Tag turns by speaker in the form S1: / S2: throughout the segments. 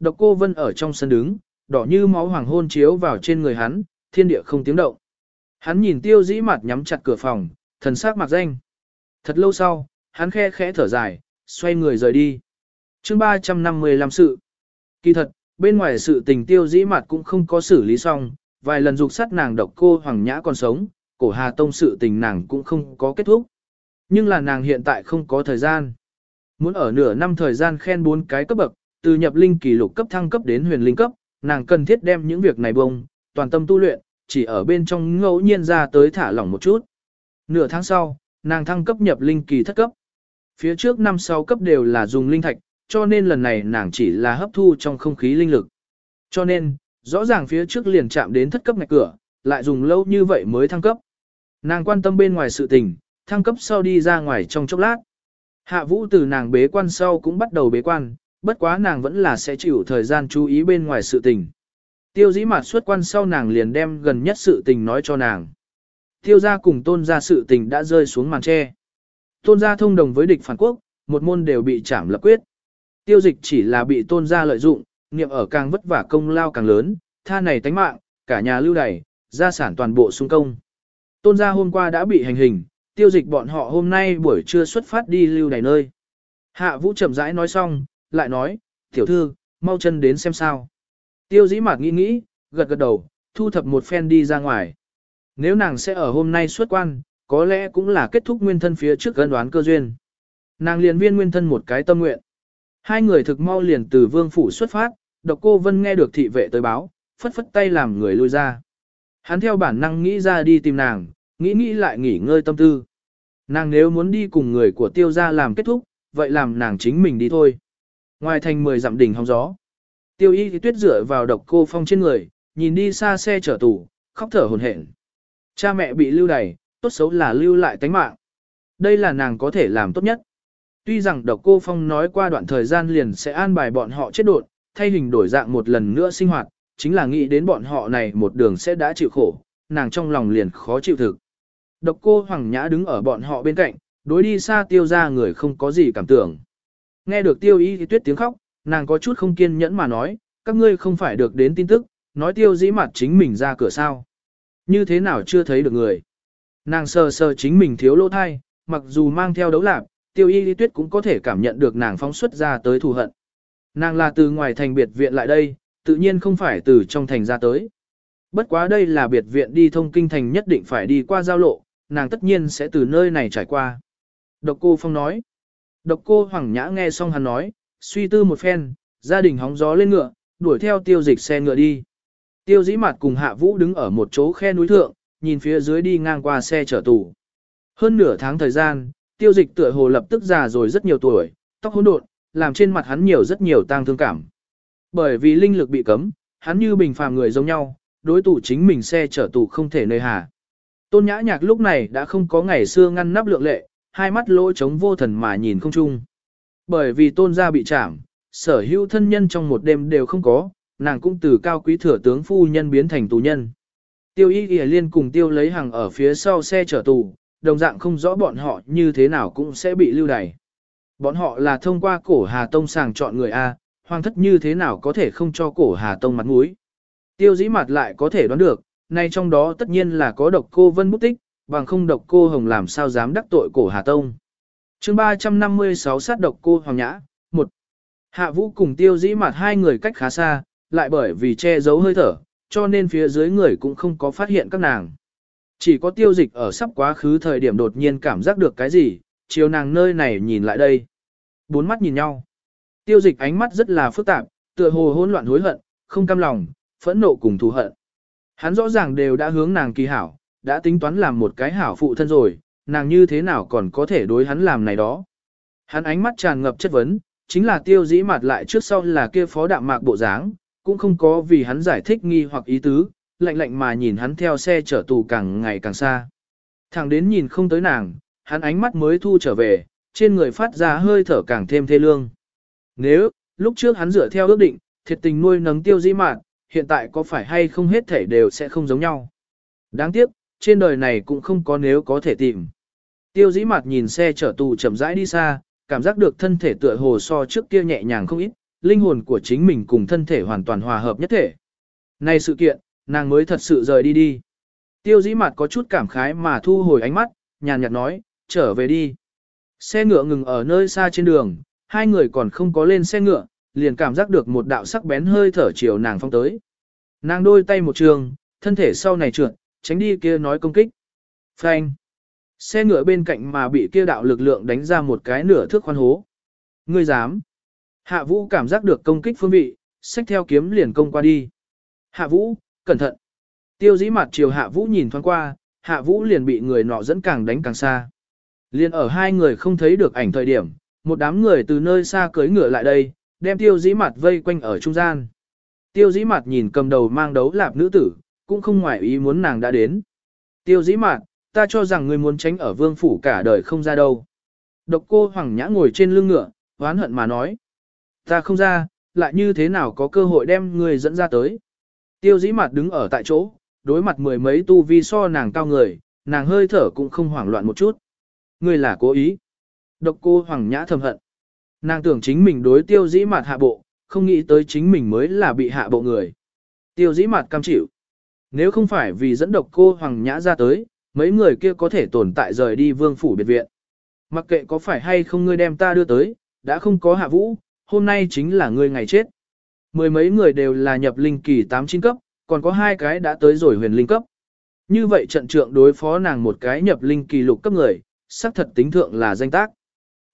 S1: độc cô vân ở trong sân đứng, đỏ như máu hoàng hôn chiếu vào trên người hắn, thiên địa không tiếng động. Hắn nhìn tiêu dĩ mặt nhắm chặt cửa phòng, thần sắc mặc danh. Thật lâu sau, hắn khe khẽ thở dài, xoay người rời đi. chương 355 sự. Kỳ thật, bên ngoài sự tình tiêu dĩ mặt cũng không có xử lý xong, vài lần dục sát nàng độc cô hoàng nhã còn sống, cổ hà tông sự tình nàng cũng không có kết thúc. Nhưng là nàng hiện tại không có thời gian. Muốn ở nửa năm thời gian khen bốn cái cấp bậc, từ nhập linh kỳ lục cấp thăng cấp đến huyền linh cấp, nàng cần thiết đem những việc này bông, toàn tâm tu luyện, chỉ ở bên trong ngẫu nhiên ra tới thả lỏng một chút. Nửa tháng sau, nàng thăng cấp nhập linh kỳ thất cấp. Phía trước năm sau cấp đều là dùng linh thạch, cho nên lần này nàng chỉ là hấp thu trong không khí linh lực. Cho nên, rõ ràng phía trước liền chạm đến thất cấp ngạch cửa, lại dùng lâu như vậy mới thăng cấp. Nàng quan tâm bên ngoài sự tình, thăng cấp sau đi ra ngoài trong chốc lát. Hạ vũ từ nàng bế quan sau cũng bắt đầu bế quan, bất quá nàng vẫn là sẽ chịu thời gian chú ý bên ngoài sự tình. Tiêu dĩ mặt xuất quan sau nàng liền đem gần nhất sự tình nói cho nàng. Tiêu gia cùng tôn gia sự tình đã rơi xuống màn tre. Tôn gia thông đồng với địch phản quốc, một môn đều bị trảm lập quyết. Tiêu dịch chỉ là bị tôn gia lợi dụng, niệm ở càng vất vả công lao càng lớn, tha này tánh mạng, cả nhà lưu đày, gia sản toàn bộ xung công. Tôn gia hôm qua đã bị hành hình, tiêu dịch bọn họ hôm nay buổi trưa xuất phát đi lưu đày nơi. Hạ vũ chậm rãi nói xong, lại nói, tiểu thư, mau chân đến xem sao. Tiêu dĩ mạc nghĩ nghĩ, gật gật đầu, thu thập một phen đi ra ngoài. Nếu nàng sẽ ở hôm nay xuất quan, có lẽ cũng là kết thúc nguyên thân phía trước gân đoán cơ duyên. Nàng liền viên nguyên thân một cái tâm nguyện. Hai người thực mau liền từ vương phủ xuất phát, độc cô vân nghe được thị vệ tới báo, phất phất tay làm người lui ra. Hắn theo bản năng nghĩ ra đi tìm nàng, nghĩ nghĩ lại nghỉ ngơi tâm tư. Nàng nếu muốn đi cùng người của tiêu gia làm kết thúc, vậy làm nàng chính mình đi thôi. Ngoài thành mười dặm đỉnh hóng gió. Tiêu y thì tuyết dựa vào độc cô phong trên người, nhìn đi xa xe chở tủ, khóc thở hồn hển. Cha mẹ bị lưu đày, tốt xấu là lưu lại tánh mạng. Đây là nàng có thể làm tốt nhất. Tuy rằng độc cô phong nói qua đoạn thời gian liền sẽ an bài bọn họ chết đột, thay hình đổi dạng một lần nữa sinh hoạt, chính là nghĩ đến bọn họ này một đường sẽ đã chịu khổ, nàng trong lòng liền khó chịu thực. Độc cô Hoàng Nhã đứng ở bọn họ bên cạnh, đối đi xa tiêu ra người không có gì cảm tưởng. Nghe được tiêu y thì tuyết tiếng khóc, nàng có chút không kiên nhẫn mà nói, các ngươi không phải được đến tin tức, nói tiêu dĩ mặt chính mình ra cửa sao. Như thế nào chưa thấy được người. Nàng sờ sờ chính mình thiếu lỗ thai, mặc dù mang theo đấu lạc, tiêu y lý tuyết cũng có thể cảm nhận được nàng phóng xuất ra tới thù hận. Nàng là từ ngoài thành biệt viện lại đây, tự nhiên không phải từ trong thành ra tới. Bất quá đây là biệt viện đi thông kinh thành nhất định phải đi qua giao lộ, nàng tất nhiên sẽ từ nơi này trải qua. Độc cô Phong nói. Độc cô Hoàng Nhã nghe xong hắn nói, suy tư một phen, gia đình hóng gió lên ngựa, đuổi theo tiêu dịch xe ngựa đi. Tiêu dĩ mặt cùng hạ vũ đứng ở một chỗ khe núi thượng, nhìn phía dưới đi ngang qua xe chở tù. Hơn nửa tháng thời gian, tiêu dịch tựa hồ lập tức già rồi rất nhiều tuổi, tóc hỗn độn, làm trên mặt hắn nhiều rất nhiều tang thương cảm. Bởi vì linh lực bị cấm, hắn như bình phàm người giống nhau, đối tù chính mình xe chở tù không thể nơi hà. Tôn nhã nhạc lúc này đã không có ngày xưa ngăn nắp lượng lệ, hai mắt lỗ trống vô thần mà nhìn không chung. Bởi vì tôn gia bị chạm, sở hữu thân nhân trong một đêm đều không có, nàng cũng từ cao quý thừa tướng phu nhân biến thành tù nhân. Tiêu y ghi liên cùng tiêu lấy hàng ở phía sau xe chở tù, đồng dạng không rõ bọn họ như thế nào cũng sẽ bị lưu đày. Bọn họ là thông qua cổ Hà Tông sàng chọn người A, hoàng thất như thế nào có thể không cho cổ Hà Tông mặt mũi. Tiêu dĩ mặt lại có thể đoán được, nay trong đó tất nhiên là có độc cô vân bút tích, bằng không độc cô hồng làm sao dám đắc tội cổ Hà Tông. chương 356 sát độc cô Hoàng Nhã, 1. Hạ vũ cùng tiêu dĩ mặt hai người cách khá xa, lại bởi vì che giấu hơi thở, cho nên phía dưới người cũng không có phát hiện các nàng. Chỉ có tiêu dịch ở sắp quá khứ thời điểm đột nhiên cảm giác được cái gì, chiều nàng nơi này nhìn lại đây. Bốn mắt nhìn nhau. Tiêu dịch ánh mắt rất là phức tạp, tựa hồ hỗn loạn hối hận, không cam lòng, phẫn nộ cùng thù hận. Hắn rõ ràng đều đã hướng nàng kỳ hảo, đã tính toán làm một cái hảo phụ thân rồi, nàng như thế nào còn có thể đối hắn làm này đó. Hắn ánh mắt tràn ngập chất vấn, chính là tiêu dĩ mặt lại trước sau là kia phó đạm mạc bộ dáng, cũng không có vì hắn giải thích nghi hoặc ý tứ, lạnh lạnh mà nhìn hắn theo xe chở tù càng ngày càng xa. Thẳng đến nhìn không tới nàng, hắn ánh mắt mới thu trở về, trên người phát ra hơi thở càng thêm thê lương. Nếu, lúc trước hắn dựa theo ước định, thiệt tình nuôi nấng tiêu dĩ mạn, hiện tại có phải hay không hết thể đều sẽ không giống nhau. Đáng tiếc, trên đời này cũng không có nếu có thể tìm. Tiêu dĩ mạt nhìn xe chở tù chậm rãi đi xa, cảm giác được thân thể tựa hồ so trước kia nhẹ nhàng không ít, linh hồn của chính mình cùng thân thể hoàn toàn hòa hợp nhất thể. Này sự kiện, nàng mới thật sự rời đi đi. Tiêu dĩ mặt có chút cảm khái mà thu hồi ánh mắt, nhàn nhạt nói, trở về đi. Xe ngựa ngừng ở nơi xa trên đường, hai người còn không có lên xe ngựa, liền cảm giác được một đạo sắc bén hơi thở chiều nàng phong tới. Nàng đôi tay một trường, thân thể sau này trượt, tránh đi kia nói công kích. Phanh. Xe ngựa bên cạnh mà bị kia đạo lực lượng đánh ra một cái nửa thước khoan hố. Ngươi dám. Hạ vũ cảm giác được công kích phương vị, xách theo kiếm liền công qua đi. Hạ vũ, cẩn thận. Tiêu dĩ mặt chiều hạ vũ nhìn thoáng qua, hạ vũ liền bị người nọ dẫn càng đánh càng xa. Liền ở hai người không thấy được ảnh thời điểm, một đám người từ nơi xa cưới ngựa lại đây, đem tiêu dĩ mặt vây quanh ở trung gian. Tiêu dĩ mặt nhìn cầm đầu mang đấu lạp nữ tử, cũng không ngoại ý muốn nàng đã đến. Tiêu dĩ mạn, ta cho rằng ngươi muốn tránh ở vương phủ cả đời không ra đâu. Độc cô Hoàng Nhã ngồi trên lưng ngựa, oán hận mà nói. Ta không ra, lại như thế nào có cơ hội đem ngươi dẫn ra tới. Tiêu dĩ mạn đứng ở tại chỗ, đối mặt mười mấy tu vi so nàng cao người, nàng hơi thở cũng không hoảng loạn một chút. Ngươi là cố ý. Độc cô Hoàng Nhã thầm hận. Nàng tưởng chính mình đối tiêu dĩ mặt hạ bộ, không nghĩ tới chính mình mới là bị hạ bộ người. Tiêu dĩ mặt cam chịu. Nếu không phải vì dẫn độc cô Hoàng Nhã ra tới, mấy người kia có thể tồn tại rời đi vương phủ biệt viện. Mặc kệ có phải hay không ngươi đem ta đưa tới, đã không có hạ vũ, hôm nay chính là ngươi ngày chết. Mười mấy người đều là nhập linh kỳ 8-9 cấp, còn có hai cái đã tới rồi huyền linh cấp. Như vậy trận trượng đối phó nàng một cái nhập linh kỳ lục cấp người, xác thật tính thượng là danh tác.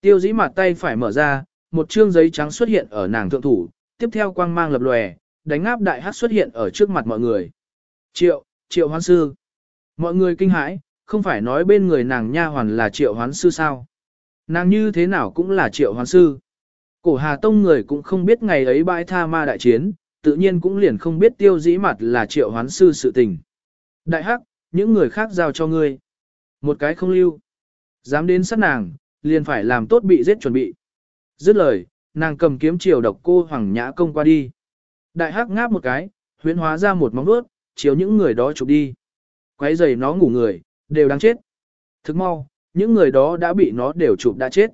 S1: Tiêu dĩ mặt tay phải mở ra, một chương giấy trắng xuất hiện ở nàng thượng thủ, tiếp theo quang mang lập lòe, đánh áp đại hát xuất hiện ở trước mặt mọi người. Triệu, triệu Hoán sư. Mọi người kinh hãi, không phải nói bên người nàng nha hoàn là triệu hoán sư sao. Nàng như thế nào cũng là triệu hoán sư. Cổ Hà Tông người cũng không biết ngày ấy bãi tha ma đại chiến, tự nhiên cũng liền không biết tiêu dĩ mặt là triệu hoán sư sự tình. Đại hắc, những người khác giao cho ngươi. Một cái không lưu. Dám đến sát nàng, liền phải làm tốt bị giết chuẩn bị. Dứt lời, nàng cầm kiếm chiều độc cô Hoàng Nhã công qua đi. Đại hắc ngáp một cái, huyễn hóa ra một móng vuốt, chiếu những người đó chụp đi. Quấy giày nó ngủ người, đều đang chết. Thức mau, những người đó đã bị nó đều chụp đã chết.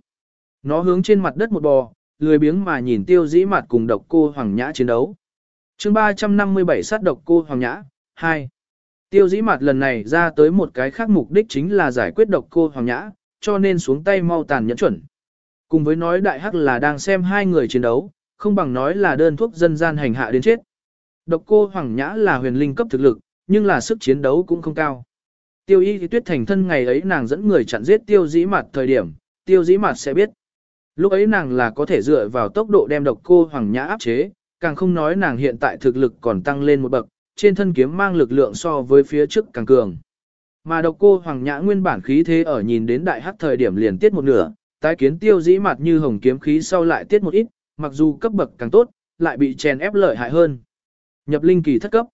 S1: Nó hướng trên mặt đất một bò, lười biếng mà nhìn tiêu dĩ mặt cùng độc cô Hoàng Nhã chiến đấu. chương 357 sát độc cô Hoàng Nhã, 2. Tiêu dĩ mặt lần này ra tới một cái khác mục đích chính là giải quyết độc cô Hoàng Nhã, cho nên xuống tay mau tàn nhẫn chuẩn. Cùng với nói đại hắc là đang xem hai người chiến đấu, không bằng nói là đơn thuốc dân gian hành hạ đến chết. Độc cô Hoàng Nhã là huyền linh cấp thực lực, nhưng là sức chiến đấu cũng không cao. Tiêu y thì tuyết thành thân ngày ấy nàng dẫn người chặn giết tiêu dĩ mặt thời điểm, tiêu dĩ mặt sẽ biết. Lúc ấy nàng là có thể dựa vào tốc độ đem độc cô Hoàng Nhã áp chế, càng không nói nàng hiện tại thực lực còn tăng lên một bậc, trên thân kiếm mang lực lượng so với phía trước càng cường. Mà độc cô Hoàng Nhã nguyên bản khí thế ở nhìn đến đại hắc thời điểm liền tiết một nửa, tái kiến tiêu dĩ mặt như hồng kiếm khí sau lại tiết một ít, mặc dù cấp bậc càng tốt, lại bị chèn ép lợi hại hơn. Nhập linh kỳ thất cấp.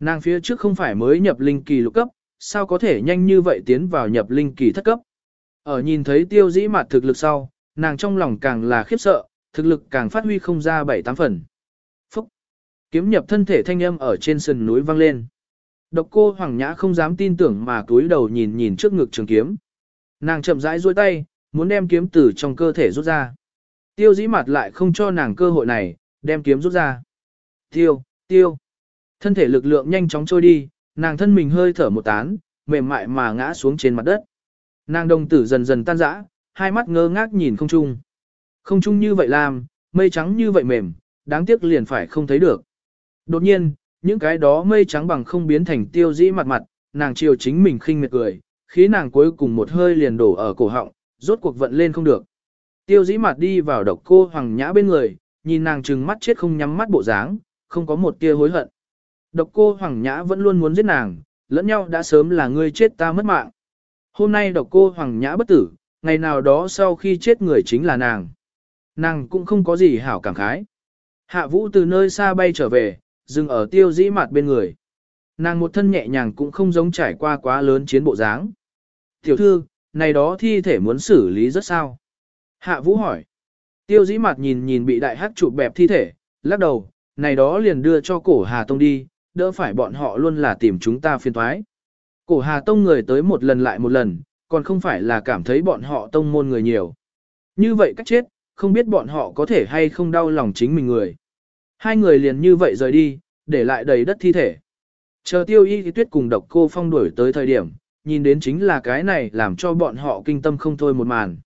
S1: Nàng phía trước không phải mới nhập linh kỳ lục cấp, sao có thể nhanh như vậy tiến vào nhập linh kỳ thất cấp. Ở nhìn thấy tiêu dĩ mặt thực lực sau, nàng trong lòng càng là khiếp sợ, thực lực càng phát huy không ra bảy tám phần. Phúc! Kiếm nhập thân thể thanh âm ở trên sườn núi vang lên. Độc cô Hoàng Nhã không dám tin tưởng mà túi đầu nhìn nhìn trước ngực trường kiếm. Nàng chậm rãi duỗi tay, muốn đem kiếm từ trong cơ thể rút ra. Tiêu dĩ mặt lại không cho nàng cơ hội này, đem kiếm rút ra. Tiêu, tiêu. Thân thể lực lượng nhanh chóng trôi đi, nàng thân mình hơi thở một tán, mềm mại mà ngã xuống trên mặt đất. Nàng đồng tử dần dần tan rã, hai mắt ngơ ngác nhìn không trung. Không trung như vậy làm, mây trắng như vậy mềm, đáng tiếc liền phải không thấy được. Đột nhiên, những cái đó mây trắng bằng không biến thành tiêu dĩ mặt mặt, nàng chiều chính mình khinh miệt cười, khí nàng cuối cùng một hơi liền đổ ở cổ họng, rốt cuộc vận lên không được. Tiêu dĩ mặt đi vào độc cô hoàng nhã bên người, nhìn nàng trừng mắt chết không nhắm mắt bộ dáng, không có một tia hối hận. Độc cô hoàng nhã vẫn luôn muốn giết nàng, lẫn nhau đã sớm là ngươi chết ta mất mạng. Hôm nay độc cô hoàng nhã bất tử, ngày nào đó sau khi chết người chính là nàng. Nàng cũng không có gì hảo cảm khái. Hạ vũ từ nơi xa bay trở về, dừng ở tiêu dĩ mặt bên người. Nàng một thân nhẹ nhàng cũng không giống trải qua quá lớn chiến bộ dáng. Tiểu thư, này đó thi thể muốn xử lý rất sao? Hạ vũ hỏi. Tiêu dĩ mặt nhìn nhìn bị đại hắc chụp bẹp thi thể, lắc đầu, này đó liền đưa cho cổ Hà Tông đi, đỡ phải bọn họ luôn là tìm chúng ta phiền thoái. Cổ Hà Tông người tới một lần lại một lần, còn không phải là cảm thấy bọn họ tông môn người nhiều. Như vậy cách chết, không biết bọn họ có thể hay không đau lòng chính mình người. Hai người liền như vậy rời đi, để lại đầy đất thi thể. Chờ tiêu y tuyết cùng độc cô phong đuổi tới thời điểm, nhìn đến chính là cái này làm cho bọn họ kinh tâm không thôi một màn.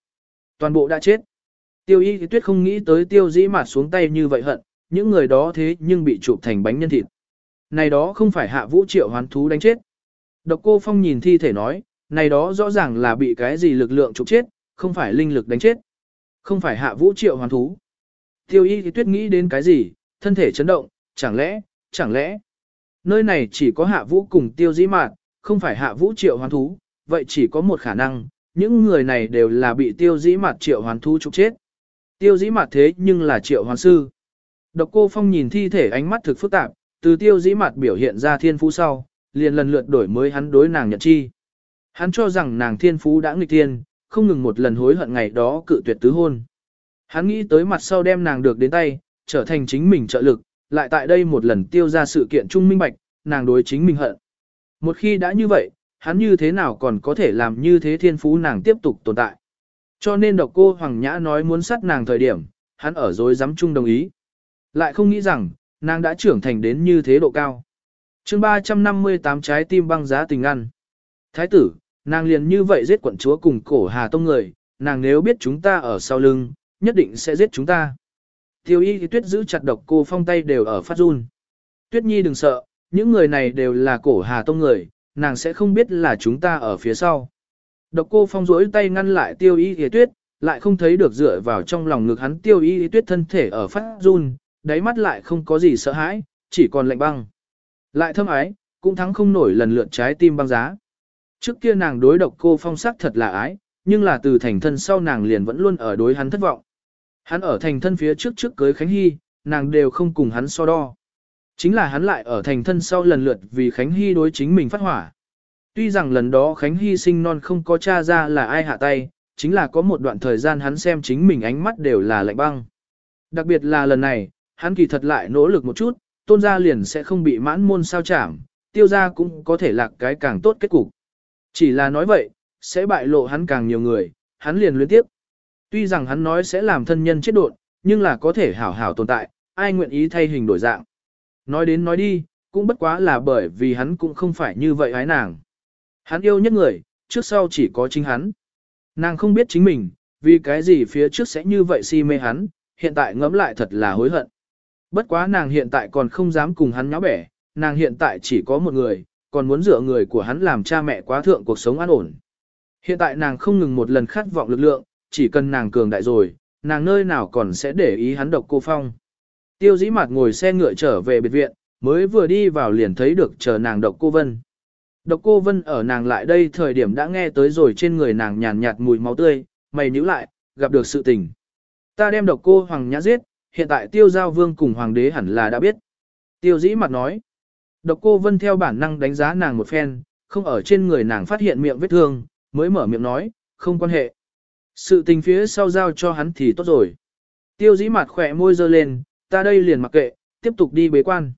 S1: Toàn bộ đã chết. Tiêu y tuyết không nghĩ tới tiêu dĩ mà xuống tay như vậy hận, những người đó thế nhưng bị chụp thành bánh nhân thịt. Này đó không phải hạ vũ triệu hoán thú đánh chết. Độc cô phong nhìn thi thể nói, này đó rõ ràng là bị cái gì lực lượng chụp chết, không phải linh lực đánh chết. Không phải hạ vũ triệu hoán thú. Tiêu y tuyết nghĩ đến cái gì, thân thể chấn động, chẳng lẽ, chẳng lẽ. Nơi này chỉ có hạ vũ cùng tiêu dĩ mạn, không phải hạ vũ triệu hoán thú, vậy chỉ có một khả năng, những người này đều là bị tiêu dĩ mạt triệu hoán thú trục chết. Tiêu dĩ mạt thế nhưng là triệu hoán sư. Độc cô phong nhìn thi thể ánh mắt thực phức tạp, từ tiêu dĩ mạt biểu hiện ra thiên phú sau, liền lần lượt đổi mới hắn đối nàng nhận chi. Hắn cho rằng nàng thiên phú đã nghịch thiên, không ngừng một lần hối hận ngày đó cự tuyệt tứ hôn. Hắn nghĩ tới mặt sau đem nàng được đến tay, trở thành chính mình trợ lực, lại tại đây một lần tiêu ra sự kiện trung minh bạch, nàng đối chính mình hận. Một khi đã như vậy, hắn như thế nào còn có thể làm như thế thiên phú nàng tiếp tục tồn tại. Cho nên độc cô Hoàng Nhã nói muốn sát nàng thời điểm, hắn ở dối dám chung đồng ý. Lại không nghĩ rằng, nàng đã trưởng thành đến như thế độ cao. chương 358 trái tim băng giá tình ăn. Thái tử, nàng liền như vậy giết quận chúa cùng cổ hà tông người, nàng nếu biết chúng ta ở sau lưng, nhất định sẽ giết chúng ta. Tiêu y thì tuyết giữ chặt độc cô phong tay đều ở phát run. Tuyết nhi đừng sợ, những người này đều là cổ hà tông người, nàng sẽ không biết là chúng ta ở phía sau. Độc cô phong rỗi tay ngăn lại tiêu y thì tuyết, lại không thấy được dựa vào trong lòng ngực hắn tiêu y thì tuyết thân thể ở phát run, đáy mắt lại không có gì sợ hãi, chỉ còn lạnh băng. Lại thâm ái, cũng thắng không nổi lần lượt trái tim băng giá. Trước kia nàng đối độc cô phong sắc thật là ái, nhưng là từ thành thân sau nàng liền vẫn luôn ở đối hắn thất vọng. Hắn ở thành thân phía trước trước cưới Khánh Hy, nàng đều không cùng hắn so đo. Chính là hắn lại ở thành thân sau lần lượt vì Khánh Hy đối chính mình phát hỏa. Tuy rằng lần đó Khánh Hy sinh non không có cha ra là ai hạ tay, chính là có một đoạn thời gian hắn xem chính mình ánh mắt đều là lạnh băng. Đặc biệt là lần này, hắn kỳ thật lại nỗ lực một chút, tôn gia liền sẽ không bị mãn môn sao chảm, tiêu gia cũng có thể lạc cái càng tốt kết cục. Chỉ là nói vậy, sẽ bại lộ hắn càng nhiều người, hắn liền luyến tiếp. Tuy rằng hắn nói sẽ làm thân nhân chết đột, nhưng là có thể hảo hảo tồn tại, ai nguyện ý thay hình đổi dạng. Nói đến nói đi, cũng bất quá là bởi vì hắn cũng không phải như vậy hái nàng. Hắn yêu nhất người, trước sau chỉ có chính hắn. Nàng không biết chính mình, vì cái gì phía trước sẽ như vậy si mê hắn, hiện tại ngẫm lại thật là hối hận. Bất quá nàng hiện tại còn không dám cùng hắn nháo bẻ, nàng hiện tại chỉ có một người, còn muốn dựa người của hắn làm cha mẹ quá thượng cuộc sống an ổn. Hiện tại nàng không ngừng một lần khát vọng lực lượng, chỉ cần nàng cường đại rồi, nàng nơi nào còn sẽ để ý hắn độc cô phong. Tiêu dĩ mặt ngồi xe ngựa trở về biệt viện, mới vừa đi vào liền thấy được chờ nàng độc cô vân. Độc cô vân ở nàng lại đây thời điểm đã nghe tới rồi trên người nàng nhàn nhạt mùi máu tươi, mày nhíu lại, gặp được sự tình. Ta đem độc cô hoàng nhã giết, hiện tại tiêu giao vương cùng hoàng đế hẳn là đã biết. Tiêu dĩ mặt nói. Độc cô vân theo bản năng đánh giá nàng một phen, không ở trên người nàng phát hiện miệng vết thương, mới mở miệng nói, không quan hệ. Sự tình phía sau giao cho hắn thì tốt rồi. Tiêu dĩ mặt khỏe môi dơ lên, ta đây liền mặc kệ, tiếp tục đi bế quan.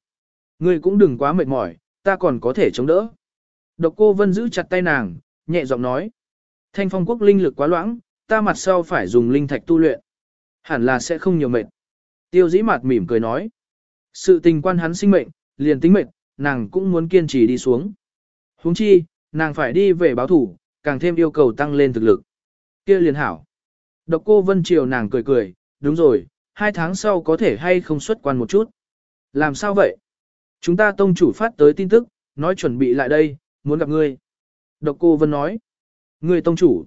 S1: Ngươi cũng đừng quá mệt mỏi, ta còn có thể chống đỡ. Độc cô vân giữ chặt tay nàng, nhẹ giọng nói. Thanh phong quốc linh lực quá loãng, ta mặt sau phải dùng linh thạch tu luyện. Hẳn là sẽ không nhiều mệt. Tiêu dĩ mặt mỉm cười nói. Sự tình quan hắn sinh mệnh, liền tính mệnh, nàng cũng muốn kiên trì đi xuống. huống chi, nàng phải đi về báo thủ, càng thêm yêu cầu tăng lên thực lực. kia liền hảo. Độc cô Vân Triều nàng cười cười, đúng rồi, hai tháng sau có thể hay không xuất quan một chút. Làm sao vậy? Chúng ta tông chủ phát tới tin tức, nói chuẩn bị lại đây, muốn gặp ngươi. Độc cô Vân nói. Ngươi tông chủ.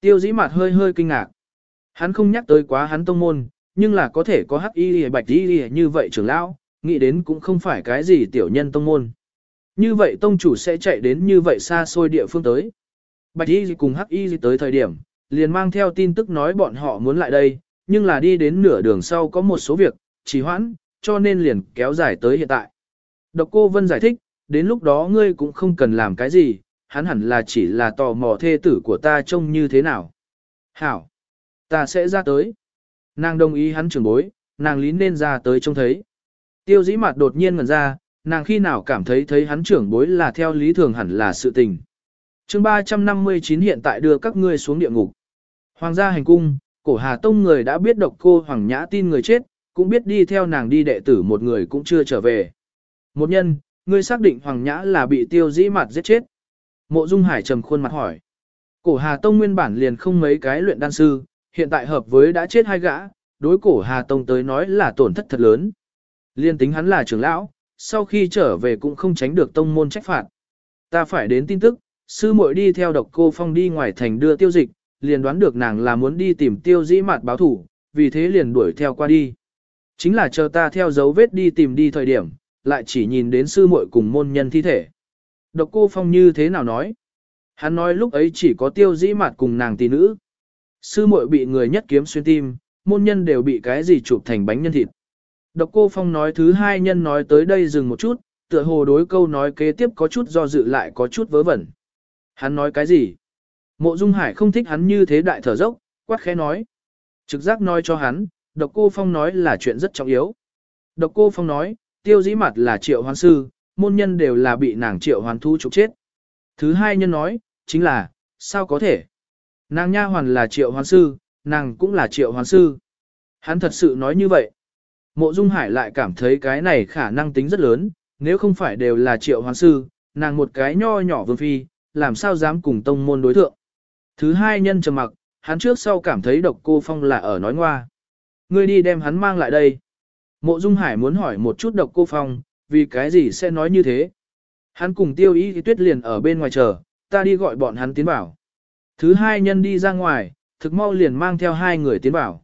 S1: Tiêu dĩ mặt hơi hơi kinh ngạc. Hắn không nhắc tới quá hắn tông môn, nhưng là có thể có hắc y bạch y như vậy trưởng lão, nghĩ đến cũng không phải cái gì tiểu nhân tông môn. Như vậy tông chủ sẽ chạy đến như vậy xa xôi địa phương tới. Bạch y cùng hắc y tới thời điểm, liền mang theo tin tức nói bọn họ muốn lại đây, nhưng là đi đến nửa đường sau có một số việc, trì hoãn, cho nên liền kéo dài tới hiện tại. Độc cô Vân giải thích, đến lúc đó ngươi cũng không cần làm cái gì, hắn hẳn là chỉ là tò mò thê tử của ta trông như thế nào. Hảo, ta sẽ ra tới. Nàng đồng ý hắn trưởng bối, nàng lý nên ra tới trông thấy. Tiêu dĩ mặt đột nhiên ngẩn ra, nàng khi nào cảm thấy thấy hắn trưởng bối là theo lý thường hẳn là sự tình. chương 359 hiện tại đưa các ngươi xuống địa ngục. Hoàng gia hành cung, Cổ Hà Tông người đã biết độc cô Hoàng Nhã tin người chết, cũng biết đi theo nàng đi đệ tử một người cũng chưa trở về. Một nhân, ngươi xác định Hoàng Nhã là bị tiêu dĩ mặt giết chết. Mộ Dung Hải trầm khuôn mặt hỏi. Cổ Hà Tông nguyên bản liền không mấy cái luyện đan sư, hiện tại hợp với đã chết hai gã, đối cổ Hà Tông tới nói là tổn thất thật lớn. Liên tính hắn là trưởng lão, sau khi trở về cũng không tránh được tông môn trách phạt. Ta phải đến tin tức, sư muội đi theo độc cô phong đi ngoài thành đưa tiêu dịch, liền đoán được nàng là muốn đi tìm tiêu dĩ mạt báo thủ, vì thế liền đuổi theo qua đi. Chính là chờ ta theo dấu vết đi tìm đi thời điểm, lại chỉ nhìn đến sư muội cùng môn nhân thi thể. Độc cô phong như thế nào nói? Hắn nói lúc ấy chỉ có tiêu dĩ mặt cùng nàng tỷ nữ. Sư muội bị người nhất kiếm xuyên tim, môn nhân đều bị cái gì chụp thành bánh nhân thịt. Độc cô phong nói thứ hai nhân nói tới đây dừng một chút, tựa hồ đối câu nói kế tiếp có chút do dự lại có chút vớ vẩn. Hắn nói cái gì? Mộ Dung Hải không thích hắn như thế đại thở dốc, quát khẽ nói. Trực giác nói cho hắn, độc cô phong nói là chuyện rất trọng yếu. Độc cô phong nói, tiêu dĩ mặt là triệu hoán sư, môn nhân đều là bị nàng triệu hoán thu trục chết. Thứ hai nhân nói, chính là, sao có thể? Nàng nha hoàn là triệu hoán sư, nàng cũng là triệu hoán sư. Hắn thật sự nói như vậy. Mộ Dung Hải lại cảm thấy cái này khả năng tính rất lớn, nếu không phải đều là triệu hoán sư, nàng một cái nho nhỏ vương phi, làm sao dám cùng tông môn đối thượng. Thứ hai nhân trầm mặc, hắn trước sau cảm thấy độc cô phong là ở nói ngoa. Ngươi đi đem hắn mang lại đây. Mộ Dung Hải muốn hỏi một chút độc cô phong, vì cái gì sẽ nói như thế. Hắn cùng tiêu ý thì tuyết liền ở bên ngoài chờ, ta đi gọi bọn hắn tiến vào. Thứ hai nhân đi ra ngoài, thực mau liền mang theo hai người tiến vào.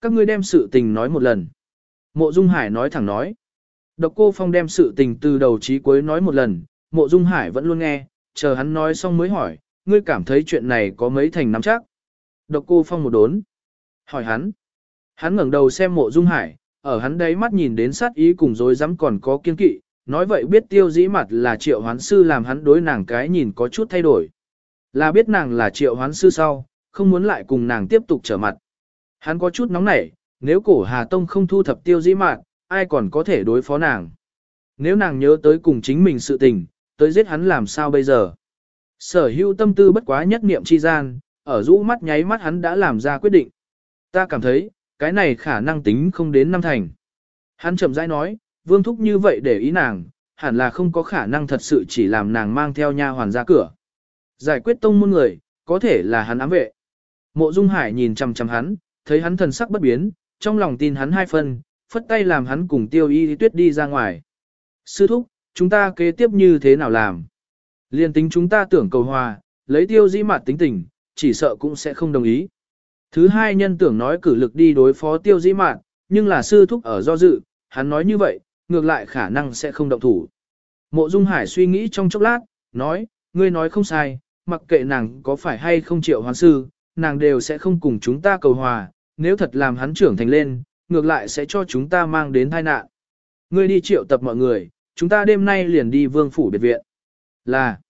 S1: Các ngươi đem sự tình nói một lần. Mộ Dung Hải nói thẳng nói. Độc cô Phong đem sự tình từ đầu chí cuối nói một lần, mộ Dung Hải vẫn luôn nghe, chờ hắn nói xong mới hỏi, ngươi cảm thấy chuyện này có mấy thành nắm chắc. Độc cô Phong một đốn. Hỏi hắn. Hắn ngẩng đầu xem mộ Dung Hải, ở hắn đấy mắt nhìn đến sát ý cùng dối rắm còn có kiên kỵ, nói vậy biết tiêu dĩ mặt là triệu hoán sư làm hắn đối nàng cái nhìn có chút thay đổi. Là biết nàng là triệu hoán sư sau, không muốn lại cùng nàng tiếp tục trở mặt. Hắn có chút nóng nảy, nếu cổ Hà Tông không thu thập tiêu dĩ mạn, ai còn có thể đối phó nàng. Nếu nàng nhớ tới cùng chính mình sự tình, tới giết hắn làm sao bây giờ. Sở hữu tâm tư bất quá nhất niệm chi gian, ở rũ mắt nháy mắt hắn đã làm ra quyết định. Ta cảm thấy, cái này khả năng tính không đến năm thành. Hắn chậm rãi nói, vương thúc như vậy để ý nàng, hẳn là không có khả năng thật sự chỉ làm nàng mang theo nha hoàn ra cửa. Giải quyết tông môn người, có thể là hắn ám vệ. Mộ Dung Hải nhìn chằm chằm hắn, thấy hắn thần sắc bất biến, trong lòng tin hắn hai phần, phất tay làm hắn cùng tiêu y tuyết đi ra ngoài. Sư thúc, chúng ta kế tiếp như thế nào làm? Liên tính chúng ta tưởng cầu hòa, lấy tiêu dĩ mặt tính tình, chỉ sợ cũng sẽ không đồng ý. Thứ hai nhân tưởng nói cử lực đi đối phó tiêu dĩ mạn, nhưng là sư thúc ở do dự, hắn nói như vậy, ngược lại khả năng sẽ không động thủ. Mộ Dung Hải suy nghĩ trong chốc lát, nói, ngươi nói không sai, mặc kệ nàng có phải hay không triệu hoán sư, nàng đều sẽ không cùng chúng ta cầu hòa, nếu thật làm hắn trưởng thành lên, ngược lại sẽ cho chúng ta mang đến tai nạn. Ngươi đi triệu tập mọi người, chúng ta đêm nay liền đi vương phủ biệt viện. Là,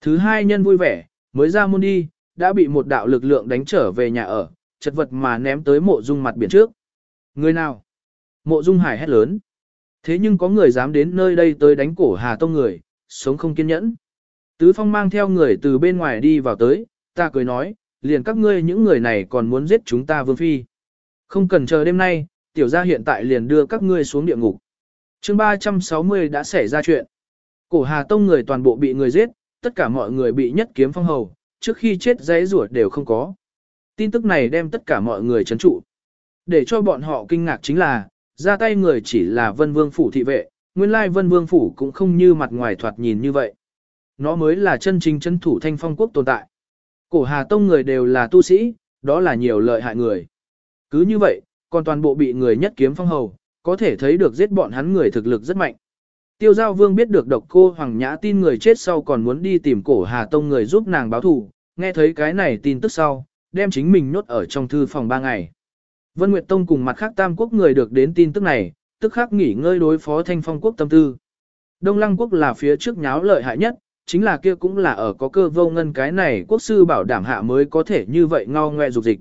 S1: thứ hai nhân vui vẻ, mới ra môn đi, đã bị một đạo lực lượng đánh trở về nhà ở, chật vật mà ném tới mộ dung mặt biển trước. Người nào? Mộ dung hải hét lớn. Thế nhưng có người dám đến nơi đây tới đánh cổ Hà Tông người, sống không kiên nhẫn. Tứ Phong mang theo người từ bên ngoài đi vào tới, ta cười nói, liền các ngươi những người này còn muốn giết chúng ta vương phi. Không cần chờ đêm nay, tiểu gia hiện tại liền đưa các ngươi xuống địa ngục. chương 360 đã xảy ra chuyện. Cổ Hà Tông người toàn bộ bị người giết, tất cả mọi người bị nhất kiếm phong hầu, trước khi chết giấy ruột đều không có. Tin tức này đem tất cả mọi người chấn trụ. Để cho bọn họ kinh ngạc chính là, ra tay người chỉ là vân vương phủ thị vệ, nguyên lai vân vương phủ cũng không như mặt ngoài thoạt nhìn như vậy. Nó mới là chân chính chân thủ thanh phong quốc tồn tại. Cổ Hà Tông người đều là tu sĩ, đó là nhiều lợi hại người. Cứ như vậy, còn toàn bộ bị người nhất kiếm phong hầu, có thể thấy được giết bọn hắn người thực lực rất mạnh. Tiêu Giao Vương biết được độc cô Hoàng Nhã tin người chết sau còn muốn đi tìm cổ Hà Tông người giúp nàng báo thù, nghe thấy cái này tin tức sau, đem chính mình nhốt ở trong thư phòng ba ngày. Vân Nguyệt Tông cùng mặt khác tam quốc người được đến tin tức này, tức khắc nghỉ ngơi đối phó thanh phong quốc tâm tư. Đông Lăng quốc là phía trước nháo lợi hại nhất, chính là kia cũng là ở có cơ vô ngân cái này quốc sư bảo đảm hạ mới có thể như vậy ngao ngoe dục dịch.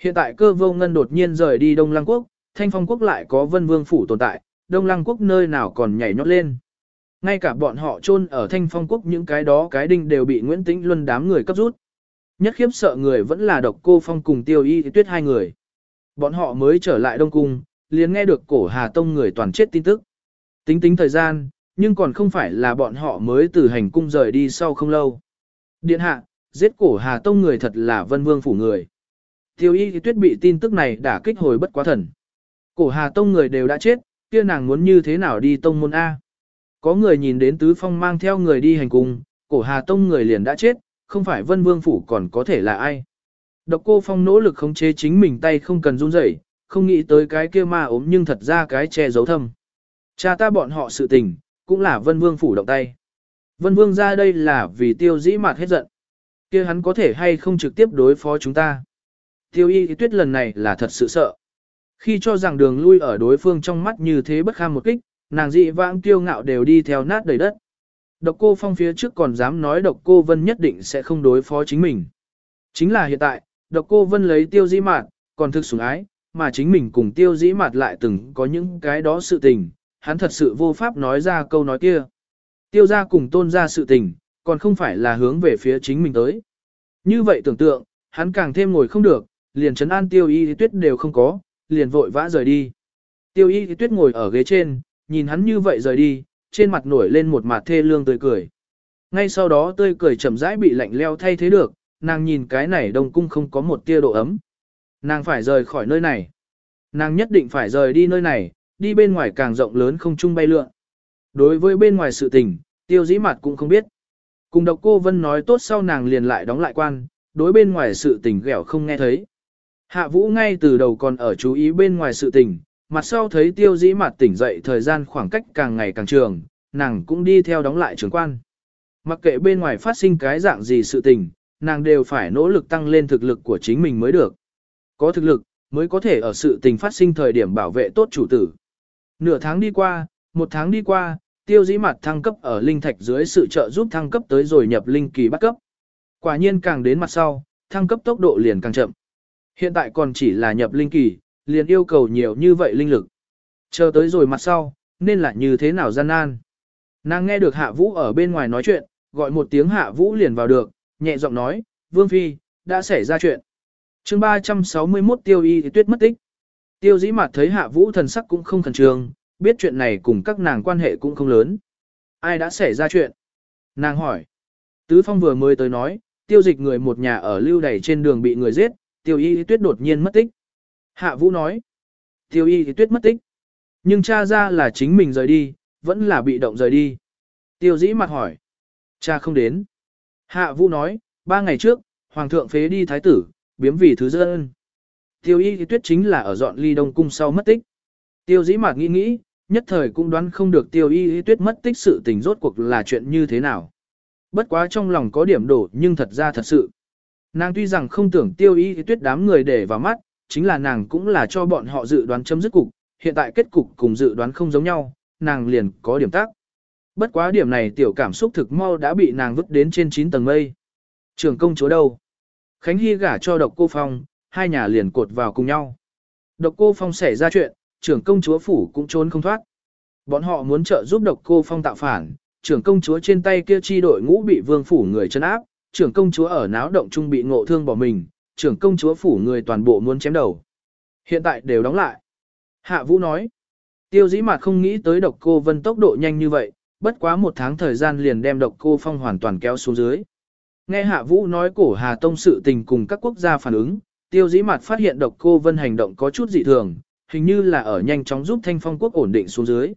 S1: Hiện tại cơ vô ngân đột nhiên rời đi Đông Lăng quốc, thanh phong quốc lại có vân vương phủ tồn tại, Đông Lăng quốc nơi nào còn nhảy nhót lên. Ngay cả bọn họ chôn ở thanh phong quốc những cái đó cái đinh đều bị Nguyễn Tĩnh Luân đám người cấp rút. Nhất khiếp sợ người vẫn là độc cô phong cùng tiêu y tuyết hai người. Bọn họ mới trở lại Đông Cung, liền nghe được cổ Hà Tông người toàn chết tin tức. Tính tính thời gian, nhưng còn không phải là bọn họ mới từ hành cung rời đi sau không lâu. Điện hạ, giết cổ Hà Tông người thật là vân vương phủ người. Tiêu y tuyết bị tin tức này đã kích hồi bất quá thần. Cổ Hà Tông người đều đã chết, kia nàng muốn như thế nào đi tông môn A. Có người nhìn đến Tứ Phong mang theo người đi hành cung, cổ Hà Tông người liền đã chết, không phải vân vương phủ còn có thể là ai. Độc cô Phong nỗ lực khống chế chính mình tay không cần run rẩy, không nghĩ tới cái kia ma ốm nhưng thật ra cái che giấu thâm. Cha ta bọn họ sự tình, cũng là vân vương phủ động tay. Vân vương ra đây là vì tiêu dĩ mặt hết giận. kia hắn có thể hay không trực tiếp đối phó chúng ta. Tiêu y tuyết lần này là thật sự sợ. Khi cho rằng đường lui ở đối phương trong mắt như thế bất kham một kích, nàng dị vãng tiêu ngạo đều đi theo nát đầy đất. Độc cô phong phía trước còn dám nói độc cô vân nhất định sẽ không đối phó chính mình. Chính là hiện tại, độc cô vân lấy tiêu dĩ mạt, còn thực sủng ái, mà chính mình cùng tiêu dĩ mạt lại từng có những cái đó sự tình, hắn thật sự vô pháp nói ra câu nói kia. Tiêu ra cùng tôn ra sự tình, còn không phải là hướng về phía chính mình tới. Như vậy tưởng tượng, hắn càng thêm ngồi không được, liền chấn an tiêu y tuyết đều không có, liền vội vã rời đi. Tiêu y tuyết ngồi ở ghế trên, nhìn hắn như vậy rời đi, trên mặt nổi lên một mặt thê lương tươi cười. Ngay sau đó tươi cười chậm rãi bị lạnh leo thay thế được, nàng nhìn cái này đông cung không có một tia độ ấm. Nàng phải rời khỏi nơi này. Nàng nhất định phải rời đi nơi này, đi bên ngoài càng rộng lớn không chung bay lượn. Đối với bên ngoài sự tình, tiêu dĩ mặt cũng không biết. Cùng độc cô Vân nói tốt sau nàng liền lại đóng lại quan, đối bên ngoài sự tình ghẻo không nghe thấy. Hạ vũ ngay từ đầu còn ở chú ý bên ngoài sự tình, mặt sau thấy tiêu dĩ mặt tỉnh dậy thời gian khoảng cách càng ngày càng trường, nàng cũng đi theo đóng lại trường quan. Mặc kệ bên ngoài phát sinh cái dạng gì sự tình, nàng đều phải nỗ lực tăng lên thực lực của chính mình mới được. Có thực lực, mới có thể ở sự tình phát sinh thời điểm bảo vệ tốt chủ tử. Nửa tháng đi qua, một tháng đi qua, tiêu dĩ mặt thăng cấp ở linh thạch dưới sự trợ giúp thăng cấp tới rồi nhập linh kỳ bắt cấp. Quả nhiên càng đến mặt sau, thăng cấp tốc độ liền càng chậm. Hiện tại còn chỉ là nhập linh kỳ, liền yêu cầu nhiều như vậy linh lực. Chờ tới rồi mặt sau, nên là như thế nào gian nan. Nàng nghe được hạ vũ ở bên ngoài nói chuyện, gọi một tiếng hạ vũ liền vào được, nhẹ giọng nói, Vương Phi, đã xảy ra chuyện. chương 361 tiêu y thì tuyết mất tích. Tiêu dĩ mặt thấy hạ vũ thần sắc cũng không khẩn trương, biết chuyện này cùng các nàng quan hệ cũng không lớn. Ai đã xảy ra chuyện? Nàng hỏi. Tứ Phong vừa mới tới nói, tiêu dịch người một nhà ở lưu đẩy trên đường bị người giết, tiêu y tuyết đột nhiên mất tích. Hạ vũ nói. Tiêu y tuyết mất tích. Nhưng cha ra là chính mình rời đi, vẫn là bị động rời đi. Tiêu dĩ mặt hỏi. Cha không đến. Hạ vũ nói, ba ngày trước, hoàng thượng phế đi thái tử, biếm vì thứ dân. Tiêu y tuyết chính là ở dọn ly đông cung sau mất tích. Tiêu dĩ mạc nghĩ nghĩ, nhất thời cũng đoán không được tiêu y tuyết mất tích sự tình rốt cuộc là chuyện như thế nào. Bất quá trong lòng có điểm đổ nhưng thật ra thật sự. Nàng tuy rằng không tưởng tiêu y tuyết đám người để vào mắt, chính là nàng cũng là cho bọn họ dự đoán chấm dứt cục, hiện tại kết cục cùng dự đoán không giống nhau, nàng liền có điểm tác. Bất quá điểm này tiểu cảm xúc thực mau đã bị nàng vứt đến trên 9 tầng mây. Trường công chúa đâu? Khánh Hy gả cho độc cô phong, hai nhà liền cột vào cùng nhau. Độc cô phong xảy ra chuyện, trưởng công chúa phủ cũng trốn không thoát. Bọn họ muốn trợ giúp độc cô phong tạo phản, trưởng công chúa trên tay kia chi đội ngũ bị vương phủ người chân áp, trưởng công chúa ở náo động trung bị ngộ thương bỏ mình, trưởng công chúa phủ người toàn bộ muốn chém đầu. Hiện tại đều đóng lại. Hạ Vũ nói, tiêu dĩ mặt không nghĩ tới độc cô vân tốc độ nhanh như vậy, bất quá một tháng thời gian liền đem độc cô phong hoàn toàn kéo xuống dưới. Nghe Hạ Vũ nói cổ Hà Tông sự tình cùng các quốc gia phản ứng, tiêu dĩ mặt phát hiện độc cô vân hành động có chút dị thường, hình như là ở nhanh chóng giúp thanh phong quốc ổn định xuống dưới.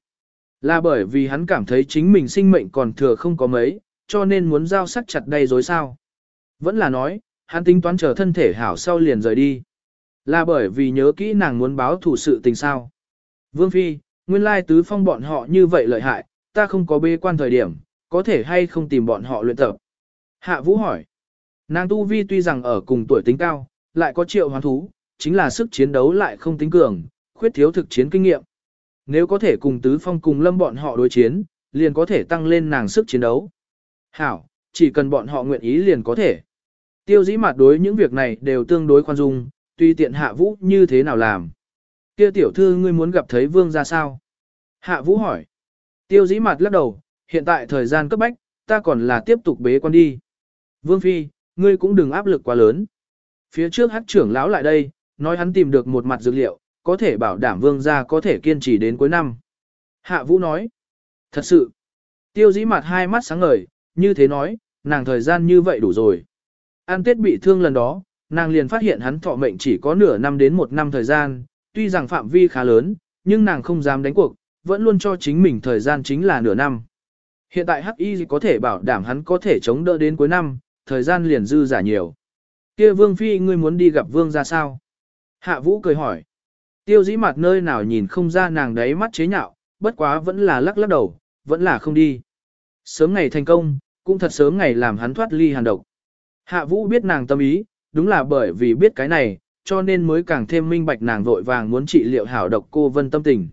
S1: Là bởi vì hắn cảm thấy chính mình sinh mệnh còn thừa không có mấy, cho nên muốn giao sắc chặt đây dối sao. Vẫn là nói, hắn tính toán chờ thân thể hảo sau liền rời đi. Là bởi vì nhớ kỹ nàng muốn báo thủ sự tình sao. Vương Phi, nguyên lai tứ phong bọn họ như vậy lợi hại, ta không có bê quan thời điểm, có thể hay không tìm bọn họ luyện tập. Hạ Vũ hỏi. Nàng Tu Vi tuy rằng ở cùng tuổi tính cao, lại có triệu hoán thú, chính là sức chiến đấu lại không tính cường, khuyết thiếu thực chiến kinh nghiệm. Nếu có thể cùng tứ phong cùng lâm bọn họ đối chiến, liền có thể tăng lên nàng sức chiến đấu. Hảo, chỉ cần bọn họ nguyện ý liền có thể. Tiêu dĩ mặt đối những việc này đều tương đối khoan dung, tùy tiện hạ vũ như thế nào làm. Kia tiểu thư ngươi muốn gặp thấy vương ra sao? Hạ vũ hỏi. Tiêu dĩ mặt lắc đầu, hiện tại thời gian cấp bách, ta còn là tiếp tục bế quan đi. Vương Phi, ngươi cũng đừng áp lực quá lớn. Phía trước hắc trưởng lão lại đây, nói hắn tìm được một mặt dược liệu, có thể bảo đảm vương gia có thể kiên trì đến cuối năm. Hạ vũ nói, thật sự, tiêu dĩ mặt hai mắt sáng ngời, như thế nói, nàng thời gian như vậy đủ rồi. An tết bị thương lần đó, nàng liền phát hiện hắn thọ mệnh chỉ có nửa năm đến một năm thời gian, tuy rằng phạm vi khá lớn, nhưng nàng không dám đánh cuộc, vẫn luôn cho chính mình thời gian chính là nửa năm. Hiện tại Hắc Y có thể bảo đảm hắn có thể chống đỡ đến cuối năm, thời gian liền dư giả nhiều. Kia Vương Phi ngươi muốn đi gặp Vương ra sao? Hạ Vũ cười hỏi. Tiêu dĩ mặt nơi nào nhìn không ra nàng đấy mắt chế nhạo, bất quá vẫn là lắc lắc đầu, vẫn là không đi. Sớm ngày thành công, cũng thật sớm ngày làm hắn thoát ly hàn độc. Hạ Vũ biết nàng tâm ý, đúng là bởi vì biết cái này, cho nên mới càng thêm minh bạch nàng vội vàng muốn trị liệu hảo độc cô vân tâm tình.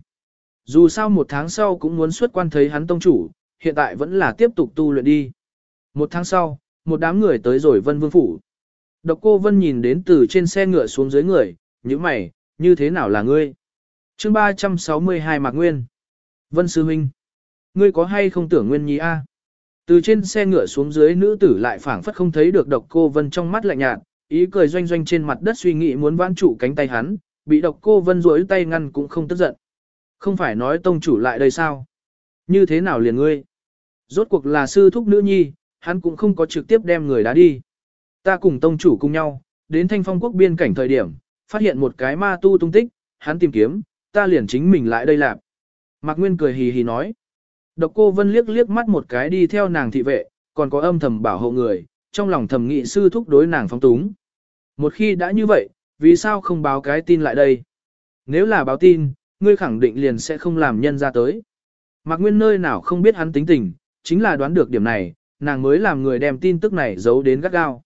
S1: Dù sao một tháng sau cũng muốn xuất quan thấy hắn tông chủ, hiện tại vẫn là tiếp tục tu luyện đi. Một tháng sau, một đám người tới rồi vân vương phủ. Độc cô vân nhìn đến từ trên xe ngựa xuống dưới người, như mày, như thế nào là ngươi? chương 362 Mạc Nguyên. Vân Sư Minh. Ngươi có hay không tưởng Nguyên Nhi A? Từ trên xe ngựa xuống dưới nữ tử lại phảng phất không thấy được độc cô Vân trong mắt lạnh nhạt, ý cười doanh doanh trên mặt đất suy nghĩ muốn vãn trụ cánh tay hắn, bị độc cô Vân rối tay ngăn cũng không tức giận. Không phải nói tông chủ lại đây sao? Như thế nào liền ngươi? Rốt cuộc là sư thúc nữ nhi, hắn cũng không có trực tiếp đem người đá đi. Ta cùng tông chủ cùng nhau, đến thanh phong quốc biên cảnh thời điểm, phát hiện một cái ma tu tung tích, hắn tìm kiếm, ta liền chính mình lại đây làm. Mạc Nguyên cười hì hì nói. Độc cô Vân liếc liếc mắt một cái đi theo nàng thị vệ, còn có âm thầm bảo hộ người, trong lòng thầm nghị sư thúc đối nàng phóng túng. Một khi đã như vậy, vì sao không báo cái tin lại đây? Nếu là báo tin, ngươi khẳng định liền sẽ không làm nhân ra tới. Mạc Nguyên nơi nào không biết hắn tính tình, chính là đoán được điểm này, nàng mới làm người đem tin tức này giấu đến gắt gao.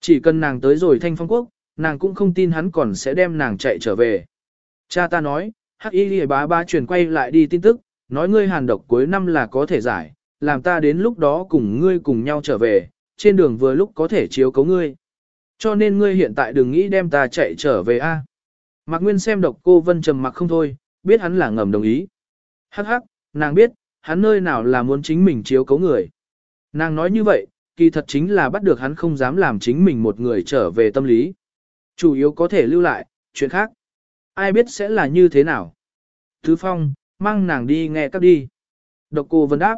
S1: Chỉ cần nàng tới rồi thanh phong quốc, nàng cũng không tin hắn còn sẽ đem nàng chạy trở về. Cha ta nói, hắc y lìa bá ba truyền quay lại đi tin tức, nói ngươi hàn độc cuối năm là có thể giải, làm ta đến lúc đó cùng ngươi cùng nhau trở về, trên đường vừa lúc có thể chiếu cấu ngươi. Cho nên ngươi hiện tại đừng nghĩ đem ta chạy trở về a. Mạc Nguyên xem độc cô Vân trầm mặc không thôi, biết hắn là ngầm đồng ý. Hắc hắc, nàng biết, hắn nơi nào là muốn chính mình chiếu cấu người. Nàng nói như vậy, kỳ thật chính là bắt được hắn không dám làm chính mình một người trở về tâm lý. Chủ yếu có thể lưu lại, chuyện khác. Ai biết sẽ là như thế nào. Thứ phong, mang nàng đi nghe các đi. Độc cô vân đáp.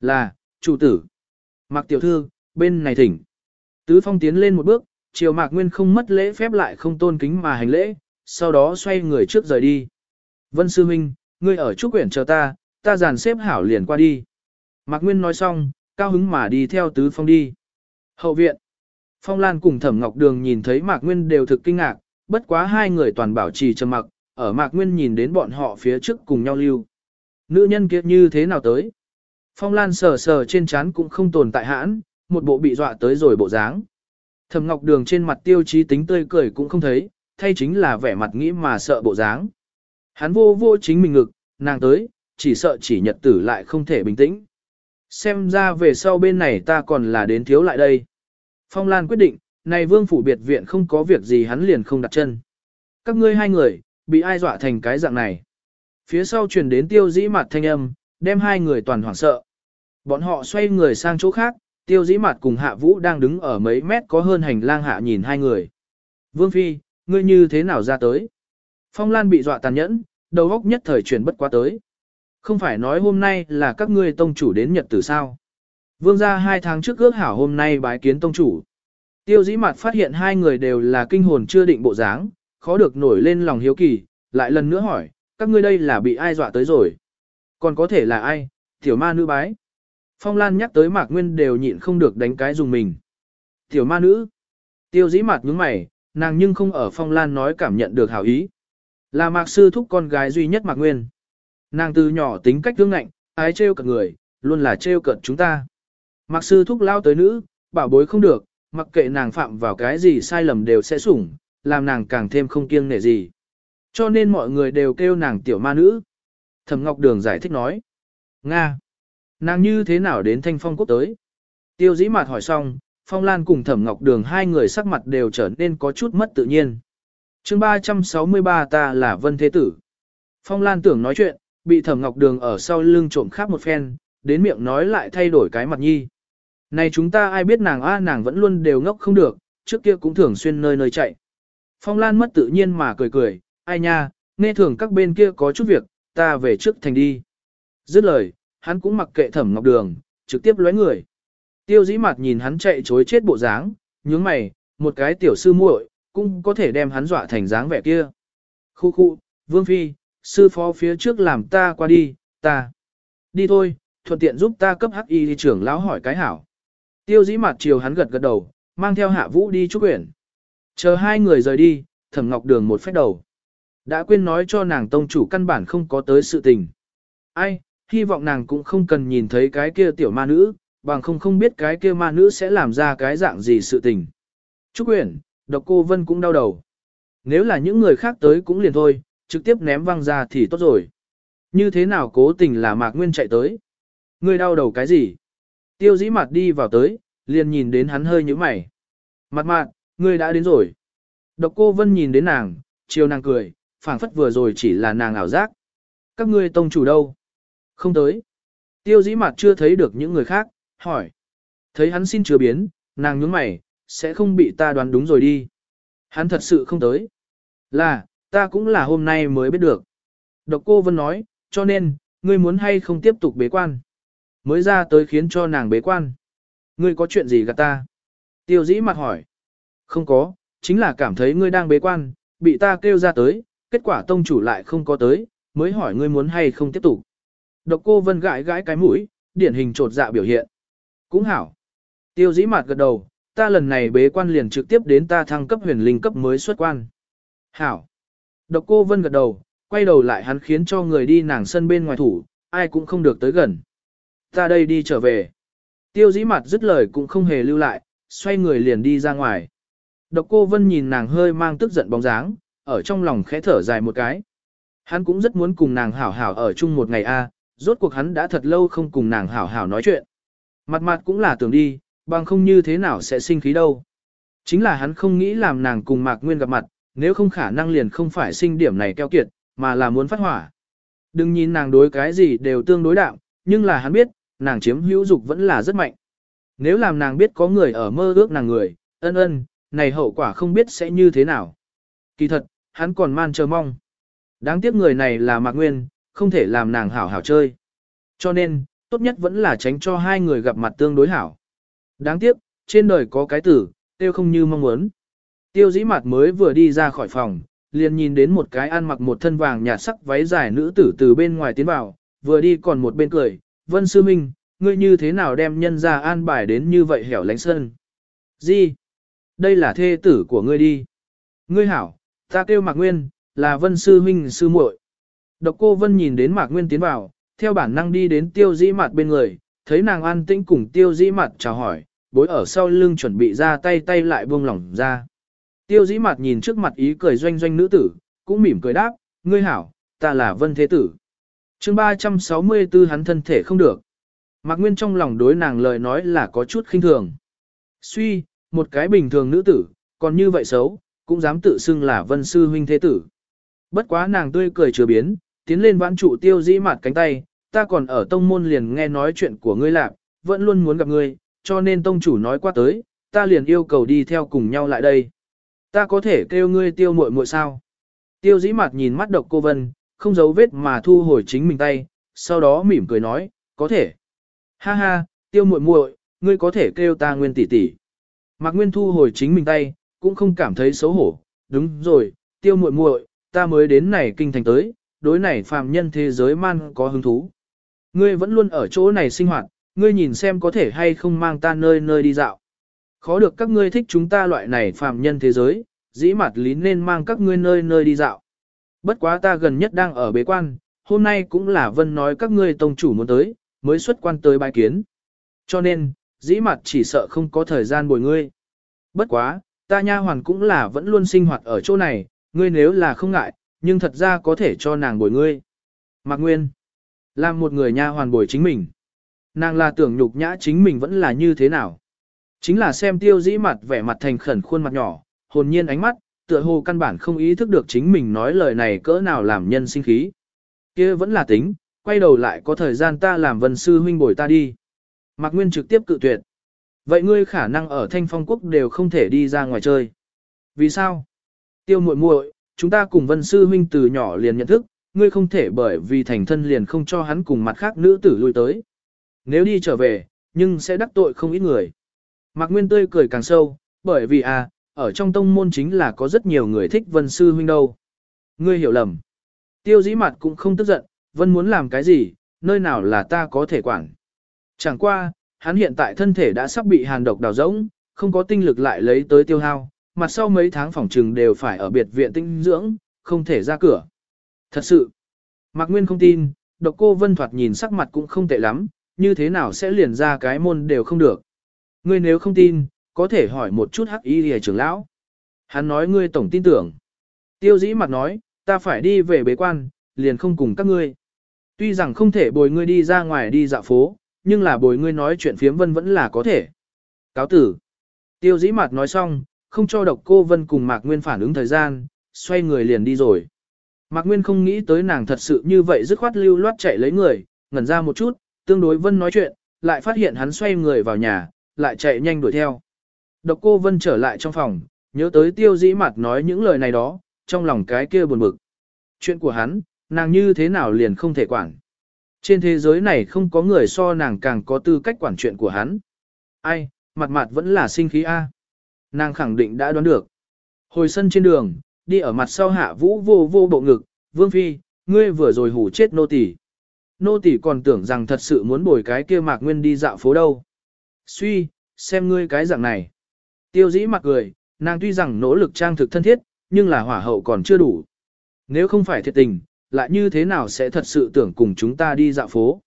S1: Là, chủ tử. Mạc tiểu thư, bên này thỉnh. Tứ phong tiến lên một bước, chiều mạc nguyên không mất lễ phép lại không tôn kính mà hành lễ, sau đó xoay người trước rời đi. Vân sư huynh, ngươi ở trúc quyển chờ ta, ta dàn xếp hảo liền qua đi. Mạc Nguyên nói xong, cao hứng mà đi theo tứ phong đi. Hậu viện. Phong Lan cùng Thẩm Ngọc Đường nhìn thấy Mạc Nguyên đều thực kinh ngạc, bất quá hai người toàn bảo trì trầm mặc, ở Mạc Nguyên nhìn đến bọn họ phía trước cùng nhau lưu. Nữ nhân kia như thế nào tới? Phong Lan sờ sờ trên trán cũng không tồn tại hãn, một bộ bị dọa tới rồi bộ dáng. Thẩm Ngọc Đường trên mặt tiêu chí tính tươi cười cũng không thấy, thay chính là vẻ mặt nghĩ mà sợ bộ dáng. Hắn vô vô chính mình ngực, nàng tới, chỉ sợ chỉ nhật tử lại không thể bình tĩnh. Xem ra về sau bên này ta còn là đến thiếu lại đây. Phong Lan quyết định, này vương phủ biệt viện không có việc gì hắn liền không đặt chân. Các ngươi hai người, bị ai dọa thành cái dạng này. Phía sau truyền đến tiêu dĩ mặt thanh âm, đem hai người toàn hoảng sợ. Bọn họ xoay người sang chỗ khác, tiêu dĩ mặt cùng hạ vũ đang đứng ở mấy mét có hơn hành lang hạ nhìn hai người. Vương Phi, ngươi như thế nào ra tới? Phong Lan bị dọa tàn nhẫn, đầu óc nhất thời chuyển bất quá tới. Không phải nói hôm nay là các ngươi tông chủ đến nhật tử sao? Vương gia hai tháng trước ước hảo hôm nay bái kiến tông chủ. Tiêu dĩ mặt phát hiện hai người đều là kinh hồn chưa định bộ dáng, khó được nổi lên lòng hiếu kỳ, lại lần nữa hỏi, các ngươi đây là bị ai dọa tới rồi? Còn có thể là ai? Tiểu ma nữ bái. Phong Lan nhắc tới Mạc Nguyên đều nhịn không được đánh cái dùng mình. Tiểu ma nữ. Tiêu dĩ mặt nhướng mày, nàng nhưng không ở Phong Lan nói cảm nhận được hảo ý. Là Mạc Sư thúc con gái duy nhất Mạc Nguyên. Nàng từ nhỏ tính cách tương ngạnh, ái trêu cợt người, luôn là trêu cợt chúng ta. Mặc Sư thúc lao tới nữ, bảo bối không được, mặc kệ nàng phạm vào cái gì sai lầm đều sẽ sủng, làm nàng càng thêm không kiêng nể gì. Cho nên mọi người đều kêu nàng tiểu ma nữ. Thẩm Ngọc Đường giải thích nói. Nga! Nàng như thế nào đến thanh phong quốc tới? Tiêu dĩ mạt hỏi xong, Phong Lan cùng Thẩm Ngọc Đường hai người sắc mặt đều trở nên có chút mất tự nhiên chương 363 ta là Vân Thế Tử. Phong Lan tưởng nói chuyện, bị Thẩm Ngọc Đường ở sau lưng trộm khắp một phen, đến miệng nói lại thay đổi cái mặt nhi. Này chúng ta ai biết nàng a nàng vẫn luôn đều ngốc không được, trước kia cũng thường xuyên nơi nơi chạy. Phong Lan mất tự nhiên mà cười cười, ai nha, nghe thường các bên kia có chút việc, ta về trước thành đi. Dứt lời, hắn cũng mặc kệ thẩm ngọc đường, trực tiếp lóe người. Tiêu dĩ mặt nhìn hắn chạy chối chết bộ dáng, nhướng mày, một cái tiểu sư muội cũng có thể đem hắn dọa thành dáng vẻ kia. Khu khu, Vương Phi, sư phó phía trước làm ta qua đi, ta. Đi thôi, thuận tiện giúp ta cấp hắc y trưởng lão hỏi cái hảo. Tiêu dĩ mặt chiều hắn gật gật đầu, mang theo hạ vũ đi trúc quyển. Chờ hai người rời đi, thẩm ngọc đường một phép đầu. Đã quên nói cho nàng tông chủ căn bản không có tới sự tình. Ai, hy vọng nàng cũng không cần nhìn thấy cái kia tiểu ma nữ, bằng không không biết cái kia ma nữ sẽ làm ra cái dạng gì sự tình. Trúc Quyển, độc cô Vân cũng đau đầu. Nếu là những người khác tới cũng liền thôi, trực tiếp ném văng ra thì tốt rồi. Như thế nào cố tình là Mạc Nguyên chạy tới? Ngươi đau đầu cái gì? Tiêu dĩ mặt đi vào tới, liền nhìn đến hắn hơi như mày. Mặt mạn, ngươi đã đến rồi. Độc cô Vân nhìn đến nàng, chiều nàng cười, phảng phất vừa rồi chỉ là nàng ảo giác. Các ngươi tông chủ đâu? Không tới. Tiêu dĩ mặt chưa thấy được những người khác, hỏi. Thấy hắn xin chưa biến, nàng nhướng mày, sẽ không bị ta đoán đúng rồi đi. Hắn thật sự không tới. Là, ta cũng là hôm nay mới biết được. Độc cô Vân nói, cho nên, ngươi muốn hay không tiếp tục bế quan. Mới ra tới khiến cho nàng bế quan. Ngươi có chuyện gì gạt ta? Tiêu dĩ mặt hỏi. Không có, chính là cảm thấy ngươi đang bế quan, bị ta kêu ra tới, kết quả tông chủ lại không có tới, mới hỏi ngươi muốn hay không tiếp tục. Độc cô Vân gãi gãi cái mũi, điển hình trột dạ biểu hiện. Cũng hảo. Tiêu dĩ mặt gật đầu, ta lần này bế quan liền trực tiếp đến ta thăng cấp huyền linh cấp mới xuất quan. Hảo. Độc cô Vân gật đầu, quay đầu lại hắn khiến cho người đi nàng sân bên ngoài thủ, ai cũng không được tới gần. Ta đây đi trở về. Tiêu dĩ mặt dứt lời cũng không hề lưu lại, xoay người liền đi ra ngoài. Độc cô Vân nhìn nàng hơi mang tức giận bóng dáng, ở trong lòng khẽ thở dài một cái. Hắn cũng rất muốn cùng nàng hảo hảo ở chung một ngày a, rốt cuộc hắn đã thật lâu không cùng nàng hảo hảo nói chuyện. Mặt mặt cũng là tưởng đi, bằng không như thế nào sẽ sinh khí đâu. Chính là hắn không nghĩ làm nàng cùng Mạc Nguyên gặp mặt, nếu không khả năng liền không phải sinh điểm này keo kiệt, mà là muốn phát hỏa. Đừng nhìn nàng đối cái gì đều tương đối đạo, nhưng là hắn biết, nàng chiếm hữu dục vẫn là rất mạnh. Nếu làm nàng biết có người ở mơ ước nàng người, ân ân, này hậu quả không biết sẽ như thế nào. Kỳ thật, hắn còn man chờ mong. Đáng tiếc người này là Mạc Nguyên, không thể làm nàng hảo hảo chơi. Cho nên, tốt nhất vẫn là tránh cho hai người gặp mặt tương đối hảo. Đáng tiếc, trên đời có cái tử, tiêu không như mong muốn. Tiêu dĩ mặt mới vừa đi ra khỏi phòng, liền nhìn đến một cái ăn mặc một thân vàng nhạt sắc váy dài nữ tử từ bên ngoài tiến vào, vừa đi còn một bên cười, Vân Sư Minh, ngươi như thế nào đem nhân ra an bài đến như vậy hẻo lánh sơn. Gì? Đây là thê tử của ngươi đi. Ngươi hảo, ta kêu Mạc Nguyên, là Vân Sư Minh Sư muội. Độc cô Vân nhìn đến Mạc Nguyên tiến vào, theo bản năng đi đến tiêu dĩ mặt bên người, thấy nàng an tĩnh cùng tiêu dĩ mặt chào hỏi, bối ở sau lưng chuẩn bị ra tay tay lại buông lỏng ra. Tiêu dĩ mặt nhìn trước mặt ý cười doanh doanh nữ tử, cũng mỉm cười đáp, ngươi hảo, ta là Vân Thế Tử. chương 364 hắn thân thể không được. Mạc Nguyên trong lòng đối nàng lời nói là có chút khinh thường. Suy, một cái bình thường nữ tử, còn như vậy xấu, cũng dám tự xưng là Vân Sư Huynh Thế Tử. Bất quá nàng tươi cười chưa biến, tiến lên vãn trụ tiêu dĩ mặt cánh tay, ta còn ở tông môn liền nghe nói chuyện của ngươi lạc, vẫn luôn muốn gặp ngươi, cho nên tông chủ nói qua tới, ta liền yêu cầu đi theo cùng nhau lại đây. Ta có thể kêu ngươi tiêu muội muội sao? Tiêu dĩ mặt nhìn mắt độc cô Vân, không giấu vết mà thu hồi chính mình tay, sau đó mỉm cười nói, có thể. Ha ha, tiêu muội muội, ngươi có thể kêu ta nguyên tỷ tỷ. Mạc Nguyên thu hồi chính mình tay, cũng không cảm thấy xấu hổ, đúng rồi, tiêu muội muội, ta mới đến này kinh thành tới, đối này phàm nhân thế giới man có hứng thú. Ngươi vẫn luôn ở chỗ này sinh hoạt, ngươi nhìn xem có thể hay không mang ta nơi nơi đi dạo. Khó được các ngươi thích chúng ta loại này phàm nhân thế giới, dĩ mặt lý nên mang các ngươi nơi nơi đi dạo. Bất quá ta gần nhất đang ở bế quan, hôm nay cũng là vân nói các ngươi tông chủ muốn tới, mới xuất quan tới bài kiến. Cho nên, dĩ mặt chỉ sợ không có thời gian bồi ngươi. Bất quá, ta nha hoàn cũng là vẫn luôn sinh hoạt ở chỗ này, ngươi nếu là không ngại, nhưng thật ra có thể cho nàng bồi ngươi. Mạc Nguyên, làm một người nha hoàn bồi chính mình. Nàng là tưởng nhục nhã chính mình vẫn là như thế nào. Chính là xem tiêu dĩ mặt vẻ mặt thành khẩn khuôn mặt nhỏ, hồn nhiên ánh mắt, tựa hồ căn bản không ý thức được chính mình nói lời này cỡ nào làm nhân sinh khí. kia vẫn là tính, quay đầu lại có thời gian ta làm vân sư huynh bồi ta đi. Mạc Nguyên trực tiếp cự tuyệt. Vậy ngươi khả năng ở thanh phong quốc đều không thể đi ra ngoài chơi. Vì sao? Tiêu muội muội, chúng ta cùng vân sư huynh từ nhỏ liền nhận thức, ngươi không thể bởi vì thành thân liền không cho hắn cùng mặt khác nữ tử lui tới. Nếu đi trở về, nhưng sẽ đắc tội không ít người. Mạc Nguyên tươi cười càng sâu, bởi vì à, ở trong tông môn chính là có rất nhiều người thích vân sư huynh đâu. Ngươi hiểu lầm. Tiêu dĩ mặt cũng không tức giận, vân muốn làm cái gì, nơi nào là ta có thể quản. Chẳng qua, hắn hiện tại thân thể đã sắp bị hàn độc đào rỗng, không có tinh lực lại lấy tới tiêu hao, mặt sau mấy tháng phòng trừng đều phải ở biệt viện tinh dưỡng, không thể ra cửa. Thật sự, Mạc Nguyên không tin, độc cô Vân Thoạt nhìn sắc mặt cũng không tệ lắm, như thế nào sẽ liền ra cái môn đều không được. Ngươi nếu không tin, có thể hỏi một chút hắc y lìa trưởng lão. Hắn nói ngươi tổng tin tưởng. Tiêu dĩ mặt nói, ta phải đi về bế quan, liền không cùng các ngươi. Tuy rằng không thể bồi ngươi đi ra ngoài đi dạo phố, nhưng là bồi ngươi nói chuyện phiếm vân vẫn là có thể. Cáo tử. Tiêu dĩ mặt nói xong, không cho độc cô vân cùng Mạc Nguyên phản ứng thời gian, xoay người liền đi rồi. Mạc Nguyên không nghĩ tới nàng thật sự như vậy dứt khoát lưu loát chạy lấy người, ngẩn ra một chút, tương đối vân nói chuyện, lại phát hiện hắn xoay người vào nhà, lại chạy nhanh đuổi theo. Độc cô vân trở lại trong phòng, nhớ tới tiêu dĩ mặt nói những lời này đó, trong lòng cái kia buồn bực. Chuyện của hắn, nàng như thế nào liền không thể quản. Trên thế giới này không có người so nàng càng có tư cách quản chuyện của hắn. Ai, mặt mặt vẫn là sinh khí A. Nàng khẳng định đã đoán được. Hồi sân trên đường, đi ở mặt sau hạ vũ vô vô bộ ngực, vương phi, ngươi vừa rồi hủ chết nô tỳ. Nô tỳ còn tưởng rằng thật sự muốn bồi cái kia mạc nguyên đi dạo phố đâu. Suy, xem ngươi cái dạng này. Tiêu dĩ mặt cười, nàng tuy rằng nỗ lực trang thực thân thiết, nhưng là hỏa hậu còn chưa đủ. Nếu không phải thiệt tình, lại như thế nào sẽ thật sự tưởng cùng chúng ta đi dạo phố.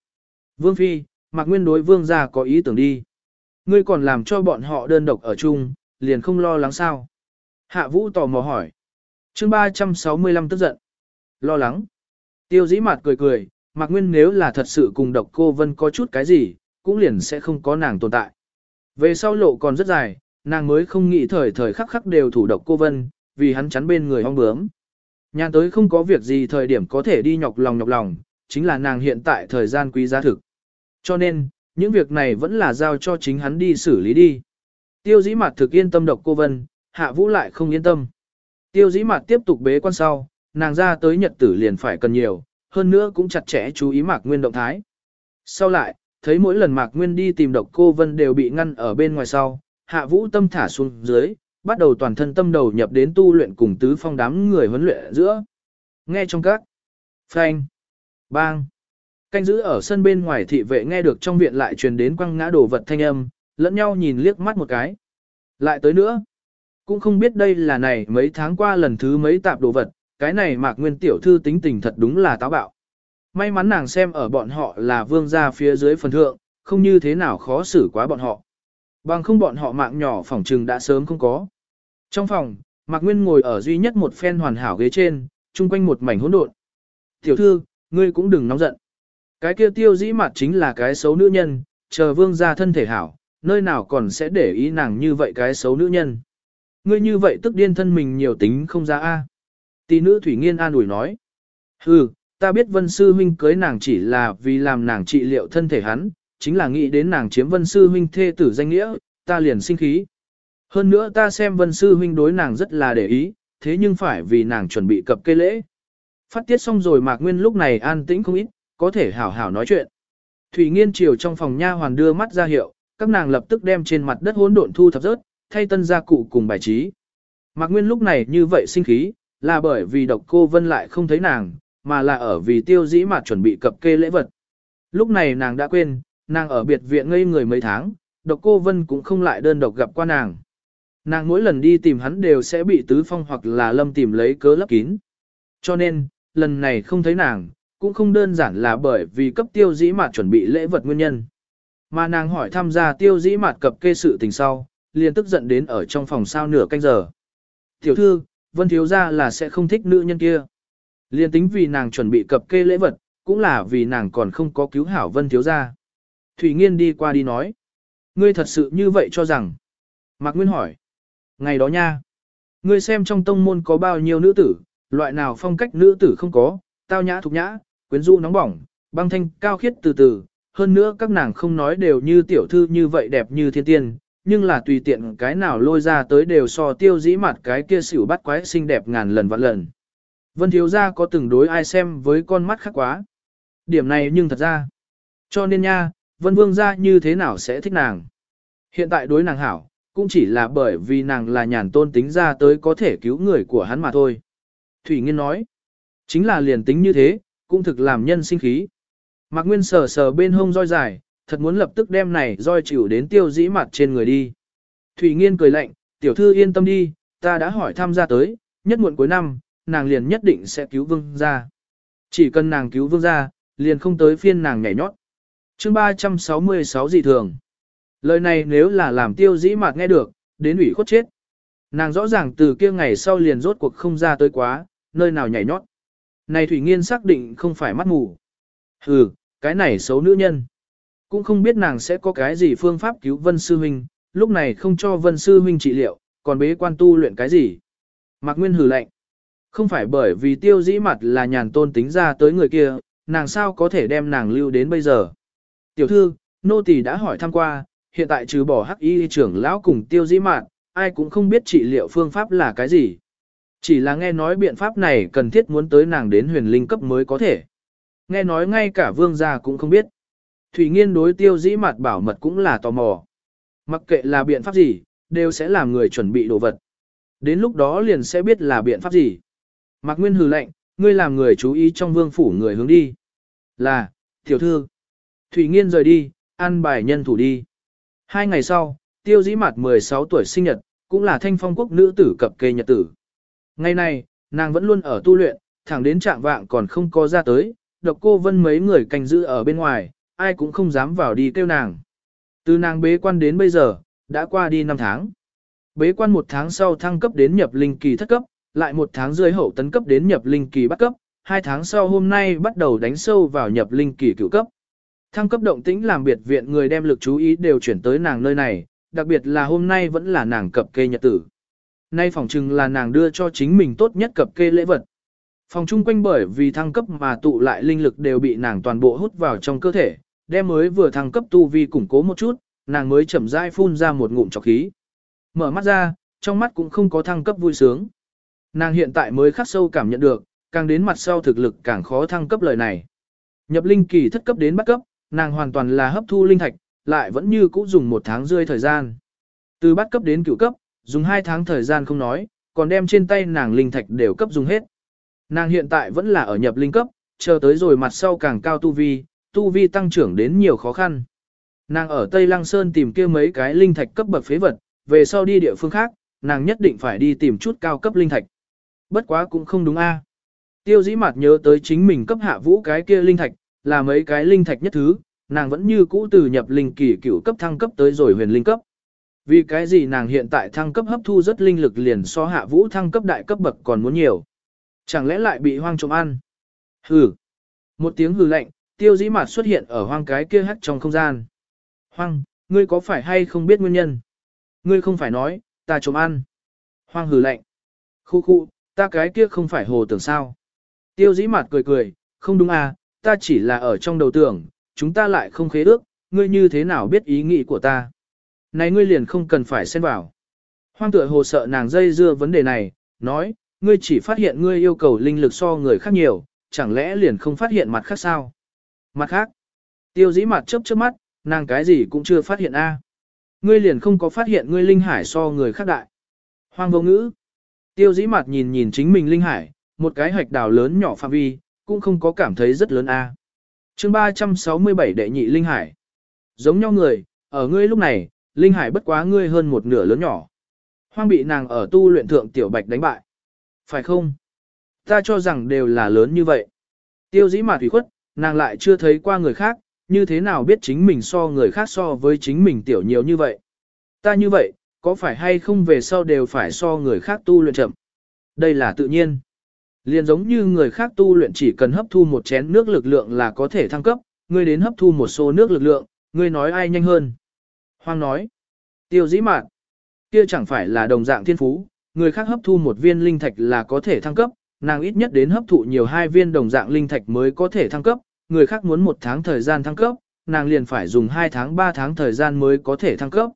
S1: Vương Phi, Mạc Nguyên đối vương gia có ý tưởng đi. Ngươi còn làm cho bọn họ đơn độc ở chung, liền không lo lắng sao. Hạ Vũ tò mò hỏi. chương 365 tức giận. Lo lắng. Tiêu dĩ mặt cười cười, Mạc Nguyên nếu là thật sự cùng độc cô Vân có chút cái gì, cũng liền sẽ không có nàng tồn tại. Về sau lộ còn rất dài, nàng mới không nghĩ thời thời khắc khắc đều thủ độc cô Vân, vì hắn chắn bên người hong bướm. Nhàn tới không có việc gì thời điểm có thể đi nhọc lòng nhọc lòng, chính là nàng hiện tại thời gian quý giá thực. Cho nên, những việc này vẫn là giao cho chính hắn đi xử lý đi. Tiêu dĩ mặt thực yên tâm độc cô Vân, hạ vũ lại không yên tâm. Tiêu dĩ mặt tiếp tục bế quan sau, nàng ra tới nhật tử liền phải cần nhiều, hơn nữa cũng chặt chẽ chú ý Mạc Nguyên động thái. Sau lại, thấy mỗi lần Mạc Nguyên đi tìm độc cô Vân đều bị ngăn ở bên ngoài sau, hạ vũ tâm thả xuống dưới, bắt đầu toàn thân tâm đầu nhập đến tu luyện cùng tứ phong đám người huấn luyện giữa. Nghe trong các phanh, bang, canh giữ ở sân bên ngoài thị vệ nghe được trong viện lại truyền đến quăng ngã đồ vật thanh âm, lẫn nhau nhìn liếc mắt một cái. Lại tới nữa, cũng không biết đây là này mấy tháng qua lần thứ mấy tạp đồ vật, cái này mạc nguyên tiểu thư tính tình thật đúng là táo bạo. May mắn nàng xem ở bọn họ là vương gia phía dưới phần thượng, không như thế nào khó xử quá bọn họ. Bằng không bọn họ mạng nhỏ phòng trừng đã sớm không có. Trong phòng, Mạc Nguyên ngồi ở duy nhất một phen hoàn hảo ghế trên, chung quanh một mảnh hỗn độn. Tiểu thư, ngươi cũng đừng nóng giận. Cái kia tiêu dĩ mặt chính là cái xấu nữ nhân, chờ vương gia thân thể hảo, nơi nào còn sẽ để ý nàng như vậy cái xấu nữ nhân. Ngươi như vậy tức điên thân mình nhiều tính không ra a. Tỷ nữ Thủy Nghiên an ủi nói. Hừ, ta biết vân sư huynh cưới nàng chỉ là vì làm nàng trị liệu thân thể hắn, chính là nghĩ đến nàng chiếm vân sư huynh thê tử danh nghĩa, ta liền sinh khí. Hơn nữa ta xem vân sư huynh đối nàng rất là để ý, thế nhưng phải vì nàng chuẩn bị cập cây lễ. Phát tiết xong rồi Mạc Nguyên lúc này an tĩnh không ít, có thể hảo hảo nói chuyện. Thủy Nghiên chiều trong phòng nha hoàn đưa mắt ra hiệu, các nàng lập tức đem trên mặt đất hỗn độn thu thập rớt, thay tân gia cụ cùng bài trí. Mạc Nguyên lúc này như vậy sinh khí, là bởi vì độc cô Vân lại không thấy nàng, mà là ở vì tiêu dĩ mặt chuẩn bị cập kê lễ vật. Lúc này nàng đã quên, nàng ở biệt viện ngây người mấy tháng, độc cô Vân cũng không lại đơn độc gặp qua nàng. Nàng mỗi lần đi tìm hắn đều sẽ bị tứ phong hoặc là lâm tìm lấy cớ lấp kín. Cho nên, lần này không thấy nàng, cũng không đơn giản là bởi vì cấp tiêu dĩ mặt chuẩn bị lễ vật nguyên nhân. Mà nàng hỏi tham gia tiêu dĩ mặt cập kê sự tình sau, liền tức giận đến ở trong phòng sao nửa canh giờ. Tiểu thư, vân thiếu gia là sẽ không thích nữ nhân kia liên tính vì nàng chuẩn bị cập kê lễ vật, cũng là vì nàng còn không có cứu hảo vân thiếu ra. Thủy Nghiên đi qua đi nói. Ngươi thật sự như vậy cho rằng. Mạc Nguyên hỏi. Ngày đó nha. Ngươi xem trong tông môn có bao nhiêu nữ tử, loại nào phong cách nữ tử không có, tao nhã thục nhã, quyến rũ nóng bỏng, băng thanh cao khiết từ từ. Hơn nữa các nàng không nói đều như tiểu thư như vậy đẹp như thiên tiên, nhưng là tùy tiện cái nào lôi ra tới đều so tiêu dĩ mặt cái kia xỉu bắt quái xinh đẹp ngàn lần vạn lần. Vân thiếu gia có từng đối ai xem với con mắt khác quá. Điểm này nhưng thật ra. Cho nên nha, vân vương gia như thế nào sẽ thích nàng. Hiện tại đối nàng hảo, cũng chỉ là bởi vì nàng là nhàn tôn tính ra tới có thể cứu người của hắn mà thôi. Thủy Nghiên nói, chính là liền tính như thế, cũng thực làm nhân sinh khí. Mạc Nguyên sờ sờ bên hông roi dài, thật muốn lập tức đem này roi chịu đến tiêu dĩ mặt trên người đi. Thủy Nghiên cười lạnh, tiểu thư yên tâm đi, ta đã hỏi tham gia tới, nhất muộn cuối năm, nàng liền nhất định sẽ cứu vương gia. Chỉ cần nàng cứu vương gia, liền không tới phiên nàng nhảy nhót. chương 366 dị thường. Lời này nếu là làm tiêu dĩ mạt nghe được, đến ủy khuất chết. Nàng rõ ràng từ kia ngày sau liền rốt cuộc không ra tới quá, nơi nào nhảy nhót. Này Thủy Nghiên xác định không phải mắt mù. Hừ, cái này xấu nữ nhân. Cũng không biết nàng sẽ có cái gì phương pháp cứu Vân Sư Huynh, lúc này không cho Vân Sư Huynh trị liệu, còn bế quan tu luyện cái gì. Mạc Nguyên hừ lạnh. Không phải bởi vì tiêu dĩ mặt là nhàn tôn tính ra tới người kia, nàng sao có thể đem nàng lưu đến bây giờ. Tiểu thư, nô tỳ đã hỏi thăm qua, hiện tại trừ bỏ hắc y trưởng lão cùng tiêu dĩ mạn, ai cũng không biết trị liệu phương pháp là cái gì. Chỉ là nghe nói biện pháp này cần thiết muốn tới nàng đến huyền linh cấp mới có thể. Nghe nói ngay cả vương gia cũng không biết. Thủy nghiên đối tiêu dĩ mặt bảo mật cũng là tò mò. Mặc kệ là biện pháp gì, đều sẽ làm người chuẩn bị đồ vật. Đến lúc đó liền sẽ biết là biện pháp gì. Mạc Nguyên hừ lạnh, ngươi làm người chú ý trong vương phủ người hướng đi. Là, tiểu thư. Thủy nghiên rời đi, ăn bài nhân thủ đi. Hai ngày sau, tiêu dĩ mặt 16 tuổi sinh nhật, cũng là thanh phong quốc nữ tử cập kê nhật tử. Ngày này, nàng vẫn luôn ở tu luyện, thẳng đến trạng vạng còn không có ra tới, độc cô vân mấy người canh giữ ở bên ngoài, ai cũng không dám vào đi kêu nàng. Từ nàng bế quan đến bây giờ, đã qua đi 5 tháng. Bế quan một tháng sau thăng cấp đến nhập linh kỳ thất cấp, lại một tháng dưới hậu tấn cấp đến nhập linh kỳ bắt cấp, hai tháng sau hôm nay bắt đầu đánh sâu vào nhập linh kỳ cửu cấp. Thăng cấp động tĩnh làm biệt viện người đem lực chú ý đều chuyển tới nàng nơi này, đặc biệt là hôm nay vẫn là nàng cập kê nhật tử. Nay phòng trừng là nàng đưa cho chính mình tốt nhất cập kê lễ vật. Phòng chung quanh bởi vì thăng cấp mà tụ lại linh lực đều bị nàng toàn bộ hút vào trong cơ thể, đem mới vừa thăng cấp tu vi củng cố một chút, nàng mới chậm rãi phun ra một ngụm trọc khí. Mở mắt ra, trong mắt cũng không có thăng cấp vui sướng. Nàng hiện tại mới khắc sâu cảm nhận được, càng đến mặt sau thực lực càng khó thăng cấp lời này. Nhập linh kỳ thất cấp đến bắt cấp, nàng hoàn toàn là hấp thu linh thạch, lại vẫn như cũ dùng một tháng rơi thời gian. Từ bắt cấp đến cửu cấp, dùng hai tháng thời gian không nói, còn đem trên tay nàng linh thạch đều cấp dùng hết. Nàng hiện tại vẫn là ở nhập linh cấp, chờ tới rồi mặt sau càng cao tu vi, tu vi tăng trưởng đến nhiều khó khăn. Nàng ở Tây Lăng Sơn tìm kia mấy cái linh thạch cấp bậc phế vật, về sau đi địa phương khác, nàng nhất định phải đi tìm chút cao cấp linh thạch. Bất quá cũng không đúng a. Tiêu dĩ mặt nhớ tới chính mình cấp hạ vũ cái kia linh thạch, là mấy cái linh thạch nhất thứ, nàng vẫn như cũ từ nhập linh kỳ cửu cấp thăng cấp tới rồi huyền linh cấp. Vì cái gì nàng hiện tại thăng cấp hấp thu rất linh lực liền so hạ vũ thăng cấp đại cấp bậc còn muốn nhiều. Chẳng lẽ lại bị hoang trộm ăn? Hừ. Một tiếng hừ lạnh, tiêu dĩ mặt xuất hiện ở hoang cái kia hắt trong không gian. Hoang, ngươi có phải hay không biết nguyên nhân? Ngươi không phải nói, ta trộm ăn. Hoang hừ lạnh. Khu khu, ta cái kia không phải hồ tưởng sao. Tiêu dĩ mặt cười cười, không đúng à, ta chỉ là ở trong đầu tưởng, chúng ta lại không khế ước, ngươi như thế nào biết ý nghĩ của ta. Này ngươi liền không cần phải xen vào. Hoang tựa hồ sợ nàng dây dưa vấn đề này, nói, ngươi chỉ phát hiện ngươi yêu cầu linh lực so người khác nhiều, chẳng lẽ liền không phát hiện mặt khác sao? Mặt khác, tiêu dĩ mặt chớp chớp mắt, nàng cái gì cũng chưa phát hiện a. Ngươi liền không có phát hiện ngươi linh hải so người khác đại. Hoang vô ngữ. Tiêu dĩ mặt nhìn nhìn chính mình linh hải, một cái hạch đào lớn nhỏ phạm vi, cũng không có cảm thấy rất lớn a. À. Chương 367 đệ nhị linh hải. Giống nhau người, ở ngươi lúc này, linh hải bất quá ngươi hơn một nửa lớn nhỏ. Hoang bị nàng ở tu luyện thượng tiểu bạch đánh bại. Phải không? Ta cho rằng đều là lớn như vậy. Tiêu dĩ mà thủy khuất, nàng lại chưa thấy qua người khác, như thế nào biết chính mình so người khác so với chính mình tiểu nhiều như vậy. Ta như vậy, có phải hay không về sau đều phải so người khác tu luyện chậm. Đây là tự nhiên. Liền giống như người khác tu luyện chỉ cần hấp thu một chén nước lực lượng là có thể thăng cấp, ngươi đến hấp thu một số nước lực lượng, ngươi nói ai nhanh hơn. Hoang nói, tiêu dĩ mạn, kia chẳng phải là đồng dạng thiên phú, người khác hấp thu một viên linh thạch là có thể thăng cấp, nàng ít nhất đến hấp thụ nhiều hai viên đồng dạng linh thạch mới có thể thăng cấp, người khác muốn một tháng thời gian thăng cấp, nàng liền phải dùng hai tháng ba tháng thời gian mới có thể thăng cấp.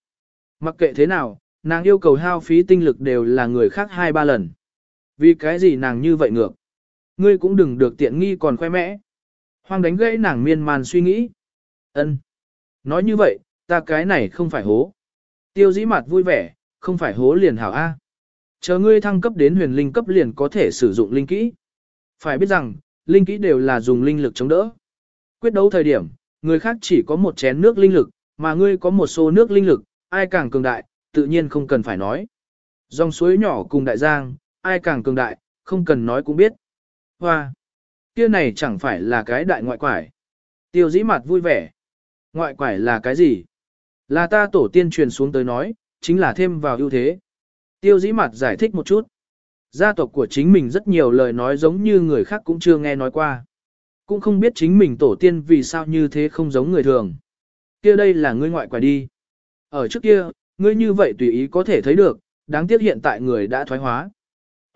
S1: Mặc kệ thế nào, nàng yêu cầu hao phí tinh lực đều là người khác hai ba lần. Vì cái gì nàng như vậy ngược? Ngươi cũng đừng được tiện nghi còn khoe mẽ. Hoang đánh gãy nàng miên man suy nghĩ. ân Nói như vậy, ta cái này không phải hố. Tiêu dĩ mặt vui vẻ, không phải hố liền hảo A. Chờ ngươi thăng cấp đến huyền linh cấp liền có thể sử dụng linh kỹ. Phải biết rằng, linh kỹ đều là dùng linh lực chống đỡ. Quyết đấu thời điểm, người khác chỉ có một chén nước linh lực, mà ngươi có một số nước linh lực, ai càng cường đại, tự nhiên không cần phải nói. Dòng suối nhỏ cùng đại giang, ai càng cường đại, không cần nói cũng biết. Hoa! Kia này chẳng phải là cái đại ngoại quải. Tiêu dĩ mặt vui vẻ. Ngoại quải là cái gì? Là ta tổ tiên truyền xuống tới nói, chính là thêm vào ưu thế. Tiêu dĩ mặt giải thích một chút. Gia tộc của chính mình rất nhiều lời nói giống như người khác cũng chưa nghe nói qua. Cũng không biết chính mình tổ tiên vì sao như thế không giống người thường. Kia đây là ngươi ngoại quải đi. Ở trước kia, ngươi như vậy tùy ý có thể thấy được, đáng tiếc hiện tại người đã thoái hóa.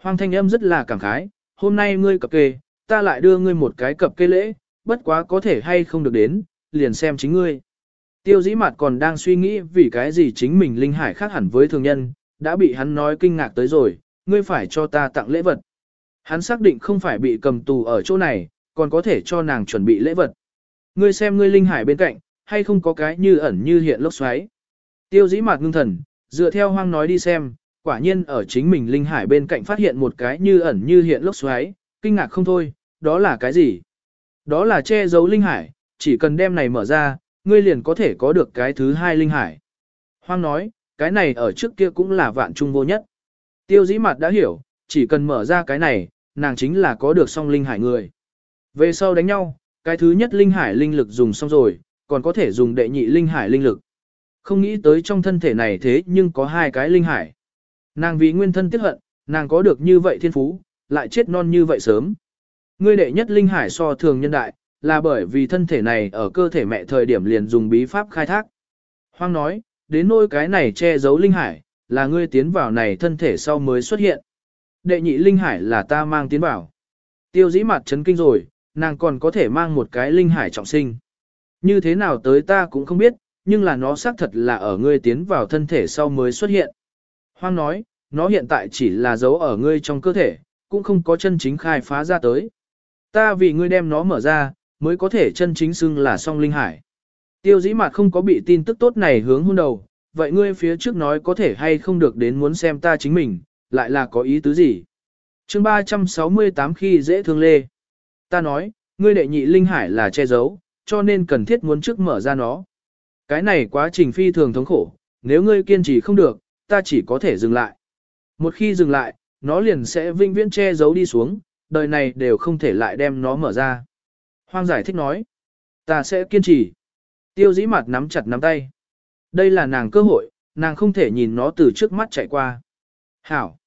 S1: Hoàng thanh âm rất là cảm khái, hôm nay ngươi cập kê, ta lại đưa ngươi một cái cập kê lễ, bất quá có thể hay không được đến, liền xem chính ngươi. Tiêu dĩ mặt còn đang suy nghĩ vì cái gì chính mình linh hải khác hẳn với thường nhân, đã bị hắn nói kinh ngạc tới rồi, ngươi phải cho ta tặng lễ vật. Hắn xác định không phải bị cầm tù ở chỗ này, còn có thể cho nàng chuẩn bị lễ vật. Ngươi xem ngươi linh hải bên cạnh, hay không có cái như ẩn như hiện lốc xoáy. Tiêu dĩ mạc ngưng thần, dựa theo hoang nói đi xem, quả nhiên ở chính mình linh hải bên cạnh phát hiện một cái như ẩn như hiện lốc xoáy, kinh ngạc không thôi, đó là cái gì? Đó là che giấu linh hải, chỉ cần đem này mở ra, ngươi liền có thể có được cái thứ hai linh hải. Hoang nói, cái này ở trước kia cũng là vạn trung vô nhất. Tiêu dĩ mặt đã hiểu, chỉ cần mở ra cái này, nàng chính là có được song linh hải người. Về sau đánh nhau, cái thứ nhất linh hải linh lực dùng xong rồi, còn có thể dùng đệ nhị linh hải linh lực. Không nghĩ tới trong thân thể này thế nhưng có hai cái linh hải. Nàng vì nguyên thân tiếc hận, nàng có được như vậy thiên phú, lại chết non như vậy sớm. Ngươi đệ nhất linh hải so thường nhân đại, là bởi vì thân thể này ở cơ thể mẹ thời điểm liền dùng bí pháp khai thác. Hoang nói, đến nỗi cái này che giấu linh hải, là ngươi tiến vào này thân thể sau mới xuất hiện. Đệ nhị linh hải là ta mang tiến vào. Tiêu dĩ mặt chấn kinh rồi, nàng còn có thể mang một cái linh hải trọng sinh. Như thế nào tới ta cũng không biết, nhưng là nó xác thật là ở ngươi tiến vào thân thể sau mới xuất hiện. Hoang nói, nó hiện tại chỉ là dấu ở ngươi trong cơ thể, cũng không có chân chính khai phá ra tới. Ta vì ngươi đem nó mở ra, mới có thể chân chính xưng là song linh hải. Tiêu dĩ mặt không có bị tin tức tốt này hướng hôn đầu, vậy ngươi phía trước nói có thể hay không được đến muốn xem ta chính mình, lại là có ý tứ gì? chương 368 khi dễ thương lê. Ta nói, ngươi đệ nhị linh hải là che giấu, cho nên cần thiết muốn trước mở ra nó. Cái này quá trình phi thường thống khổ, nếu ngươi kiên trì không được, ta chỉ có thể dừng lại. Một khi dừng lại, nó liền sẽ vinh viễn che giấu đi xuống, đời này đều không thể lại đem nó mở ra. Hoang giải thích nói, ta sẽ kiên trì. Tiêu dĩ mặt nắm chặt nắm tay. Đây là nàng cơ hội, nàng không thể nhìn nó từ trước mắt chạy qua. Hảo,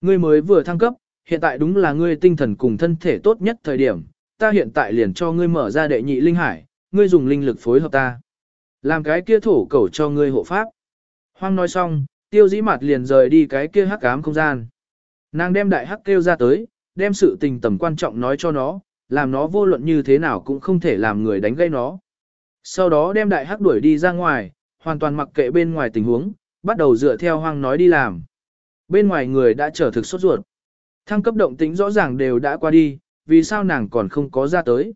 S1: ngươi mới vừa thăng cấp, hiện tại đúng là ngươi tinh thần cùng thân thể tốt nhất thời điểm, ta hiện tại liền cho ngươi mở ra đệ nhị linh hải, ngươi dùng linh lực phối hợp ta. Làm cái kia thổ cầu cho ngươi hộ pháp. Hoang nói xong, tiêu dĩ mặt liền rời đi cái kia hắc ám không gian. Nàng đem đại hắc kêu ra tới, đem sự tình tầm quan trọng nói cho nó, làm nó vô luận như thế nào cũng không thể làm người đánh gây nó. Sau đó đem đại hắc đuổi đi ra ngoài, hoàn toàn mặc kệ bên ngoài tình huống, bắt đầu dựa theo hoang nói đi làm. Bên ngoài người đã trở thực sốt ruột. Thăng cấp động tính rõ ràng đều đã qua đi, vì sao nàng còn không có ra tới.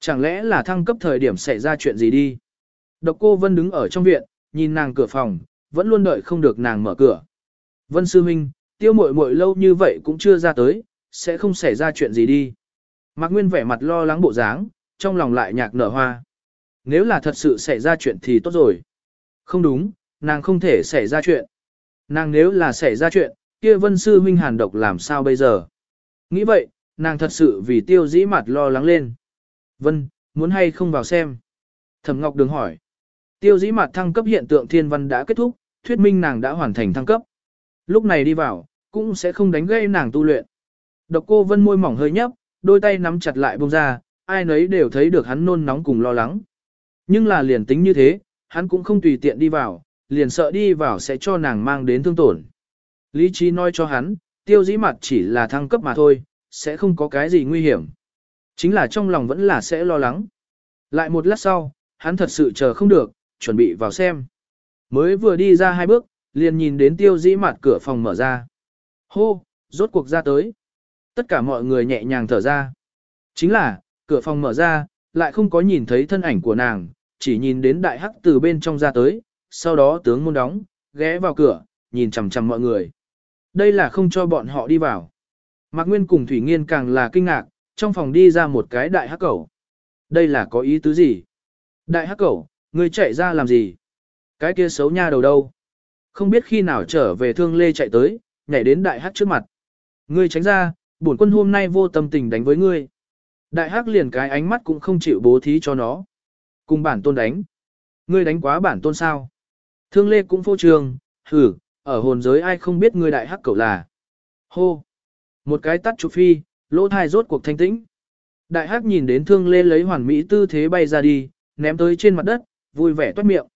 S1: Chẳng lẽ là thăng cấp thời điểm xảy ra chuyện gì đi. Độc cô Vân đứng ở trong viện, nhìn nàng cửa phòng, vẫn luôn đợi không được nàng mở cửa. Vân sư Minh, tiêu Mội Mội lâu như vậy cũng chưa ra tới, sẽ không xảy ra chuyện gì đi. Mạc Nguyên vẻ mặt lo lắng bộ dáng, trong lòng lại nhạc nở hoa. Nếu là thật sự xảy ra chuyện thì tốt rồi. Không đúng, nàng không thể xảy ra chuyện. Nàng nếu là xảy ra chuyện, kia vân sư Minh hàn độc làm sao bây giờ? Nghĩ vậy, nàng thật sự vì tiêu dĩ mặt lo lắng lên. Vân, muốn hay không vào xem? Thẩm Ngọc Đường hỏi. Tiêu dĩ mặt thăng cấp hiện tượng thiên văn đã kết thúc, thuyết minh nàng đã hoàn thành thăng cấp. Lúc này đi vào, cũng sẽ không đánh gây nàng tu luyện. Độc cô vân môi mỏng hơi nhấp, đôi tay nắm chặt lại bông ra, ai nấy đều thấy được hắn nôn nóng cùng lo lắng. Nhưng là liền tính như thế, hắn cũng không tùy tiện đi vào, liền sợ đi vào sẽ cho nàng mang đến thương tổn. Lý trí nói cho hắn, tiêu dĩ mặt chỉ là thăng cấp mà thôi, sẽ không có cái gì nguy hiểm. Chính là trong lòng vẫn là sẽ lo lắng. Lại một lát sau, hắn thật sự chờ không được, chuẩn bị vào xem. Mới vừa đi ra hai bước, liền nhìn đến tiêu dĩ mặt cửa phòng mở ra. Hô, rốt cuộc ra tới. Tất cả mọi người nhẹ nhàng thở ra. Chính là, cửa phòng mở ra, lại không có nhìn thấy thân ảnh của nàng, chỉ nhìn đến đại hắc từ bên trong ra tới, sau đó tướng môn đóng, ghé vào cửa, nhìn chằm chằm mọi người. Đây là không cho bọn họ đi vào. Mạc Nguyên cùng Thủy Nghiên càng là kinh ngạc, trong phòng đi ra một cái đại hắc cẩu. Đây là có ý tứ gì? Đại hắc cẩu, ngươi chạy ra làm gì? Cái kia xấu nha đầu đâu? Không biết khi nào trở về thương lê chạy tới, nhảy đến đại hắc trước mặt. Ngươi tránh ra, bổn quân hôm nay vô tâm tình đánh với ngươi. Đại hắc liền cái ánh mắt cũng không chịu bố thí cho nó. Cùng bản tôn đánh. Ngươi đánh quá bản tôn sao? Thương lê cũng phô trường, hử, ở hồn giới ai không biết ngươi đại hắc cậu là. Hô. Một cái tắt chụp phi, lỗ thai rốt cuộc thanh tĩnh. Đại hắc nhìn đến thương lê lấy hoàn mỹ tư thế bay ra đi, ném tới trên mặt đất, vui vẻ toát miệng.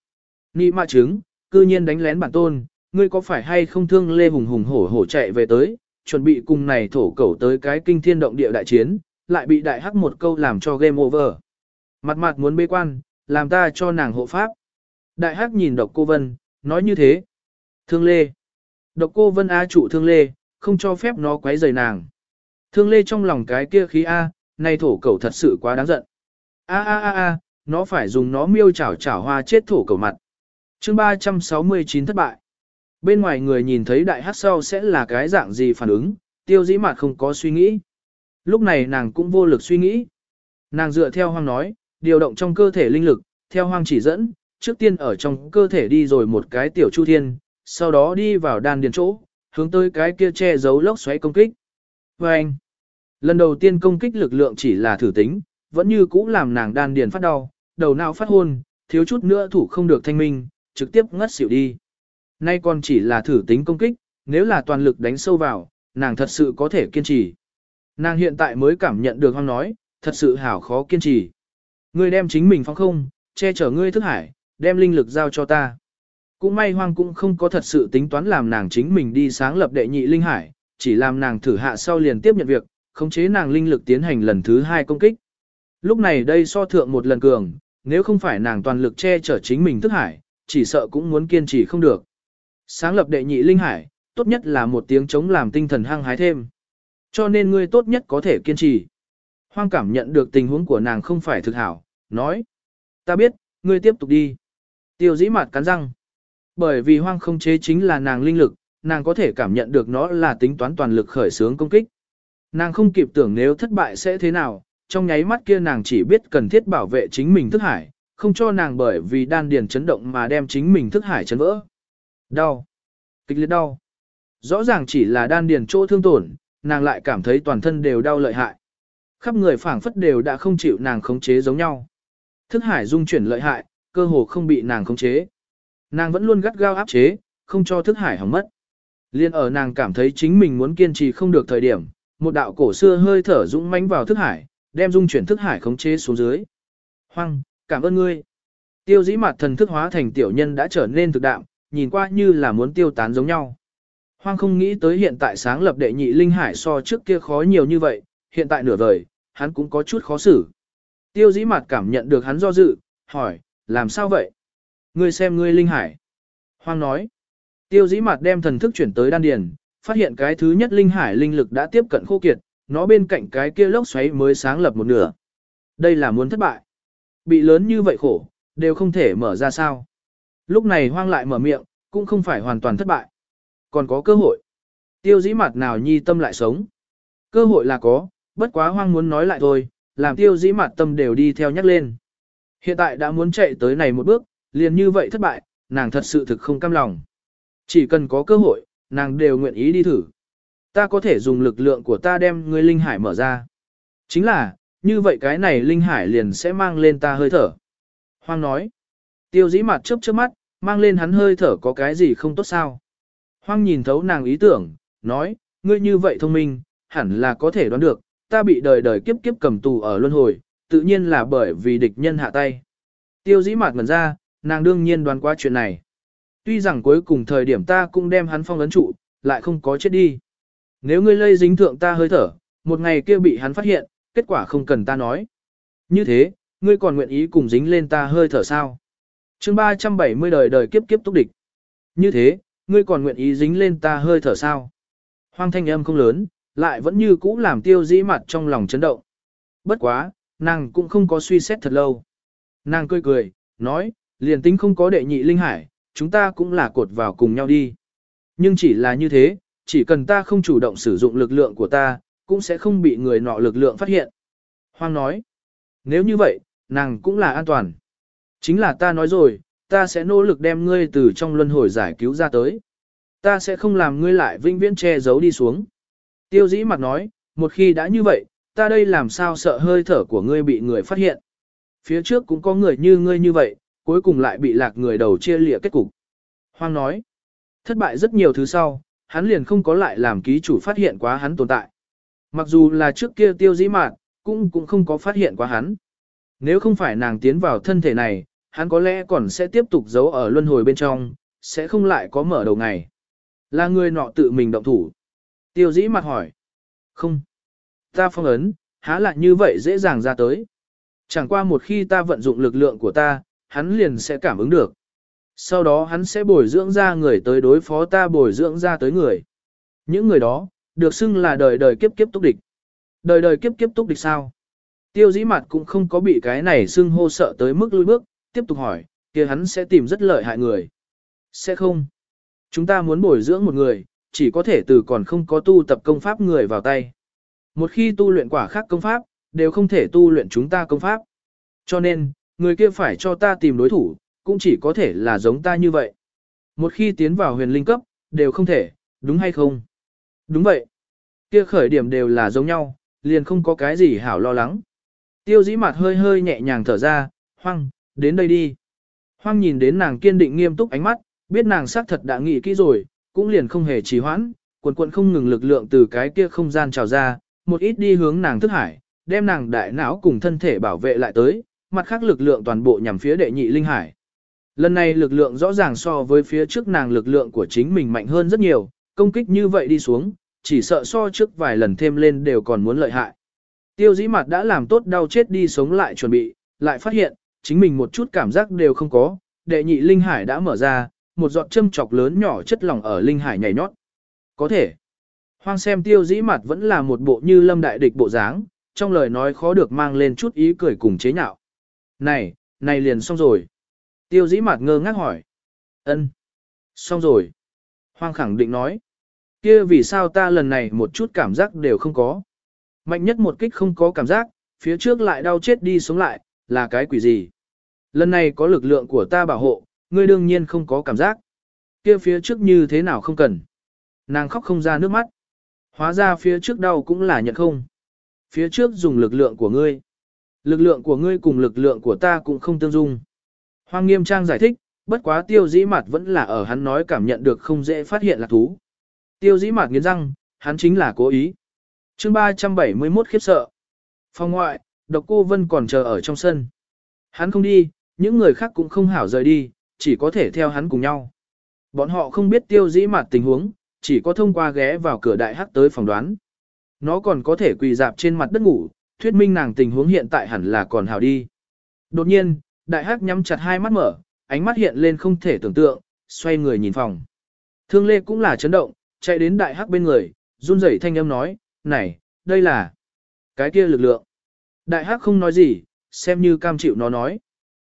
S1: Nị mạ trứng, cư nhiên đánh lén bản tôn, ngươi có phải hay không thương lê hùng hùng hổ hổ chạy về tới, chuẩn bị cùng này thổ cẩu tới cái kinh thiên động địa đại chiến, lại bị đại hắc một câu làm cho game over. Mặt mặt muốn bê quan, làm ta cho nàng hộ pháp. Đại hắc nhìn độc cô Vân, nói như thế. Thương lê. Độc cô Vân á trụ thương lê, không cho phép nó quấy rầy nàng. Thương lê trong lòng cái kia khí A, nay thổ cẩu thật sự quá đáng giận. A a a a, nó phải dùng nó miêu chảo chảo hoa chết thổ cầu mặt. chương 369 thất bại. Bên ngoài người nhìn thấy đại hát sau sẽ là cái dạng gì phản ứng, tiêu dĩ mặt không có suy nghĩ. Lúc này nàng cũng vô lực suy nghĩ. Nàng dựa theo hoang nói, điều động trong cơ thể linh lực, theo hoang chỉ dẫn, trước tiên ở trong cơ thể đi rồi một cái tiểu chu thiên, sau đó đi vào đan điền chỗ, hướng tới cái kia che giấu lốc xoáy công kích. Và anh, lần đầu tiên công kích lực lượng chỉ là thử tính, vẫn như cũ làm nàng đan điền phát đau, đầu não phát hôn, thiếu chút nữa thủ không được thanh minh, trực tiếp ngất xỉu đi. Nay còn chỉ là thử tính công kích, nếu là toàn lực đánh sâu vào, nàng thật sự có thể kiên trì. Nàng hiện tại mới cảm nhận được hoang nói, thật sự hảo khó kiên trì. Ngươi đem chính mình phóng không, che chở ngươi thức hải, đem linh lực giao cho ta. Cũng may hoang cũng không có thật sự tính toán làm nàng chính mình đi sáng lập đệ nhị linh hải, chỉ làm nàng thử hạ sau liền tiếp nhận việc, khống chế nàng linh lực tiến hành lần thứ hai công kích. Lúc này đây so thượng một lần cường, nếu không phải nàng toàn lực che chở chính mình thức hải, chỉ sợ cũng muốn kiên trì không được. Sáng lập đệ nhị linh hải, tốt nhất là một tiếng chống làm tinh thần hăng hái thêm. Cho nên ngươi tốt nhất có thể kiên trì. Hoang cảm nhận được tình huống của nàng không phải thực hảo, nói. Ta biết, ngươi tiếp tục đi. Tiêu dĩ mặt cắn răng. Bởi vì hoang không chế chính là nàng linh lực, nàng có thể cảm nhận được nó là tính toán toàn lực khởi xướng công kích. Nàng không kịp tưởng nếu thất bại sẽ thế nào, trong nháy mắt kia nàng chỉ biết cần thiết bảo vệ chính mình thức hải, không cho nàng bởi vì đan điền chấn động mà đem chính mình thức hải chấn vỡ. Đau. Kịch liệt đau. Rõ ràng chỉ là đan điền chỗ thương tổn, nàng lại cảm thấy toàn thân đều đau lợi hại. Khắp người phảng phất đều đã không chịu nàng khống chế giống nhau. Thức hải dung chuyển lợi hại, cơ hồ không bị nàng khống chế. Nàng vẫn luôn gắt gao áp chế, không cho thức hải hỏng mất. Liên ở nàng cảm thấy chính mình muốn kiên trì không được thời điểm, một đạo cổ xưa hơi thở dũng mãnh vào thức hải, đem dung chuyển thức hải khống chế xuống dưới. Hoang, cảm ơn ngươi. Tiêu dĩ mặt thần thức hóa thành tiểu nhân đã trở nên thực đạm, nhìn qua như là muốn tiêu tán giống nhau. Hoang không nghĩ tới hiện tại sáng lập đệ nhị linh hải so trước kia khó nhiều như vậy, hiện tại nửa vời, hắn cũng có chút khó xử. Tiêu dĩ mặt cảm nhận được hắn do dự, hỏi, làm sao vậy? Ngươi xem ngươi linh hải. Hoang nói, tiêu dĩ mặt đem thần thức chuyển tới đan điền, phát hiện cái thứ nhất linh hải linh lực đã tiếp cận khô kiệt, nó bên cạnh cái kia lốc xoáy mới sáng lập một nửa. Đây là muốn thất bại. Bị lớn như vậy khổ, đều không thể mở ra sao. Lúc này hoang lại mở miệng, cũng không phải hoàn toàn thất bại. Còn có cơ hội. Tiêu dĩ mặt nào nhi tâm lại sống. Cơ hội là có, bất quá hoang muốn nói lại thôi, làm tiêu dĩ mặt tâm đều đi theo nhắc lên. Hiện tại đã muốn chạy tới này một bước, liền như vậy thất bại, nàng thật sự thực không cam lòng. Chỉ cần có cơ hội, nàng đều nguyện ý đi thử. Ta có thể dùng lực lượng của ta đem ngươi linh hải mở ra. Chính là, như vậy cái này linh hải liền sẽ mang lên ta hơi thở. Hoang nói. Tiêu dĩ mặt chớp chớp mắt, mang lên hắn hơi thở có cái gì không tốt sao. Hoang nhìn thấu nàng ý tưởng, nói, ngươi như vậy thông minh, hẳn là có thể đoán được, ta bị đời đời kiếp kiếp cầm tù ở luân hồi, tự nhiên là bởi vì địch nhân hạ tay. Tiêu dĩ mặt ngần ra, nàng đương nhiên đoán qua chuyện này. Tuy rằng cuối cùng thời điểm ta cũng đem hắn phong ấn trụ, lại không có chết đi. Nếu ngươi lây dính thượng ta hơi thở, một ngày kia bị hắn phát hiện, kết quả không cần ta nói. Như thế, ngươi còn nguyện ý cùng dính lên ta hơi thở sao? chương 370 đời đời kiếp kiếp túc địch. Như thế, ngươi còn nguyện ý dính lên ta hơi thở sao? Hoang thanh âm không lớn, lại vẫn như cũ làm tiêu dĩ mặt trong lòng chấn động. Bất quá, nàng cũng không có suy xét thật lâu. Nàng cười cười, nói, liền tính không có đệ nhị linh hải, chúng ta cũng là cột vào cùng nhau đi. Nhưng chỉ là như thế, chỉ cần ta không chủ động sử dụng lực lượng của ta, cũng sẽ không bị người nọ lực lượng phát hiện. Hoang nói, nếu như vậy, nàng cũng là an toàn. Chính là ta nói rồi, ta sẽ nỗ lực đem ngươi từ trong luân hồi giải cứu ra tới. Ta sẽ không làm ngươi lại vinh viễn che giấu đi xuống. Tiêu dĩ mặt nói, một khi đã như vậy, ta đây làm sao sợ hơi thở của ngươi bị người phát hiện. Phía trước cũng có người như ngươi như vậy, cuối cùng lại bị lạc người đầu chia lịa kết cục. Hoang nói, thất bại rất nhiều thứ sau, hắn liền không có lại làm ký chủ phát hiện quá hắn tồn tại. Mặc dù là trước kia tiêu dĩ mạn, cũng cũng không có phát hiện quá hắn. Nếu không phải nàng tiến vào thân thể này, hắn có lẽ còn sẽ tiếp tục giấu ở luân hồi bên trong, sẽ không lại có mở đầu ngày. Là người nọ tự mình động thủ. Tiêu dĩ mặt hỏi. Không. Ta phong ấn, há lại như vậy dễ dàng ra tới. Chẳng qua một khi ta vận dụng lực lượng của ta, hắn liền sẽ cảm ứng được. Sau đó hắn sẽ bồi dưỡng ra người tới đối phó ta bồi dưỡng ra tới người. Những người đó, được xưng là đời đời kiếp kiếp túc địch. Đời đời kiếp kiếp túc địch sao? Tiêu dĩ mặt cũng không có bị cái này xưng hô sợ tới mức lui bước, tiếp tục hỏi, kia hắn sẽ tìm rất lợi hại người. Sẽ không. Chúng ta muốn bồi dưỡng một người, chỉ có thể từ còn không có tu tập công pháp người vào tay. Một khi tu luyện quả khác công pháp, đều không thể tu luyện chúng ta công pháp. Cho nên, người kia phải cho ta tìm đối thủ, cũng chỉ có thể là giống ta như vậy. Một khi tiến vào huyền linh cấp, đều không thể, đúng hay không? Đúng vậy. Kia khởi điểm đều là giống nhau, liền không có cái gì hảo lo lắng. Tiêu dĩ mặt hơi hơi nhẹ nhàng thở ra, hoang, đến đây đi. Hoang nhìn đến nàng kiên định nghiêm túc ánh mắt, biết nàng xác thật đã nghĩ kỹ rồi, cũng liền không hề trì hoãn, quần quận không ngừng lực lượng từ cái kia không gian trào ra, một ít đi hướng nàng thức hải, đem nàng đại não cùng thân thể bảo vệ lại tới, mặt khác lực lượng toàn bộ nhằm phía đệ nhị linh hải. Lần này lực lượng rõ ràng so với phía trước nàng lực lượng của chính mình mạnh hơn rất nhiều, công kích như vậy đi xuống, chỉ sợ so trước vài lần thêm lên đều còn muốn lợi hại. Tiêu dĩ mặt đã làm tốt đau chết đi sống lại chuẩn bị, lại phát hiện, chính mình một chút cảm giác đều không có, đệ nhị linh hải đã mở ra, một giọt châm chọc lớn nhỏ chất lỏng ở linh hải nhảy nhót. Có thể. Hoang xem tiêu dĩ mặt vẫn là một bộ như lâm đại địch bộ dáng, trong lời nói khó được mang lên chút ý cười cùng chế nhạo. Này, này liền xong rồi. Tiêu dĩ mặt ngơ ngác hỏi. ân, Xong rồi. Hoang khẳng định nói. kia vì sao ta lần này một chút cảm giác đều không có. Mạnh nhất một kích không có cảm giác, phía trước lại đau chết đi sống lại, là cái quỷ gì. Lần này có lực lượng của ta bảo hộ, ngươi đương nhiên không có cảm giác. kia phía trước như thế nào không cần. Nàng khóc không ra nước mắt. Hóa ra phía trước đau cũng là nhận không. Phía trước dùng lực lượng của ngươi. Lực lượng của ngươi cùng lực lượng của ta cũng không tương dung. Hoang nghiêm trang giải thích, bất quá tiêu dĩ mặt vẫn là ở hắn nói cảm nhận được không dễ phát hiện là thú. Tiêu dĩ mặt nghiến răng, hắn chính là cố ý. chương 371 khiếp sợ. Phòng ngoại, độc cô Vân còn chờ ở trong sân. Hắn không đi, những người khác cũng không hảo rời đi, chỉ có thể theo hắn cùng nhau. Bọn họ không biết tiêu dĩ mặt tình huống, chỉ có thông qua ghé vào cửa đại hắc tới phòng đoán. Nó còn có thể quỳ dạp trên mặt đất ngủ, thuyết minh nàng tình huống hiện tại hẳn là còn hảo đi. Đột nhiên, đại hắc nhắm chặt hai mắt mở, ánh mắt hiện lên không thể tưởng tượng, xoay người nhìn phòng. Thương Lê cũng là chấn động, chạy đến đại hắc bên người, run rẩy thanh âm nói, này, đây là cái kia lực lượng. Đại hắc không nói gì, xem như cam chịu nó nói.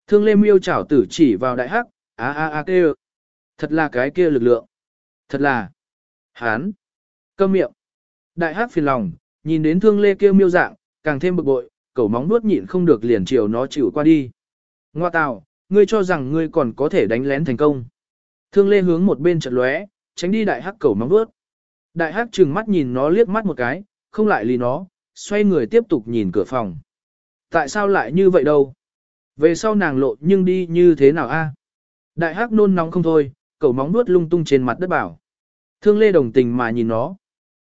S1: Thương Lê miêu chảo tử chỉ vào đại hắc, a a a kêu. Thật là cái kia lực lượng. Thật là. Hán. Câm miệng. Đại hắc phiền lòng, nhìn đến thương Lê kêu miêu dạng, càng thêm bực bội, cẩu móng nuốt nhịn không được liền chiều nó chịu qua đi. Ngoa tào, ngươi cho rằng ngươi còn có thể đánh lén thành công. Thương Lê hướng một bên chợt lóe, tránh đi đại hắc cẩu móng vuốt. Đại hắc trừng mắt nhìn nó liếc mắt một cái, không lại lý nó, xoay người tiếp tục nhìn cửa phòng. Tại sao lại như vậy đâu? Về sau nàng lộ nhưng đi như thế nào a? Đại hắc nôn nóng không thôi, cẩu móng vuốt lung tung trên mặt đất bảo. Thương Lê đồng tình mà nhìn nó.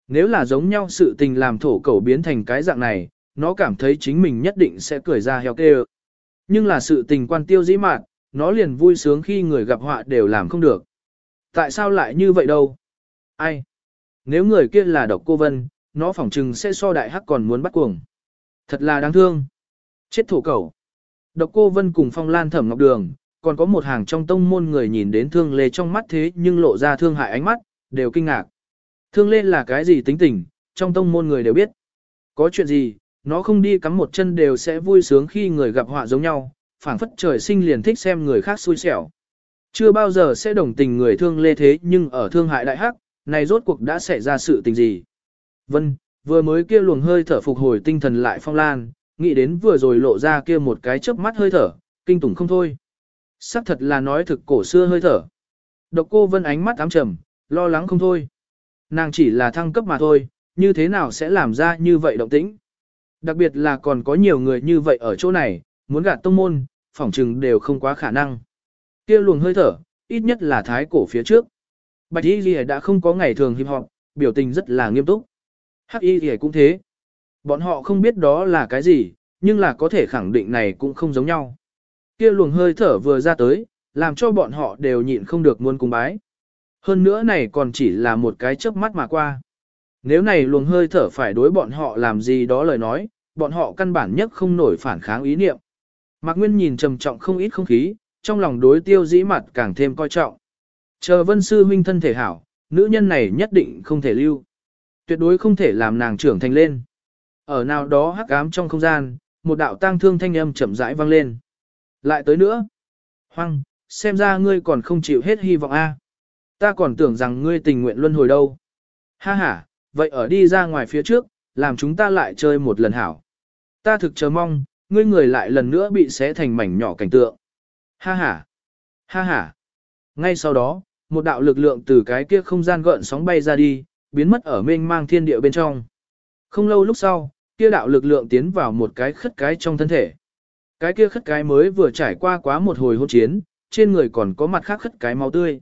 S1: Nếu là giống nhau sự tình làm thổ cẩu biến thành cái dạng này, nó cảm thấy chính mình nhất định sẽ cười ra heo kê nhưng là sự tình quan tiêu dĩ mạn, nó liền vui sướng khi người gặp họa đều làm không được. Tại sao lại như vậy đâu? Ai? Nếu người kia là độc cô Vân, nó phỏng chừng sẽ so đại hắc còn muốn bắt cuồng. Thật là đáng thương. Chết thổ cẩu. Độc cô Vân cùng Phong Lan Thẩm Ngọc Đường, còn có một hàng trong tông môn người nhìn đến thương lê trong mắt thế nhưng lộ ra thương hại ánh mắt, đều kinh ngạc. Thương lê là cái gì tính tình, trong tông môn người đều biết. Có chuyện gì, nó không đi cắm một chân đều sẽ vui sướng khi người gặp họa giống nhau, phảng phất trời sinh liền thích xem người khác xui xẻo. Chưa bao giờ sẽ đồng tình người thương lê thế nhưng ở thương hại đại hắc, này rốt cuộc đã xảy ra sự tình gì. Vân, vừa mới kia luồng hơi thở phục hồi tinh thần lại phong lan, nghĩ đến vừa rồi lộ ra kia một cái chớp mắt hơi thở, kinh tủng không thôi. Sắc thật là nói thực cổ xưa hơi thở. Độc cô vân ánh mắt ám trầm, lo lắng không thôi. Nàng chỉ là thăng cấp mà thôi, như thế nào sẽ làm ra như vậy động tĩnh. Đặc biệt là còn có nhiều người như vậy ở chỗ này, muốn gạt tông môn, phỏng chừng đều không quá khả năng. kia luồng hơi thở, ít nhất là thái cổ phía trước. Bạch Y Ghi đã không có ngày thường hiệp họp, biểu tình rất là nghiêm túc. Hắc Y Ghi cũng thế. Bọn họ không biết đó là cái gì, nhưng là có thể khẳng định này cũng không giống nhau. Kia luồng hơi thở vừa ra tới, làm cho bọn họ đều nhịn không được muốn cung bái. Hơn nữa này còn chỉ là một cái chớp mắt mà qua. Nếu này luồng hơi thở phải đối bọn họ làm gì đó lời nói, bọn họ căn bản nhất không nổi phản kháng ý niệm. Mạc Nguyên nhìn trầm trọng không ít không khí, trong lòng đối tiêu dĩ mặt càng thêm coi trọng. Chờ vân sư huynh thân thể hảo, nữ nhân này nhất định không thể lưu. Tuyệt đối không thể làm nàng trưởng thành lên. Ở nào đó hắc ám trong không gian, một đạo tang thương thanh âm chậm rãi vang lên. Lại tới nữa. Hoang, xem ra ngươi còn không chịu hết hy vọng a. Ta còn tưởng rằng ngươi tình nguyện luân hồi đâu. Ha ha, vậy ở đi ra ngoài phía trước, làm chúng ta lại chơi một lần hảo. Ta thực chờ mong, ngươi người lại lần nữa bị xé thành mảnh nhỏ cảnh tượng. Ha ha, ha ha. Ngay sau đó, một đạo lực lượng từ cái kia không gian gợn sóng bay ra đi, biến mất ở mênh mang thiên địa bên trong. Không lâu lúc sau, kia đạo lực lượng tiến vào một cái khất cái trong thân thể. Cái kia khất cái mới vừa trải qua quá một hồi hôn chiến, trên người còn có mặt khác khất cái máu tươi.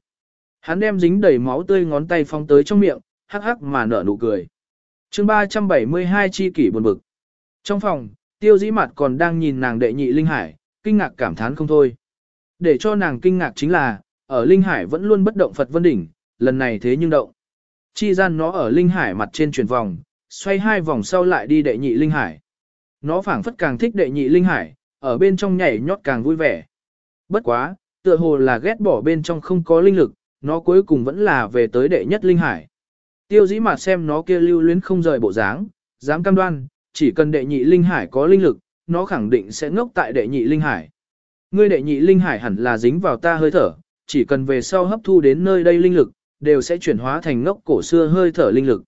S1: Hắn đem dính đầy máu tươi ngón tay phong tới trong miệng, hắc hắc mà nở nụ cười. chương 372 chi kỷ buồn bực. Trong phòng, tiêu dĩ mặt còn đang nhìn nàng đệ nhị Linh Hải, kinh ngạc cảm thán không thôi. Để cho nàng kinh ngạc chính là, ở Linh Hải vẫn luôn bất động Phật Vân Đỉnh, lần này thế nhưng động. Chi gian nó ở Linh Hải mặt trên chuyển vòng, xoay hai vòng sau lại đi đệ nhị Linh Hải. Nó phảng phất càng thích đệ nhị Linh Hải, ở bên trong nhảy nhót càng vui vẻ. Bất quá, tựa hồ là ghét bỏ bên trong không có linh lực, nó cuối cùng vẫn là về tới đệ nhất Linh Hải. Tiêu dĩ mặt xem nó kia lưu luyến không rời bộ dáng, dám cam đoan, chỉ cần đệ nhị Linh Hải có linh lực, nó khẳng định sẽ ngốc tại đệ nhị Linh Hải. Ngươi đệ nhị Linh Hải hẳn là dính vào ta hơi thở, chỉ cần về sau hấp thu đến nơi đây linh lực, đều sẽ chuyển hóa thành ngốc cổ xưa hơi thở linh lực.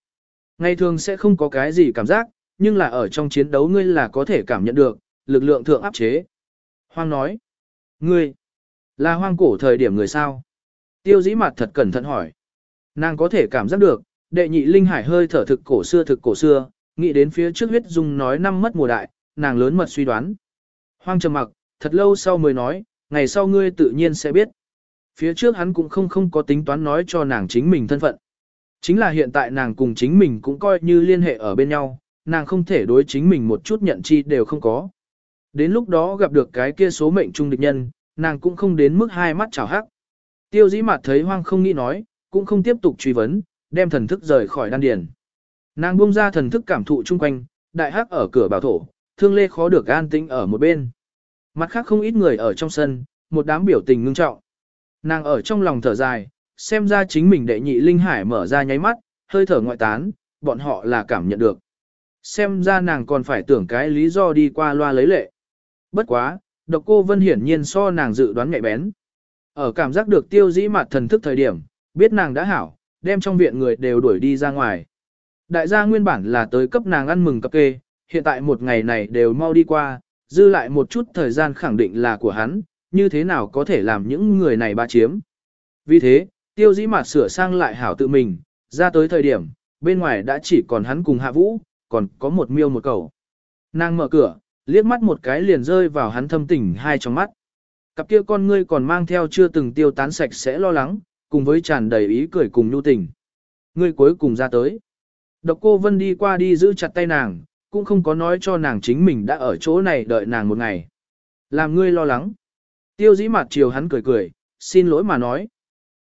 S1: Ngày thường sẽ không có cái gì cảm giác, nhưng là ở trong chiến đấu ngươi là có thể cảm nhận được, lực lượng thượng áp chế. Hoang nói, ngươi, là hoang cổ thời điểm người sao? Tiêu dĩ mặt thật cẩn thận hỏi. Nàng có thể cảm giác được, đệ nhị linh hải hơi thở thực cổ xưa thực cổ xưa, nghĩ đến phía trước huyết dung nói năm mất mùa đại, nàng lớn mật suy đoán. Hoang trầm mặc, thật lâu sau mới nói, ngày sau ngươi tự nhiên sẽ biết. Phía trước hắn cũng không không có tính toán nói cho nàng chính mình thân phận. Chính là hiện tại nàng cùng chính mình cũng coi như liên hệ ở bên nhau, nàng không thể đối chính mình một chút nhận chi đều không có. Đến lúc đó gặp được cái kia số mệnh trung địch nhân, nàng cũng không đến mức hai mắt chảo hắc. Tiêu dĩ mặt thấy hoang không nghĩ nói, cũng không tiếp tục truy vấn, đem thần thức rời khỏi đan điền. Nàng buông ra thần thức cảm thụ chung quanh, đại hắc ở cửa bảo thổ, thương lê khó được an tĩnh ở một bên. Mặt khác không ít người ở trong sân, một đám biểu tình ngưng trọng. Nàng ở trong lòng thở dài, xem ra chính mình đệ nhị linh hải mở ra nháy mắt, hơi thở ngoại tán, bọn họ là cảm nhận được. Xem ra nàng còn phải tưởng cái lý do đi qua loa lấy lệ. Bất quá, độc cô Vân hiển nhiên so nàng dự đoán nhạy bén. Ở cảm giác được tiêu dĩ mặt thần thức thời điểm, biết nàng đã hảo, đem trong viện người đều đuổi đi ra ngoài. Đại gia nguyên bản là tới cấp nàng ăn mừng cập kê, hiện tại một ngày này đều mau đi qua, dư lại một chút thời gian khẳng định là của hắn, như thế nào có thể làm những người này ba chiếm. Vì thế, tiêu dĩ mặt sửa sang lại hảo tự mình, ra tới thời điểm, bên ngoài đã chỉ còn hắn cùng hạ vũ, còn có một miêu một cầu. Nàng mở cửa, liếc mắt một cái liền rơi vào hắn thâm tình hai trong mắt. Cặp kia con ngươi còn mang theo chưa từng tiêu tán sạch sẽ lo lắng, cùng với tràn đầy ý cười cùng nhu tình. Ngươi cuối cùng ra tới. Độc cô Vân đi qua đi giữ chặt tay nàng, cũng không có nói cho nàng chính mình đã ở chỗ này đợi nàng một ngày. Làm ngươi lo lắng. Tiêu dĩ mặt chiều hắn cười cười, xin lỗi mà nói.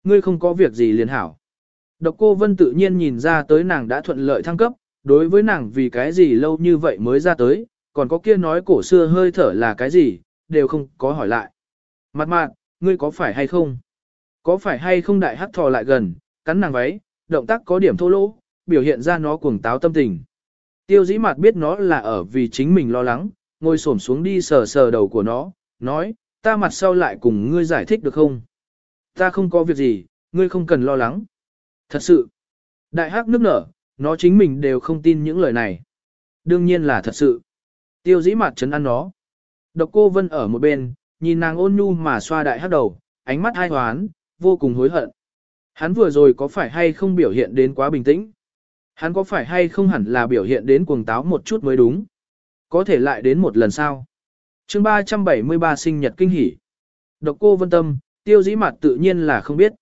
S1: Ngươi không có việc gì liền hảo. Độc cô Vân tự nhiên nhìn ra tới nàng đã thuận lợi thăng cấp, đối với nàng vì cái gì lâu như vậy mới ra tới, còn có kia nói cổ xưa hơi thở là cái gì, đều không có hỏi lại. Mặt mạn, ngươi có phải hay không? Có phải hay không đại hắc thò lại gần, cắn nàng váy, động tác có điểm thô lỗ, biểu hiện ra nó cuồng táo tâm tình. Tiêu dĩ mặt biết nó là ở vì chính mình lo lắng, ngồi xổm xuống đi sờ sờ đầu của nó, nói, ta mặt sau lại cùng ngươi giải thích được không? Ta không có việc gì, ngươi không cần lo lắng. Thật sự, đại hắc nước nở, nó chính mình đều không tin những lời này. Đương nhiên là thật sự. Tiêu dĩ mặt chấn ăn nó. Độc cô Vân ở một bên, nhìn nàng ôn nhu mà xoa đại hắc đầu, ánh mắt hai hoán, vô cùng hối hận. Hắn vừa rồi có phải hay không biểu hiện đến quá bình tĩnh? Hắn có phải hay không hẳn là biểu hiện đến cuồng táo một chút mới đúng? Có thể lại đến một lần sau. chương 373 sinh nhật kinh hỷ. Độc cô vân tâm, tiêu dĩ mặt tự nhiên là không biết.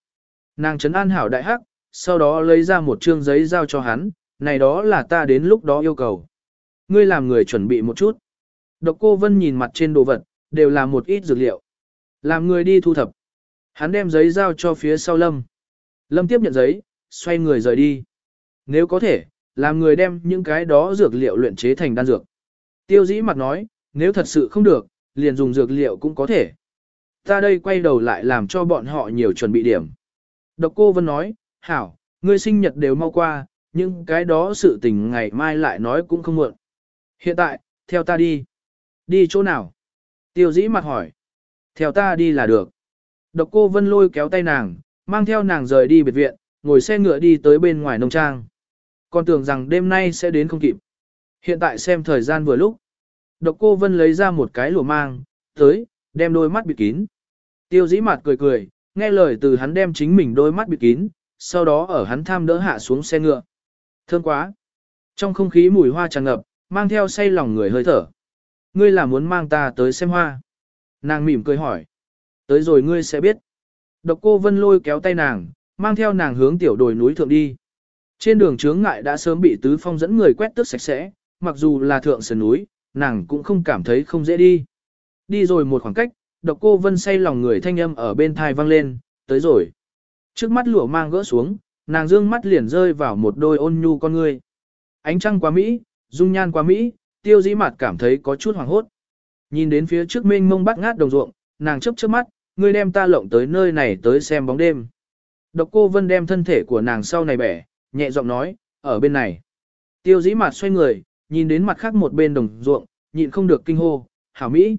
S1: Nàng trấn an hảo đại hắc, sau đó lấy ra một trương giấy giao cho hắn, này đó là ta đến lúc đó yêu cầu. Ngươi làm người chuẩn bị một chút. Độc cô vân nhìn mặt trên đồ vật, đều là một ít dược liệu. Làm người đi thu thập. Hắn đem giấy giao cho phía sau Lâm. Lâm tiếp nhận giấy, xoay người rời đi. Nếu có thể, làm người đem những cái đó dược liệu luyện chế thành đan dược. Tiêu dĩ mặt nói, nếu thật sự không được, liền dùng dược liệu cũng có thể. Ta đây quay đầu lại làm cho bọn họ nhiều chuẩn bị điểm. Độc cô Vân nói, hảo, ngươi sinh nhật đều mau qua, nhưng cái đó sự tình ngày mai lại nói cũng không muộn. Hiện tại, theo ta đi. Đi chỗ nào? Tiêu dĩ mặt hỏi. Theo ta đi là được. Độc cô Vân lôi kéo tay nàng, mang theo nàng rời đi biệt viện, ngồi xe ngựa đi tới bên ngoài nông trang. Còn tưởng rằng đêm nay sẽ đến không kịp. Hiện tại xem thời gian vừa lúc. Độc cô Vân lấy ra một cái lụa mang, tới, đem đôi mắt bịt kín. Tiêu dĩ mặt cười cười, nghe lời từ hắn đem chính mình đôi mắt bịt kín, sau đó ở hắn tham đỡ hạ xuống xe ngựa. Thơm quá. Trong không khí mùi hoa tràn ngập, mang theo say lòng người hơi thở. Ngươi là muốn mang ta tới xem hoa. Nàng mỉm cười hỏi. Tới rồi ngươi sẽ biết. Độc cô Vân lôi kéo tay nàng, mang theo nàng hướng tiểu đồi núi thượng đi. Trên đường chướng ngại đã sớm bị tứ phong dẫn người quét tước sạch sẽ, mặc dù là thượng sườn núi, nàng cũng không cảm thấy không dễ đi. Đi rồi một khoảng cách, độc cô Vân say lòng người thanh âm ở bên thai vang lên, tới rồi. Trước mắt lụa mang gỡ xuống, nàng dương mắt liền rơi vào một đôi ôn nhu con người. Ánh trăng quá Mỹ, dung nhan quá Mỹ, tiêu dĩ mặt cảm thấy có chút hoàng hốt. Nhìn đến phía trước mênh mông bắt ngát đồng ruộng, nàng chớp chớp mắt, ngươi đem ta lộng tới nơi này tới xem bóng đêm. Độc cô Vân đem thân thể của nàng sau này bẻ, nhẹ giọng nói, ở bên này. Tiêu dĩ mặt xoay người, nhìn đến mặt khác một bên đồng ruộng, nhịn không được kinh hô, hảo Mỹ.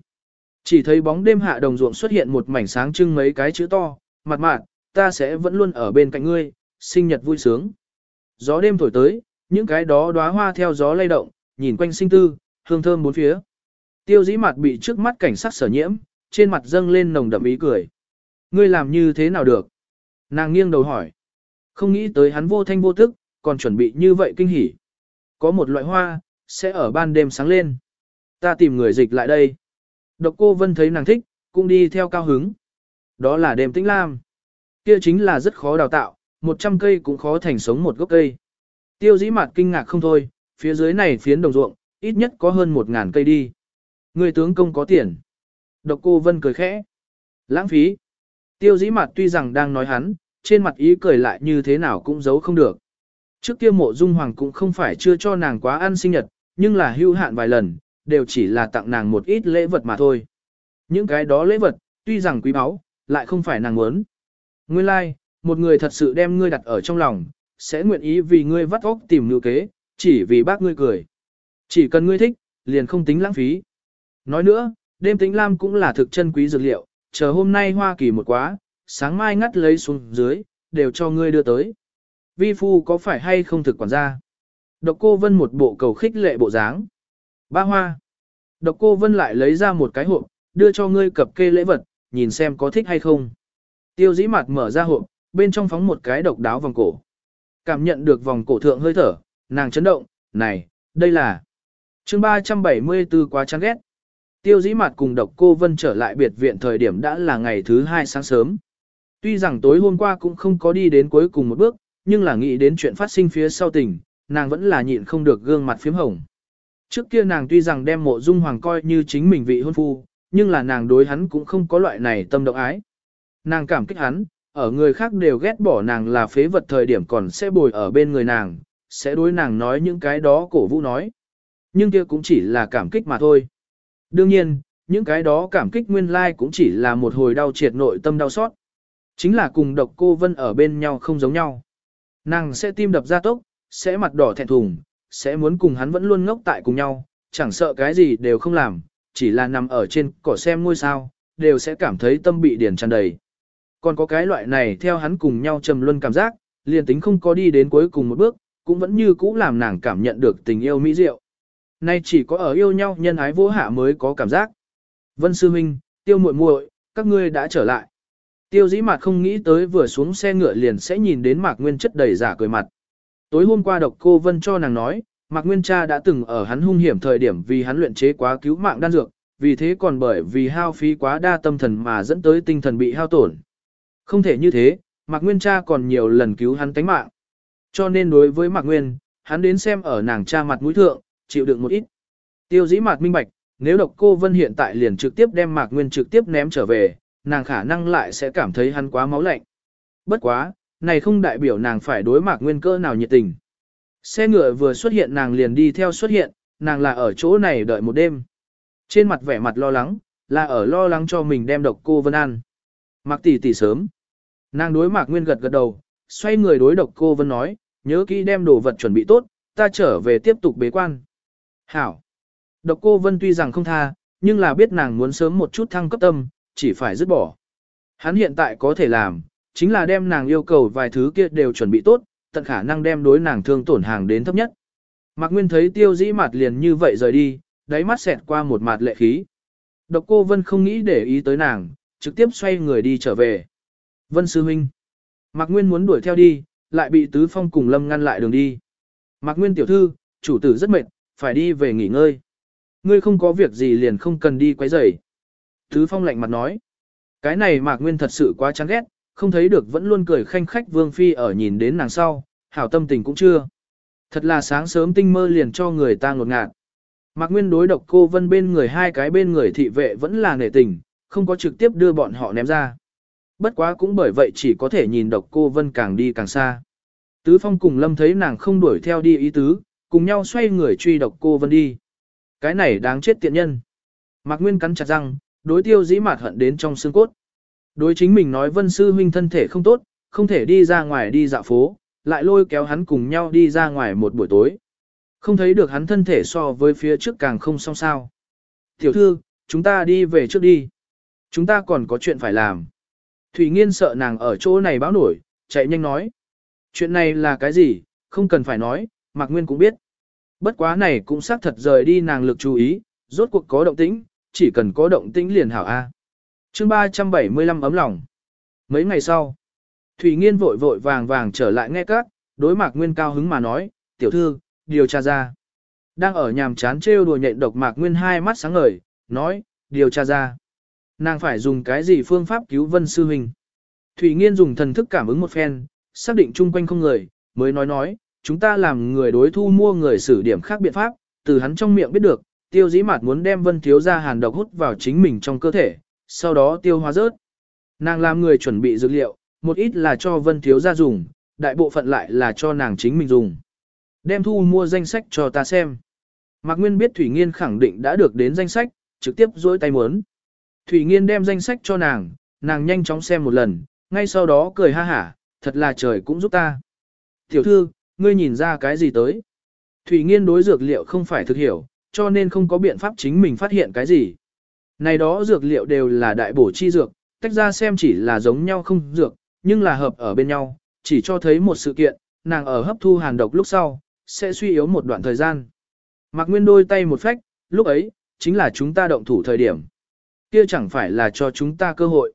S1: Chỉ thấy bóng đêm hạ đồng ruộng xuất hiện một mảnh sáng trưng mấy cái chữ to, mặt mạn, ta sẽ vẫn luôn ở bên cạnh ngươi, sinh nhật vui sướng. Gió đêm thổi tới, những cái đó đóa hoa theo gió lay động, nhìn quanh sinh tư, hương thơm bốn phía. Tiêu dĩ mặt bị trước mắt cảnh sát sở nhiễm, trên mặt dâng lên nồng đậm ý cười. Ngươi làm như thế nào được? Nàng nghiêng đầu hỏi. Không nghĩ tới hắn vô thanh vô tức, còn chuẩn bị như vậy kinh hỉ. Có một loại hoa, sẽ ở ban đêm sáng lên. Ta tìm người dịch lại đây. Độc cô Vân thấy nàng thích, cũng đi theo cao hứng. Đó là đêm tĩnh lam. Kia chính là rất khó đào tạo, 100 cây cũng khó thành sống một gốc cây. Tiêu dĩ mặt kinh ngạc không thôi, phía dưới này phiến đồng ruộng, ít nhất có hơn 1.000 cây đi. Người tướng công có tiền. Độc cô Vân cười khẽ. Lãng phí. Tiêu dĩ mặt tuy rằng đang nói hắn, trên mặt ý cười lại như thế nào cũng giấu không được. Trước kia mộ dung hoàng cũng không phải chưa cho nàng quá ăn sinh nhật, nhưng là hưu hạn vài lần, đều chỉ là tặng nàng một ít lễ vật mà thôi. Những cái đó lễ vật, tuy rằng quý báu, lại không phải nàng muốn. Nguyên lai, like, một người thật sự đem ngươi đặt ở trong lòng, sẽ nguyện ý vì ngươi vắt óc tìm nữ kế, chỉ vì bác ngươi cười. Chỉ cần ngươi thích, liền không tính lãng phí. Nói nữa, đêm tính lam cũng là thực chân quý dược liệu, chờ hôm nay hoa kỳ một quá, sáng mai ngắt lấy xuống dưới, đều cho ngươi đưa tới. Vi phu có phải hay không thực quản gia? Độc cô vân một bộ cầu khích lệ bộ dáng. Ba hoa. Độc cô vân lại lấy ra một cái hộp, đưa cho ngươi cập kê lễ vật, nhìn xem có thích hay không. Tiêu dĩ mặt mở ra hộp, bên trong phóng một cái độc đáo vòng cổ. Cảm nhận được vòng cổ thượng hơi thở, nàng chấn động, này, đây là chương 374 quá chán ghét. Tiêu dĩ mặt cùng độc cô vân trở lại biệt viện thời điểm đã là ngày thứ hai sáng sớm. Tuy rằng tối hôm qua cũng không có đi đến cuối cùng một bước, nhưng là nghĩ đến chuyện phát sinh phía sau tình, nàng vẫn là nhịn không được gương mặt phím hồng. Trước kia nàng tuy rằng đem mộ dung hoàng coi như chính mình vị hôn phu, nhưng là nàng đối hắn cũng không có loại này tâm động ái. Nàng cảm kích hắn, ở người khác đều ghét bỏ nàng là phế vật thời điểm còn sẽ bồi ở bên người nàng, sẽ đối nàng nói những cái đó cổ vũ nói. Nhưng kia cũng chỉ là cảm kích mà thôi. Đương nhiên, những cái đó cảm kích nguyên lai cũng chỉ là một hồi đau triệt nội tâm đau xót. Chính là cùng độc cô Vân ở bên nhau không giống nhau. Nàng sẽ tim đập ra tốc, sẽ mặt đỏ thẹn thùng, sẽ muốn cùng hắn vẫn luôn ngốc tại cùng nhau, chẳng sợ cái gì đều không làm, chỉ là nằm ở trên cỏ xem ngôi sao, đều sẽ cảm thấy tâm bị điển tràn đầy. Còn có cái loại này theo hắn cùng nhau trầm luân cảm giác, liền tính không có đi đến cuối cùng một bước, cũng vẫn như cũ làm nàng cảm nhận được tình yêu mỹ diệu. Nay chỉ có ở yêu nhau nhân ái vô hạ mới có cảm giác. Vân Sư Minh, tiêu muội muội, các ngươi đã trở lại. Tiêu dĩ mặt không nghĩ tới vừa xuống xe ngựa liền sẽ nhìn đến Mạc Nguyên chất đầy giả cười mặt. Tối hôm qua độc cô Vân cho nàng nói, Mạc Nguyên cha đã từng ở hắn hung hiểm thời điểm vì hắn luyện chế quá cứu mạng đan dược, vì thế còn bởi vì hao phí quá đa tâm thần mà dẫn tới tinh thần bị hao tổn. Không thể như thế, Mạc Nguyên cha còn nhiều lần cứu hắn tánh mạng. Cho nên đối với Mạc Nguyên, hắn đến xem ở nàng cha mặt mũi thượng, chịu đựng một ít. Tiêu dĩ mạc minh bạch, nếu độc cô Vân hiện tại liền trực tiếp đem Mạc Nguyên trực tiếp ném trở về, nàng khả năng lại sẽ cảm thấy hắn quá máu lạnh. Bất quá, này không đại biểu nàng phải đối Mạc Nguyên cơ nào nhiệt tình. Xe ngựa vừa xuất hiện nàng liền đi theo xuất hiện, nàng là ở chỗ này đợi một đêm. Trên mặt vẻ mặt lo lắng, là ở lo lắng cho mình đem độc cô Vân ăn. Mạc tỷ tỷ sớm. Nàng đối Mạc Nguyên gật gật đầu, xoay người đối độc cô Vân nói, nhớ kỹ đem đồ vật chuẩn bị tốt, ta trở về tiếp tục bế quan. Hảo. Độc cô Vân tuy rằng không tha, nhưng là biết nàng muốn sớm một chút thăng cấp tâm, chỉ phải dứt bỏ. Hắn hiện tại có thể làm, chính là đem nàng yêu cầu vài thứ kia đều chuẩn bị tốt, tận khả năng đem đối nàng thương tổn hàng đến thấp nhất. Mạc Nguyên thấy tiêu dĩ mặt liền như vậy rời đi, đáy mắt xẹt qua một mặt lệ khí. Độc cô Vân không nghĩ để ý tới nàng, trực tiếp xoay người đi trở về. Vân Sư Minh. Mạc Nguyên muốn đuổi theo đi, lại bị Tứ Phong cùng Lâm ngăn lại đường đi. Mạc Nguyên tiểu thư, chủ tử rất mệt, phải đi về nghỉ ngơi. Ngươi không có việc gì liền không cần đi quấy rầy. Tứ Phong lạnh mặt nói. Cái này Mạc Nguyên thật sự quá chán ghét, không thấy được vẫn luôn cười khanh khách Vương Phi ở nhìn đến nàng sau, hảo tâm tình cũng chưa. Thật là sáng sớm tinh mơ liền cho người ta ngột ngạt. Mạc Nguyên đối độc cô Vân bên người hai cái bên người thị vệ vẫn là nể tình, không có trực tiếp đưa bọn họ ném ra. Bất quá cũng bởi vậy chỉ có thể nhìn độc cô Vân càng đi càng xa. Tứ Phong cùng Lâm thấy nàng không đuổi theo đi ý tứ, cùng nhau xoay người truy độc cô Vân đi. Cái này đáng chết tiện nhân. Mạc Nguyên cắn chặt răng, đối tiêu dĩ mạt hận đến trong xương cốt. Đối chính mình nói Vân Sư Huynh thân thể không tốt, không thể đi ra ngoài đi dạo phố, lại lôi kéo hắn cùng nhau đi ra ngoài một buổi tối. Không thấy được hắn thân thể so với phía trước càng không song sao. Tiểu thư, chúng ta đi về trước đi. Chúng ta còn có chuyện phải làm. Thủy Nghiên sợ nàng ở chỗ này báo nổi, chạy nhanh nói. Chuyện này là cái gì, không cần phải nói, Mạc Nguyên cũng biết. Bất quá này cũng xác thật rời đi nàng lực chú ý, rốt cuộc có động tĩnh, chỉ cần có động tĩnh liền hảo A. chương 375 ấm lòng. Mấy ngày sau, Thủy Nghiên vội vội vàng vàng trở lại nghe các, đối Mạc Nguyên cao hứng mà nói, tiểu thư, điều tra ra. Đang ở nhàm chán trêu đùa nhện độc Mạc Nguyên hai mắt sáng ngời, nói, điều tra ra. Nàng phải dùng cái gì phương pháp cứu Vân Sư Huynh? Thủy Nghiên dùng thần thức cảm ứng một phen, xác định chung quanh không người, mới nói nói, chúng ta làm người đối thu mua người xử điểm khác biện pháp, từ hắn trong miệng biết được, tiêu dĩ mạt muốn đem Vân Thiếu ra hàn độc hút vào chính mình trong cơ thể, sau đó tiêu hóa rớt. Nàng làm người chuẩn bị dược liệu, một ít là cho Vân Thiếu ra dùng, đại bộ phận lại là cho nàng chính mình dùng. Đem thu mua danh sách cho ta xem. Mạc Nguyên biết Thủy Nghiên khẳng định đã được đến danh sách, trực tiếp dối tay muốn. Thủy Nghiên đem danh sách cho nàng, nàng nhanh chóng xem một lần, ngay sau đó cười ha hả, thật là trời cũng giúp ta. Tiểu thư, ngươi nhìn ra cái gì tới? Thủy Nghiên đối dược liệu không phải thực hiểu, cho nên không có biện pháp chính mình phát hiện cái gì. Này đó dược liệu đều là đại bổ chi dược, tách ra xem chỉ là giống nhau không dược, nhưng là hợp ở bên nhau, chỉ cho thấy một sự kiện, nàng ở hấp thu hàn độc lúc sau, sẽ suy yếu một đoạn thời gian. Mạc Nguyên đôi tay một phách, lúc ấy, chính là chúng ta động thủ thời điểm kia chẳng phải là cho chúng ta cơ hội.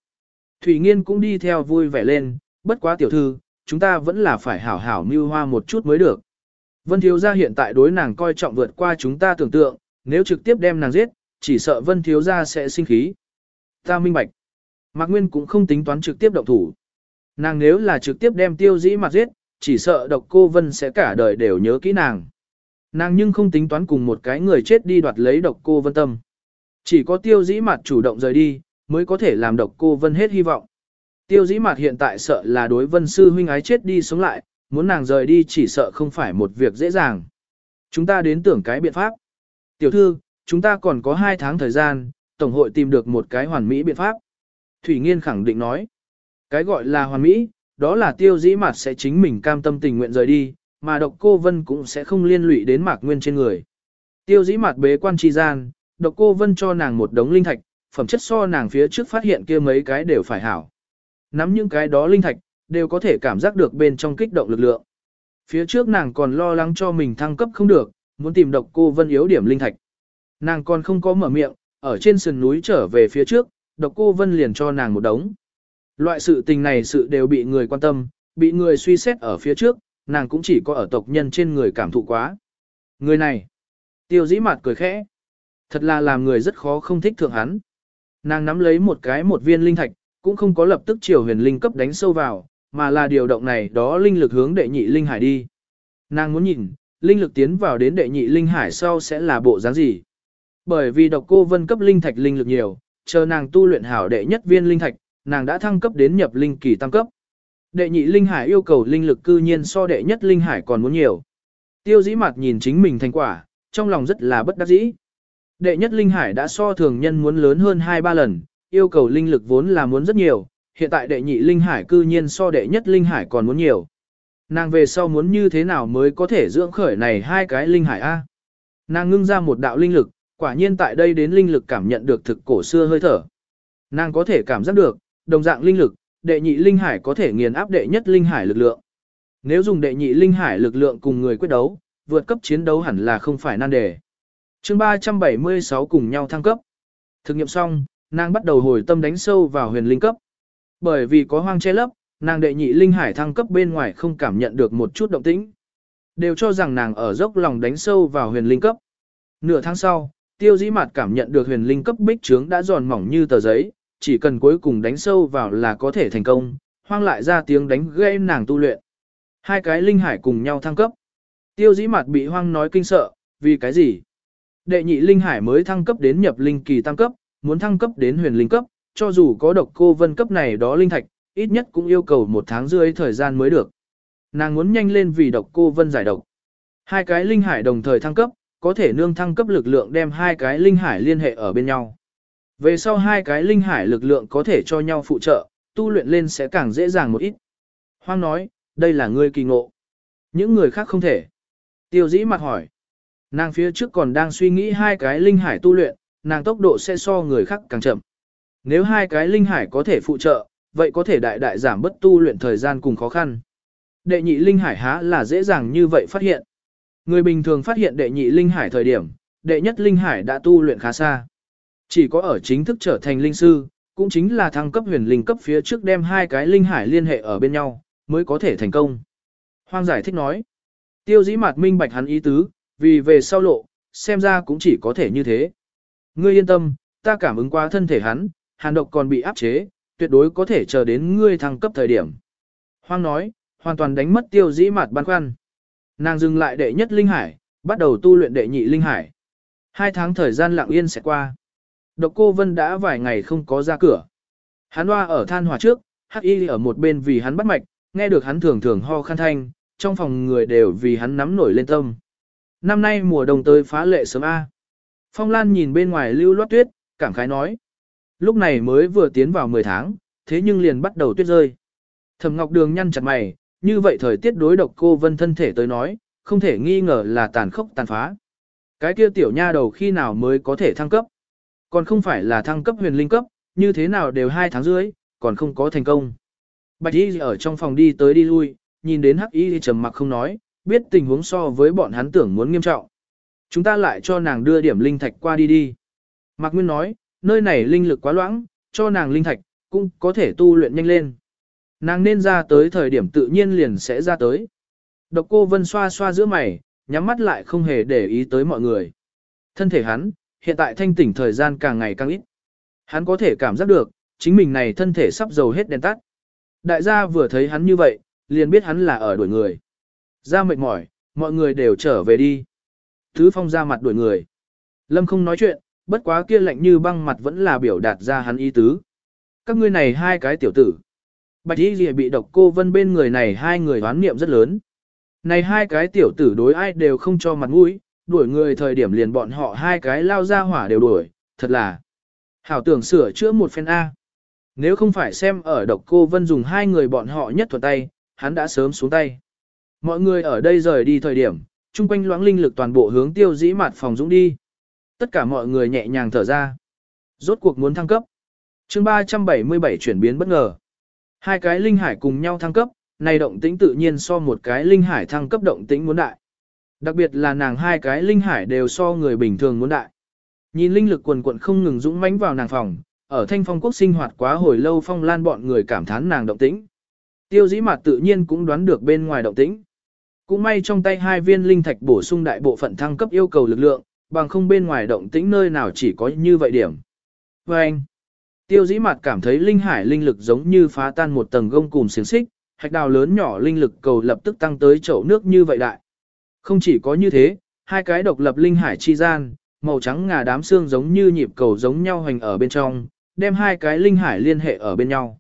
S1: Thủy Nghiên cũng đi theo vui vẻ lên, bất quá tiểu thư, chúng ta vẫn là phải hảo hảo mưu hoa một chút mới được. Vân Thiếu Gia hiện tại đối nàng coi trọng vượt qua chúng ta tưởng tượng, nếu trực tiếp đem nàng giết, chỉ sợ Vân Thiếu Gia sẽ sinh khí. Ta minh bạch. Mạc Nguyên cũng không tính toán trực tiếp động thủ. Nàng nếu là trực tiếp đem tiêu dĩ mặt giết, chỉ sợ độc cô Vân sẽ cả đời đều nhớ kỹ nàng. Nàng nhưng không tính toán cùng một cái người chết đi đoạt lấy độc cô Vân tâm. Chỉ có tiêu dĩ mặt chủ động rời đi, mới có thể làm độc cô Vân hết hy vọng. Tiêu dĩ mạt hiện tại sợ là đối vân sư huynh ái chết đi sống lại, muốn nàng rời đi chỉ sợ không phải một việc dễ dàng. Chúng ta đến tưởng cái biện pháp. Tiểu thư, chúng ta còn có hai tháng thời gian, Tổng hội tìm được một cái hoàn mỹ biện pháp. Thủy Nghiên khẳng định nói, cái gọi là hoàn mỹ, đó là tiêu dĩ mặt sẽ chính mình cam tâm tình nguyện rời đi, mà độc cô Vân cũng sẽ không liên lụy đến Mạc Nguyên trên người. Tiêu dĩ mặt bế quan tri gian, độc cô Vân cho nàng một đống linh thạch, phẩm chất so nàng phía trước phát hiện kia mấy cái đều phải hảo. Nắm những cái đó linh thạch, đều có thể cảm giác được bên trong kích động lực lượng. Phía trước nàng còn lo lắng cho mình thăng cấp không được, muốn tìm độc cô Vân yếu điểm linh thạch. Nàng còn không có mở miệng, ở trên sườn núi trở về phía trước, độc cô Vân liền cho nàng một đống. Loại sự tình này sự đều bị người quan tâm, bị người suy xét ở phía trước, nàng cũng chỉ có ở tộc nhân trên người cảm thụ quá. Người này, tiêu dĩ mặt cười khẽ. Thật là làm người rất khó không thích thượng hắn. Nàng nắm lấy một cái một viên linh thạch, cũng không có lập tức chiều huyền linh cấp đánh sâu vào, mà là điều động này đó linh lực hướng đệ nhị linh hải đi. Nàng muốn nhìn, linh lực tiến vào đến đệ nhị linh hải sau sẽ là bộ dáng gì. Bởi vì độc cô vân cấp linh thạch linh lực nhiều, chờ nàng tu luyện hảo đệ nhất viên linh thạch, nàng đã thăng cấp đến nhập linh kỳ tăng cấp. Đệ nhị linh hải yêu cầu linh lực cư nhiên so đệ nhất linh hải còn muốn nhiều. Tiêu dĩ mặt nhìn chính mình thành quả, trong lòng rất là bất đắc dĩ. Đệ nhất linh hải đã so thường nhân muốn lớn hơn 2-3 lần, yêu cầu linh lực vốn là muốn rất nhiều, hiện tại đệ nhị linh hải cư nhiên so đệ nhất linh hải còn muốn nhiều. Nàng về sau muốn như thế nào mới có thể dưỡng khởi này hai cái linh hải A. Nàng ngưng ra một đạo linh lực, quả nhiên tại đây đến linh lực cảm nhận được thực cổ xưa hơi thở. Nàng có thể cảm giác được, đồng dạng linh lực, đệ nhị linh hải có thể nghiền áp đệ nhất linh hải lực lượng. Nếu dùng đệ nhị linh hải lực lượng cùng người quyết đấu, vượt cấp chiến đấu hẳn là không phải nan đề. chương 376 cùng nhau thăng cấp. Thực nghiệm xong, nàng bắt đầu hồi tâm đánh sâu vào huyền linh cấp. Bởi vì có hoang che lấp, nàng đệ nhị linh hải thăng cấp bên ngoài không cảm nhận được một chút động tĩnh. Đều cho rằng nàng ở dốc lòng đánh sâu vào huyền linh cấp. Nửa tháng sau, tiêu dĩ mạt cảm nhận được huyền linh cấp bích trướng đã giòn mỏng như tờ giấy, chỉ cần cuối cùng đánh sâu vào là có thể thành công, hoang lại ra tiếng đánh gây nàng tu luyện. Hai cái linh hải cùng nhau thăng cấp. Tiêu dĩ mạt bị hoang nói kinh sợ, vì cái gì? Đệ nhị linh hải mới thăng cấp đến nhập linh kỳ tăng cấp, muốn thăng cấp đến huyền linh cấp, cho dù có độc cô vân cấp này đó linh thạch, ít nhất cũng yêu cầu một tháng rưỡi thời gian mới được. Nàng muốn nhanh lên vì độc cô vân giải độc. Hai cái linh hải đồng thời thăng cấp, có thể nương thăng cấp lực lượng đem hai cái linh hải liên hệ ở bên nhau. Về sau hai cái linh hải lực lượng có thể cho nhau phụ trợ, tu luyện lên sẽ càng dễ dàng một ít. Hoang nói, đây là ngươi kỳ ngộ. Những người khác không thể. Tiêu dĩ mặt hỏi. Nàng phía trước còn đang suy nghĩ hai cái linh hải tu luyện, nàng tốc độ sẽ so người khác càng chậm. Nếu hai cái linh hải có thể phụ trợ, vậy có thể đại đại giảm bất tu luyện thời gian cùng khó khăn. Đệ nhị linh hải há là dễ dàng như vậy phát hiện. Người bình thường phát hiện đệ nhị linh hải thời điểm, đệ nhất linh hải đã tu luyện khá xa. Chỉ có ở chính thức trở thành linh sư, cũng chính là thăng cấp huyền linh cấp phía trước đem hai cái linh hải liên hệ ở bên nhau, mới có thể thành công. Hoang giải thích nói, tiêu dĩ mạt minh bạch hắn ý tứ, vì về sau lộ, xem ra cũng chỉ có thể như thế. Ngươi yên tâm, ta cảm ứng qua thân thể hắn, hàn độc còn bị áp chế, tuyệt đối có thể chờ đến ngươi thăng cấp thời điểm. Hoang nói, hoàn toàn đánh mất tiêu dĩ mặt băn khoăn. Nàng dừng lại đệ nhất linh hải, bắt đầu tu luyện đệ nhị linh hải. Hai tháng thời gian lặng yên sẽ qua. Độc cô Vân đã vài ngày không có ra cửa. Hắn hoa ở than hỏa trước, hắc y ở một bên vì hắn bắt mạch, nghe được hắn thường thường ho khăn thanh, trong phòng người đều vì hắn nắm nổi lên tâm. Năm nay mùa đông tới phá lệ sớm A. Phong Lan nhìn bên ngoài lưu loát tuyết, cảm khái nói. Lúc này mới vừa tiến vào 10 tháng, thế nhưng liền bắt đầu tuyết rơi. Thẩm Ngọc Đường nhăn chặt mày, như vậy thời tiết đối độc cô Vân thân thể tới nói, không thể nghi ngờ là tàn khốc tàn phá. Cái kia tiểu nha đầu khi nào mới có thể thăng cấp? Còn không phải là thăng cấp huyền linh cấp, như thế nào đều hai tháng dưới, còn không có thành công. Bạch y ở trong phòng đi tới đi lui, nhìn đến hắc y trầm mặc không nói, biết tình huống so với bọn hắn tưởng muốn nghiêm trọng. Chúng ta lại cho nàng đưa điểm linh thạch qua đi đi. Mạc Nguyên nói, nơi này linh lực quá loãng, cho nàng linh thạch, cũng có thể tu luyện nhanh lên. Nàng nên ra tới thời điểm tự nhiên liền sẽ ra tới. Độc cô Vân xoa xoa giữa mày, nhắm mắt lại không hề để ý tới mọi người. Thân thể hắn, hiện tại thanh tỉnh thời gian càng ngày càng ít. Hắn có thể cảm giác được, chính mình này thân thể sắp dầu hết đèn tắt. Đại gia vừa thấy hắn như vậy, liền biết hắn là ở đuổi người. Ra mệt mỏi, mọi người đều trở về đi. Thứ phong ra mặt đuổi người. Lâm không nói chuyện, bất quá kia lạnh như băng mặt vẫn là biểu đạt ra hắn ý tứ. Các ngươi này hai cái tiểu tử. Bạch y lìa bị độc cô vân bên người này hai người đoán niệm rất lớn. Này hai cái tiểu tử đối ai đều không cho mặt mũi, đuổi người thời điểm liền bọn họ hai cái lao ra hỏa đều đuổi, thật là. Hảo tưởng sửa chữa một phen A. Nếu không phải xem ở độc cô Vân dùng hai người bọn họ nhất thuận tay, hắn đã sớm xuống tay. Mọi người ở đây rời đi thời điểm, chung quanh loãng linh lực toàn bộ hướng tiêu dĩ mặt phòng dũng đi. Tất cả mọi người nhẹ nhàng thở ra. Rốt cuộc muốn thăng cấp. chương 377 chuyển biến bất ngờ. Hai cái linh hải cùng nhau thăng cấp, này động tĩnh tự nhiên so một cái linh hải thăng cấp động tĩnh muốn đại. Đặc biệt là nàng hai cái linh hải đều so người bình thường muốn đại. Nhìn linh lực quần quận không ngừng dũng mãnh vào nàng phòng, ở thanh phong quốc sinh hoạt quá hồi lâu phong lan bọn người cảm thán nàng động tĩnh. Tiêu dĩ mặt tự nhiên cũng đoán được bên ngoài động tĩnh. Cũng may trong tay hai viên linh thạch bổ sung đại bộ phận thăng cấp yêu cầu lực lượng, bằng không bên ngoài động tĩnh nơi nào chỉ có như vậy điểm. Và anh, tiêu dĩ mặt cảm thấy linh hải linh lực giống như phá tan một tầng gông cùm xiềng xích, hạch đào lớn nhỏ linh lực cầu lập tức tăng tới chậu nước như vậy đại. Không chỉ có như thế, hai cái độc lập linh hải chi gian, màu trắng ngà đám xương giống như nhịp cầu giống nhau hành ở bên trong, đem hai cái linh hải liên hệ ở bên nhau.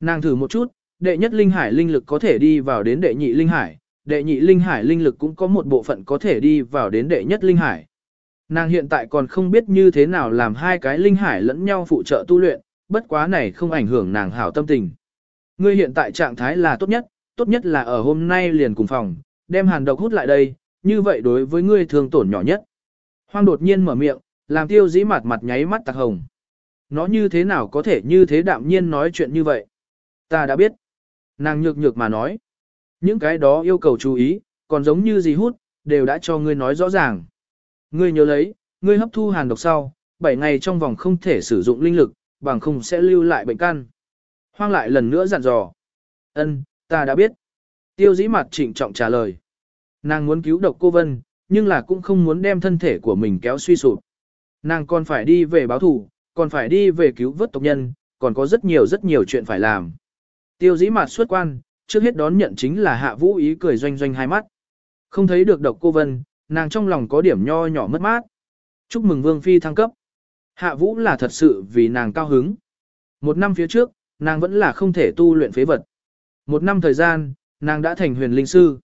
S1: Nàng thử một chút, đệ nhất linh hải linh lực có thể đi vào đến đệ nhị linh hải, đệ nhị linh hải linh lực cũng có một bộ phận có thể đi vào đến đệ nhất linh hải. Nàng hiện tại còn không biết như thế nào làm hai cái linh hải lẫn nhau phụ trợ tu luyện, bất quá này không ảnh hưởng nàng hảo tâm tình. Ngươi hiện tại trạng thái là tốt nhất, tốt nhất là ở hôm nay liền cùng phòng, đem hàn độc hút lại đây, như vậy đối với ngươi thường tổn nhỏ nhất. Hoang đột nhiên mở miệng, làm tiêu dĩ mặt mặt nháy mắt tạc hồng. Nó như thế nào có thể như thế đạm nhiên nói chuyện như vậy? Ta đã biết. Nàng nhược nhược mà nói. Những cái đó yêu cầu chú ý, còn giống như gì hút, đều đã cho ngươi nói rõ ràng. Ngươi nhớ lấy, ngươi hấp thu hàn độc sau, 7 ngày trong vòng không thể sử dụng linh lực, bằng không sẽ lưu lại bệnh căn. Hoang lại lần nữa dặn dò. Ân, ta đã biết. Tiêu dĩ mặt trịnh trọng trả lời. Nàng muốn cứu độc cô Vân, nhưng là cũng không muốn đem thân thể của mình kéo suy sụp. Nàng còn phải đi về báo thủ, còn phải đi về cứu vớt tộc nhân, còn có rất nhiều rất nhiều chuyện phải làm. Tiêu dĩ mặt xuất quan, trước hết đón nhận chính là hạ vũ ý cười doanh doanh hai mắt. Không thấy được độc cô Vân, nàng trong lòng có điểm nho nhỏ mất mát. Chúc mừng Vương Phi thăng cấp. Hạ vũ là thật sự vì nàng cao hứng. Một năm phía trước, nàng vẫn là không thể tu luyện phế vật. Một năm thời gian, nàng đã thành huyền linh sư.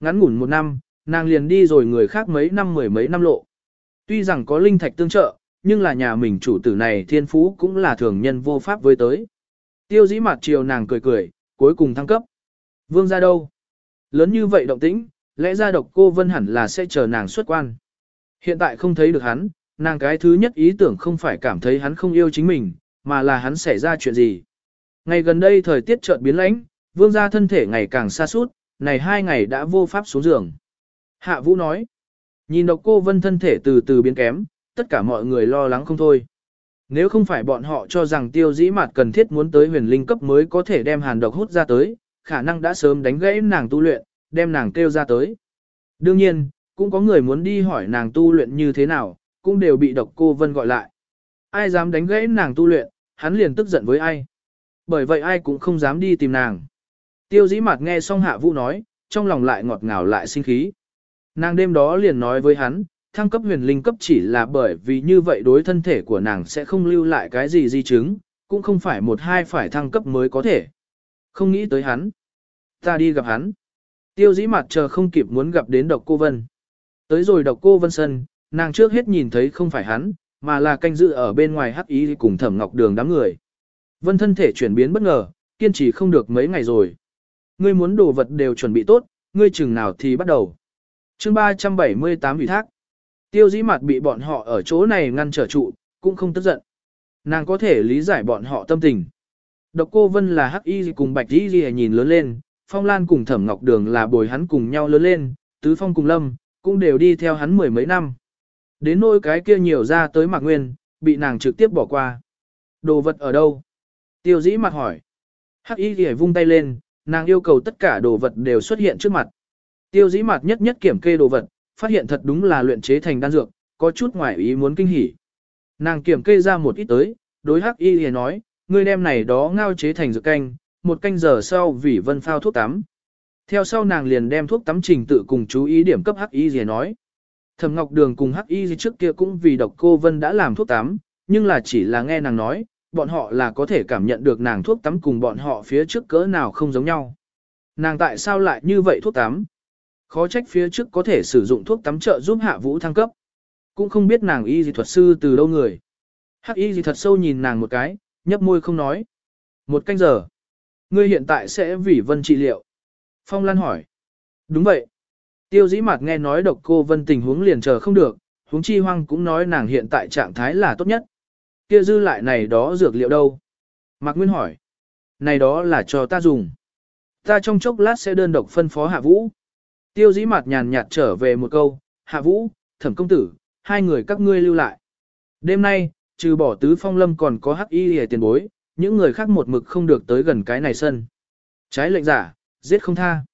S1: Ngắn ngủn một năm, nàng liền đi rồi người khác mấy năm mười mấy năm lộ. Tuy rằng có linh thạch tương trợ, nhưng là nhà mình chủ tử này thiên phú cũng là thường nhân vô pháp với tới. Tiêu dĩ mặt chiều nàng cười cười, cuối cùng thăng cấp. Vương ra đâu? Lớn như vậy động tĩnh, lẽ ra độc cô Vân hẳn là sẽ chờ nàng xuất quan. Hiện tại không thấy được hắn, nàng cái thứ nhất ý tưởng không phải cảm thấy hắn không yêu chính mình, mà là hắn xảy ra chuyện gì. Ngày gần đây thời tiết chợt biến lãnh, vương gia thân thể ngày càng xa suốt, này hai ngày đã vô pháp xuống giường. Hạ Vũ nói, nhìn độc cô Vân thân thể từ từ biến kém, tất cả mọi người lo lắng không thôi. Nếu không phải bọn họ cho rằng tiêu dĩ mạt cần thiết muốn tới huyền linh cấp mới có thể đem hàn độc hút ra tới, khả năng đã sớm đánh gãy nàng tu luyện, đem nàng kêu ra tới. Đương nhiên, cũng có người muốn đi hỏi nàng tu luyện như thế nào, cũng đều bị độc cô Vân gọi lại. Ai dám đánh gãy nàng tu luyện, hắn liền tức giận với ai. Bởi vậy ai cũng không dám đi tìm nàng. Tiêu dĩ mạt nghe xong hạ vũ nói, trong lòng lại ngọt ngào lại sinh khí. Nàng đêm đó liền nói với hắn, thăng cấp huyền linh cấp chỉ là bởi vì như vậy đối thân thể của nàng sẽ không lưu lại cái gì di chứng, cũng không phải một hai phải thăng cấp mới có thể. Không nghĩ tới hắn. Ta đi gặp hắn. Tiêu dĩ mặt chờ không kịp muốn gặp đến độc cô Vân. Tới rồi độc cô Vân sân, nàng trước hết nhìn thấy không phải hắn, mà là canh dự ở bên ngoài hắc ý cùng thẩm ngọc đường đám người. Vân thân thể chuyển biến bất ngờ, kiên trì không được mấy ngày rồi. Ngươi muốn đồ vật đều chuẩn bị tốt, ngươi chừng nào thì bắt đầu. chương 378 ủy thác. Tiêu dĩ mặt bị bọn họ ở chỗ này ngăn trở trụ, cũng không tức giận. Nàng có thể lý giải bọn họ tâm tình. Độc cô Vân là hắc y cùng bạch y nhìn lớn lên, Phong Lan cùng Thẩm Ngọc Đường là bồi hắn cùng nhau lớn lên, Tứ Phong cùng Lâm, cũng đều đi theo hắn mười mấy năm. Đến nỗi cái kia nhiều ra tới Mạc Nguyên, bị nàng trực tiếp bỏ qua. Đồ vật ở đâu? Tiêu dĩ mặt hỏi. Hắc y thì vung tay lên, nàng yêu cầu tất cả đồ vật đều xuất hiện trước mặt. Tiêu dĩ mặt nhất nhất kiểm kê đồ vật, phát hiện thật đúng là luyện chế thành đan dược, có chút ngoài ý muốn kinh hỉ. Nàng kiểm kê ra một ít tới, đối hắc y thì nói, ngươi đem này đó ngao chế thành dược canh, một canh giờ sau vì vân phao thuốc tắm. Theo sau nàng liền đem thuốc tắm trình tự cùng chú ý điểm cấp hắc y gì nói. Thẩm Ngọc Đường cùng hắc y gì trước kia cũng vì độc cô vân đã làm thuốc tắm, nhưng là chỉ là nghe nàng nói, bọn họ là có thể cảm nhận được nàng thuốc tắm cùng bọn họ phía trước cỡ nào không giống nhau. Nàng tại sao lại như vậy thuốc tắm? Khó trách phía trước có thể sử dụng thuốc tắm trợ giúp hạ vũ thăng cấp. Cũng không biết nàng y gì thuật sư từ đâu người. Hắc y gì thật sâu nhìn nàng một cái, nhấp môi không nói. Một canh giờ. Ngươi hiện tại sẽ vì vân trị liệu. Phong Lan hỏi. Đúng vậy. Tiêu dĩ mặt nghe nói độc cô vân tình huống liền chờ không được, huống chi hoang cũng nói nàng hiện tại trạng thái là tốt nhất. Kia dư lại này đó dược liệu đâu? Mạc Nguyên hỏi. Này đó là cho ta dùng. Ta trong chốc lát sẽ đơn độc phân phó hạ vũ. Tiêu dĩ mặt nhàn nhạt trở về một câu, hạ vũ, thẩm công tử, hai người các ngươi lưu lại. Đêm nay, trừ bỏ tứ phong lâm còn có hắc y hề tiền bối, những người khác một mực không được tới gần cái này sân. Trái lệnh giả, giết không tha.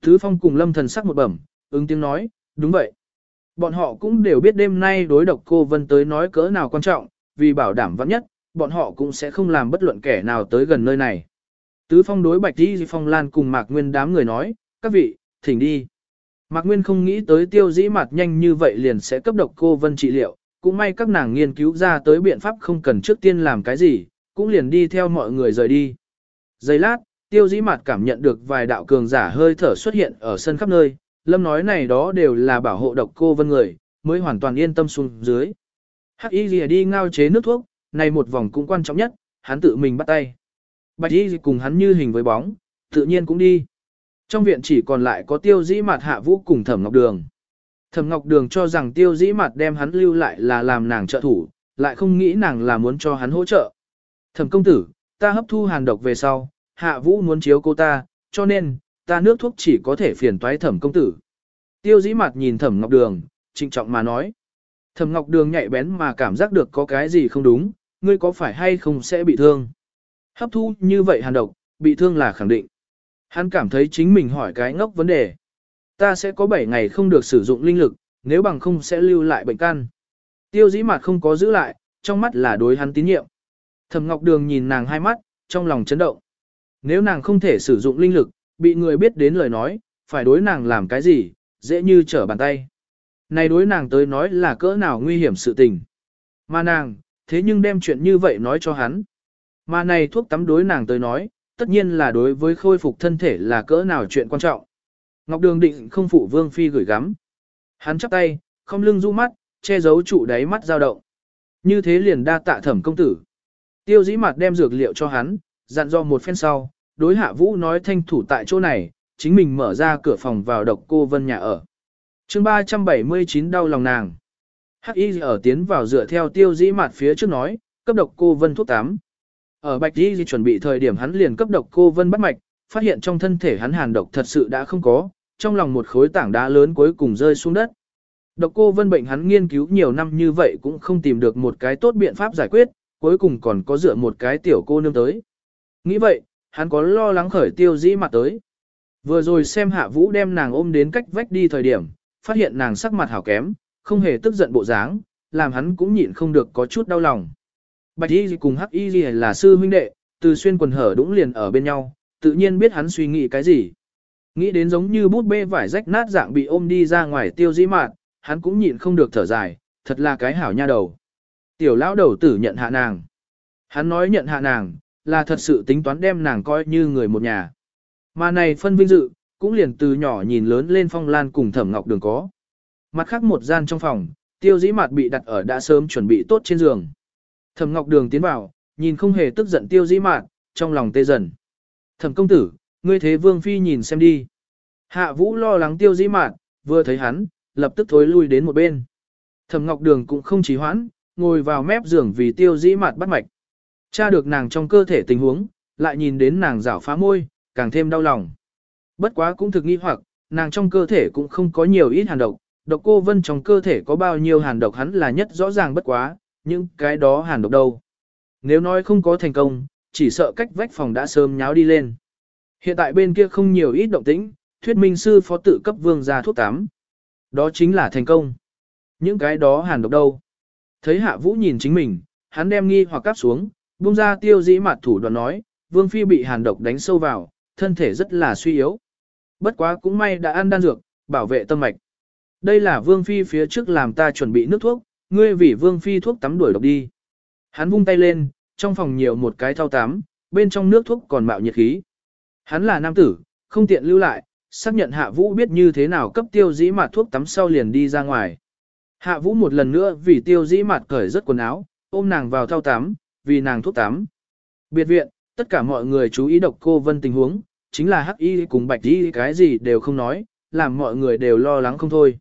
S1: Tứ phong cùng lâm thần sắc một bẩm, ứng tiếng nói, đúng vậy. Bọn họ cũng đều biết đêm nay đối độc cô vân tới nói cỡ nào quan trọng, vì bảo đảm vắng nhất, bọn họ cũng sẽ không làm bất luận kẻ nào tới gần nơi này. Tứ phong đối bạch đi phong lan cùng mạc nguyên đám người nói, các vị, thỉnh đi. Mạc Nguyên không nghĩ tới tiêu dĩ mặt nhanh như vậy liền sẽ cấp độc cô vân trị liệu, cũng may các nàng nghiên cứu ra tới biện pháp không cần trước tiên làm cái gì, cũng liền đi theo mọi người rời đi. Giây lát, tiêu dĩ mặt cảm nhận được vài đạo cường giả hơi thở xuất hiện ở sân khắp nơi, lâm nói này đó đều là bảo hộ độc cô vân người, mới hoàn toàn yên tâm xuống dưới. Hắc y gì đi ngao chế nước thuốc, này một vòng cũng quan trọng nhất, hắn tự mình bắt tay. Bạch y cùng hắn như hình với bóng, tự nhiên cũng đi. Trong viện chỉ còn lại có tiêu dĩ mặt hạ vũ cùng thẩm ngọc đường. Thẩm ngọc đường cho rằng tiêu dĩ mặt đem hắn lưu lại là làm nàng trợ thủ, lại không nghĩ nàng là muốn cho hắn hỗ trợ. Thẩm công tử, ta hấp thu hàn độc về sau, hạ vũ muốn chiếu cô ta, cho nên, ta nước thuốc chỉ có thể phiền toái thẩm công tử. Tiêu dĩ mặt nhìn thẩm ngọc đường, trịnh trọng mà nói. Thẩm ngọc đường nhạy bén mà cảm giác được có cái gì không đúng, ngươi có phải hay không sẽ bị thương. Hấp thu như vậy hàn độc, bị thương là khẳng định. Hắn cảm thấy chính mình hỏi cái ngốc vấn đề. Ta sẽ có 7 ngày không được sử dụng linh lực, nếu bằng không sẽ lưu lại bệnh căn. Tiêu dĩ mặt không có giữ lại, trong mắt là đối hắn tín nhiệm. Thẩm Ngọc Đường nhìn nàng hai mắt, trong lòng chấn động. Nếu nàng không thể sử dụng linh lực, bị người biết đến lời nói, phải đối nàng làm cái gì, dễ như trở bàn tay. Này đối nàng tới nói là cỡ nào nguy hiểm sự tình. Mà nàng, thế nhưng đem chuyện như vậy nói cho hắn. Mà này thuốc tắm đối nàng tới nói, tất nhiên là đối với khôi phục thân thể là cỡ nào chuyện quan trọng. Ngọc Đường định không phụ Vương Phi gửi gắm. Hắn chắp tay, không lưng du mắt, che giấu trụ đáy mắt dao động. Như thế liền đa tạ thẩm công tử. Tiêu dĩ mặt đem dược liệu cho hắn, dặn do một phen sau, đối hạ vũ nói thanh thủ tại chỗ này, chính mình mở ra cửa phòng vào độc cô vân nhà ở. chương 379 đau lòng nàng. Hắc y ở tiến vào dựa theo tiêu dĩ mặt phía trước nói, cấp độc cô vân thuốc tám. Ở Bạch y chuẩn bị thời điểm hắn liền cấp độc cô vân bắt mạch, phát hiện trong thân thể hắn hàn độc thật sự đã không có, trong lòng một khối tảng đá lớn cuối cùng rơi xuống đất. Độc cô vân bệnh hắn nghiên cứu nhiều năm như vậy cũng không tìm được một cái tốt biện pháp giải quyết, cuối cùng còn có dựa một cái tiểu cô nương tới. Nghĩ vậy, hắn có lo lắng khởi tiêu dĩ mặt tới. Vừa rồi xem hạ vũ đem nàng ôm đến cách vách đi thời điểm, phát hiện nàng sắc mặt hảo kém, không hề tức giận bộ dáng, làm hắn cũng nhịn không được có chút đau lòng. Bạch Y cùng Hắc Y là sư huynh đệ, từ xuyên quần hở đũng liền ở bên nhau, tự nhiên biết hắn suy nghĩ cái gì. Nghĩ đến giống như bút bê vải rách nát dạng bị ôm đi ra ngoài tiêu dĩ mạn, hắn cũng nhịn không được thở dài, thật là cái hảo nha đầu. Tiểu lão đầu tử nhận hạ nàng. Hắn nói nhận hạ nàng, là thật sự tính toán đem nàng coi như người một nhà. Mà này phân vinh dự, cũng liền từ nhỏ nhìn lớn lên phong lan cùng thẩm ngọc đường có. Mặt khác một gian trong phòng, tiêu dĩ mạt bị đặt ở đã sớm chuẩn bị tốt trên giường. Thẩm Ngọc Đường tiến vào, nhìn không hề tức giận tiêu dĩ Mạt, trong lòng tê dần. Thẩm công tử, ngươi thế vương phi nhìn xem đi. Hạ vũ lo lắng tiêu dĩ Mạt, vừa thấy hắn, lập tức thối lui đến một bên. Thẩm Ngọc Đường cũng không trì hoãn, ngồi vào mép giường vì tiêu dĩ mạn bắt mạch. Cha được nàng trong cơ thể tình huống, lại nhìn đến nàng rảo phá môi, càng thêm đau lòng. Bất quá cũng thực nghi hoặc, nàng trong cơ thể cũng không có nhiều ít hàn độc, độc cô vân trong cơ thể có bao nhiêu hàn độc hắn là nhất rõ ràng bất quá, những cái đó hàn độc đâu. Nếu nói không có thành công, chỉ sợ cách vách phòng đã sớm nháo đi lên. Hiện tại bên kia không nhiều ít động tĩnh, thuyết minh sư phó tự cấp vương ra thuốc tám. Đó chính là thành công. Những cái đó hàn độc đâu. Thấy hạ vũ nhìn chính mình, hắn đem nghi hoặc cắp xuống, buông ra tiêu dĩ mặt thủ đoạn nói, vương phi bị hàn độc đánh sâu vào, thân thể rất là suy yếu. Bất quá cũng may đã ăn đan dược, bảo vệ tâm mạch. Đây là vương phi phía trước làm ta chuẩn bị nước thuốc, ngươi vì vương phi thuốc tắm đuổi độc đi. Hắn vung tay lên, trong phòng nhiều một cái thao tắm, bên trong nước thuốc còn mạo nhiệt khí. Hắn là nam tử, không tiện lưu lại, xác nhận hạ vũ biết như thế nào cấp tiêu dĩ mặt thuốc tắm sau liền đi ra ngoài. Hạ vũ một lần nữa vì tiêu dĩ mặt cởi rất quần áo, ôm nàng vào thao tắm, vì nàng thuốc tắm. Biệt viện, tất cả mọi người chú ý độc cô vân tình huống, chính là hắc y cùng bạch y cái gì đều không nói, làm mọi người đều lo lắng không thôi.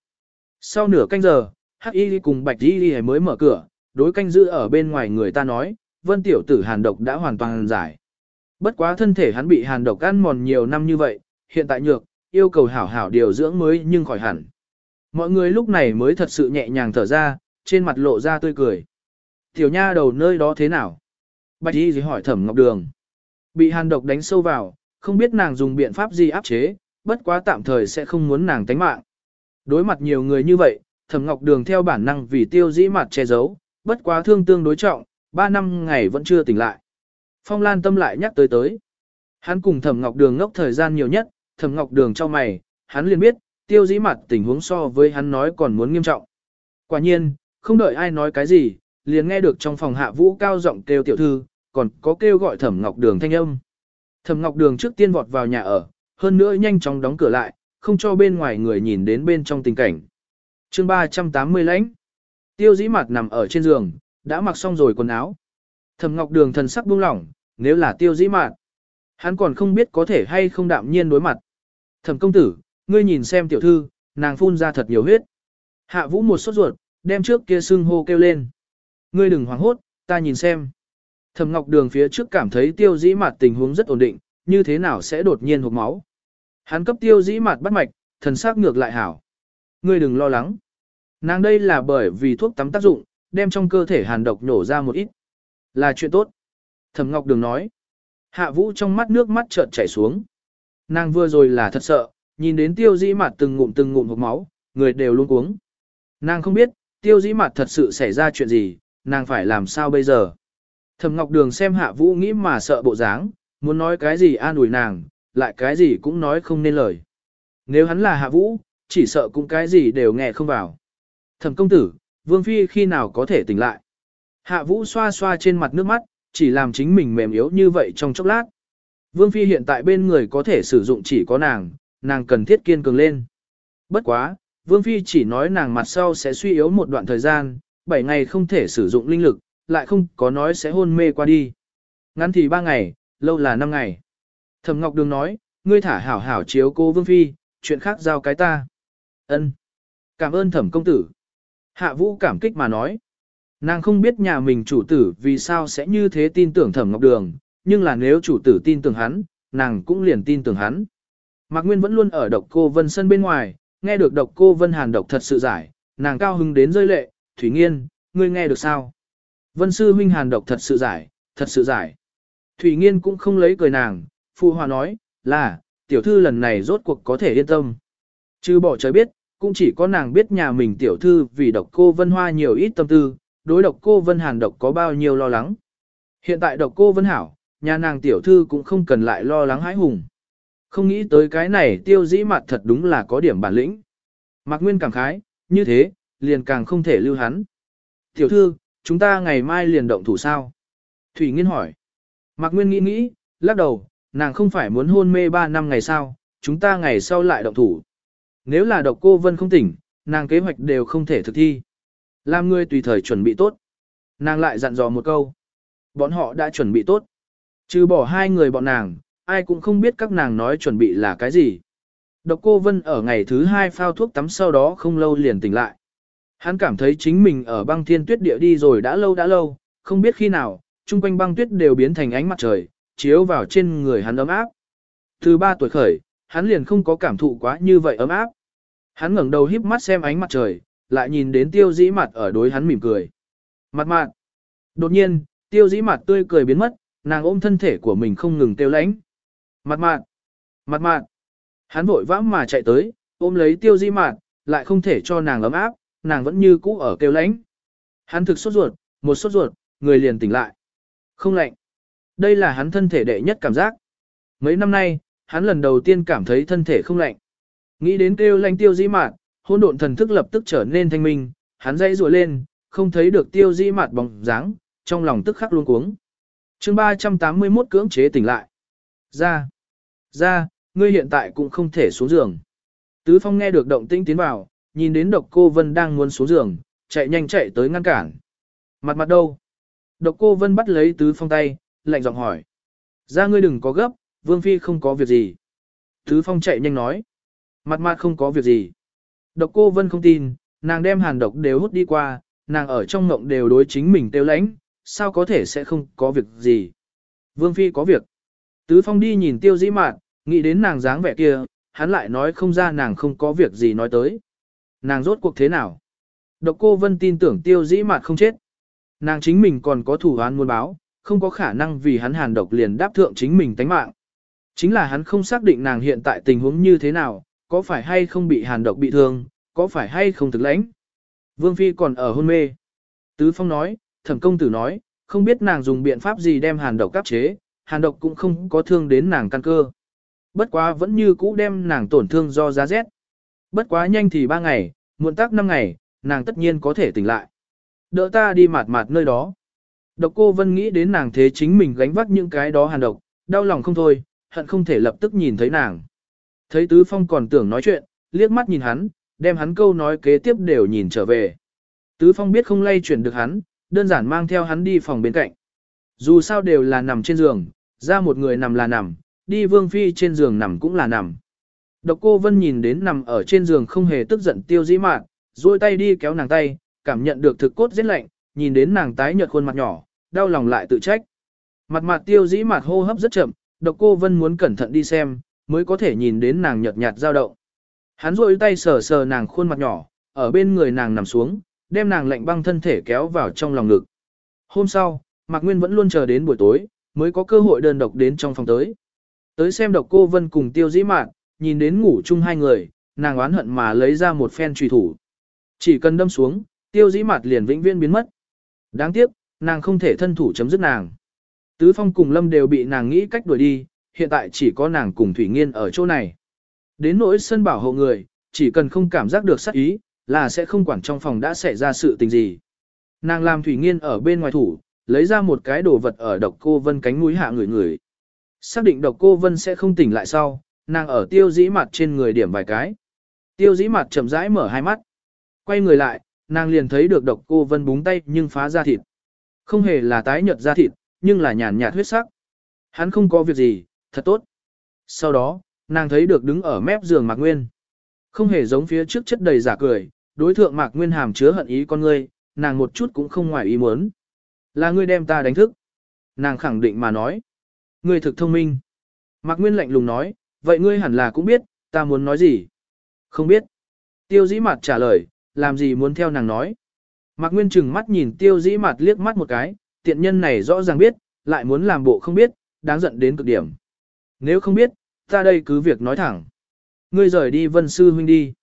S1: Sau nửa canh giờ, hắc y cùng bạch y mới mở cửa, đối canh giữ ở bên ngoài người ta nói, vân tiểu tử hàn độc đã hoàn toàn giải. Bất quá thân thể hắn bị hàn độc ăn mòn nhiều năm như vậy, hiện tại nhược, yêu cầu hảo hảo điều dưỡng mới nhưng khỏi hẳn. Mọi người lúc này mới thật sự nhẹ nhàng thở ra, trên mặt lộ ra tươi cười. Tiểu nha đầu nơi đó thế nào? Bạch y gì hỏi thẩm ngọc đường. Bị hàn độc đánh sâu vào, không biết nàng dùng biện pháp gì áp chế, bất quá tạm thời sẽ không muốn nàng tánh mạng. Đối mặt nhiều người như vậy, thẩm ngọc đường theo bản năng vì tiêu dĩ mặt che giấu, bất quá thương tương đối trọng, ba năm ngày vẫn chưa tỉnh lại. Phong Lan tâm lại nhắc tới tới. Hắn cùng thẩm ngọc đường ngốc thời gian nhiều nhất, thẩm ngọc đường cho mày, hắn liền biết, tiêu dĩ mặt tình huống so với hắn nói còn muốn nghiêm trọng. Quả nhiên, không đợi ai nói cái gì, liền nghe được trong phòng hạ vũ cao giọng kêu tiểu thư, còn có kêu gọi thẩm ngọc đường thanh âm. Thẩm ngọc đường trước tiên vọt vào nhà ở, hơn nữa nhanh chóng đóng cửa lại, không cho bên ngoài người nhìn đến bên trong tình cảnh. chương 380 lãnh. Tiêu dĩ mặt nằm ở trên giường, đã mặc xong rồi quần áo. Thẩm ngọc đường thần sắc buông lỏng, nếu là tiêu dĩ mặt, hắn còn không biết có thể hay không đạm nhiên đối mặt. Thẩm công tử, ngươi nhìn xem tiểu thư, nàng phun ra thật nhiều huyết. Hạ vũ một sốt ruột, đem trước kia sưng hô kêu lên. Ngươi đừng hoảng hốt, ta nhìn xem. Thẩm Ngọc Đường phía trước cảm thấy tiêu dĩ mạt tình huống rất ổn định, như thế nào sẽ đột nhiên hộp máu. Hắn cấp tiêu dĩ mạt bắt mạch, thần sắc ngược lại hảo. Ngươi đừng lo lắng. Nàng đây là bởi vì thuốc tắm tác dụng, đem trong cơ thể hàn độc nổ ra một ít. Là chuyện tốt. Thẩm Ngọc Đường nói. Hạ Vũ trong mắt nước mắt chợt chảy xuống. Nàng vừa rồi là thật sợ, nhìn đến tiêu dĩ mặt từng ngụm từng ngụm hộp máu, người đều luôn cuống. Nàng không biết, tiêu dĩ mặt thật sự xảy ra chuyện gì, nàng phải làm sao bây giờ. Thẩm Ngọc Đường xem Hạ Vũ nghĩ mà sợ bộ dáng, muốn nói cái gì an ủi nàng, lại cái gì cũng nói không nên lời. Nếu hắn là Hạ Vũ, chỉ sợ cũng cái gì đều nghe không vào. Thẩm công tử, Vương Phi khi nào có thể tỉnh lại? Hạ Vũ xoa xoa trên mặt nước mắt, chỉ làm chính mình mềm yếu như vậy trong chốc lát. Vương Phi hiện tại bên người có thể sử dụng chỉ có nàng, nàng cần thiết kiên cường lên. Bất quá, Vương Phi chỉ nói nàng mặt sau sẽ suy yếu một đoạn thời gian, 7 ngày không thể sử dụng linh lực, lại không có nói sẽ hôn mê qua đi. Ngắn thì 3 ngày, lâu là 5 ngày. Thẩm Ngọc Đường nói, ngươi thả hảo hảo chiếu cô Vương Phi, chuyện khác giao cái ta. Ân, Cảm ơn thẩm công tử. Hạ Vũ cảm kích mà nói. Nàng không biết nhà mình chủ tử vì sao sẽ như thế tin tưởng thẩm Ngọc Đường, nhưng là nếu chủ tử tin tưởng hắn, nàng cũng liền tin tưởng hắn. Mạc Nguyên vẫn luôn ở độc cô Vân Sân bên ngoài, nghe được độc cô Vân Hàn độc thật sự giải, nàng cao hứng đến rơi lệ, Thủy Nghiên, ngươi nghe được sao? Vân Sư huynh Hàn độc thật sự giải, thật sự giải. Thủy Nghiên cũng không lấy cười nàng, Phu Hòa nói, là, tiểu thư lần này rốt cuộc có thể yên tâm. Chứ bỏ trời biết, cũng chỉ có nàng biết nhà mình tiểu thư vì độc cô Vân Hoa nhiều ít tâm tư, đối độc cô Vân Hàn độc có bao nhiêu lo lắng. Hiện tại độc cô Vân Hảo, nhà nàng tiểu thư cũng không cần lại lo lắng hãi hùng. Không nghĩ tới cái này tiêu dĩ mặt thật đúng là có điểm bản lĩnh. Mạc Nguyên cảm khái, như thế, liền càng không thể lưu hắn. Tiểu thư, chúng ta ngày mai liền động thủ sao? Thủy Nghiên hỏi. Mạc Nguyên nghĩ nghĩ, lắc đầu, nàng không phải muốn hôn mê 3 năm ngày sao, chúng ta ngày sau lại động thủ. Nếu là độc cô Vân không tỉnh, nàng kế hoạch đều không thể thực thi. Làm ngươi tùy thời chuẩn bị tốt. Nàng lại dặn dò một câu. Bọn họ đã chuẩn bị tốt. Trừ bỏ hai người bọn nàng, ai cũng không biết các nàng nói chuẩn bị là cái gì. Độc cô Vân ở ngày thứ hai phao thuốc tắm sau đó không lâu liền tỉnh lại. Hắn cảm thấy chính mình ở băng thiên tuyết địa đi rồi đã lâu đã lâu, không biết khi nào, chung quanh băng tuyết đều biến thành ánh mặt trời, chiếu vào trên người hắn ấm áp. Từ 3 tuổi khởi, hắn liền không có cảm thụ quá như vậy ấm áp. Hắn ngẩng đầu híp mắt xem ánh mặt trời, lại nhìn đến tiêu dĩ mặt ở đối hắn mỉm cười. Mặt mạn. Đột nhiên, tiêu dĩ mặt tươi cười biến mất, nàng ôm thân thể của mình không ngừng tiêu lãnh. Mặt mạn. Mặt mạn. Hắn vội vã mà chạy tới, ôm lấy tiêu Di Mạn, lại không thể cho nàng ấm áp, nàng vẫn như cũ ở kêu lãnh. Hắn thực sốt ruột, một sốt ruột, người liền tỉnh lại. Không lạnh. Đây là hắn thân thể đệ nhất cảm giác. Mấy năm nay, hắn lần đầu tiên cảm thấy thân thể không lạnh. Nghĩ đến kêu lanh tiêu Di Mạn, hôn độn thần thức lập tức trở nên thanh minh, hắn dây rùa lên, không thấy được tiêu Di Mạn bóng dáng, trong lòng tức khắc luôn cuống. chương 381 cưỡng chế tỉnh lại. Ra, ra, ngươi hiện tại cũng không thể xuống giường. Tứ Phong nghe được động tĩnh tiến vào, nhìn đến độc cô Vân đang muốn xuống giường, chạy nhanh chạy tới ngăn cản. Mặt mặt đâu? Độc cô Vân bắt lấy Tứ Phong tay, lạnh giọng hỏi. Ra ngươi đừng có gấp, Vương Phi không có việc gì. Tứ Phong chạy nhanh nói. Mặt mặt không có việc gì. Độc cô Vân không tin, nàng đem hàn độc đều hút đi qua, nàng ở trong mộng đều đối chính mình tiêu lãnh, sao có thể sẽ không có việc gì. Vương Phi có việc. Tứ Phong đi nhìn tiêu dĩ mạn, nghĩ đến nàng dáng vẻ kia, hắn lại nói không ra nàng không có việc gì nói tới. Nàng rốt cuộc thế nào? Độc cô Vân tin tưởng tiêu dĩ mạt không chết. Nàng chính mình còn có thủ án muốn báo, không có khả năng vì hắn hàn độc liền đáp thượng chính mình tánh mạng. Chính là hắn không xác định nàng hiện tại tình huống như thế nào, có phải hay không bị hàn độc bị thương, có phải hay không thực lãnh. Vương Phi còn ở hôn mê. Tứ Phong nói, thẩm công tử nói, không biết nàng dùng biện pháp gì đem hàn độc cắp chế, hàn độc cũng không có thương đến nàng căn cơ. Bất quá vẫn như cũ đem nàng tổn thương do giá rét. Bất quá nhanh thì ba ngày, muộn tác năm ngày, nàng tất nhiên có thể tỉnh lại. Đỡ ta đi mạt mạt nơi đó. Độc cô Vân nghĩ đến nàng thế chính mình gánh vác những cái đó hàn độc, đau lòng không thôi, hận không thể lập tức nhìn thấy nàng. Thấy Tứ Phong còn tưởng nói chuyện, liếc mắt nhìn hắn, đem hắn câu nói kế tiếp đều nhìn trở về. Tứ Phong biết không lay chuyển được hắn, đơn giản mang theo hắn đi phòng bên cạnh. Dù sao đều là nằm trên giường, ra một người nằm là nằm, đi vương phi trên giường nằm cũng là nằm. Độc cô Vân nhìn đến nằm ở trên giường không hề tức giận tiêu dĩ mạn, duỗi tay đi kéo nàng tay, cảm nhận được thực cốt rất lạnh, nhìn đến nàng tái nhợt khuôn mặt nhỏ, đau lòng lại tự trách. Mặt mặt tiêu dĩ Mạn hô hấp rất chậm, độc cô Vân muốn cẩn thận đi xem, mới có thể nhìn đến nàng nhợt nhạt dao động. Hắn duỗi tay sờ sờ nàng khuôn mặt nhỏ, ở bên người nàng nằm xuống, đem nàng lạnh băng thân thể kéo vào trong lòng ngực. Hôm sau, Mạc Nguyên vẫn luôn chờ đến buổi tối, mới có cơ hội đơn độc đến trong phòng tới. Tới xem độc cô Vân cùng tiêu dĩ mạn, nhìn đến ngủ chung hai người, nàng oán hận mà lấy ra một phen trùy thủ. Chỉ cần đâm xuống, tiêu dĩ mạn liền vĩnh viễn biến mất. Đáng tiếc, nàng không thể thân thủ chấm dứt nàng. Tứ Phong cùng Lâm đều bị nàng nghĩ cách đuổi đi, hiện tại chỉ có nàng cùng Thủy Nghiên ở chỗ này. Đến nỗi sân bảo hộ người, chỉ cần không cảm giác được sát ý, là sẽ không quản trong phòng đã xảy ra sự tình gì. Nàng làm Thủy Nghiên ở bên ngoài thủ, lấy ra một cái đồ vật ở độc cô vân cánh mũi hạ người người. Xác định độc cô vân sẽ không tỉnh lại sau, nàng ở tiêu dĩ mặt trên người điểm vài cái. Tiêu dĩ mặt chậm rãi mở hai mắt. Quay người lại, nàng liền thấy được độc cô vân búng tay nhưng phá ra thịt. Không hề là tái nhợt ra thịt, nhưng là nhàn nhạt huyết sắc. Hắn không có việc gì, thật tốt. Sau đó, nàng thấy được đứng ở mép giường Mạc Nguyên. Không hề giống phía trước chất đầy giả cười, đối thượng Mạc Nguyên hàm chứa hận ý con ngươi, nàng một chút cũng không ngoài ý muốn. Là ngươi đem ta đánh thức. Nàng khẳng định mà nói. Ngươi thực thông minh. Mạc Nguyên lạnh lùng nói, vậy ngươi hẳn là cũng biết, ta muốn nói gì. Không biết. Tiêu dĩ mặt trả lời, làm gì muốn theo nàng nói. Mạc Nguyên chừng mắt nhìn tiêu dĩ mặt liếc mắt một cái, tiện nhân này rõ ràng biết, lại muốn làm bộ không biết, đáng giận đến cực điểm. Nếu không biết, ta đây cứ việc nói thẳng. Ngươi rời đi vân sư huynh đi.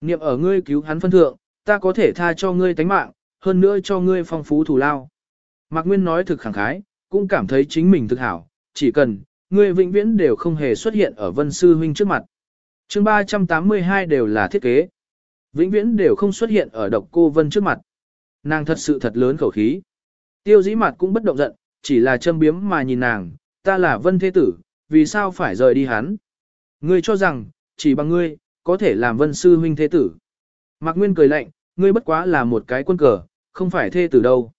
S1: Niệm ở ngươi cứu hắn phân thượng, ta có thể tha cho ngươi tánh mạng, hơn nữa cho ngươi phong phú thủ lao. Mạc Nguyên nói thực khẳng khái, cũng cảm thấy chính mình thực hảo, chỉ cần, ngươi vĩnh viễn đều không hề xuất hiện ở vân sư huynh trước mặt. chương 382 đều là thiết kế. Vĩnh viễn đều không xuất hiện ở độc cô vân trước mặt. Nàng thật sự thật lớn khẩu khí. Tiêu dĩ mặt cũng bất động giận, chỉ là châm biếm mà nhìn nàng, ta là vân thế tử, vì sao phải rời đi hắn. Ngươi cho rằng, chỉ bằng ngươi, có thể làm vân sư huynh thế tử. Mạc Nguyên cười lạnh, ngươi bất quá là một cái quân cờ, không phải thế tử đâu.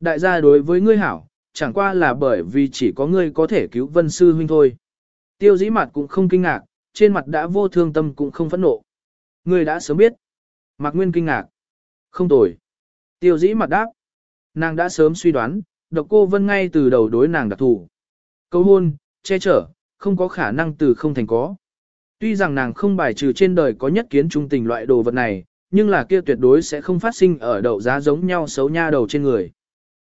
S1: Đại gia đối với ngươi hảo, chẳng qua là bởi vì chỉ có ngươi có thể cứu vân sư huynh thôi. Tiêu dĩ mặt cũng không kinh ngạc, trên mặt đã vô thương tâm cũng không phẫn nộ. Ngươi đã sớm biết. Mạc Nguyên kinh ngạc. Không tồi. Tiêu dĩ mặt đáp. Nàng đã sớm suy đoán, độc cô vân ngay từ đầu đối nàng đặc thủ. Câu hôn, che chở, không có khả năng từ không thành có. Tuy rằng nàng không bài trừ trên đời có nhất kiến trung tình loại đồ vật này, nhưng là kia tuyệt đối sẽ không phát sinh ở đậu giá giống nhau xấu nha đầu trên người.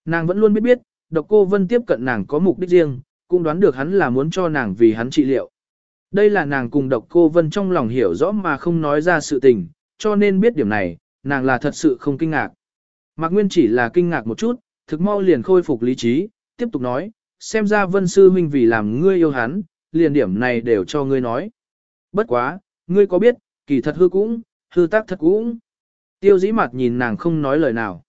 S1: Nàng vẫn luôn biết biết, độc cô vân tiếp cận nàng có mục đích riêng, cũng đoán được hắn là muốn cho nàng vì hắn trị liệu. Đây là nàng cùng độc cô vân trong lòng hiểu rõ mà không nói ra sự tình, cho nên biết điểm này, nàng là thật sự không kinh ngạc. Mạc Nguyên chỉ là kinh ngạc một chút, thực mau liền khôi phục lý trí, tiếp tục nói, xem ra vân sư huynh vì làm ngươi yêu hắn, liền điểm này đều cho ngươi nói. Bất quá, ngươi có biết, kỳ thật hư cũng, hư tác thật cũng. Tiêu dĩ mặt nhìn nàng không nói lời nào.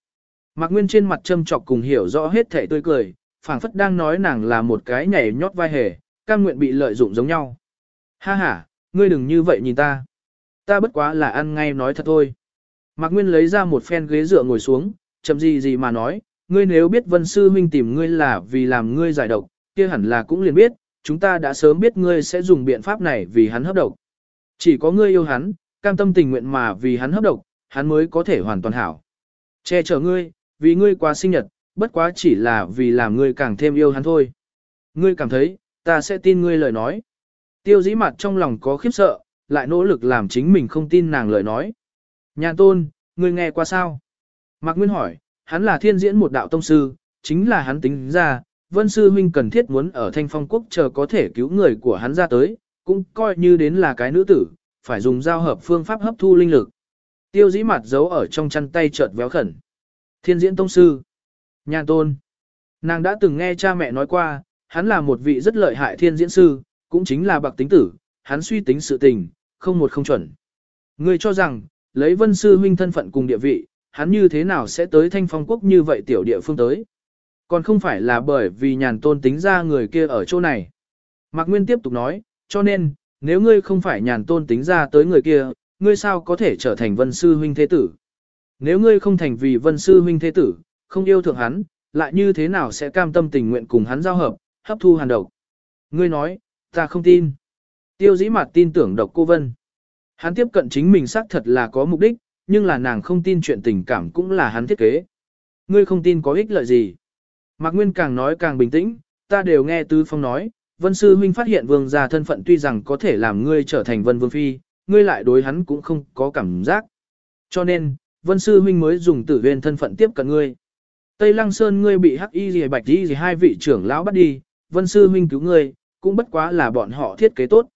S1: Mạc Nguyên trên mặt châm trọc cùng hiểu rõ hết thể tươi cười, phảng phất đang nói nàng là một cái nhảy nhót vai hề, cam nguyện bị lợi dụng giống nhau. Ha ha, ngươi đừng như vậy nhìn ta. Ta bất quá là ăn ngay nói thật thôi. Mạc Nguyên lấy ra một phen ghế dựa ngồi xuống, chậm gì gì mà nói, ngươi nếu biết vân sư huynh tìm ngươi là vì làm ngươi giải độc, kia hẳn là cũng liền biết, chúng ta đã sớm biết ngươi sẽ dùng biện pháp này vì hắn hấp độc. Chỉ có ngươi yêu hắn, cam tâm tình nguyện mà vì hắn hấp độc, hắn mới có thể hoàn toàn hảo. Che chở ngươi, vì ngươi quá sinh nhật, bất quá chỉ là vì làm ngươi càng thêm yêu hắn thôi. Ngươi cảm thấy, ta sẽ tin ngươi lời nói. Tiêu dĩ mặt trong lòng có khiếp sợ, lại nỗ lực làm chính mình không tin nàng lời nói. Nhàn tôn, ngươi nghe qua sao? Mạc Nguyên hỏi, hắn là thiên diễn một đạo tông sư, chính là hắn tính ra, vân sư huynh cần thiết muốn ở thanh phong quốc chờ có thể cứu người của hắn ra tới, cũng coi như đến là cái nữ tử, phải dùng giao hợp phương pháp hấp thu linh lực. Tiêu dĩ mặt giấu ở trong chăn tay chợt véo khẩn. Thiên diễn tông sư. Nhàn tôn. Nàng đã từng nghe cha mẹ nói qua, hắn là một vị rất lợi hại thiên diễn sư, cũng chính là bậc tính tử, hắn suy tính sự tình, không một không chuẩn. Ngươi cho rằng, lấy vân sư huynh thân phận cùng địa vị, hắn như thế nào sẽ tới thanh phong quốc như vậy tiểu địa phương tới. Còn không phải là bởi vì nhàn tôn tính ra người kia ở chỗ này. Mạc Nguyên tiếp tục nói, cho nên, nếu ngươi không phải nhàn tôn tính ra tới người kia, ngươi sao có thể trở thành vân sư huynh thế tử. Nếu ngươi không thành vì vân sư huynh thế tử, không yêu thượng hắn, lại như thế nào sẽ cam tâm tình nguyện cùng hắn giao hợp, hấp thu hàn độc. Ngươi nói, ta không tin. Tiêu dĩ mặt tin tưởng độc cô vân. Hắn tiếp cận chính mình xác thật là có mục đích, nhưng là nàng không tin chuyện tình cảm cũng là hắn thiết kế. Ngươi không tin có ích lợi gì. Mạc Nguyên càng nói càng bình tĩnh, ta đều nghe Tứ Phong nói, Vân Sư Huynh phát hiện vương gia thân phận tuy rằng có thể làm ngươi trở thành Vân Vương Phi, ngươi lại đối hắn cũng không có cảm giác. Cho nên, Vân Sư Huynh mới dùng tử viên thân phận tiếp cận ngươi. Tây Lăng Sơn ngươi bị hắc y gì bạch y gì hai vị trưởng lão bắt đi, Vân Sư Huynh cứu ngươi, cũng bất quá là bọn họ thiết kế tốt.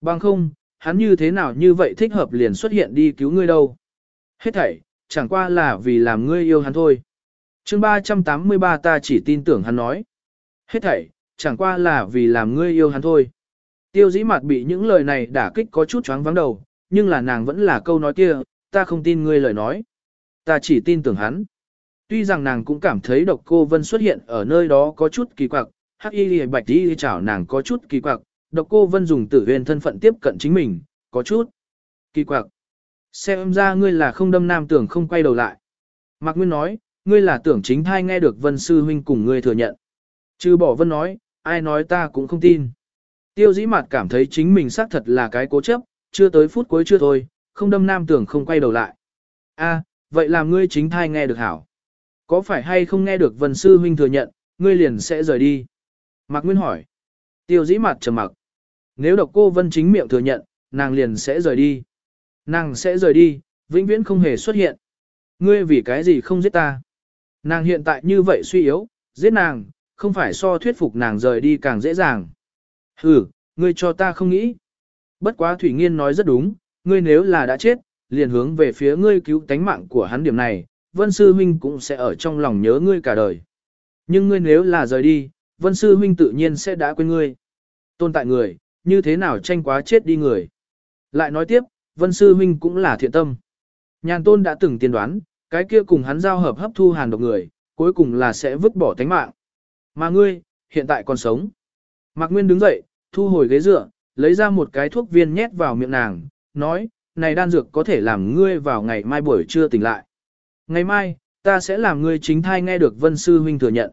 S1: Bằng không, hắn như thế nào như vậy thích hợp liền xuất hiện đi cứu ngươi đâu. Hết thảy, chẳng qua là vì làm ngươi yêu hắn thôi. chương 383 ta chỉ tin tưởng hắn nói. Hết thảy, chẳng qua là vì làm ngươi yêu hắn thôi. Tiêu dĩ mặt bị những lời này đả kích có chút choáng vắng đầu, nhưng là nàng vẫn là câu nói kia, ta không tin ngươi lời nói. Ta chỉ tin tưởng hắn. Tuy rằng nàng cũng cảm thấy độc cô Vân xuất hiện ở nơi đó có chút kỳ quặc, hắc y bạch y chảo nàng có chút kỳ quặc, độc cô Vân dùng tử huyền thân phận tiếp cận chính mình, có chút kỳ quặc. Xem ra ngươi là không đâm nam tưởng không quay đầu lại. Mạc Nguyên nói, ngươi là tưởng chính thai nghe được Vân Sư Huynh cùng ngươi thừa nhận. Chứ bỏ Vân nói, ai nói ta cũng không tin. Tiêu dĩ mặt cảm thấy chính mình xác thật là cái cố chấp, chưa tới phút cuối chưa thôi, không đâm nam tưởng không quay đầu lại. a vậy làm ngươi chính thai nghe được hảo. Có phải hay không nghe được Vân Sư Huynh thừa nhận, ngươi liền sẽ rời đi? Mạc Nguyên hỏi. Tiêu dĩ mặt trầm mặc. Nếu độc cô Vân chính miệng thừa nhận, nàng liền sẽ rời đi. Nàng sẽ rời đi, vĩnh viễn không hề xuất hiện. Ngươi vì cái gì không giết ta? Nàng hiện tại như vậy suy yếu, giết nàng, không phải so thuyết phục nàng rời đi càng dễ dàng. Ừ, ngươi cho ta không nghĩ. Bất quá Thủy Nghiên nói rất đúng, ngươi nếu là đã chết, liền hướng về phía ngươi cứu tánh mạng của hắn điểm này, Vân Sư Huynh cũng sẽ ở trong lòng nhớ ngươi cả đời. Nhưng ngươi nếu là rời đi, Vân Sư Huynh tự nhiên sẽ đã quên ngươi. Tồn tại người, như thế nào tranh quá chết đi người. Lại nói tiếp, Vân Sư Huynh cũng là thiện tâm. Nhàn tôn đã từng tiên đoán, cái kia cùng hắn giao hợp hấp thu hàn độc người, cuối cùng là sẽ vứt bỏ tánh mạng. Mà ngươi, hiện tại còn sống. Mạc Nguyên đứng dậy, thu hồi ghế dựa, lấy ra một cái thuốc viên nhét vào miệng nàng, nói, này đan dược có thể làm ngươi vào ngày mai buổi trưa tỉnh lại. Ngày mai, ta sẽ làm ngươi chính thai nghe được Vân Sư Huynh thừa nhận.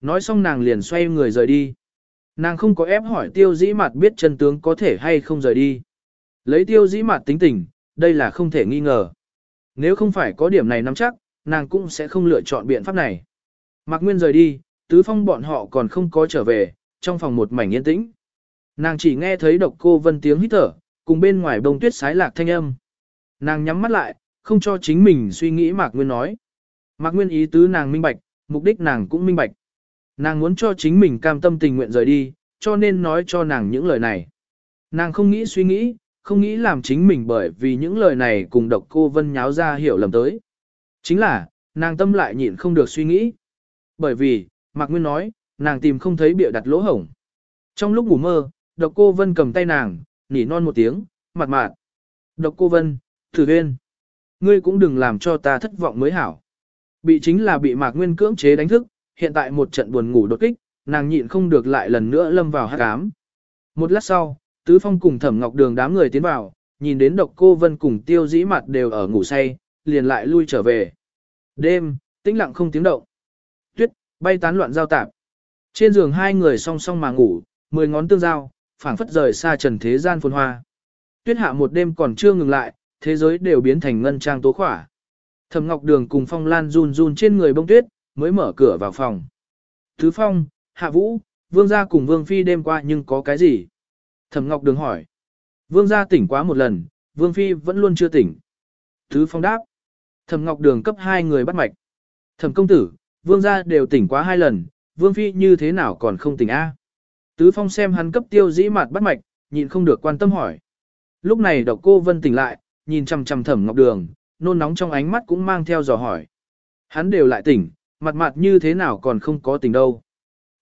S1: Nói xong nàng liền xoay người rời đi. Nàng không có ép hỏi tiêu dĩ mặt biết chân tướng có thể hay không rời đi. Lấy tiêu dĩ mặt tính tình, đây là không thể nghi ngờ. Nếu không phải có điểm này nắm chắc, nàng cũng sẽ không lựa chọn biện pháp này. Mạc Nguyên rời đi, tứ phong bọn họ còn không có trở về, trong phòng một mảnh yên tĩnh. Nàng chỉ nghe thấy độc cô vân tiếng hít thở, cùng bên ngoài bông tuyết sái lạc thanh âm. Nàng nhắm mắt lại, không cho chính mình suy nghĩ Mạc Nguyên nói. Mạc Nguyên ý tứ nàng minh bạch, mục đích nàng cũng minh bạch. Nàng muốn cho chính mình cam tâm tình nguyện rời đi, cho nên nói cho nàng những lời này. Nàng không nghĩ suy nghĩ, không nghĩ làm chính mình bởi vì những lời này cùng độc cô vân nháo ra hiểu lầm tới. Chính là, nàng tâm lại nhịn không được suy nghĩ. Bởi vì, Mạc Nguyên nói, nàng tìm không thấy bịa đặt lỗ hổng. Trong lúc ngủ mơ, độc cô vân cầm tay nàng, nỉ non một tiếng, mặt mạt. Độc cô vân, thử viên. Ngươi cũng đừng làm cho ta thất vọng mới hảo. Bị chính là bị Mạc Nguyên cưỡng chế đánh thức, hiện tại một trận buồn ngủ đột kích, nàng nhịn không được lại lần nữa lâm vào hát cám. Một lát sau, Tứ Phong cùng Thẩm Ngọc Đường đám người tiến vào, nhìn đến độc cô Vân cùng tiêu dĩ mặt đều ở ngủ say, liền lại lui trở về. Đêm, tĩnh lặng không tiếng động. tuyết bay tán loạn giao tạp. Trên giường hai người song song mà ngủ, mười ngón tương giao, phảng phất rời xa trần thế gian phồn hoa. Tuyết hạ một đêm còn chưa ngừng lại, thế giới đều biến thành ngân trang tố khỏa. Thẩm Ngọc Đường cùng Phong Lan run run trên người bông tuyết, mới mở cửa vào phòng. Thứ Phong, Hạ Vũ, Vương gia cùng Vương Phi đêm qua nhưng có cái gì? Thẩm Ngọc Đường hỏi. Vương gia tỉnh quá một lần, Vương Phi vẫn luôn chưa tỉnh. Thứ Phong đáp. Thẩm Ngọc Đường cấp hai người bắt mạch. Thẩm công tử, Vương gia đều tỉnh quá hai lần, Vương Phi như thế nào còn không tỉnh A? Tứ Phong xem hắn cấp tiêu dĩ mạt bắt mạch, nhịn không được quan tâm hỏi. Lúc này độc cô Vân tỉnh lại, nhìn chằm chằm Thẩm Ngọc Đường, nôn nóng trong ánh mắt cũng mang theo dò hỏi. Hắn đều lại tỉnh, mặt mặt như thế nào còn không có tỉnh đâu.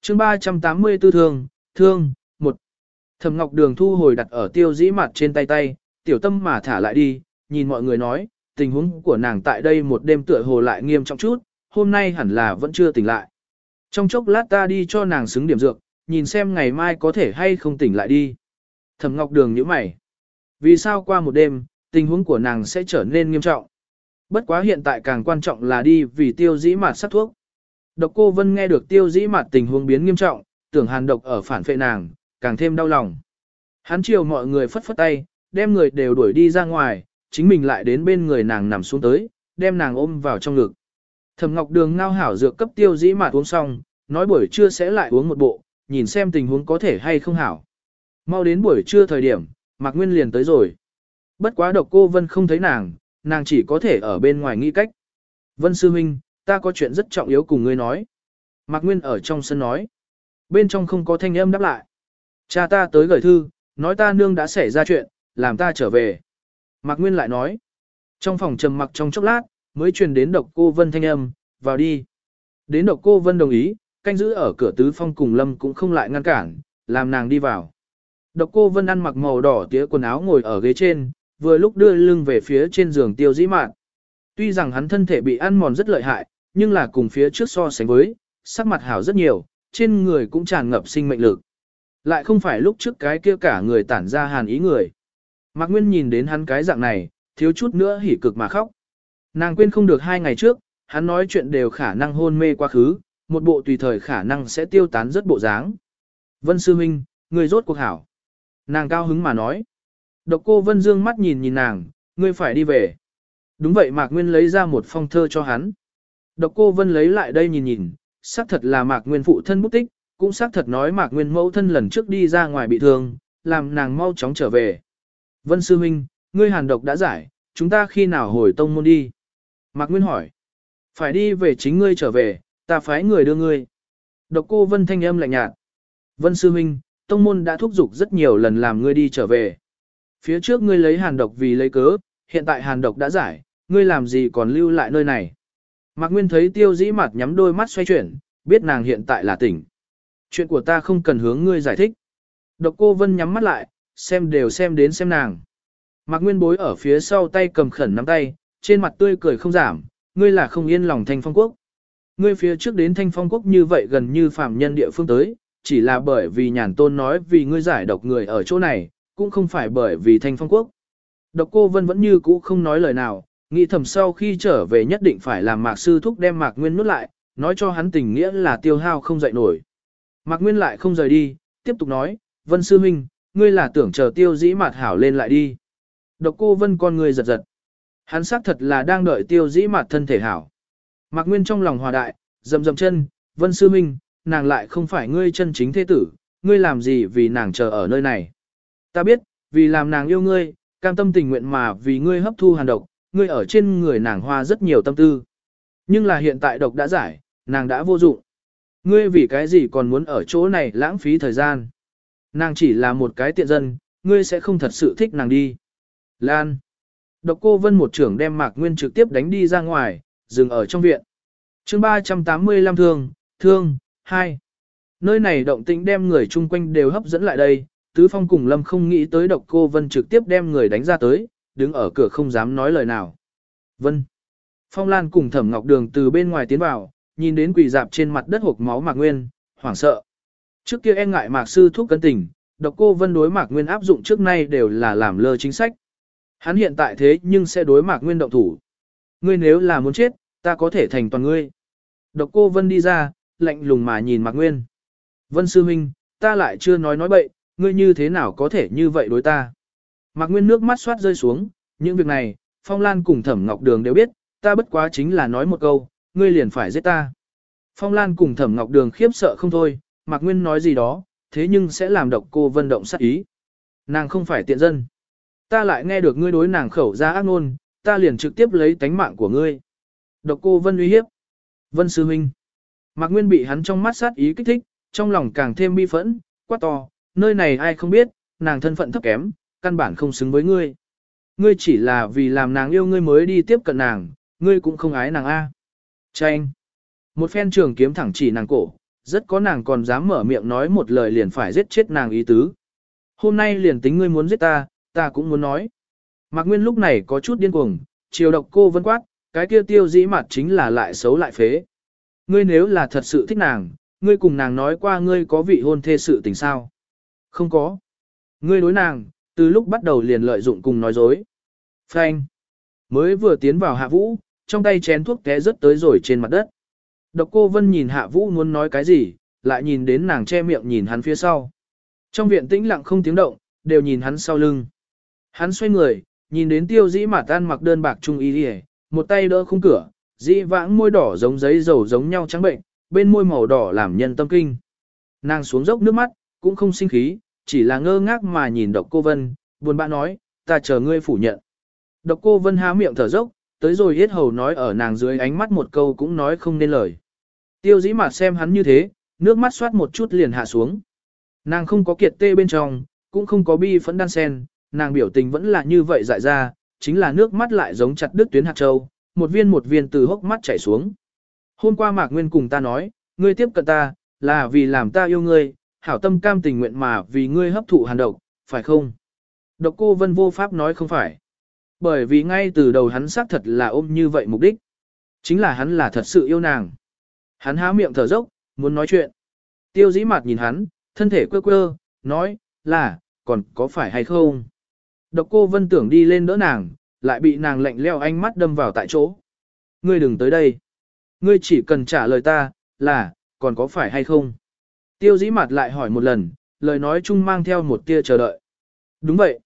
S1: chương 384 thương, thương, một. Thẩm Ngọc Đường thu hồi đặt ở tiêu dĩ mặt trên tay tay, tiểu tâm mà thả lại đi, nhìn mọi người nói, tình huống của nàng tại đây một đêm tựa hồ lại nghiêm trọng chút, hôm nay hẳn là vẫn chưa tỉnh lại. Trong chốc lát ta đi cho nàng xứng điểm dược, nhìn xem ngày mai có thể hay không tỉnh lại đi. Thẩm Ngọc Đường nhíu mày. Vì sao qua một đêm, tình huống của nàng sẽ trở nên nghiêm trọng? Bất quá hiện tại càng quan trọng là đi vì tiêu dĩ mạt sát thuốc. Độc cô Vân nghe được tiêu dĩ mạt tình huống biến nghiêm trọng, tưởng hàn độc ở phản phệ nàng, càng thêm đau lòng. Hắn chiều mọi người phất phất tay, đem người đều đuổi đi ra ngoài, chính mình lại đến bên người nàng nằm xuống tới, đem nàng ôm vào trong ngực. Thẩm Ngọc Đường ngao hảo dược cấp tiêu dĩ mạt uống xong, nói buổi trưa sẽ lại uống một bộ, nhìn xem tình huống có thể hay không hảo. Mau đến buổi trưa thời điểm, Mạc Nguyên liền tới rồi. Bất quá độc cô Vân không thấy nàng, nàng chỉ có thể ở bên ngoài nghĩ cách. Vân Sư Minh, ta có chuyện rất trọng yếu cùng ngươi nói. Mạc Nguyên ở trong sân nói. Bên trong không có thanh âm đáp lại. Cha ta tới gửi thư, nói ta nương đã xảy ra chuyện, làm ta trở về. Mạc Nguyên lại nói. Trong phòng trầm mặc trong chốc lát, mới truyền đến độc cô Vân thanh âm, vào đi. Đến độc cô Vân đồng ý, canh giữ ở cửa tứ phong cùng lâm cũng không lại ngăn cản, làm nàng đi vào. Độc cô Vân ăn mặc màu đỏ tía quần áo ngồi ở ghế trên, vừa lúc đưa lưng về phía trên giường tiêu dĩ mạn. Tuy rằng hắn thân thể bị ăn mòn rất lợi hại, nhưng là cùng phía trước so sánh với, sắc mặt hảo rất nhiều, trên người cũng tràn ngập sinh mệnh lực. Lại không phải lúc trước cái kia cả người tản ra hàn ý người. Mạc Nguyên nhìn đến hắn cái dạng này, thiếu chút nữa hỉ cực mà khóc. Nàng quên không được hai ngày trước, hắn nói chuyện đều khả năng hôn mê quá khứ, một bộ tùy thời khả năng sẽ tiêu tán rất bộ dáng. Vân Sư Minh, người rốt cuộc hảo. Nàng cao hứng mà nói. Độc cô Vân Dương mắt nhìn nhìn nàng, ngươi phải đi về. Đúng vậy Mạc Nguyên lấy ra một phong thơ cho hắn. Độc cô Vân lấy lại đây nhìn nhìn, xác thật là Mạc Nguyên phụ thân bút tích, cũng xác thật nói Mạc Nguyên mẫu thân lần trước đi ra ngoài bị thương, làm nàng mau chóng trở về. Vân Sư Minh, ngươi hàn độc đã giải, chúng ta khi nào hồi tông môn đi? Mạc Nguyên hỏi. Phải đi về chính ngươi trở về, ta phái người đưa ngươi. Độc cô Vân thanh âm lạnh nhạt. Vân Sư Minh, tông môn đã thúc giục rất nhiều lần làm ngươi đi trở về. Phía trước ngươi lấy hàn độc vì lấy cớ, hiện tại hàn độc đã giải, ngươi làm gì còn lưu lại nơi này. Mạc Nguyên thấy tiêu dĩ mặt nhắm đôi mắt xoay chuyển, biết nàng hiện tại là tỉnh. Chuyện của ta không cần hướng ngươi giải thích. Độc cô Vân nhắm mắt lại, xem đều xem đến xem nàng. Mạc Nguyên bối ở phía sau tay cầm khẩn nắm tay, trên mặt tươi cười không giảm, ngươi là không yên lòng thanh phong quốc. Ngươi phía trước đến thanh phong quốc như vậy gần như phạm nhân địa phương tới, chỉ là bởi vì nhàn tôn nói vì ngươi giải độc người ở chỗ này, cũng không phải bởi vì thanh phong quốc. Độc cô Vân vẫn như cũ không nói lời nào, nghĩ thầm sau khi trở về nhất định phải làm mạc sư thúc đem mạc nguyên nuốt lại, nói cho hắn tình nghĩa là tiêu hao không dậy nổi. Mạc nguyên lại không rời đi, tiếp tục nói, Vân sư huynh, ngươi là tưởng chờ tiêu dĩ mạt hảo lên lại đi. Độc cô Vân con người giật giật. Hắn xác thật là đang đợi tiêu dĩ mạt thân thể hảo. Mạc nguyên trong lòng hòa đại, dầm dầm chân, Vân sư minh, nàng lại không phải ngươi chân chính thế tử, ngươi làm gì vì nàng chờ ở nơi này. Ta biết, vì làm nàng yêu ngươi, cam tâm tình nguyện mà vì ngươi hấp thu hàn độc, ngươi ở trên người nàng hoa rất nhiều tâm tư. Nhưng là hiện tại độc đã giải, nàng đã vô dụng. Ngươi vì cái gì còn muốn ở chỗ này lãng phí thời gian. Nàng chỉ là một cái tiện dân, ngươi sẽ không thật sự thích nàng đi. Lan. Độc cô vân một trưởng đem Mạc Nguyên trực tiếp đánh đi ra ngoài, dừng ở trong viện. chương 385 thương, thương, 2. Nơi này động tĩnh đem người chung quanh đều hấp dẫn lại đây, Tứ Phong cùng Lâm không nghĩ tới độc cô Vân trực tiếp đem người đánh ra tới, đứng ở cửa không dám nói lời nào. Vân. Phong Lan cùng Thẩm Ngọc Đường từ bên ngoài tiến vào, nhìn đến quỳ dạp trên mặt đất hộp máu Mạc Nguyên, hoảng sợ. Trước kia e ngại Mạc Sư thúc cân tình, độc cô Vân đối Mạc Nguyên áp dụng trước nay đều là làm lơ chính sách. Hắn hiện tại thế nhưng sẽ đối Mạc Nguyên động thủ. Ngươi nếu là muốn chết, ta có thể thành toàn ngươi. Độc cô Vân đi ra, lạnh lùng mà nhìn Mạc Nguyên. Vân Sư Minh, ta lại chưa nói nói bậy, ngươi như thế nào có thể như vậy đối ta. Mạc Nguyên nước mắt xoát rơi xuống, những việc này, Phong Lan cùng Thẩm Ngọc Đường đều biết, ta bất quá chính là nói một câu, ngươi liền phải giết ta. Phong Lan cùng Thẩm Ngọc Đường khiếp sợ không thôi, Mạc Nguyên nói gì đó, thế nhưng sẽ làm độc cô vân động sát ý. Nàng không phải tiện dân. Ta lại nghe được ngươi đối nàng khẩu ra ác ngôn, ta liền trực tiếp lấy tánh mạng của ngươi. Độc cô vân uy hiếp. Vân sư huynh. Mạc Nguyên bị hắn trong mắt sát ý kích thích, trong lòng càng thêm bi phẫn, quát to, nơi này ai không biết, nàng thân phận thấp kém, căn bản không xứng với ngươi. Ngươi chỉ là vì làm nàng yêu ngươi mới đi tiếp cận nàng, ngươi cũng không ái nàng A. Chanh. Một phen trường kiếm thẳng chỉ nàng cổ, rất có nàng còn dám mở miệng nói một lời liền phải giết chết nàng ý tứ. Hôm nay liền tính ngươi muốn giết ta, ta cũng muốn nói. Mạc Nguyên lúc này có chút điên cuồng, chiều độc cô vân quát, cái kia tiêu dĩ mặt chính là lại xấu lại phế. Ngươi nếu là thật sự thích nàng, ngươi cùng nàng nói qua ngươi có vị hôn thê sự tình sao? Không có. Ngươi đối nàng, từ lúc bắt đầu liền lợi dụng cùng nói dối. Phanh. Mới vừa tiến vào hạ vũ, trong tay chén thuốc té rớt tới rồi trên mặt đất. Độc cô Vân nhìn hạ vũ muốn nói cái gì, lại nhìn đến nàng che miệng nhìn hắn phía sau. Trong viện tĩnh lặng không tiếng động, đều nhìn hắn sau lưng. Hắn xoay người, nhìn đến tiêu dĩ mà tan mặc đơn bạc trung y đi một tay đỡ khung cửa, dĩ vãng môi đỏ giống giấy dầu giống nhau trắng bệnh, bên môi màu đỏ làm nhân tâm kinh. Nàng xuống dốc nước mắt, cũng không sinh khí, chỉ là ngơ ngác mà nhìn độc cô Vân, buồn bã nói, ta chờ ngươi phủ nhận. Độc cô Vân há miệng thở dốc, tới rồi hết hầu nói ở nàng dưới ánh mắt một câu cũng nói không nên lời. Tiêu dĩ mặt xem hắn như thế, nước mắt xoát một chút liền hạ xuống. Nàng không có kiệt tê bên trong, cũng không có bi phẫn đan sen, nàng biểu tình vẫn là như vậy dại ra, chính là nước mắt lại giống chặt đứt tuyến hạt châu, một viên một viên từ hốc mắt chảy xuống. Hôm qua Mạc Nguyên cùng ta nói, ngươi tiếp cận ta, là vì làm ta yêu ngươi, hảo tâm cam tình nguyện mà vì ngươi hấp thụ hàn độc, phải không? Độc cô vân vô pháp nói không phải. Bởi vì ngay từ đầu hắn xác thật là ôm như vậy mục đích. Chính là hắn là thật sự yêu nàng. Hắn há miệng thở dốc, muốn nói chuyện. Tiêu dĩ mặt nhìn hắn, thân thể quơ quơ, nói, là, còn có phải hay không? Độc cô vân tưởng đi lên đỡ nàng, lại bị nàng lạnh leo ánh mắt đâm vào tại chỗ. Ngươi đừng tới đây. Ngươi chỉ cần trả lời ta, là, còn có phải hay không? Tiêu dĩ mặt lại hỏi một lần, lời nói chung mang theo một tia chờ đợi. Đúng vậy.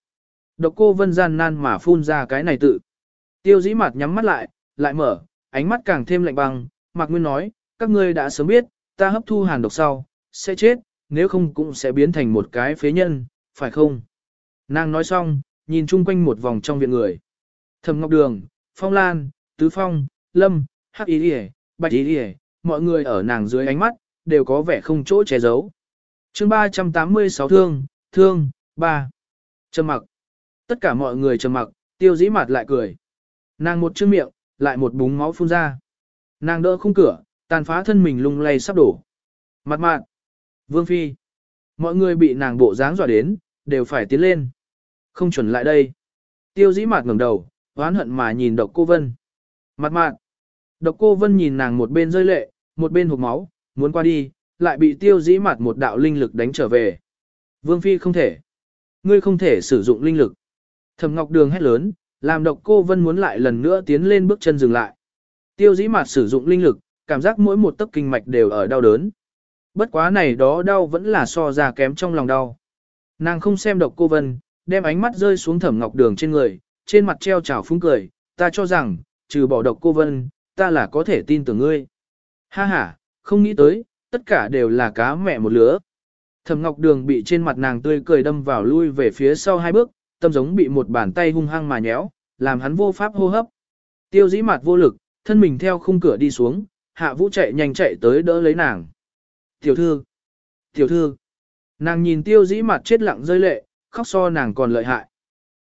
S1: Độc cô vân gian nan mà phun ra cái này tự. Tiêu dĩ mặt nhắm mắt lại, lại mở, ánh mắt càng thêm lạnh băng, Mạc Nguyên nói, các ngươi đã sớm biết, ta hấp thu hàn độc sau, sẽ chết, nếu không cũng sẽ biến thành một cái phế nhân, phải không? Nàng nói xong, nhìn chung quanh một vòng trong viện người. Thầm Ngọc Đường, Phong Lan, Tứ Phong, Lâm, Hắc Ý Điề, Bạch Ý Điề, mọi người ở nàng dưới ánh mắt, đều có vẻ không chỗ che giấu. chương 386 thương, thương, 3. Trầm mặc. Tất cả mọi người trầm mặc, tiêu dĩ mặt lại cười. Nàng một chữ miệng, lại một búng máu phun ra. Nàng đỡ khung cửa, tàn phá thân mình lung lay sắp đổ. Mặt mạn. Vương Phi. Mọi người bị nàng bộ dáng dọa đến, đều phải tiến lên. Không chuẩn lại đây. Tiêu dĩ Mạt ngẩng đầu, oán hận mà nhìn độc cô Vân. Mặt mạn. Độc cô Vân nhìn nàng một bên rơi lệ, một bên hụt máu, muốn qua đi, lại bị tiêu dĩ Mạt một đạo linh lực đánh trở về. Vương Phi không thể. Ngươi không thể sử dụng linh lực. Thẩm Ngọc Đường hét lớn, làm độc cô Vân muốn lại lần nữa tiến lên bước chân dừng lại. Tiêu dĩ Mạt sử dụng linh lực, cảm giác mỗi một tấc kinh mạch đều ở đau đớn. Bất quá này đó đau vẫn là so ra kém trong lòng đau. Nàng không xem độc cô Vân, đem ánh mắt rơi xuống Thẩm Ngọc Đường trên người, trên mặt treo trào phúng cười, ta cho rằng, trừ bỏ độc cô Vân, ta là có thể tin tưởng ngươi. Ha ha, không nghĩ tới, tất cả đều là cá mẹ một lứa. Thẩm Ngọc Đường bị trên mặt nàng tươi cười đâm vào lui về phía sau hai bước, tâm giống bị một bàn tay hung hăng mà nhéo, làm hắn vô pháp hô hấp. Tiêu dĩ mặt vô lực, thân mình theo khung cửa đi xuống, hạ vũ chạy nhanh chạy tới đỡ lấy nàng. Tiểu thư, tiểu thư, nàng nhìn tiêu dĩ mặt chết lặng rơi lệ, khóc so nàng còn lợi hại.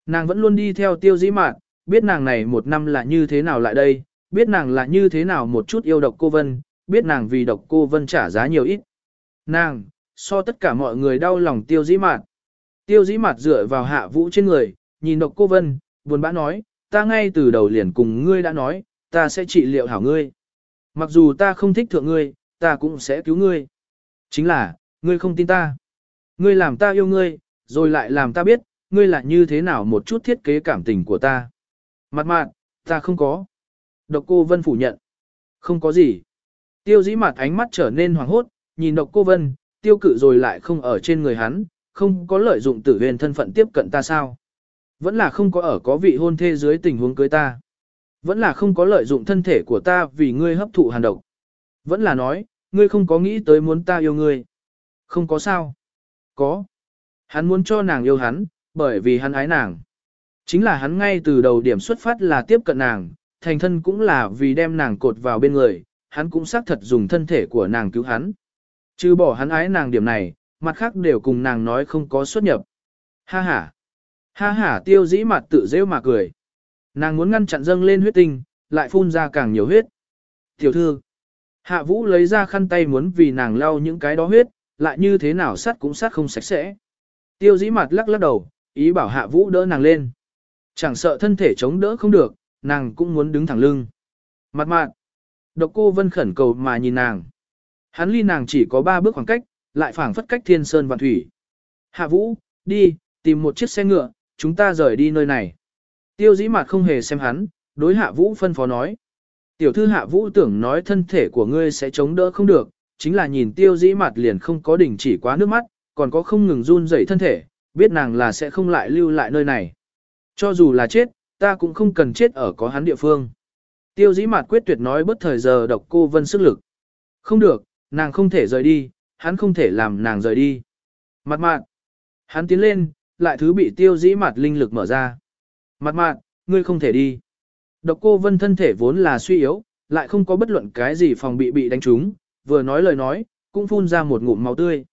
S1: Nàng vẫn luôn đi theo tiêu dĩ Mạn, biết nàng này một năm là như thế nào lại đây, biết nàng là như thế nào một chút yêu độc cô Vân, biết nàng vì độc cô Vân trả giá nhiều ít. Nàng, so tất cả mọi người đau lòng tiêu dĩ Mạn, Tiêu dĩ Mạn dựa vào hạ vũ trên người, nhìn độc cô Vân, buồn bã nói, ta ngay từ đầu liền cùng ngươi đã nói, ta sẽ trị liệu hảo ngươi. Mặc dù ta không thích thượng ngươi, ta cũng sẽ cứu ngươi. Chính là, ngươi không tin ta. Ngươi làm ta yêu ngươi, rồi lại làm ta biết, ngươi là như thế nào một chút thiết kế cảm tình của ta. Mặt mạn, ta không có. Độc cô Vân phủ nhận. Không có gì. Tiêu dĩ mặt ánh mắt trở nên hoàng hốt, nhìn độc cô vân, tiêu cự rồi lại không ở trên người hắn, không có lợi dụng tử huyền thân phận tiếp cận ta sao. Vẫn là không có ở có vị hôn thê dưới tình huống cưới ta. Vẫn là không có lợi dụng thân thể của ta vì ngươi hấp thụ hàn độc. Vẫn là nói, ngươi không có nghĩ tới muốn ta yêu ngươi. Không có sao. Có. Hắn muốn cho nàng yêu hắn, bởi vì hắn ái nàng. Chính là hắn ngay từ đầu điểm xuất phát là tiếp cận nàng, thành thân cũng là vì đem nàng cột vào bên người, hắn cũng xác thật dùng thân thể của nàng cứu hắn. Chứ bỏ hắn ái nàng điểm này, mặt khác đều cùng nàng nói không có xuất nhập. Ha ha. Ha ha tiêu dĩ mặt tự rêu mà cười. Nàng muốn ngăn chặn dâng lên huyết tinh, lại phun ra càng nhiều huyết. Tiểu thư. Hạ vũ lấy ra khăn tay muốn vì nàng lau những cái đó huyết, lại như thế nào sát cũng sát không sạch sẽ. Tiêu dĩ mặt lắc lắc đầu, ý bảo hạ vũ đỡ nàng lên. Chẳng sợ thân thể chống đỡ không được, nàng cũng muốn đứng thẳng lưng. Mặt mạn. Độc cô vân khẩn cầu mà nhìn nàng. Hắn ly nàng chỉ có ba bước khoảng cách, lại phảng phất cách thiên sơn vạn thủy. Hạ vũ, đi, tìm một chiếc xe ngựa, chúng ta rời đi nơi này. Tiêu dĩ mặt không hề xem hắn, đối hạ vũ phân phó nói. Tiểu thư hạ vũ tưởng nói thân thể của ngươi sẽ chống đỡ không được, chính là nhìn tiêu dĩ mặt liền không có đỉnh chỉ quá nước mắt, còn có không ngừng run rẩy thân thể, biết nàng là sẽ không lại lưu lại nơi này. Cho dù là chết, ta cũng không cần chết ở có hắn địa phương. Tiêu dĩ mạt quyết tuyệt nói bất thời giờ độc cô vân sức lực. Không được, nàng không thể rời đi, hắn không thể làm nàng rời đi. Mặt mạn. Hắn tiến lên, lại thứ bị tiêu dĩ mạt linh lực mở ra. Mặt mạn, ngươi không thể đi. Độc cô vân thân thể vốn là suy yếu, lại không có bất luận cái gì phòng bị bị đánh trúng, vừa nói lời nói, cũng phun ra một ngụm máu tươi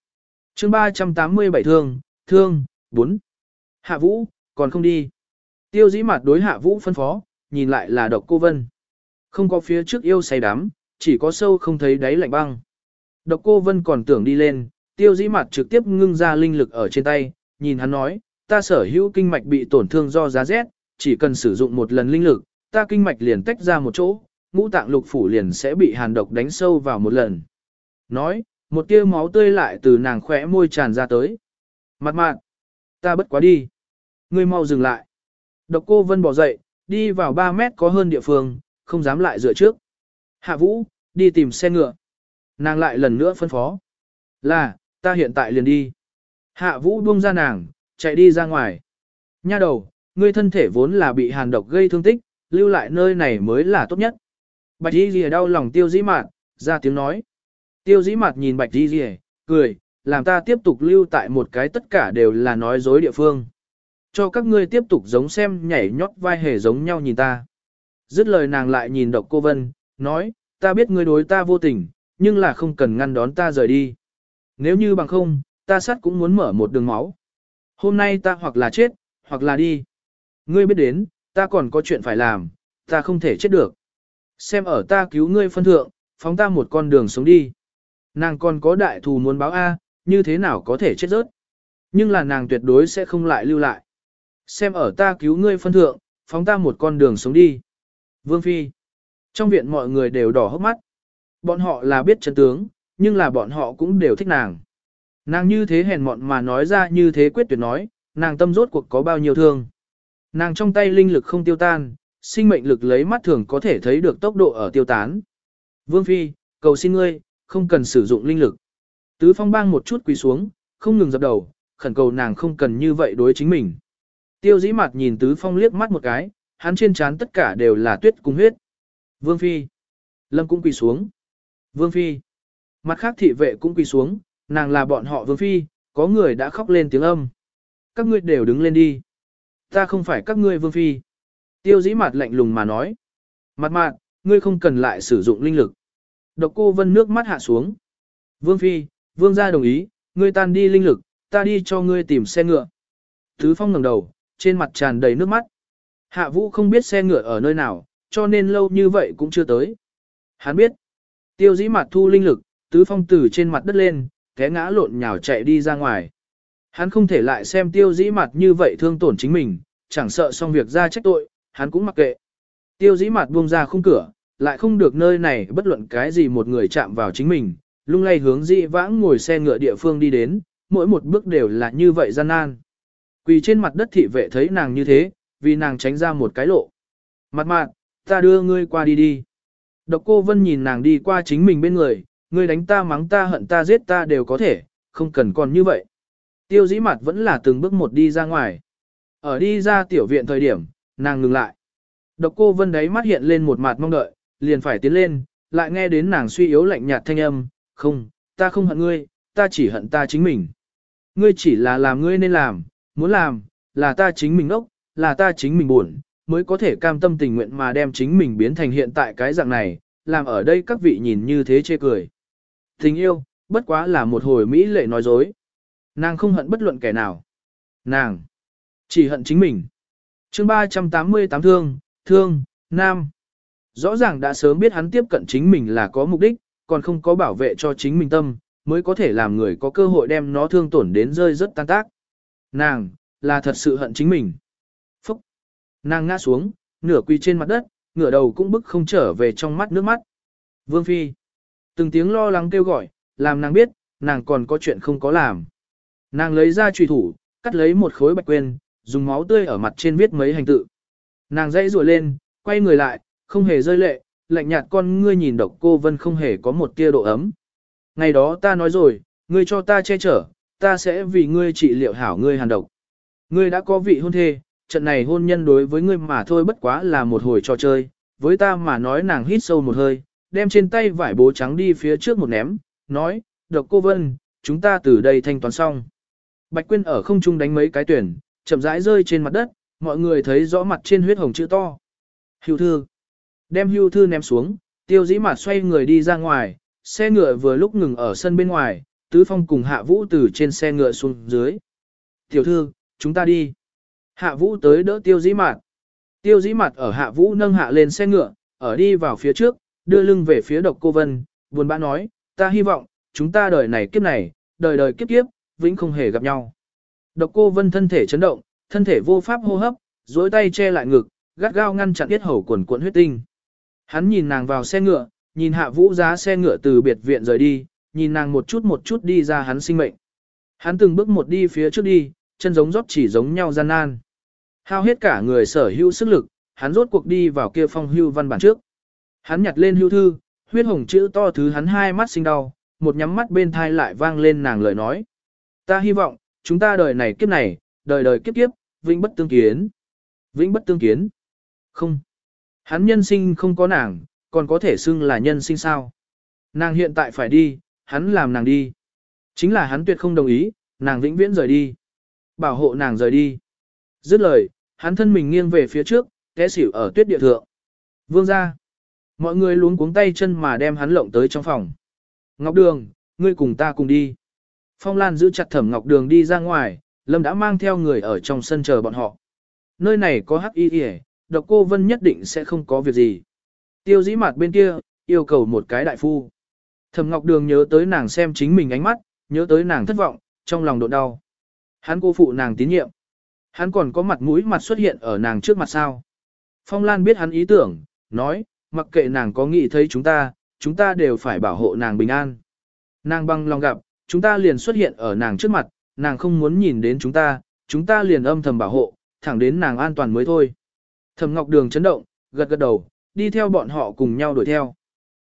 S1: chương 387 thương, thương, 4. Hạ vũ, còn không đi. Tiêu dĩ mặt đối hạ vũ phân phó, nhìn lại là độc cô vân. Không có phía trước yêu say đắm, chỉ có sâu không thấy đáy lạnh băng. Độc cô vân còn tưởng đi lên, tiêu dĩ mặt trực tiếp ngưng ra linh lực ở trên tay, nhìn hắn nói, ta sở hữu kinh mạch bị tổn thương do giá rét, chỉ cần sử dụng một lần linh lực, ta kinh mạch liền tách ra một chỗ, ngũ tạng lục phủ liền sẽ bị hàn độc đánh sâu vào một lần. Nói, một tia máu tươi lại từ nàng khỏe môi tràn ra tới. Mặt mạn, ta bất quá đi. Ngươi mau dừng lại. Độc cô vân bỏ dậy, đi vào 3 mét có hơn địa phương, không dám lại dựa trước. Hạ vũ, đi tìm xe ngựa. Nàng lại lần nữa phân phó. Là, ta hiện tại liền đi. Hạ vũ buông ra nàng, chạy đi ra ngoài. Nha đầu, ngươi thân thể vốn là bị hàn độc gây thương tích, lưu lại nơi này mới là tốt nhất. Bạch y Lìa đau lòng tiêu dĩ mạn, ra tiếng nói. Tiêu dĩ mặt nhìn bạch đi ghi, cười, làm ta tiếp tục lưu tại một cái tất cả đều là nói dối địa phương. Cho các ngươi tiếp tục giống xem nhảy nhót vai hề giống nhau nhìn ta. Dứt lời nàng lại nhìn độc cô Vân, nói, ta biết ngươi đối ta vô tình, nhưng là không cần ngăn đón ta rời đi. Nếu như bằng không, ta sát cũng muốn mở một đường máu. Hôm nay ta hoặc là chết, hoặc là đi. Ngươi biết đến, ta còn có chuyện phải làm, ta không thể chết được. Xem ở ta cứu ngươi phân thượng, phóng ta một con đường sống đi. Nàng còn có đại thù muốn báo A, như thế nào có thể chết rớt. Nhưng là nàng tuyệt đối sẽ không lại lưu lại. Xem ở ta cứu ngươi phân thượng, phóng ta một con đường sống đi. Vương Phi. Trong viện mọi người đều đỏ hốc mắt. Bọn họ là biết chân tướng, nhưng là bọn họ cũng đều thích nàng. Nàng như thế hèn mọn mà nói ra như thế quyết tuyệt nói, nàng tâm rốt cuộc có bao nhiêu thương. Nàng trong tay linh lực không tiêu tan, sinh mệnh lực lấy mắt thường có thể thấy được tốc độ ở tiêu tán. Vương Phi, cầu xin ngươi, không cần sử dụng linh lực. Tứ phong bang một chút quỳ xuống, không ngừng dập đầu, khẩn cầu nàng không cần như vậy đối chính mình. Tiêu dĩ mặt nhìn tứ phong liếc mắt một cái, hắn trên trán tất cả đều là tuyết cùng huyết. Vương Phi. Lâm cũng quỳ xuống. Vương Phi. Mặt khác thị vệ cũng quỳ xuống, nàng là bọn họ Vương Phi, có người đã khóc lên tiếng âm. Các ngươi đều đứng lên đi. Ta không phải các ngươi Vương Phi. Tiêu dĩ mặt lạnh lùng mà nói. Mặt mạn, ngươi không cần lại sử dụng linh lực. Độc cô vân nước mắt hạ xuống. Vương Phi, Vương gia đồng ý, ngươi tan đi linh lực, ta đi cho ngươi tìm xe ngựa. tứ phong ngẩng đầu, trên mặt tràn đầy nước mắt. Hạ vũ không biết xe ngựa ở nơi nào, cho nên lâu như vậy cũng chưa tới. Hắn biết, tiêu dĩ mặt thu linh lực, tứ phong từ trên mặt đất lên, té ngã lộn nhào chạy đi ra ngoài. Hắn không thể lại xem tiêu dĩ mặt như vậy thương tổn chính mình, chẳng sợ xong việc ra trách tội, hắn cũng mặc kệ. Tiêu dĩ mặt buông ra khung cửa, lại không được nơi này bất luận cái gì một người chạm vào chính mình, lung lay hướng dị vãng ngồi xe ngựa địa phương đi đến, mỗi một bước đều là như vậy gian nan. Quỳ trên mặt đất thị vệ thấy nàng như thế, vì nàng tránh ra một cái lộ. Mặt mạn, ta đưa ngươi qua đi đi. Độc cô Vân nhìn nàng đi qua chính mình bên người, ngươi đánh ta mắng ta hận ta giết ta đều có thể, không cần còn như vậy. Tiêu dĩ mặt vẫn là từng bước một đi ra ngoài. Ở đi ra tiểu viện thời điểm, nàng ngừng lại. Độc cô Vân đấy mắt hiện lên một mặt mong đợi, liền phải tiến lên, lại nghe đến nàng suy yếu lạnh nhạt thanh âm, không, ta không hận ngươi, ta chỉ hận ta chính mình. Ngươi chỉ là làm ngươi nên làm, muốn làm, là ta chính mình ốc, là ta chính mình buồn, mới có thể cam tâm tình nguyện mà đem chính mình biến thành hiện tại cái dạng này, làm ở đây các vị nhìn như thế chê cười. Tình yêu, bất quá là một hồi Mỹ lệ nói dối. Nàng không hận bất luận kẻ nào. Nàng chỉ hận chính mình. chương 388 thương, thương, nam. Rõ ràng đã sớm biết hắn tiếp cận chính mình là có mục đích, còn không có bảo vệ cho chính mình tâm, mới có thể làm người có cơ hội đem nó thương tổn đến rơi rất tan tác. Nàng, là thật sự hận chính mình. Phúc! Nàng ngã xuống, nửa quỳ trên mặt đất, ngửa đầu cũng bức không trở về trong mắt nước mắt. Vương Phi! Từng tiếng lo lắng kêu gọi, làm nàng biết, nàng còn có chuyện không có làm. Nàng lấy ra trùy thủ, cắt lấy một khối bạch quên, dùng máu tươi ở mặt trên viết mấy hành tự. Nàng dãy rùa lên, quay người lại, không hề rơi lệ, lạnh nhạt con ngươi nhìn độc cô vân không hề có một tia độ ấm. Ngày đó ta nói rồi, ngươi cho ta che chở, ta sẽ vì ngươi trị liệu hảo ngươi hàn độc. Ngươi đã có vị hôn thê, trận này hôn nhân đối với ngươi mà thôi bất quá là một hồi trò chơi, với ta mà nói nàng hít sâu một hơi, đem trên tay vải bố trắng đi phía trước một ném, nói, độc cô vân, chúng ta từ đây thanh toán xong. Bạch Quyên ở không trung đánh mấy cái tuyển, chậm rãi rơi trên mặt đất, mọi người thấy rõ mặt trên huyết hồng chữ to. Hiệu thư. Đem hưu thư ném xuống, tiêu dĩ mặt xoay người đi ra ngoài, xe ngựa vừa lúc ngừng ở sân bên ngoài, tứ phong cùng hạ vũ từ trên xe ngựa xuống dưới. Tiểu thư, chúng ta đi. Hạ vũ tới đỡ tiêu dĩ mặt. Tiêu dĩ mặt ở hạ vũ nâng hạ lên xe ngựa, ở đi vào phía trước, đưa lưng về phía độc cô vân, buồn bã nói, ta hy vọng, chúng ta đời này kiếp này, đời đời kiếp kiếp, vĩnh không hề gặp nhau. Độc cô vân thân thể chấn động, thân thể vô pháp hô hấp, dối tay che lại ngực, gắt gao ngăn chặn yết hầu quần cuộn huyết tinh. Hắn nhìn nàng vào xe ngựa, nhìn hạ vũ giá xe ngựa từ biệt viện rời đi, nhìn nàng một chút một chút đi ra hắn sinh mệnh. Hắn từng bước một đi phía trước đi, chân giống rót chỉ giống nhau gian nan. Hao hết cả người sở hữu sức lực, hắn rốt cuộc đi vào kia phong hưu văn bản trước. Hắn nhặt lên hưu thư, huyết hồng chữ to thứ hắn hai mắt sinh đau, một nhắm mắt bên thai lại vang lên nàng lời nói. Ta hy vọng, chúng ta đời này kiếp này, đời đời kiếp kiếp, vĩnh bất tương kiến. Vĩnh bất tương kiến. Không. Hắn nhân sinh không có nàng, còn có thể xưng là nhân sinh sao. Nàng hiện tại phải đi, hắn làm nàng đi. Chính là hắn tuyệt không đồng ý, nàng vĩnh viễn rời đi. Bảo hộ nàng rời đi. Dứt lời, hắn thân mình nghiêng về phía trước, té xỉu ở tuyết địa thượng. Vương ra. Mọi người luống cuống tay chân mà đem hắn lộng tới trong phòng. Ngọc Đường, ngươi cùng ta cùng đi. Phong Lan giữ chặt thẩm Ngọc Đường đi ra ngoài, Lâm đã mang theo người ở trong sân chờ bọn họ. Nơi này có hắc y y, độc cô Vân nhất định sẽ không có việc gì. Tiêu dĩ mặt bên kia, yêu cầu một cái đại phu. Thẩm Ngọc Đường nhớ tới nàng xem chính mình ánh mắt, nhớ tới nàng thất vọng, trong lòng đột đau. Hắn cô phụ nàng tín nhiệm. Hắn còn có mặt mũi mặt xuất hiện ở nàng trước mặt sao. Phong Lan biết hắn ý tưởng, nói, mặc kệ nàng có nghĩ thấy chúng ta, chúng ta đều phải bảo hộ nàng bình an. Nàng băng lòng gặp, chúng ta liền xuất hiện ở nàng trước mặt, nàng không muốn nhìn đến chúng ta, chúng ta liền âm thầm bảo hộ, thẳng đến nàng an toàn mới thôi. Thẩm Ngọc Đường chấn động, gật gật đầu, đi theo bọn họ cùng nhau đuổi theo.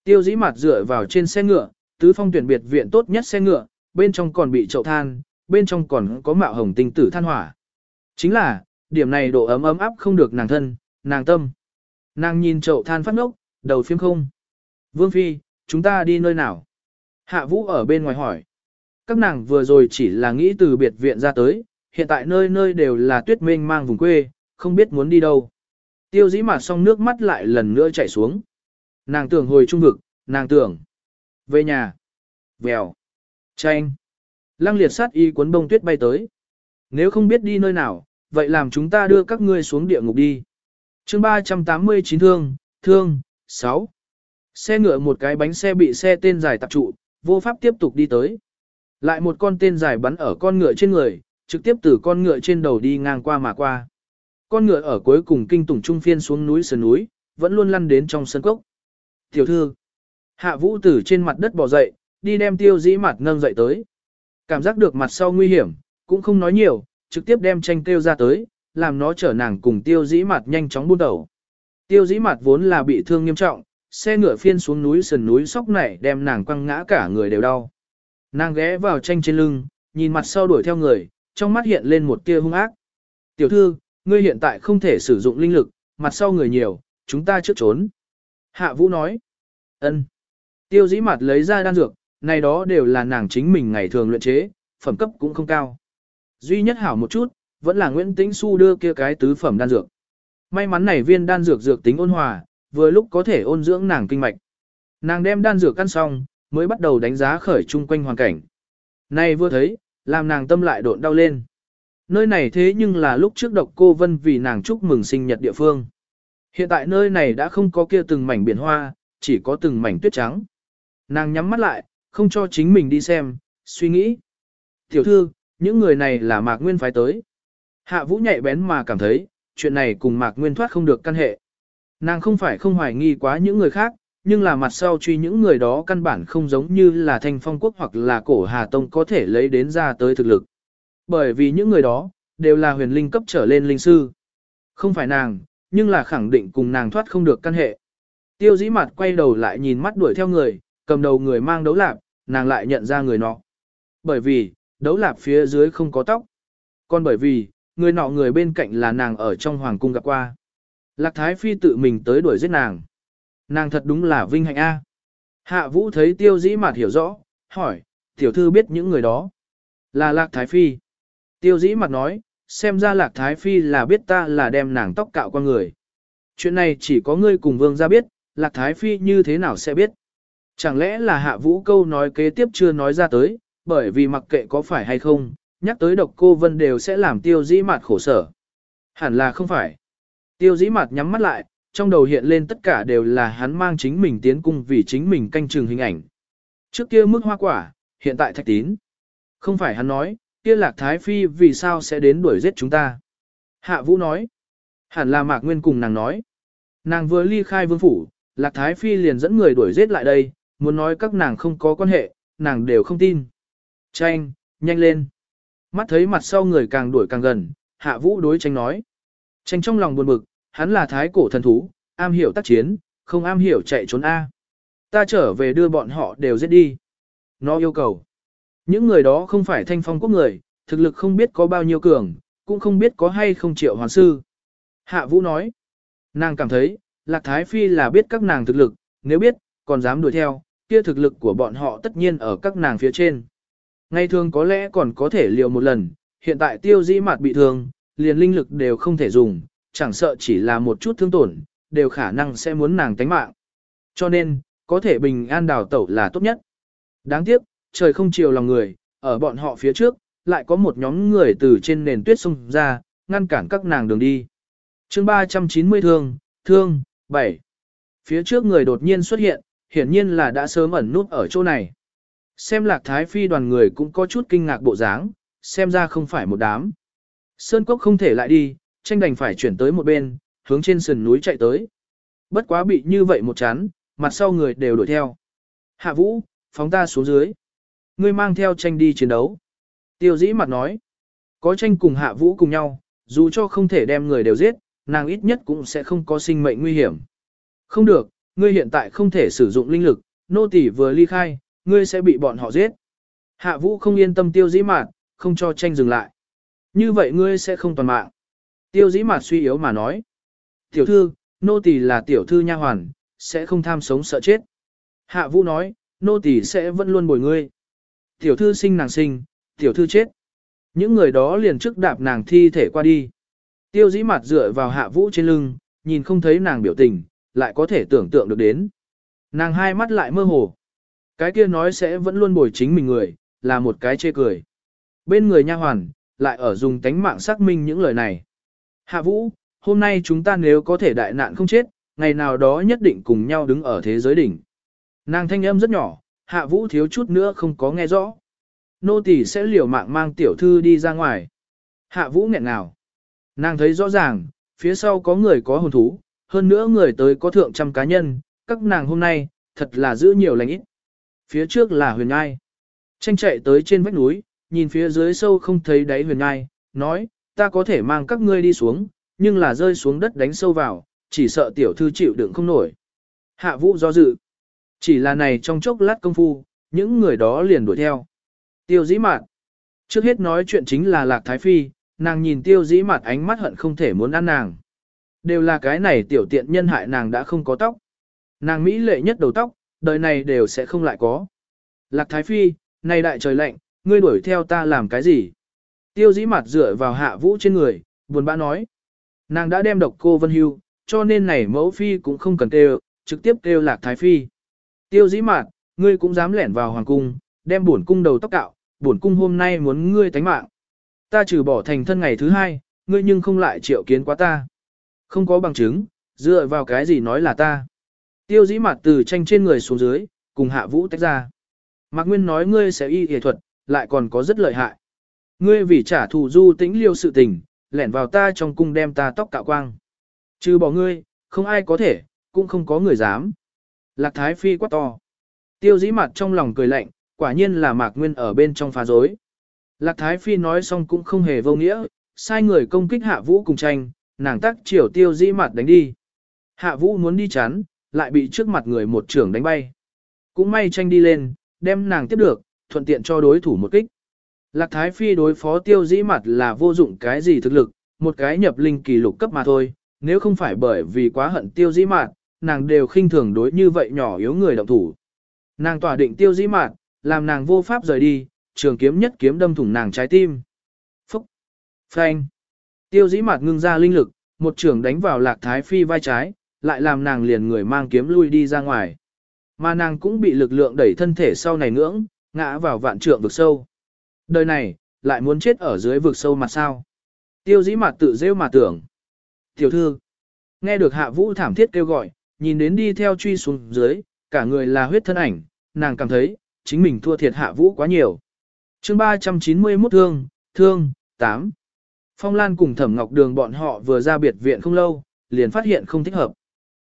S1: Tiêu dĩ mặt dựa vào trên xe ngựa, tứ phong tuyển biệt viện tốt nhất xe ngựa, bên trong còn bị chậu than, bên trong còn có mạo hồng tinh tử than hỏa. Chính là, điểm này độ ấm ấm áp không được nàng thân, nàng tâm. Nàng nhìn chậu than phát ngốc, đầu phiếm không. Vương Phi, chúng ta đi nơi nào? Hạ Vũ ở bên ngoài hỏi. Các nàng vừa rồi chỉ là nghĩ từ biệt viện ra tới, hiện tại nơi nơi đều là tuyết mênh mang vùng quê, không biết muốn đi đâu. Tiêu dĩ mặt xong nước mắt lại lần nữa chảy xuống. Nàng tưởng hồi trung vực, nàng tưởng. Về nhà. Vèo. Chanh. Lăng liệt sát y cuốn bông tuyết bay tới. Nếu không biết đi nơi nào, vậy làm chúng ta đưa các ngươi xuống địa ngục đi. chương 389 thương, thương, 6. Xe ngựa một cái bánh xe bị xe tên dài tập trụ, vô pháp tiếp tục đi tới. Lại một con tên dài bắn ở con ngựa trên người, trực tiếp từ con ngựa trên đầu đi ngang qua mà qua. Con ngựa ở cuối cùng kinh tủng trung phiên xuống núi sườn núi, vẫn luôn lăn đến trong sân cốc. Tiểu thư, hạ vũ tử trên mặt đất bò dậy, đi đem tiêu dĩ mặt nâng dậy tới. Cảm giác được mặt sau nguy hiểm, cũng không nói nhiều, trực tiếp đem tranh tiêu ra tới, làm nó chở nàng cùng tiêu dĩ mặt nhanh chóng buôn đầu. Tiêu dĩ mặt vốn là bị thương nghiêm trọng, xe ngựa phiên xuống núi sườn núi sóc này đem nàng quăng ngã cả người đều đau. Nàng ghé vào tranh trên lưng, nhìn mặt sau đuổi theo người, trong mắt hiện lên một tia hung ác. Tiểu thư, ngươi hiện tại không thể sử dụng linh lực, mặt sau người nhiều, chúng ta trước trốn. Hạ vũ nói. ân. Tiêu dĩ mặt lấy ra đan dược, này đó đều là nàng chính mình ngày thường luyện chế, phẩm cấp cũng không cao. Duy nhất hảo một chút, vẫn là Nguyễn Tĩnh Xu đưa kia cái tứ phẩm đan dược. May mắn này viên đan dược dược tính ôn hòa, vừa lúc có thể ôn dưỡng nàng kinh mạch. Nàng đem đan dược ăn xong, mới bắt đầu đánh giá khởi chung quanh hoàn cảnh. Này vừa thấy, làm nàng tâm lại độn đau lên. Nơi này thế nhưng là lúc trước độc cô Vân vì nàng chúc mừng sinh nhật địa phương. Hiện tại nơi này đã không có kia từng mảnh biển hoa, chỉ có từng mảnh tuyết trắng. Nàng nhắm mắt lại, không cho chính mình đi xem, suy nghĩ. Tiểu thư, những người này là Mạc Nguyên phái tới. Hạ Vũ nhạy bén mà cảm thấy, chuyện này cùng Mạc Nguyên thoát không được căn hệ. Nàng không phải không hoài nghi quá những người khác, nhưng là mặt sau truy những người đó căn bản không giống như là thanh phong quốc hoặc là cổ Hà Tông có thể lấy đến ra tới thực lực. Bởi vì những người đó, đều là huyền linh cấp trở lên linh sư. Không phải nàng, nhưng là khẳng định cùng nàng thoát không được căn hệ. Tiêu dĩ mặt quay đầu lại nhìn mắt đuổi theo người, cầm đầu người mang đấu lạp, nàng lại nhận ra người nọ. Bởi vì, đấu lạp phía dưới không có tóc. Còn bởi vì, người nọ người bên cạnh là nàng ở trong hoàng cung gặp qua. Lạc Thái Phi tự mình tới đuổi giết nàng. Nàng thật đúng là vinh hạnh A. Hạ Vũ thấy tiêu dĩ mặt hiểu rõ, hỏi, tiểu thư biết những người đó. Là Lạc Thái Phi. Tiêu dĩ mặt nói, xem ra Lạc Thái Phi là biết ta là đem nàng tóc cạo qua người. Chuyện này chỉ có ngươi cùng vương ra biết, Lạc Thái Phi như thế nào sẽ biết. Chẳng lẽ là hạ vũ câu nói kế tiếp chưa nói ra tới, bởi vì mặc kệ có phải hay không, nhắc tới độc cô vân đều sẽ làm tiêu dĩ mặt khổ sở. Hẳn là không phải. Tiêu dĩ mặt nhắm mắt lại, trong đầu hiện lên tất cả đều là hắn mang chính mình tiến cung vì chính mình canh chừng hình ảnh. Trước kia mức hoa quả, hiện tại thạch tín. Không phải hắn nói, kia lạc thái phi vì sao sẽ đến đuổi giết chúng ta. Hạ vũ nói, hẳn là mạc nguyên cùng nàng nói. Nàng vừa ly khai vương phủ, lạc thái phi liền dẫn người đuổi giết lại đây, muốn nói các nàng không có quan hệ, nàng đều không tin. Tranh, nhanh lên. Mắt thấy mặt sau người càng đuổi càng gần, hạ vũ đối tranh nói. Tranh trong lòng buồn bực, hắn là thái cổ thần thú, am hiểu tác chiến, không am hiểu chạy trốn A. Ta trở về đưa bọn họ đều giết đi. Nó yêu cầu. Những người đó không phải thanh phong quốc người, thực lực không biết có bao nhiêu cường, cũng không biết có hay không triệu hoàn sư. Hạ vũ nói. Nàng cảm thấy, Lạc Thái Phi là biết các nàng thực lực, nếu biết, còn dám đuổi theo, kia thực lực của bọn họ tất nhiên ở các nàng phía trên. Ngày thường có lẽ còn có thể liều một lần, hiện tại tiêu dĩ mặt bị thương, liền linh lực đều không thể dùng, chẳng sợ chỉ là một chút thương tổn, đều khả năng sẽ muốn nàng tánh mạng. Cho nên, có thể bình an đào tẩu là tốt nhất. Đáng tiếc, trời không chiều lòng người, ở bọn họ phía trước, lại có một nhóm người từ trên nền tuyết xông ra, ngăn cản các nàng đường đi. chương 390 thương, thương, 7. Phía trước người đột nhiên xuất hiện, hiển nhiên là đã sớm ẩn nút ở chỗ này. Xem lạc thái phi đoàn người cũng có chút kinh ngạc bộ dáng, xem ra không phải một đám. Sơn Cốc không thể lại đi, tranh đành phải chuyển tới một bên, hướng trên sườn núi chạy tới. Bất quá bị như vậy một chán, mặt sau người đều đuổi theo. Hạ vũ, phóng ta xuống dưới. Ngươi mang theo tranh đi chiến đấu. Tiêu dĩ mặt nói. Có tranh cùng hạ vũ cùng nhau, dù cho không thể đem người đều giết, nàng ít nhất cũng sẽ không có sinh mệnh nguy hiểm. Không được, ngươi hiện tại không thể sử dụng linh lực, nô tỳ vừa ly khai, ngươi sẽ bị bọn họ giết. Hạ vũ không yên tâm tiêu dĩ mạt, không cho tranh dừng lại. Như vậy ngươi sẽ không toàn mạng. Tiêu dĩ mạt suy yếu mà nói. Tiểu thư, nô tỳ là tiểu thư nha hoàn, sẽ không tham sống sợ chết. Hạ vũ nói, nô tỳ sẽ vẫn luôn bồi ngươi. Tiểu thư sinh nàng sinh, tiểu thư chết. Những người đó liền trước đạp nàng thi thể qua đi. Tiêu dĩ mặt dựa vào hạ vũ trên lưng, nhìn không thấy nàng biểu tình, lại có thể tưởng tượng được đến. Nàng hai mắt lại mơ hồ. Cái kia nói sẽ vẫn luôn bồi chính mình người, là một cái chê cười. Bên người nha hoàn, lại ở dùng tánh mạng xác minh những lời này. Hạ vũ, hôm nay chúng ta nếu có thể đại nạn không chết, ngày nào đó nhất định cùng nhau đứng ở thế giới đỉnh. Nàng thanh âm rất nhỏ, hạ vũ thiếu chút nữa không có nghe rõ. Nô tỳ sẽ liều mạng mang tiểu thư đi ra ngoài. Hạ vũ nghẹn nào. Nàng thấy rõ ràng, phía sau có người có hồn thú, hơn nữa người tới có thượng trăm cá nhân, các nàng hôm nay, thật là giữ nhiều lành ít. Phía trước là huyền ngai. Tranh chạy tới trên vách núi, nhìn phía dưới sâu không thấy đáy huyền ngai, nói, ta có thể mang các ngươi đi xuống, nhưng là rơi xuống đất đánh sâu vào, chỉ sợ tiểu thư chịu đựng không nổi. Hạ vũ do dự. Chỉ là này trong chốc lát công phu, những người đó liền đuổi theo. Tiêu dĩ mạt. Trước hết nói chuyện chính là Lạc Thái Phi, nàng nhìn tiêu dĩ mạt ánh mắt hận không thể muốn ăn nàng. Đều là cái này tiểu tiện nhân hại nàng đã không có tóc. Nàng Mỹ lệ nhất đầu tóc, đời này đều sẽ không lại có. Lạc Thái Phi, này đại trời lạnh, ngươi đuổi theo ta làm cái gì? Tiêu dĩ mặt dựa vào hạ vũ trên người, buồn bã nói. Nàng đã đem độc cô Vân Hưu, cho nên này mẫu phi cũng không cần kêu, trực tiếp kêu Lạc Thái Phi. Tiêu dĩ mạt, ngươi cũng dám lẻn vào hoàng cung, đem bổn cung đầu tóc cạo, bổn cung hôm nay muốn ngươi tánh mạng. Ta trừ bỏ thành thân ngày thứ hai, ngươi nhưng không lại triệu kiến quá ta. Không có bằng chứng, dựa vào cái gì nói là ta. Tiêu dĩ mặt từ tranh trên người xuống dưới, cùng hạ vũ tách ra. Mạc Nguyên nói ngươi sẽ y y thuật, lại còn có rất lợi hại. Ngươi vì trả thù du tĩnh liêu sự tình, lẻn vào ta trong cung đem ta tóc cạo quang. Trừ bỏ ngươi, không ai có thể, cũng không có người dám. Lạc Thái Phi quát to. Tiêu dĩ mặt trong lòng cười lạnh, quả nhiên là Mạc Nguyên ở bên trong phá rối. Lạc Thái Phi nói xong cũng không hề vô nghĩa, sai người công kích hạ vũ cùng tranh, nàng tắc chiều tiêu dĩ mặt đánh đi. Hạ vũ muốn đi chán, lại bị trước mặt người một trưởng đánh bay. Cũng may tranh đi lên, đem nàng tiếp được, thuận tiện cho đối thủ một kích. Lạc Thái Phi đối phó tiêu dĩ mặt là vô dụng cái gì thực lực, một cái nhập linh kỳ lục cấp mà thôi, nếu không phải bởi vì quá hận tiêu dĩ mặt, nàng đều khinh thường đối như vậy nhỏ yếu người động thủ. Nàng tỏa định tiêu dĩ mạn, làm nàng vô pháp rời đi, trường kiếm nhất kiếm đâm thủng nàng trái tim. Phúc! Phanh! Tiêu dĩ mạn ngưng ra linh lực, một trường đánh vào lạc thái phi vai trái, lại làm nàng liền người mang kiếm lui đi ra ngoài. Mà nàng cũng bị lực lượng đẩy thân thể sau này ngưỡng, ngã vào vạn trượng vực sâu. Đời này, lại muốn chết ở dưới vực sâu mặt sao. Tiêu dĩ mặt tự rêu mà tưởng. Tiểu thư, nghe được hạ vũ thảm thiết kêu gọi, nhìn đến đi theo truy xuống dưới, cả người là huyết thân ảnh, nàng cảm thấy, chính mình thua thiệt hạ vũ quá nhiều. chương 391 thương, thương, 8. Phong Lan cùng Thẩm Ngọc Đường bọn họ vừa ra biệt viện không lâu, liền phát hiện không thích hợp.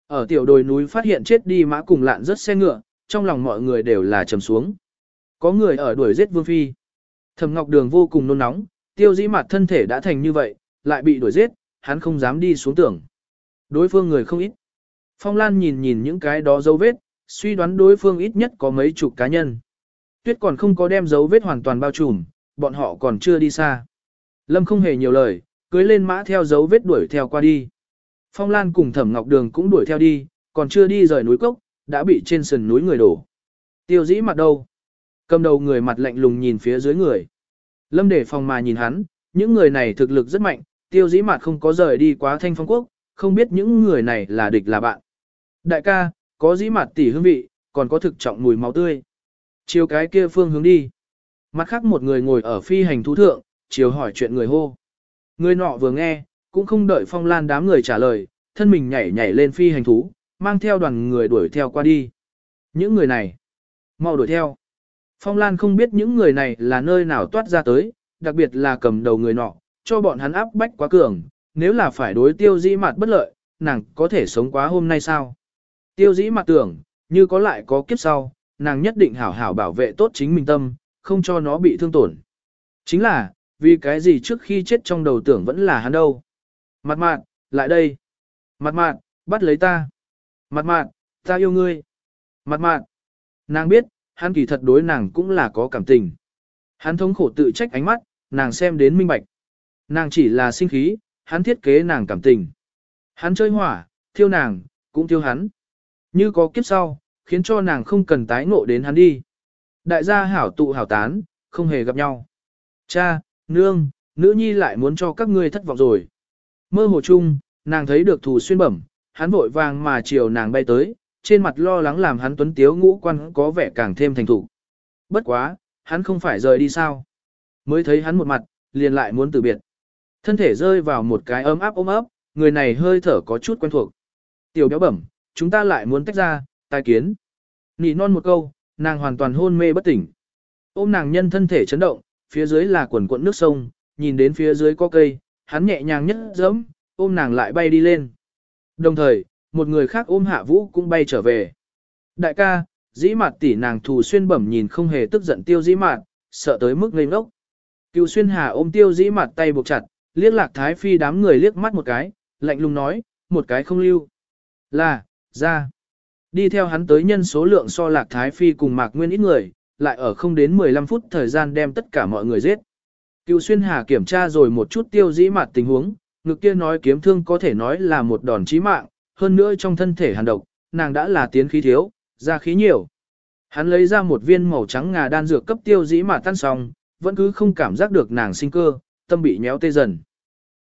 S1: Ở tiểu đồi núi phát hiện chết đi mã cùng lạn rất xe ngựa, trong lòng mọi người đều là trầm xuống. Có người ở đuổi giết Vương Phi. Thẩm Ngọc Đường vô cùng nôn nóng, tiêu dĩ mặt thân thể đã thành như vậy, lại bị đuổi giết, hắn không dám đi xuống tưởng. Đối phương người không ít. Phong Lan nhìn nhìn những cái đó dấu vết, suy đoán đối phương ít nhất có mấy chục cá nhân. Tuyết còn không có đem dấu vết hoàn toàn bao trùm, bọn họ còn chưa đi xa. Lâm không hề nhiều lời, cưới lên mã theo dấu vết đuổi theo qua đi. Phong Lan cùng Thẩm Ngọc Đường cũng đuổi theo đi, còn chưa đi rời núi cốc, đã bị trên sườn núi người đổ. Tiêu dĩ mặt đâu? Cầm đầu người mặt lạnh lùng nhìn phía dưới người. Lâm để phòng mà nhìn hắn, những người này thực lực rất mạnh, tiêu dĩ mặt không có rời đi quá thanh phong quốc, không biết những người này là địch là bạn. Đại ca, có dĩ mặt tỉ hương vị, còn có thực trọng mùi máu tươi. Chiều cái kia phương hướng đi. Mặt khác một người ngồi ở phi hành thú thượng, chiều hỏi chuyện người hô. Người nọ vừa nghe, cũng không đợi phong lan đám người trả lời, thân mình nhảy nhảy lên phi hành thú, mang theo đoàn người đuổi theo qua đi. Những người này, mau đuổi theo. Phong Lan không biết những người này là nơi nào toát ra tới, đặc biệt là cầm đầu người nọ, cho bọn hắn áp bách quá cường, nếu là phải đối tiêu dĩ mặt bất lợi, nàng có thể sống quá hôm nay sao? Tiêu dĩ mặt tưởng, như có lại có kiếp sau, nàng nhất định hảo hảo bảo vệ tốt chính mình tâm, không cho nó bị thương tổn. Chính là, vì cái gì trước khi chết trong đầu tưởng vẫn là hắn đâu. Mặt mạn, lại đây. Mặt mạn, bắt lấy ta. Mặt mạn, ta yêu ngươi. Mặt mạn. Nàng biết, hắn kỳ thật đối nàng cũng là có cảm tình. Hắn thống khổ tự trách ánh mắt, nàng xem đến minh bạch. Nàng chỉ là sinh khí, hắn thiết kế nàng cảm tình. Hắn chơi hỏa, thiêu nàng, cũng thiêu hắn. Như có kiếp sau, khiến cho nàng không cần tái ngộ đến hắn đi. Đại gia hảo tụ hảo tán, không hề gặp nhau. Cha, nương, nữ nhi lại muốn cho các ngươi thất vọng rồi. Mơ hồ chung, nàng thấy được thù xuyên bẩm, hắn vội vàng mà chiều nàng bay tới, trên mặt lo lắng làm hắn tuấn tiếu ngũ quan có vẻ càng thêm thành thủ. Bất quá, hắn không phải rời đi sao. Mới thấy hắn một mặt, liền lại muốn từ biệt. Thân thể rơi vào một cái ấm áp ôm ấp, người này hơi thở có chút quen thuộc. Tiểu béo bẩm, chúng ta lại muốn tách ra, tai kiến. Nỉ non một câu, nàng hoàn toàn hôn mê bất tỉnh. Ôm nàng nhân thân thể chấn động, phía dưới là quần cuộn nước sông, nhìn đến phía dưới có cây, hắn nhẹ nhàng nhất dẫm, ôm nàng lại bay đi lên. Đồng thời, một người khác ôm hạ vũ cũng bay trở về. Đại ca, dĩ mặt tỷ nàng thù xuyên bẩm nhìn không hề tức giận tiêu dĩ mạt, sợ tới mức ngây ngốc. Cựu xuyên hà ôm tiêu dĩ mặt tay buộc chặt, liếc lạc thái phi đám người liếc mắt một cái, lạnh lùng nói, một cái không lưu. Là, ra. Đi theo hắn tới nhân số lượng so lạc thái phi cùng mạc nguyên ít người, lại ở không đến 15 phút thời gian đem tất cả mọi người giết. Cựu xuyên hà kiểm tra rồi một chút tiêu dĩ mặt tình huống, ngực kia nói kiếm thương có thể nói là một đòn chí mạng, hơn nữa trong thân thể hàn độc, nàng đã là tiến khí thiếu, ra khí nhiều. Hắn lấy ra một viên màu trắng ngà đan dược cấp tiêu dĩ mà tan xong, vẫn cứ không cảm giác được nàng sinh cơ, tâm bị nhéo tê dần.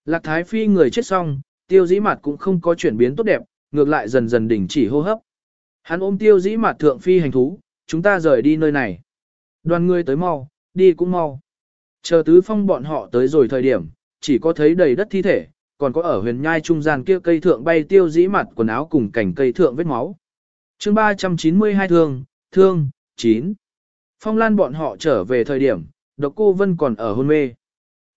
S1: Lạc thái phi người chết xong, tiêu dĩ mặt cũng không có chuyển biến tốt đẹp, ngược lại dần dần đình chỉ hô hấp. Hắn ôm tiêu dĩ mặt thượng phi hành thú, chúng ta rời đi nơi này. Đoàn người tới mau, đi cũng mau. Chờ tứ phong bọn họ tới rồi thời điểm, chỉ có thấy đầy đất thi thể, còn có ở huyền nhai trung gian kia cây thượng bay tiêu dĩ mặt quần áo cùng cảnh cây thượng vết máu. chương 392 thương, thương, 9. Phong lan bọn họ trở về thời điểm, độc cô Vân còn ở hôn mê.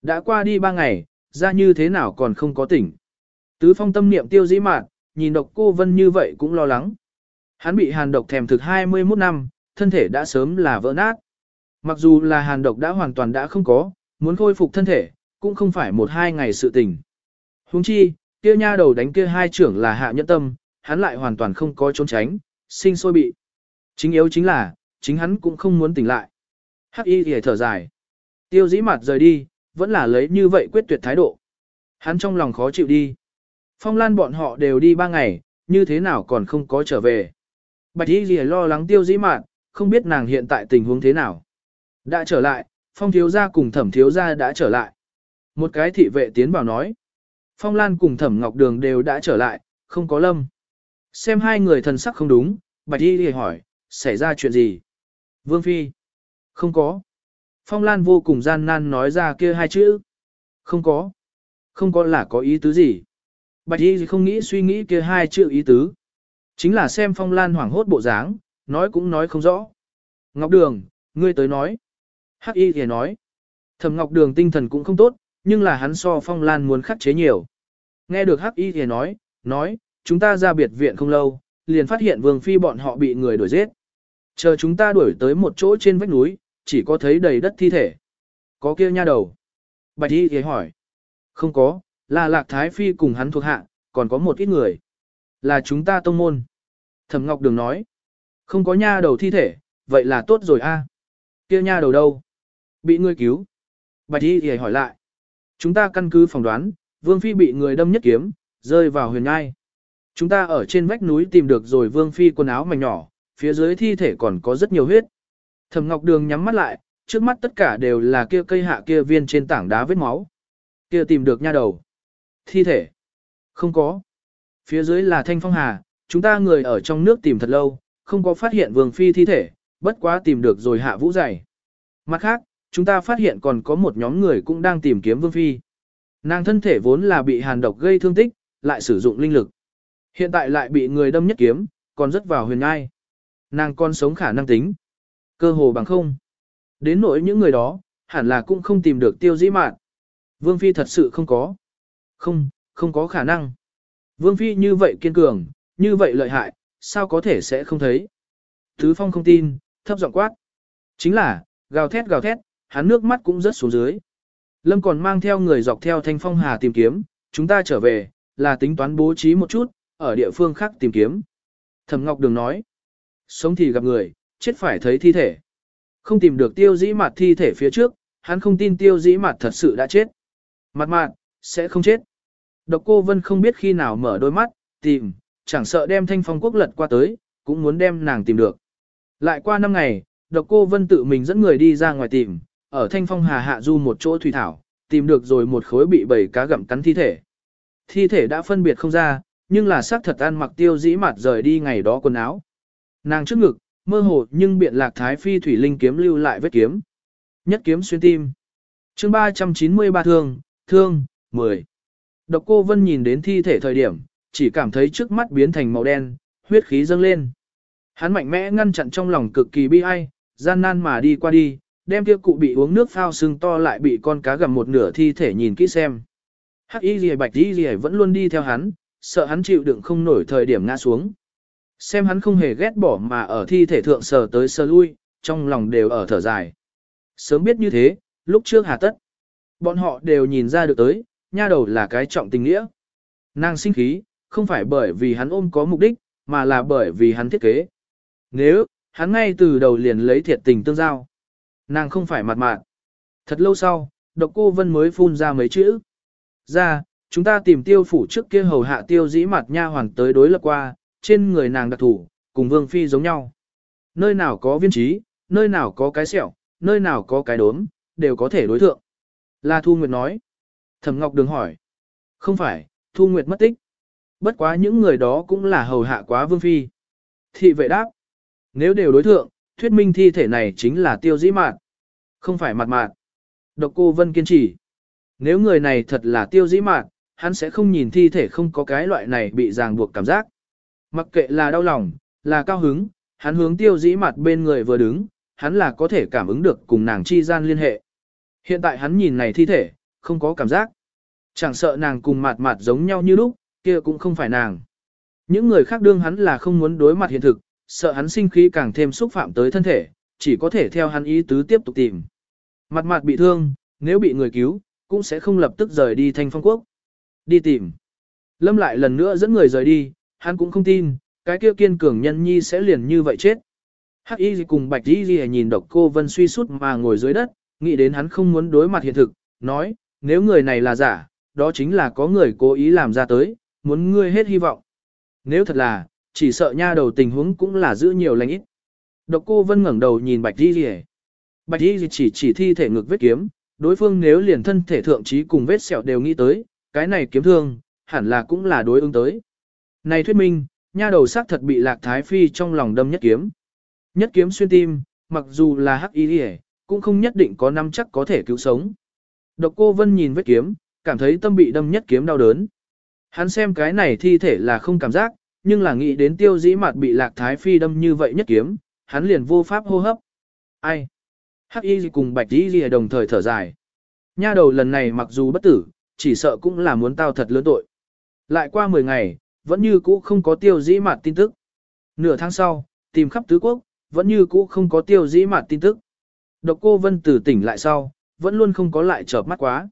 S1: Đã qua đi ba ngày, ra như thế nào còn không có tỉnh. Tứ phong tâm niệm tiêu dĩ mạt, nhìn độc cô Vân như vậy cũng lo lắng. Hắn bị hàn độc thèm thực 21 năm, thân thể đã sớm là vỡ nát. Mặc dù là hàn độc đã hoàn toàn đã không có, muốn khôi phục thân thể, cũng không phải một hai ngày sự tình. Huống chi, kia nha đầu đánh kia hai trưởng là hạ nhẫn tâm, hắn lại hoàn toàn không có trốn tránh, sinh sôi bị. Chính yếu chính là, chính hắn cũng không muốn tỉnh lại. Hắc y thì thở dài. Tiêu dĩ mặt rời đi, vẫn là lấy như vậy quyết tuyệt thái độ. Hắn trong lòng khó chịu đi. Phong lan bọn họ đều đi ba ngày, như thế nào còn không có trở về. Bạch y lìa lo lắng tiêu dĩ mạn, không biết nàng hiện tại tình huống thế nào. Đã trở lại, phong thiếu gia cùng thẩm thiếu gia đã trở lại. Một cái thị vệ tiến vào nói. Phong Lan cùng thẩm ngọc đường đều đã trở lại, không có lâm. Xem hai người thần sắc không đúng, bạch y lìa hỏi, xảy ra chuyện gì? Vương Phi. Không có. Phong Lan vô cùng gian nan nói ra kia hai chữ. Không có. Không có là có ý tứ gì. Bạch y không nghĩ suy nghĩ kia hai chữ ý tứ. Chính là xem Phong Lan hoảng hốt bộ dáng, nói cũng nói không rõ. Ngọc Đường, ngươi tới nói. Hắc y thì nói. Thẩm Ngọc Đường tinh thần cũng không tốt, nhưng là hắn so Phong Lan muốn khắc chế nhiều. Nghe được Hắc y thì nói, nói, chúng ta ra biệt viện không lâu, liền phát hiện Vương Phi bọn họ bị người đuổi giết. Chờ chúng ta đuổi tới một chỗ trên vách núi, chỉ có thấy đầy đất thi thể. Có kia nha đầu. Bạch y thì hỏi. Không có, là Lạc Thái Phi cùng hắn thuộc hạ, còn có một ít người. Là chúng ta tông môn. Thẩm Ngọc Đường nói. Không có nha đầu thi thể, vậy là tốt rồi a. Kia nha đầu đâu? Bị người cứu. Bạch y thì hỏi lại. Chúng ta căn cứ phỏng đoán, Vương Phi bị người đâm nhất kiếm, rơi vào huyền ngai. Chúng ta ở trên vách núi tìm được rồi Vương Phi quần áo mảnh nhỏ, phía dưới thi thể còn có rất nhiều huyết. Thẩm Ngọc Đường nhắm mắt lại, trước mắt tất cả đều là kia cây hạ kia viên trên tảng đá vết máu. Kia tìm được nha đầu. Thi thể. Không có. Phía dưới là thanh phong hà, chúng ta người ở trong nước tìm thật lâu, không có phát hiện vương phi thi thể, bất quá tìm được rồi hạ vũ dày. Mặt khác, chúng ta phát hiện còn có một nhóm người cũng đang tìm kiếm vương phi. Nàng thân thể vốn là bị hàn độc gây thương tích, lại sử dụng linh lực. Hiện tại lại bị người đâm nhất kiếm, còn rất vào huyền ngai. Nàng còn sống khả năng tính. Cơ hồ bằng không. Đến nỗi những người đó, hẳn là cũng không tìm được tiêu dĩ mạn. Vương Phi thật sự không có. Không, không có khả năng. Vương Phi như vậy kiên cường, như vậy lợi hại, sao có thể sẽ không thấy. Thứ Phong không tin, thấp giọng quát. Chính là, gào thét gào thét, hắn nước mắt cũng rớt xuống dưới. Lâm còn mang theo người dọc theo thanh phong hà tìm kiếm, chúng ta trở về, là tính toán bố trí một chút, ở địa phương khác tìm kiếm. Thẩm Ngọc Đường nói, sống thì gặp người, chết phải thấy thi thể. Không tìm được tiêu dĩ mặt thi thể phía trước, hắn không tin tiêu dĩ mặt thật sự đã chết. Mặt mạn, sẽ không chết. Độc cô Vân không biết khi nào mở đôi mắt, tìm, chẳng sợ đem thanh phong quốc lật qua tới, cũng muốn đem nàng tìm được. Lại qua năm ngày, độc cô Vân tự mình dẫn người đi ra ngoài tìm, ở thanh phong hà hạ du một chỗ thủy thảo, tìm được rồi một khối bị bầy cá gặm cắn thi thể. Thi thể đã phân biệt không ra, nhưng là xác thật ăn mặc tiêu dĩ mặt rời đi ngày đó quần áo. Nàng trước ngực, mơ hồ nhưng biện lạc thái phi thủy linh kiếm lưu lại vết kiếm. Nhất kiếm xuyên tim. chương 393 thương, thương, 10. Độc cô Vân nhìn đến thi thể thời điểm, chỉ cảm thấy trước mắt biến thành màu đen, huyết khí dâng lên. Hắn mạnh mẽ ngăn chặn trong lòng cực kỳ bi ai, gian nan mà đi qua đi, đem kia cụ bị uống nước phao sưng to lại bị con cá gầm một nửa thi thể nhìn kỹ xem. Hắc y gì bạch y gì vẫn luôn đi theo hắn, sợ hắn chịu đựng không nổi thời điểm ngã xuống. Xem hắn không hề ghét bỏ mà ở thi thể thượng sờ tới sờ lui, trong lòng đều ở thở dài. Sớm biết như thế, lúc trước hà tất. Bọn họ đều nhìn ra được tới, nha đầu là cái trọng tình nghĩa. Nàng sinh khí, không phải bởi vì hắn ôm có mục đích, mà là bởi vì hắn thiết kế. Nếu, hắn ngay từ đầu liền lấy thiệt tình tương giao. Nàng không phải mặt mạn. Thật lâu sau, độc cô vân mới phun ra mấy chữ. Ra, chúng ta tìm tiêu phủ trước kia hầu hạ tiêu dĩ mặt nha hoàn tới đối lập qua, trên người nàng đặc thủ, cùng vương phi giống nhau. Nơi nào có viên trí, nơi nào có cái sẹo, nơi nào có cái đốm, đều có thể đối thượng. La Thu Nguyệt nói. Thẩm Ngọc Đường hỏi. Không phải, Thu Nguyệt mất tích. Bất quá những người đó cũng là hầu hạ quá vương phi. Thị vệ đáp. Nếu đều đối thượng, thuyết minh thi thể này chính là tiêu dĩ mạn. Không phải mặt mạn. Độc cô Vân kiên trì. Nếu người này thật là tiêu dĩ mạn, hắn sẽ không nhìn thi thể không có cái loại này bị ràng buộc cảm giác. Mặc kệ là đau lòng, là cao hứng, hắn hướng tiêu dĩ mặt bên người vừa đứng, hắn là có thể cảm ứng được cùng nàng chi gian liên hệ. Hiện tại hắn nhìn này thi thể, không có cảm giác. Chẳng sợ nàng cùng mặt mạt giống nhau như lúc, kia cũng không phải nàng. Những người khác đương hắn là không muốn đối mặt hiện thực, sợ hắn sinh khí càng thêm xúc phạm tới thân thể, chỉ có thể theo hắn ý tứ tiếp tục tìm. Mặt mặt bị thương, nếu bị người cứu, cũng sẽ không lập tức rời đi thanh phong quốc. Đi tìm. Lâm lại lần nữa dẫn người rời đi, hắn cũng không tin, cái kia kiên cường nhân nhi sẽ liền như vậy chết. Hắc y cùng bạch y nhìn độc cô vân suy sút mà ngồi dưới đất, nghĩ đến hắn không muốn đối mặt hiện thực, nói, nếu người này là giả, đó chính là có người cố ý làm ra tới, muốn ngươi hết hy vọng. Nếu thật là, chỉ sợ nha đầu tình huống cũng là giữ nhiều lành ít. Độc cô vân ngẩng đầu nhìn bạch y rìa. Bạch y chỉ chỉ thi thể ngực vết kiếm, đối phương nếu liền thân thể thượng trí cùng vết sẹo đều nghĩ tới, cái này kiếm thương, hẳn là cũng là đối ứng tới. Này thuyết minh, nha đầu xác thật bị lạc thái phi trong lòng đâm nhất kiếm. Nhất kiếm xuyên tim, mặc dù là hắc y cũng không nhất định có năm chắc có thể cứu sống. Độc cô Vân nhìn vết kiếm, cảm thấy tâm bị đâm nhất kiếm đau đớn. Hắn xem cái này thi thể là không cảm giác, nhưng là nghĩ đến tiêu dĩ mặt bị lạc thái phi đâm như vậy nhất kiếm, hắn liền vô pháp hô hấp. Ai? Hắc y cùng bạch y đồng thời thở dài. Nha đầu lần này mặc dù bất tử, chỉ sợ cũng là muốn tao thật lớn tội. Lại qua 10 ngày, vẫn như cũ không có tiêu dĩ mặt tin tức. Nửa tháng sau, tìm khắp tứ quốc, vẫn như cũ không có tiêu dĩ mặt tin tức. Độc cô vân tử tỉnh lại sau, vẫn luôn không có lại chợp mắt quá.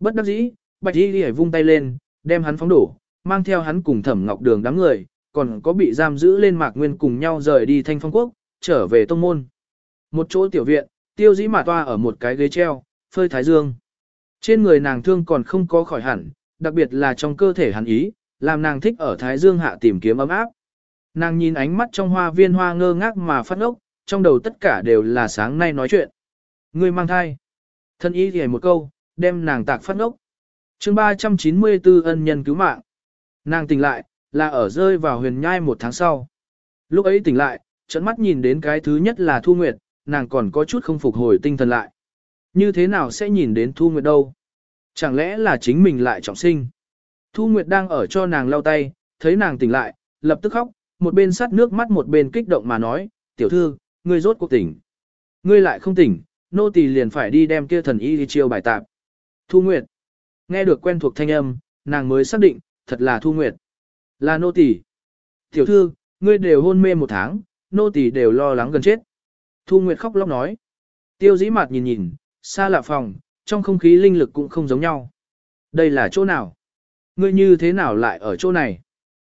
S1: Bất đắc dĩ, bạch y Lìa vung tay lên, đem hắn phóng đổ, mang theo hắn cùng thẩm ngọc đường đám người, còn có bị giam giữ lên mạc nguyên cùng nhau rời đi thanh phong quốc, trở về tông môn. Một chỗ tiểu viện, tiêu dĩ Mã toa ở một cái ghế treo, phơi thái dương. Trên người nàng thương còn không có khỏi hẳn, đặc biệt là trong cơ thể hắn ý, làm nàng thích ở thái dương hạ tìm kiếm ấm áp. Nàng nhìn ánh mắt trong hoa viên hoa ngơ ngác mà phát ốc, trong đầu tất cả đều là sáng nay nói chuyện. Người mang thai. Thân ý thì một câu, đem nàng tạc phát ngốc. chương 394 ân nhân cứu mạng. Nàng tỉnh lại, là ở rơi vào huyền nhai một tháng sau. Lúc ấy tỉnh lại, trận mắt nhìn đến cái thứ nhất là Thu Nguyệt, nàng còn có chút không phục hồi tinh thần lại. Như thế nào sẽ nhìn đến Thu Nguyệt đâu? Chẳng lẽ là chính mình lại trọng sinh? Thu Nguyệt đang ở cho nàng lau tay, thấy nàng tỉnh lại, lập tức khóc, một bên sắt nước mắt một bên kích động mà nói, tiểu thư, ngươi rốt cuộc tỉnh. Ngươi lại không tỉnh, nô tỳ liền phải đi đem kia thần y đi chiêu bài tạp. Thu Nguyệt. Nghe được quen thuộc thanh âm, nàng mới xác định, thật là Thu Nguyệt. Là nô tỳ. Tiểu thư, ngươi đều hôn mê một tháng, nô tỳ đều lo lắng gần chết. Thu Nguyệt khóc lóc nói. Tiêu dĩ mặt nhìn nhìn, xa lạ phòng, trong không khí linh lực cũng không giống nhau. Đây là chỗ nào? Ngươi như thế nào lại ở chỗ này?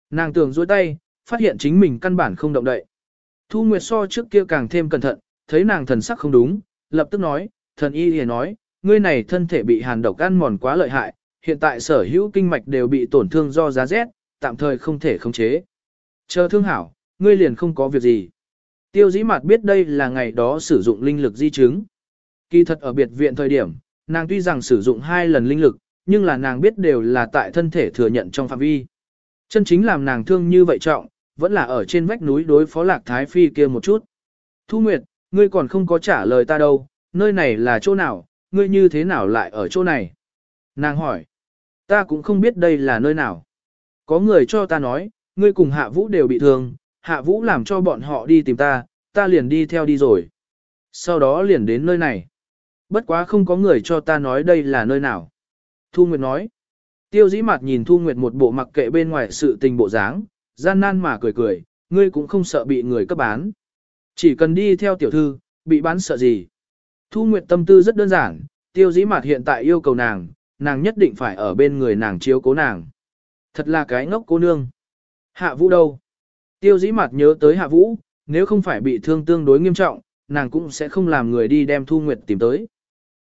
S1: Nàng tưởng dối tay, phát hiện chính mình căn bản không động đậy. Thu Nguyệt so trước kia càng thêm cẩn thận, thấy nàng thần sắc không đúng, lập tức nói, thần y liền nói, ngươi này thân thể bị hàn độc ăn mòn quá lợi hại, hiện tại sở hữu kinh mạch đều bị tổn thương do giá rét, tạm thời không thể khống chế. Chờ thương hảo, ngươi liền không có việc gì. Tiêu dĩ mặt biết đây là ngày đó sử dụng linh lực di chứng. Kỳ thật ở biệt viện thời điểm, nàng tuy rằng sử dụng hai lần linh lực, nhưng là nàng biết đều là tại thân thể thừa nhận trong phạm vi. Chân chính làm nàng thương như vậy trọng, vẫn là ở trên vách núi đối phó lạc thái phi kia một chút. Thu Nguyệt, ngươi còn không có trả lời ta đâu, nơi này là chỗ nào, ngươi như thế nào lại ở chỗ này? Nàng hỏi, ta cũng không biết đây là nơi nào. Có người cho ta nói, ngươi cùng hạ vũ đều bị thương, hạ vũ làm cho bọn họ đi tìm ta, ta liền đi theo đi rồi. Sau đó liền đến nơi này. Bất quá không có người cho ta nói đây là nơi nào. Thu Nguyệt nói. Tiêu dĩ mặt nhìn Thu Nguyệt một bộ mặc kệ bên ngoài sự tình bộ dáng, gian nan mà cười cười, ngươi cũng không sợ bị người cấp bán. Chỉ cần đi theo tiểu thư, bị bán sợ gì. Thu Nguyệt tâm tư rất đơn giản, tiêu dĩ mạt hiện tại yêu cầu nàng, nàng nhất định phải ở bên người nàng chiếu cố nàng. Thật là cái ngốc cô nương. Hạ vũ đâu? Tiêu dĩ mạt nhớ tới hạ vũ, nếu không phải bị thương tương đối nghiêm trọng, nàng cũng sẽ không làm người đi đem Thu Nguyệt tìm tới.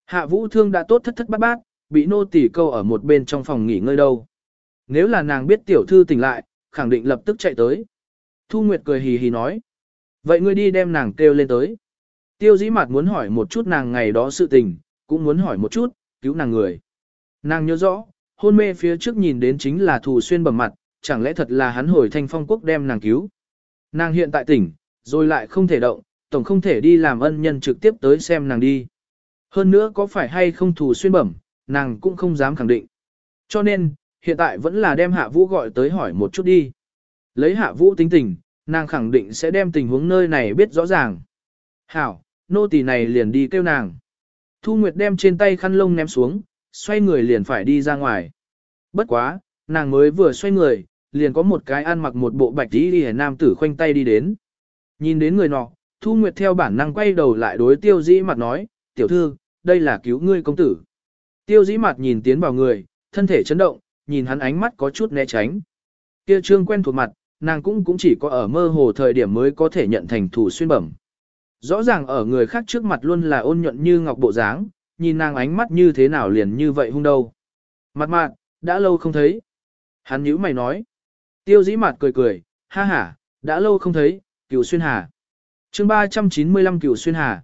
S1: Hạ vũ thương đã tốt thất thất bát bát, bị nô tỳ câu ở một bên trong phòng nghỉ ngơi đâu. Nếu là nàng biết tiểu thư tỉnh lại, khẳng định lập tức chạy tới. Thu Nguyệt cười hì hì nói. Vậy ngươi đi đem nàng kêu lên tới. Tiêu dĩ mặt muốn hỏi một chút nàng ngày đó sự tình, cũng muốn hỏi một chút, cứu nàng người. Nàng nhớ rõ, hôn mê phía trước nhìn đến chính là thù xuyên bẩm mặt, chẳng lẽ thật là hắn hồi thanh phong quốc đem nàng cứu. Nàng hiện tại tỉnh, rồi lại không thể động, tổng không thể đi làm ân nhân trực tiếp tới xem nàng đi. Hơn nữa có phải hay không thù xuyên bẩm, nàng cũng không dám khẳng định. Cho nên, hiện tại vẫn là đem hạ vũ gọi tới hỏi một chút đi. Lấy hạ vũ tính tình, nàng khẳng định sẽ đem tình huống nơi này biết rõ ràng. Hảo, nô tỳ này liền đi kêu nàng. Thu Nguyệt đem trên tay khăn lông ném xuống, xoay người liền phải đi ra ngoài. Bất quá, nàng mới vừa xoay người, liền có một cái ăn mặc một bộ bạch tí đi nam tử khoanh tay đi đến. Nhìn đến người nọ, Thu Nguyệt theo bản năng quay đầu lại đối tiêu dĩ mặt nói, tiểu thư, đây là cứu ngươi công tử. Tiêu dĩ mặt nhìn tiến vào người, thân thể chấn động, nhìn hắn ánh mắt có chút né tránh. Kia trương quen thuộc mặt, nàng cũng cũng chỉ có ở mơ hồ thời điểm mới có thể nhận thành thủ xuyên bẩm. Rõ ràng ở người khác trước mặt luôn là ôn nhuận như ngọc bộ dáng, nhìn nàng ánh mắt như thế nào liền như vậy hung đâu. Mặt mạn, đã lâu không thấy. Hắn nhíu mày nói. Tiêu dĩ mặt cười cười, ha ha, đã lâu không thấy, cửu xuyên hà. chương 395 cửu xuyên hà.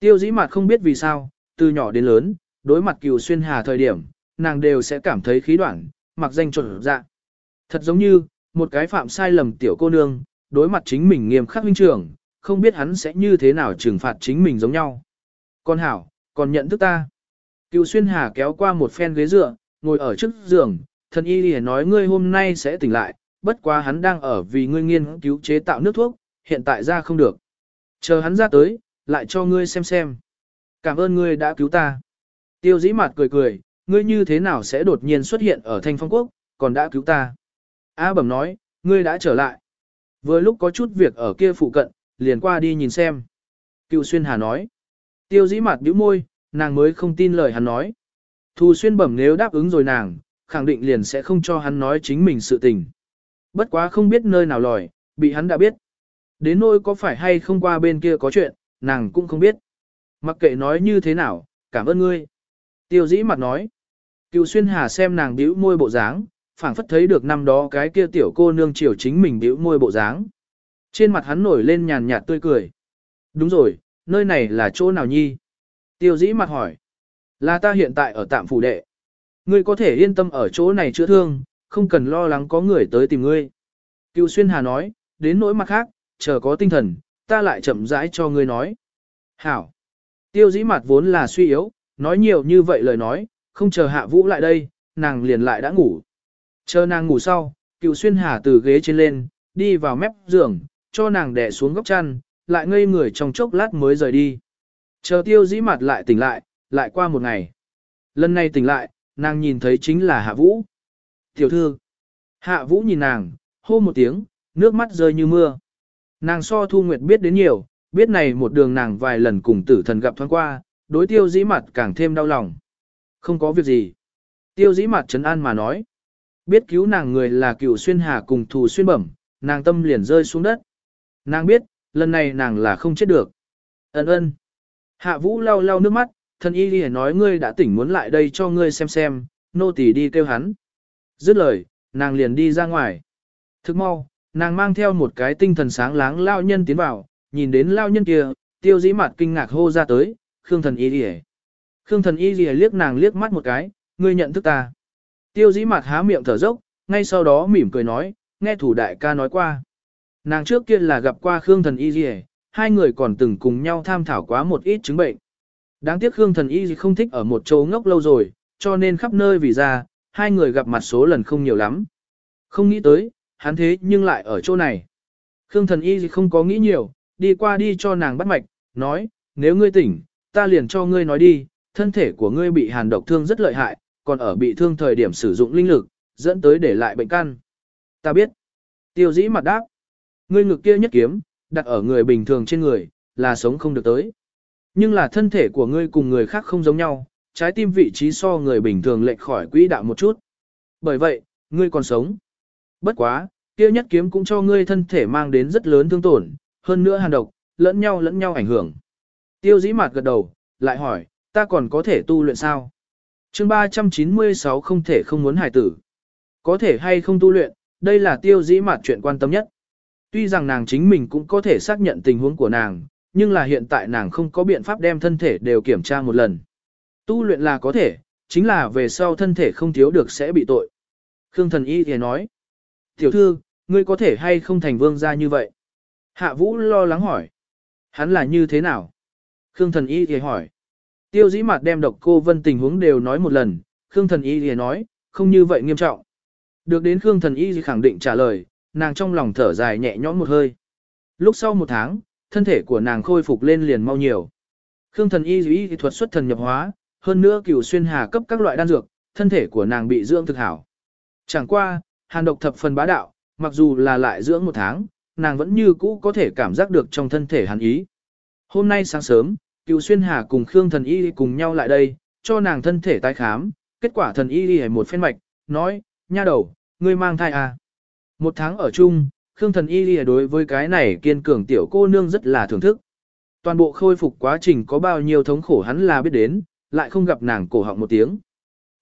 S1: Tiêu dĩ mặt không biết vì sao, từ nhỏ đến lớn, đối mặt cửu xuyên hà thời điểm, nàng đều sẽ cảm thấy khí đoạn, mặc danh trộn dạ. Thật giống như, một cái phạm sai lầm tiểu cô nương, đối mặt chính mình nghiêm khắc huynh trưởng, không biết hắn sẽ như thế nào trừng phạt chính mình giống nhau. Con hảo, còn nhận thức ta. Cựu xuyên hà kéo qua một phen ghế dựa, ngồi ở trước giường, thần y lìa nói ngươi hôm nay sẽ tỉnh lại, bất quá hắn đang ở vì ngươi nghiên cứu chế tạo nước thuốc, hiện tại ra không được. Chờ hắn ra tới, lại cho ngươi xem xem. Cảm ơn ngươi đã cứu ta. Tiêu dĩ mặt cười cười, ngươi như thế nào sẽ đột nhiên xuất hiện ở thanh phong quốc, còn đã cứu ta. A bẩm nói, ngươi đã trở lại. Vừa lúc có chút việc ở kia phụ cận, liền qua đi nhìn xem. Cựu xuyên hà nói. Tiêu dĩ mặt bĩu môi, nàng mới không tin lời hắn nói. Thù xuyên bẩm nếu đáp ứng rồi nàng, khẳng định liền sẽ không cho hắn nói chính mình sự tình. Bất quá không biết nơi nào lòi, bị hắn đã biết. Đến nỗi có phải hay không qua bên kia có chuyện, nàng cũng không biết. Mặc kệ nói như thế nào, cảm ơn ngươi. Tiêu dĩ mặt nói. Cựu xuyên hà xem nàng bĩu môi bộ dáng, phảng phất thấy được năm đó cái kia tiểu cô nương chiều chính mình bĩu môi bộ dáng. Trên mặt hắn nổi lên nhàn nhạt tươi cười. Đúng rồi, nơi này là chỗ nào nhi? Tiêu dĩ mặt hỏi. Là ta hiện tại ở tạm phủ đệ. Ngươi có thể yên tâm ở chỗ này chữa thương, không cần lo lắng có người tới tìm ngươi. Cựu xuyên hà nói, đến nỗi mặt khác, chờ có tinh thần, ta lại chậm rãi cho ngươi nói. Hảo. Tiêu dĩ mặt vốn là suy yếu, nói nhiều như vậy lời nói, không chờ hạ vũ lại đây, nàng liền lại đã ngủ. Chờ nàng ngủ sau, cựu xuyên hà từ ghế trên lên, đi vào mép giường, cho nàng đè xuống góc chăn, lại ngây người trong chốc lát mới rời đi. Chờ tiêu dĩ mặt lại tỉnh lại, lại qua một ngày. Lần này tỉnh lại, nàng nhìn thấy chính là Hạ Vũ. Tiểu thư. Hạ Vũ nhìn nàng, hô một tiếng, nước mắt rơi như mưa. Nàng so Thu Nguyệt biết đến nhiều, biết này một đường nàng vài lần cùng tử thần gặp thoáng qua, đối tiêu dĩ mặt càng thêm đau lòng. Không có việc gì. Tiêu dĩ mặt trấn an mà nói. Biết cứu nàng người là cựu xuyên hà cùng thù xuyên bẩm, nàng tâm liền rơi xuống đất. Nàng biết, lần này nàng là không chết được. Ấn ơn. Hạ vũ lau lau nước mắt, thân y lìa nói ngươi đã tỉnh muốn lại đây cho ngươi xem xem, nô tỳ đi kêu hắn. Dứt lời, nàng liền đi ra ngoài. Thức mau, nàng mang theo một cái tinh thần sáng láng lao nhân tiến vào, nhìn đến lao nhân kia, tiêu dĩ mặt kinh ngạc hô ra tới, khương thần y lìa. Khương thần y lìa liếc nàng liếc mắt một cái, ngươi nhận thức ta. Tiêu dĩ mặt há miệng thở dốc, ngay sau đó mỉm cười nói, nghe thủ đại ca nói qua. Nàng trước kia là gặp qua Khương thần y Dì hai người còn từng cùng nhau tham thảo quá một ít chứng bệnh. Đáng tiếc Khương thần y không thích ở một chỗ ngốc lâu rồi, cho nên khắp nơi vì ra, hai người gặp mặt số lần không nhiều lắm. Không nghĩ tới, hắn thế nhưng lại ở chỗ này. Khương thần y không có nghĩ nhiều, đi qua đi cho nàng bắt mạch, nói, nếu ngươi tỉnh, ta liền cho ngươi nói đi, thân thể của ngươi bị hàn độc thương rất lợi hại, còn ở bị thương thời điểm sử dụng linh lực, dẫn tới để lại bệnh căn. Ta biết. Tiêu dĩ mặt đáp. Ngươi ngực kia nhất kiếm, đặt ở người bình thường trên người, là sống không được tới. Nhưng là thân thể của ngươi cùng người khác không giống nhau, trái tim vị trí so người bình thường lệch khỏi quỹ đạo một chút. Bởi vậy, ngươi còn sống. Bất quá, kia nhất kiếm cũng cho ngươi thân thể mang đến rất lớn thương tổn, hơn nữa hàn độc, lẫn nhau lẫn nhau ảnh hưởng. Tiêu dĩ mạt gật đầu, lại hỏi, ta còn có thể tu luyện sao? Chương 396 không thể không muốn hài tử. Có thể hay không tu luyện, đây là tiêu dĩ mạt chuyện quan tâm nhất. Tuy rằng nàng chính mình cũng có thể xác nhận tình huống của nàng, nhưng là hiện tại nàng không có biện pháp đem thân thể đều kiểm tra một lần. Tu luyện là có thể, chính là về sau thân thể không thiếu được sẽ bị tội. Khương thần y thì nói, tiểu thư, ngươi có thể hay không thành vương gia như vậy? Hạ vũ lo lắng hỏi, hắn là như thế nào? Khương thần y thì hỏi, tiêu dĩ mặt đem độc cô vân tình huống đều nói một lần, Khương thần y thì nói, không như vậy nghiêm trọng. Được đến Khương thần y thì khẳng định trả lời, nàng trong lòng thở dài nhẹ nhõm một hơi. Lúc sau một tháng, thân thể của nàng khôi phục lên liền mau nhiều. Khương thần y thì thuật xuất thần nhập hóa, hơn nữa cửu xuyên hà cấp các loại đan dược, thân thể của nàng bị dưỡng thực hảo. Chẳng qua, hàn độc thập phần bá đạo, mặc dù là lại dưỡng một tháng, nàng vẫn như cũ có thể cảm giác được trong thân thể hàn ý. Hôm nay sáng sớm, Cựu xuyên hà cùng Khương thần y cùng nhau lại đây, cho nàng thân thể tái khám, kết quả thần y y một phen mạch, nói, nha đầu, ngươi mang thai à. Một tháng ở chung, Khương thần y y đối với cái này kiên cường tiểu cô nương rất là thưởng thức. Toàn bộ khôi phục quá trình có bao nhiêu thống khổ hắn là biết đến, lại không gặp nàng cổ họng một tiếng.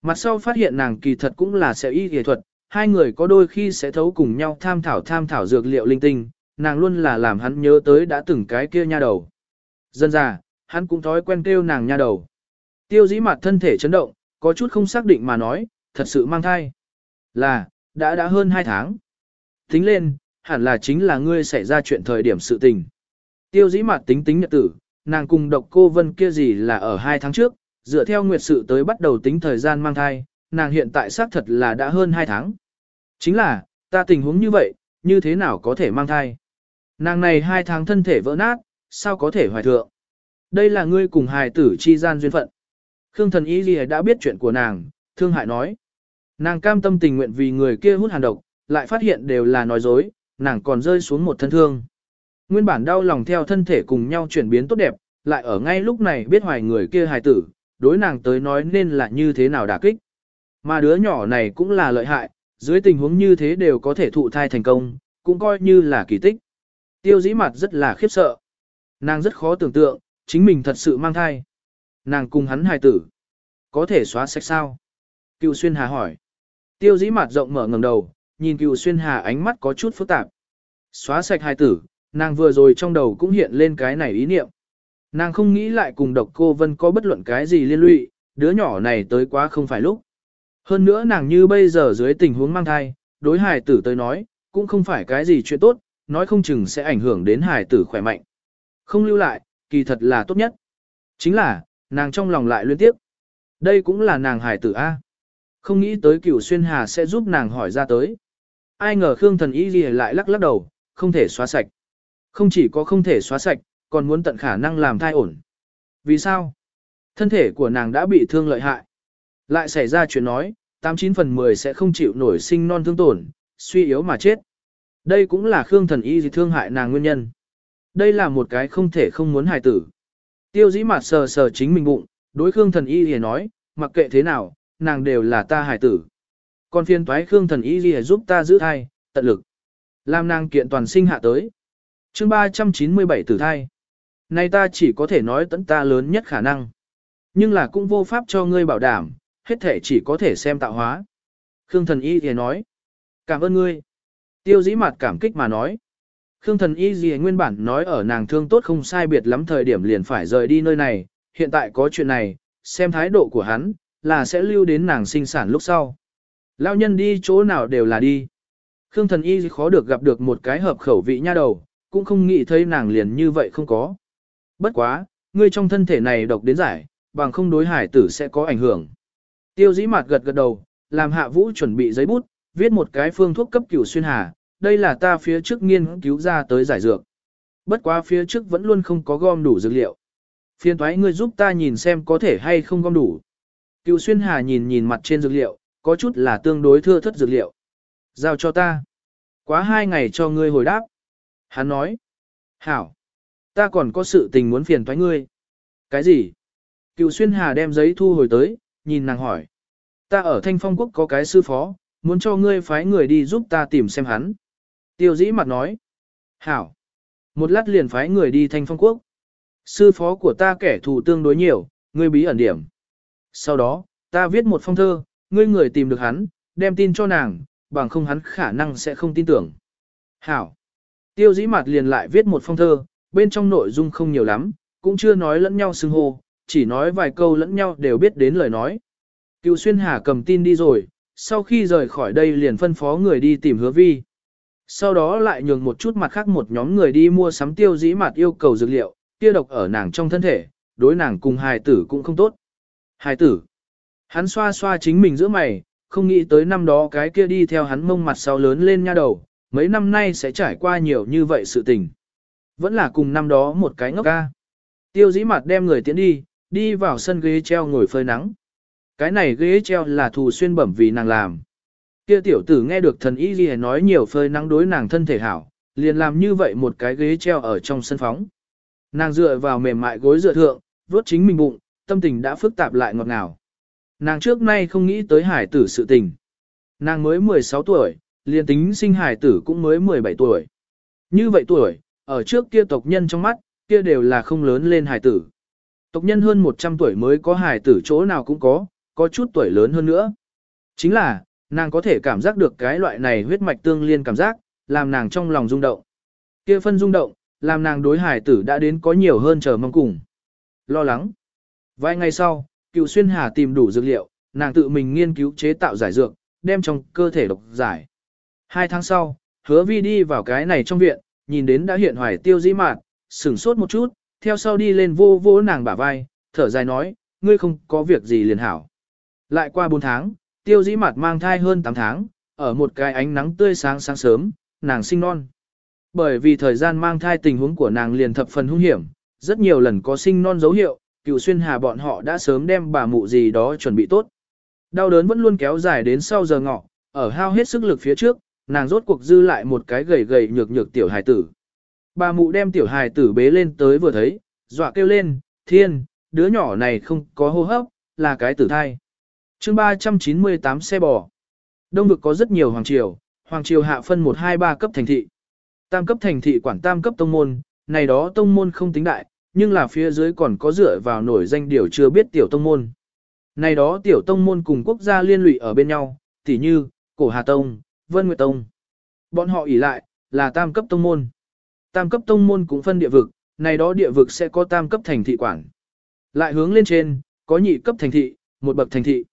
S1: Mặt sau phát hiện nàng kỳ thật cũng là sẽ y y thuật, hai người có đôi khi sẽ thấu cùng nhau tham thảo tham thảo dược liệu linh tinh, nàng luôn là làm hắn nhớ tới đã từng cái kia nha đầu. Dân già hắn cũng thói quen kêu nàng nha đầu. Tiêu dĩ mặt thân thể chấn động, có chút không xác định mà nói, thật sự mang thai. Là, đã đã hơn hai tháng. Tính lên, hẳn là chính là ngươi xảy ra chuyện thời điểm sự tình. Tiêu dĩ mặt tính tính nhật tử, nàng cùng độc cô vân kia gì là ở hai tháng trước, dựa theo nguyệt sự tới bắt đầu tính thời gian mang thai, nàng hiện tại xác thật là đã hơn hai tháng. Chính là, ta tình huống như vậy, như thế nào có thể mang thai? Nàng này hai tháng thân thể vỡ nát, sao có thể hoài thượng? Đây là ngươi cùng hài tử chi gian duyên phận. Khương thần y gì đã biết chuyện của nàng, thương hại nói. Nàng cam tâm tình nguyện vì người kia hút hàn độc, lại phát hiện đều là nói dối, nàng còn rơi xuống một thân thương. Nguyên bản đau lòng theo thân thể cùng nhau chuyển biến tốt đẹp, lại ở ngay lúc này biết hoài người kia hài tử, đối nàng tới nói nên là như thế nào đả kích. Mà đứa nhỏ này cũng là lợi hại, dưới tình huống như thế đều có thể thụ thai thành công, cũng coi như là kỳ tích. Tiêu dĩ mặt rất là khiếp sợ. Nàng rất khó tưởng tượng, chính mình thật sự mang thai. Nàng cùng hắn hài tử. Có thể xóa sạch sao? Cựu xuyên hà hỏi. Tiêu dĩ mặt rộng mở ngầm đầu, nhìn cựu xuyên hà ánh mắt có chút phức tạp. Xóa sạch hài tử, nàng vừa rồi trong đầu cũng hiện lên cái này ý niệm. Nàng không nghĩ lại cùng độc cô Vân có bất luận cái gì liên lụy, đứa nhỏ này tới quá không phải lúc. Hơn nữa nàng như bây giờ dưới tình huống mang thai, đối hài tử tới nói, cũng không phải cái gì chuyện tốt, nói không chừng sẽ ảnh hưởng đến hài tử khỏe mạnh. Không lưu lại, kỳ thật là tốt nhất. Chính là, nàng trong lòng lại liên tiếp. Đây cũng là nàng hài tử A. Không nghĩ tới cửu xuyên hà sẽ giúp nàng hỏi ra tới. Ai ngờ Khương thần y gì lại lắc lắc đầu, không thể xóa sạch. Không chỉ có không thể xóa sạch, còn muốn tận khả năng làm thai ổn. Vì sao? Thân thể của nàng đã bị thương lợi hại. Lại xảy ra chuyện nói, 89 phần 10 sẽ không chịu nổi sinh non thương tổn, suy yếu mà chết. Đây cũng là Khương thần y gì thương hại nàng nguyên nhân. Đây là một cái không thể không muốn hài tử. Tiêu dĩ mặt sờ sờ chính mình bụng, đối Khương thần y thì nói, mặc kệ thế nào, nàng đều là ta hài tử. Còn phiên toái Khương thần y thì giúp ta giữ thai, tận lực. Làm nàng kiện toàn sinh hạ tới. chương 397 tử thai. Này ta chỉ có thể nói tận ta lớn nhất khả năng. Nhưng là cũng vô pháp cho ngươi bảo đảm, hết thể chỉ có thể xem tạo hóa. Khương thần y thì nói. Cảm ơn ngươi. Tiêu dĩ mặt cảm kích mà nói. Khương thần y gì nguyên bản nói ở nàng thương tốt không sai biệt lắm thời điểm liền phải rời đi nơi này, hiện tại có chuyện này, xem thái độ của hắn, là sẽ lưu đến nàng sinh sản lúc sau. Lao nhân đi chỗ nào đều là đi. Khương thần y khó được gặp được một cái hợp khẩu vị nha đầu, cũng không nghĩ thấy nàng liền như vậy không có. Bất quá, ngươi trong thân thể này độc đến giải, bằng không đối hải tử sẽ có ảnh hưởng. Tiêu dĩ mặt gật gật đầu, làm hạ vũ chuẩn bị giấy bút, viết một cái phương thuốc cấp cửu xuyên hà, đây là ta phía trước nghiên cứu ra tới giải dược. Bất quá phía trước vẫn luôn không có gom đủ dược liệu. Phiên thoái ngươi giúp ta nhìn xem có thể hay không gom đủ. Cựu xuyên hà nhìn nhìn mặt trên dược liệu, có chút là tương đối thưa thất dược liệu. Giao cho ta. Quá hai ngày cho ngươi hồi đáp. Hắn nói. Hảo. Ta còn có sự tình muốn phiền thoái ngươi. Cái gì? Cựu xuyên hà đem giấy thu hồi tới, nhìn nàng hỏi. Ta ở thanh phong quốc có cái sư phó, muốn cho ngươi phái người đi giúp ta tìm xem hắn. Tiêu dĩ mặt nói. Hảo. Một lát liền phái người đi thanh phong quốc. Sư phó của ta kẻ thù tương đối nhiều, ngươi bí ẩn điểm. Sau đó, ta viết một phong thơ, ngươi người tìm được hắn, đem tin cho nàng, bằng không hắn khả năng sẽ không tin tưởng. Hảo. Tiêu dĩ mặt liền lại viết một phong thơ, bên trong nội dung không nhiều lắm, cũng chưa nói lẫn nhau xưng hô, chỉ nói vài câu lẫn nhau đều biết đến lời nói. Cựu xuyên hà cầm tin đi rồi, sau khi rời khỏi đây liền phân phó người đi tìm hứa vi. Sau đó lại nhường một chút mặt khác một nhóm người đi mua sắm tiêu dĩ mặt yêu cầu dược liệu, tiêu độc ở nàng trong thân thể, đối nàng cùng hài tử cũng không tốt. Hài tử. Hắn xoa xoa chính mình giữa mày, không nghĩ tới năm đó cái kia đi theo hắn mông mặt sau lớn lên nha đầu, mấy năm nay sẽ trải qua nhiều như vậy sự tình. Vẫn là cùng năm đó một cái ngốc ca. Tiêu dĩ mặt đem người tiến đi, đi vào sân ghế treo ngồi phơi nắng. Cái này ghế treo là thù xuyên bẩm vì nàng làm. Kia tiểu tử nghe được thần y gì nói nhiều phơi nắng đối nàng thân thể hảo, liền làm như vậy một cái ghế treo ở trong sân phóng. Nàng dựa vào mềm mại gối dựa thượng, vuốt chính mình bụng, tâm tình đã phức tạp lại ngọt ngào. Nàng trước nay không nghĩ tới hải tử sự tình. Nàng mới 16 tuổi, liền tính sinh hải tử cũng mới 17 tuổi. Như vậy tuổi, ở trước kia tộc nhân trong mắt, kia đều là không lớn lên hải tử. Tộc nhân hơn 100 tuổi mới có hải tử chỗ nào cũng có, có chút tuổi lớn hơn nữa. Chính là, nàng có thể cảm giác được cái loại này huyết mạch tương liên cảm giác, làm nàng trong lòng rung động. Kia phân rung động, làm nàng đối hải tử đã đến có nhiều hơn chờ mong cùng. Lo lắng. Vài ngày sau, cựu xuyên hà tìm đủ dược liệu, nàng tự mình nghiên cứu chế tạo giải dược, đem trong cơ thể độc giải. Hai tháng sau, hứa vi đi vào cái này trong viện, nhìn đến đã hiện hoài tiêu dĩ mạn, sửng sốt một chút, theo sau đi lên vô vô nàng bả vai, thở dài nói, ngươi không có việc gì liền hảo. Lại qua 4 tháng, tiêu dĩ mặt mang thai hơn 8 tháng, ở một cái ánh nắng tươi sáng sáng sớm, nàng sinh non. Bởi vì thời gian mang thai tình huống của nàng liền thập phần hung hiểm, rất nhiều lần có sinh non dấu hiệu, cựu xuyên hà bọn họ đã sớm đem bà mụ gì đó chuẩn bị tốt. Đau đớn vẫn luôn kéo dài đến sau giờ ngọ, ở hao hết sức lực phía trước, nàng rốt cuộc dư lại một cái gầy gầy nhược nhược tiểu hài tử. Bà mụ đem tiểu hài tử bế lên tới vừa thấy, dọa kêu lên, thiên, đứa nhỏ này không có hô hấp, là cái tử thai chương 398 xe bò. Đông vực có rất nhiều hoàng triều, hoàng triều hạ phân 1-2-3 cấp thành thị. Tam cấp thành thị quản tam cấp tông môn, này đó tông môn không tính đại, nhưng là phía dưới còn có dựa vào nổi danh điều chưa biết tiểu tông môn. Này đó tiểu tông môn cùng quốc gia liên lụy ở bên nhau, tỉ như, Cổ Hà Tông, Vân Nguyệt Tông. Bọn họ ỉ lại, là tam cấp tông môn. Tam cấp tông môn cũng phân địa vực, này đó địa vực sẽ có tam cấp thành thị quản. Lại hướng lên trên, có nhị cấp thành thị, một bậc thành thị.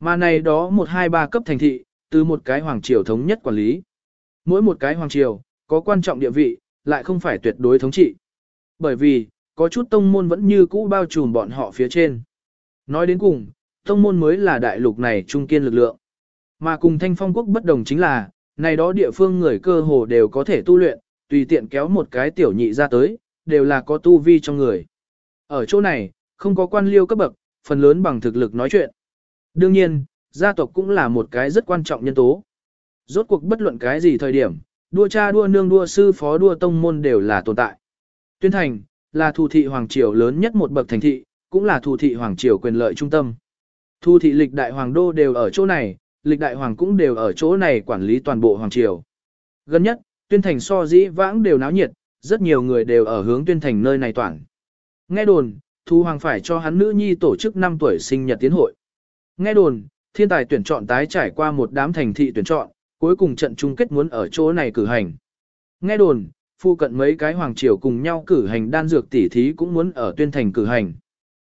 S1: Mà này đó một hai ba cấp thành thị, từ một cái hoàng triều thống nhất quản lý. Mỗi một cái hoàng triều, có quan trọng địa vị, lại không phải tuyệt đối thống trị. Bởi vì, có chút tông môn vẫn như cũ bao trùm bọn họ phía trên. Nói đến cùng, tông môn mới là đại lục này trung kiên lực lượng. Mà cùng thanh phong quốc bất đồng chính là, này đó địa phương người cơ hồ đều có thể tu luyện, tùy tiện kéo một cái tiểu nhị ra tới, đều là có tu vi trong người. Ở chỗ này, không có quan liêu cấp bậc, phần lớn bằng thực lực nói chuyện. Đương nhiên, gia tộc cũng là một cái rất quan trọng nhân tố. Rốt cuộc bất luận cái gì thời điểm, đua cha đua nương đua sư phó đua tông môn đều là tồn tại. Tuyên thành, là thủ thị hoàng triều lớn nhất một bậc thành thị, cũng là thủ thị hoàng triều quyền lợi trung tâm. Thu thị lịch đại hoàng đô đều ở chỗ này, lịch đại hoàng cũng đều ở chỗ này quản lý toàn bộ hoàng triều. Gần nhất, tuyên thành so dĩ vãng đều náo nhiệt, rất nhiều người đều ở hướng tuyên thành nơi này toàn. Nghe đồn, Thu Hoàng phải cho hắn nữ nhi tổ chức 5 tuổi sinh nhật tiến hội. Nghe đồn, thiên tài tuyển chọn tái trải qua một đám thành thị tuyển chọn, cuối cùng trận chung kết muốn ở chỗ này cử hành. Nghe đồn, phu cận mấy cái hoàng triều cùng nhau cử hành đan dược tỉ thí cũng muốn ở tuyên thành cử hành.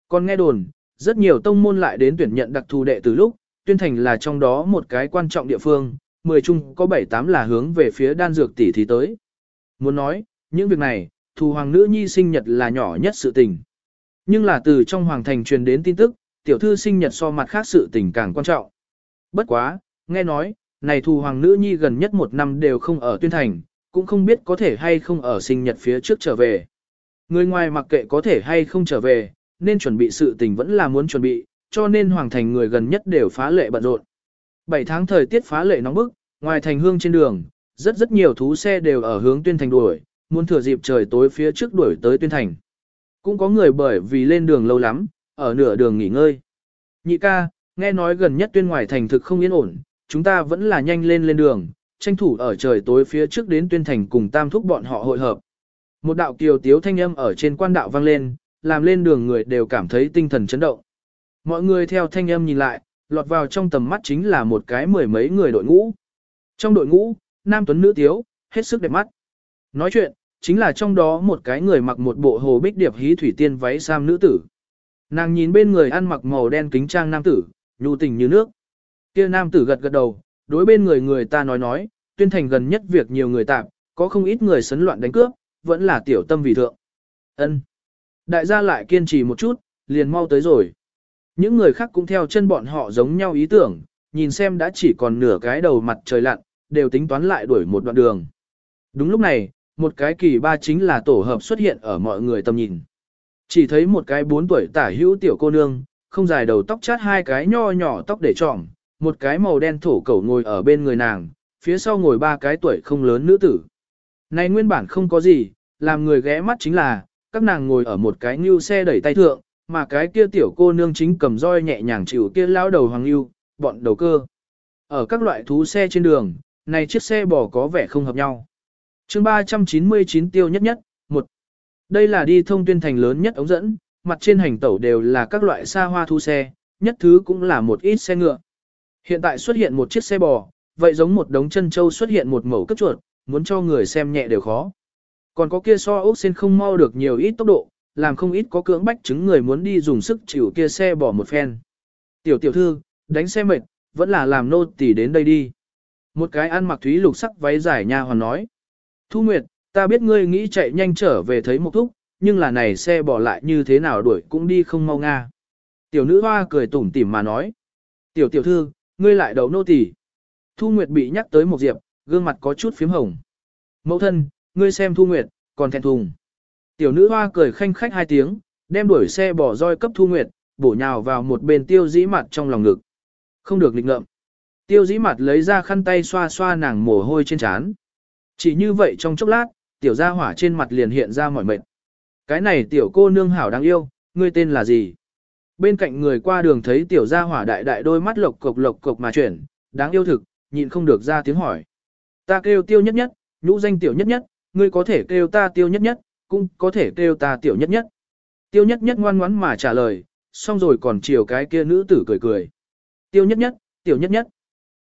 S1: Còn nghe đồn, rất nhiều tông môn lại đến tuyển nhận đặc thù đệ từ lúc, tuyên thành là trong đó một cái quan trọng địa phương, 10 chung có 7-8 là hướng về phía đan dược tỉ thí tới. Muốn nói, những việc này, thù hoàng nữ nhi sinh nhật là nhỏ nhất sự tình. Nhưng là từ trong hoàng thành truyền đến tin tức, tiểu thư sinh nhật so mặt khác sự tình càng quan trọng. Bất quá, nghe nói, này thù hoàng nữ nhi gần nhất một năm đều không ở tuyên thành, cũng không biết có thể hay không ở sinh nhật phía trước trở về. Người ngoài mặc kệ có thể hay không trở về, nên chuẩn bị sự tình vẫn là muốn chuẩn bị, cho nên hoàng thành người gần nhất đều phá lệ bận rộn. 7 tháng thời tiết phá lệ nóng bức, ngoài thành hương trên đường, rất rất nhiều thú xe đều ở hướng tuyên thành đuổi, muốn thừa dịp trời tối phía trước đuổi tới tuyên thành. Cũng có người bởi vì lên đường lâu lắm, ở nửa đường nghỉ ngơi. Nhị ca, nghe nói gần nhất tuyên ngoài thành thực không yên ổn, chúng ta vẫn là nhanh lên lên đường, tranh thủ ở trời tối phía trước đến tuyên thành cùng tam thúc bọn họ hội hợp. Một đạo kiều tiếu thanh âm ở trên quan đạo vang lên, làm lên đường người đều cảm thấy tinh thần chấn động. Mọi người theo thanh âm nhìn lại, lọt vào trong tầm mắt chính là một cái mười mấy người đội ngũ. Trong đội ngũ, nam tuấn nữ tiếu, hết sức đẹp mắt. Nói chuyện, chính là trong đó một cái người mặc một bộ hồ bích điệp hí thủy tiên váy sam nữ tử. Nàng nhìn bên người ăn mặc màu đen kính trang nam tử, nhu tình như nước. Kia nam tử gật gật đầu, đối bên người người ta nói nói, tuyên thành gần nhất việc nhiều người tạm, có không ít người sấn loạn đánh cướp, vẫn là tiểu tâm vì thượng. Ân. Đại gia lại kiên trì một chút, liền mau tới rồi. Những người khác cũng theo chân bọn họ giống nhau ý tưởng, nhìn xem đã chỉ còn nửa cái đầu mặt trời lặn, đều tính toán lại đuổi một đoạn đường. Đúng lúc này, một cái kỳ ba chính là tổ hợp xuất hiện ở mọi người tầm nhìn. Chỉ thấy một cái bốn tuổi tả hữu tiểu cô nương, không dài đầu tóc chát hai cái nho nhỏ tóc để trỏm, một cái màu đen thổ cẩu ngồi ở bên người nàng, phía sau ngồi ba cái tuổi không lớn nữ tử. Này nguyên bản không có gì, làm người ghé mắt chính là, các nàng ngồi ở một cái như xe đẩy tay thượng, mà cái kia tiểu cô nương chính cầm roi nhẹ nhàng chịu kia lao đầu hoàng lưu, bọn đầu cơ. Ở các loại thú xe trên đường, này chiếc xe bò có vẻ không hợp nhau. chương 399 tiêu nhất nhất, đây là đi thông tuyên thành lớn nhất ống dẫn, mặt trên hành tẩu đều là các loại xa hoa thu xe, nhất thứ cũng là một ít xe ngựa. Hiện tại xuất hiện một chiếc xe bò, vậy giống một đống chân châu xuất hiện một mẩu cấp chuột, muốn cho người xem nhẹ đều khó. Còn có kia so ốc xin không mau được nhiều ít tốc độ, làm không ít có cưỡng bách chứng người muốn đi dùng sức chịu kia xe bỏ một phen. Tiểu tiểu thư, đánh xe mệt, vẫn là làm nô tỳ đến đây đi. Một cái ăn mặc thúy lục sắc váy dài nha hoàn nói. Thu Nguyệt, ta biết ngươi nghĩ chạy nhanh trở về thấy một thúc, nhưng là này xe bỏ lại như thế nào đuổi cũng đi không mau nga. Tiểu nữ hoa cười tủm tỉm mà nói. Tiểu tiểu thư, ngươi lại đầu nô tỳ. Thu Nguyệt bị nhắc tới một diệp, gương mặt có chút phím hồng. Mẫu thân, ngươi xem Thu Nguyệt, còn thẹn thùng. Tiểu nữ hoa cười khanh khách hai tiếng, đem đuổi xe bỏ roi cấp Thu Nguyệt, bổ nhào vào một bên tiêu dĩ mặt trong lòng ngực. Không được lịch ngợm. Tiêu dĩ mặt lấy ra khăn tay xoa xoa nàng mồ hôi trên trán. Chỉ như vậy trong chốc lát, tiểu gia hỏa trên mặt liền hiện ra mỏi mệt. Cái này tiểu cô nương hảo đáng yêu, ngươi tên là gì? Bên cạnh người qua đường thấy tiểu gia hỏa đại đại đôi mắt lộc cộc lộc cộc mà chuyển, đáng yêu thực, nhịn không được ra tiếng hỏi. Ta kêu tiêu nhất nhất, nhũ danh tiểu nhất nhất, ngươi có thể kêu ta tiêu nhất nhất, cũng có thể kêu ta tiểu nhất nhất. Tiêu nhất nhất ngoan ngoãn mà trả lời, xong rồi còn chiều cái kia nữ tử cười cười. Tiêu nhất nhất, tiểu nhất nhất.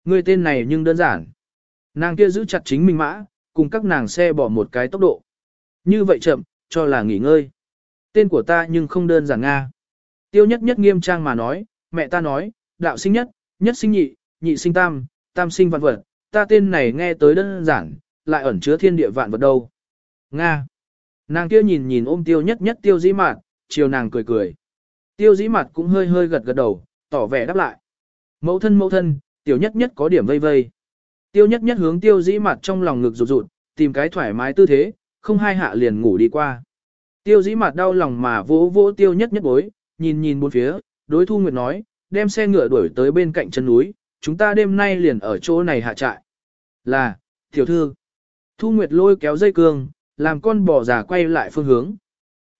S1: Ngươi tên này nhưng đơn giản. Nàng kia giữ chặt chính mình mã, cùng các nàng xe bỏ một cái tốc độ. Như vậy chậm, cho là nghỉ ngơi. Tên của ta nhưng không đơn giản Nga. Tiêu nhất nhất nghiêm trang mà nói, mẹ ta nói, đạo sinh nhất, nhất sinh nhị, nhị sinh tam, tam sinh vạn vật, ta tên này nghe tới đơn giản, lại ẩn chứa thiên địa vạn vật đâu. Nga. Nàng kia nhìn nhìn ôm tiêu nhất nhất tiêu dĩ mạt, chiều nàng cười cười. Tiêu dĩ mạt cũng hơi hơi gật gật đầu, tỏ vẻ đáp lại. Mẫu thân mẫu thân, tiểu nhất nhất có điểm vây vây. Tiêu nhất nhất hướng tiêu dĩ mặt trong lòng ngực rụt rụt, tìm cái thoải mái tư thế, không hai hạ liền ngủ đi qua. Tiêu dĩ mặt đau lòng mà vỗ vỗ tiêu nhất nhất bối, nhìn nhìn bốn phía, đối thu nguyệt nói, đem xe ngựa đuổi tới bên cạnh chân núi, chúng ta đêm nay liền ở chỗ này hạ trại. Là, tiểu thư. Thu Nguyệt lôi kéo dây cương, làm con bò già quay lại phương hướng.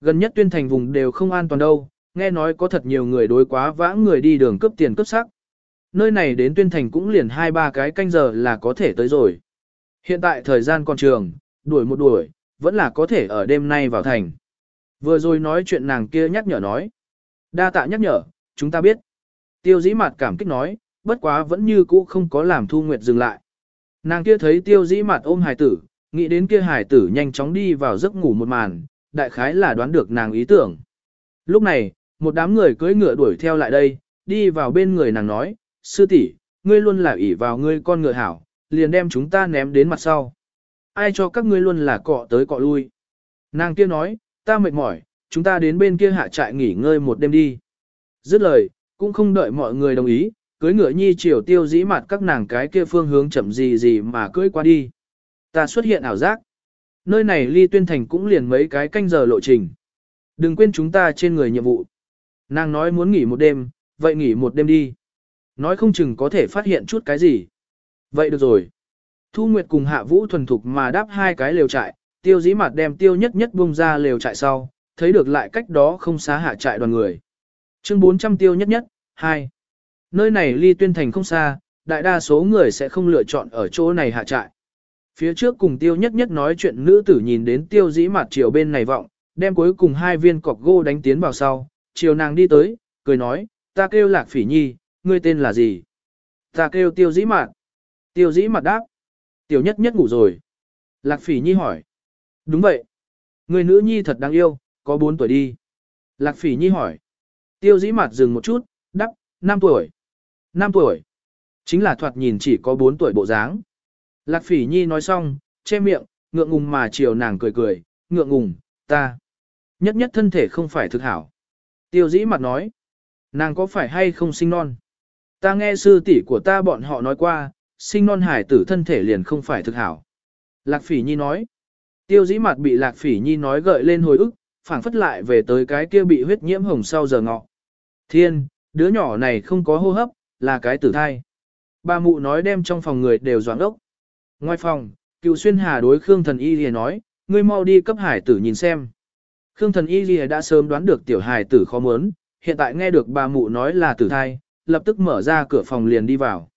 S1: Gần nhất tuyên thành vùng đều không an toàn đâu, nghe nói có thật nhiều người đối quá vãng người đi đường cướp tiền cướp sắc. Nơi này đến tuyên thành cũng liền hai ba cái canh giờ là có thể tới rồi. Hiện tại thời gian còn trường, đuổi một đuổi, vẫn là có thể ở đêm nay vào thành. Vừa rồi nói chuyện nàng kia nhắc nhở nói. Đa tạ nhắc nhở, chúng ta biết. Tiêu dĩ mặt cảm kích nói, bất quá vẫn như cũ không có làm Thu Nguyệt dừng lại. Nàng kia thấy tiêu dĩ mặt ôm hải tử, nghĩ đến kia hải tử nhanh chóng đi vào giấc ngủ một màn, đại khái là đoán được nàng ý tưởng. Lúc này, một đám người cưỡi ngựa đuổi theo lại đây, đi vào bên người nàng nói, sư tỷ, ngươi luôn là ỷ vào ngươi con ngựa hảo, liền đem chúng ta ném đến mặt sau. Ai cho các ngươi luôn là cọ tới cọ lui. Nàng kia nói, ta mệt mỏi, chúng ta đến bên kia hạ trại nghỉ ngơi một đêm đi. Dứt lời, cũng không đợi mọi người đồng ý, cưới ngựa nhi chiều tiêu dĩ mặt các nàng cái kia phương hướng chậm gì gì mà cưới qua đi. Ta xuất hiện ảo giác. Nơi này ly tuyên thành cũng liền mấy cái canh giờ lộ trình. Đừng quên chúng ta trên người nhiệm vụ. Nàng nói muốn nghỉ một đêm, vậy nghỉ một đêm đi. Nói không chừng có thể phát hiện chút cái gì. Vậy được rồi. Thu Nguyệt cùng Hạ Vũ thuần thục mà đáp hai cái lều trại, tiêu dĩ mặt đem tiêu nhất nhất bung ra lều trại sau, thấy được lại cách đó không xá hạ trại đoàn người. Chương 400 tiêu nhất nhất, 2. Nơi này ly tuyên thành không xa, đại đa số người sẽ không lựa chọn ở chỗ này hạ trại. Phía trước cùng tiêu nhất nhất nói chuyện nữ tử nhìn đến tiêu dĩ mặt chiều bên này vọng, đem cuối cùng hai viên cọc gô đánh tiến vào sau, chiều nàng đi tới, cười nói, ta kêu lạc phỉ nhi, ngươi tên là gì? Ta kêu tiêu dĩ mặt. Tiêu dĩ mặt đáp. Tiểu nhất nhất ngủ rồi. Lạc phỉ nhi hỏi. Đúng vậy. Người nữ nhi thật đáng yêu, có 4 tuổi đi. Lạc phỉ nhi hỏi. Tiêu dĩ mặt dừng một chút, đắp, 5 tuổi. 5 tuổi. Chính là thoạt nhìn chỉ có 4 tuổi bộ dáng. Lạc phỉ nhi nói xong, che miệng, ngượng ngùng mà chiều nàng cười cười, ngượng ngùng, ta. Nhất nhất thân thể không phải thực hảo. Tiêu dĩ mặt nói. Nàng có phải hay không sinh non? Ta nghe sư tỷ của ta bọn họ nói qua, sinh non hải tử thân thể liền không phải thực hảo. Lạc phỉ nhi nói. Tiêu dĩ mặt bị lạc phỉ nhi nói gợi lên hồi ức, phảng phất lại về tới cái kia bị huyết nhiễm hồng sau giờ ngọ. Thiên, đứa nhỏ này không có hô hấp, là cái tử thai. Bà mụ nói đem trong phòng người đều doãn ốc. Ngoài phòng, cựu xuyên hà đối Khương thần y lìa nói, ngươi mau đi cấp hải tử nhìn xem. Khương thần y lìa đã sớm đoán được tiểu hải tử khó muốn, hiện tại nghe được bà mụ nói là tử thai, lập tức mở ra cửa phòng liền đi vào.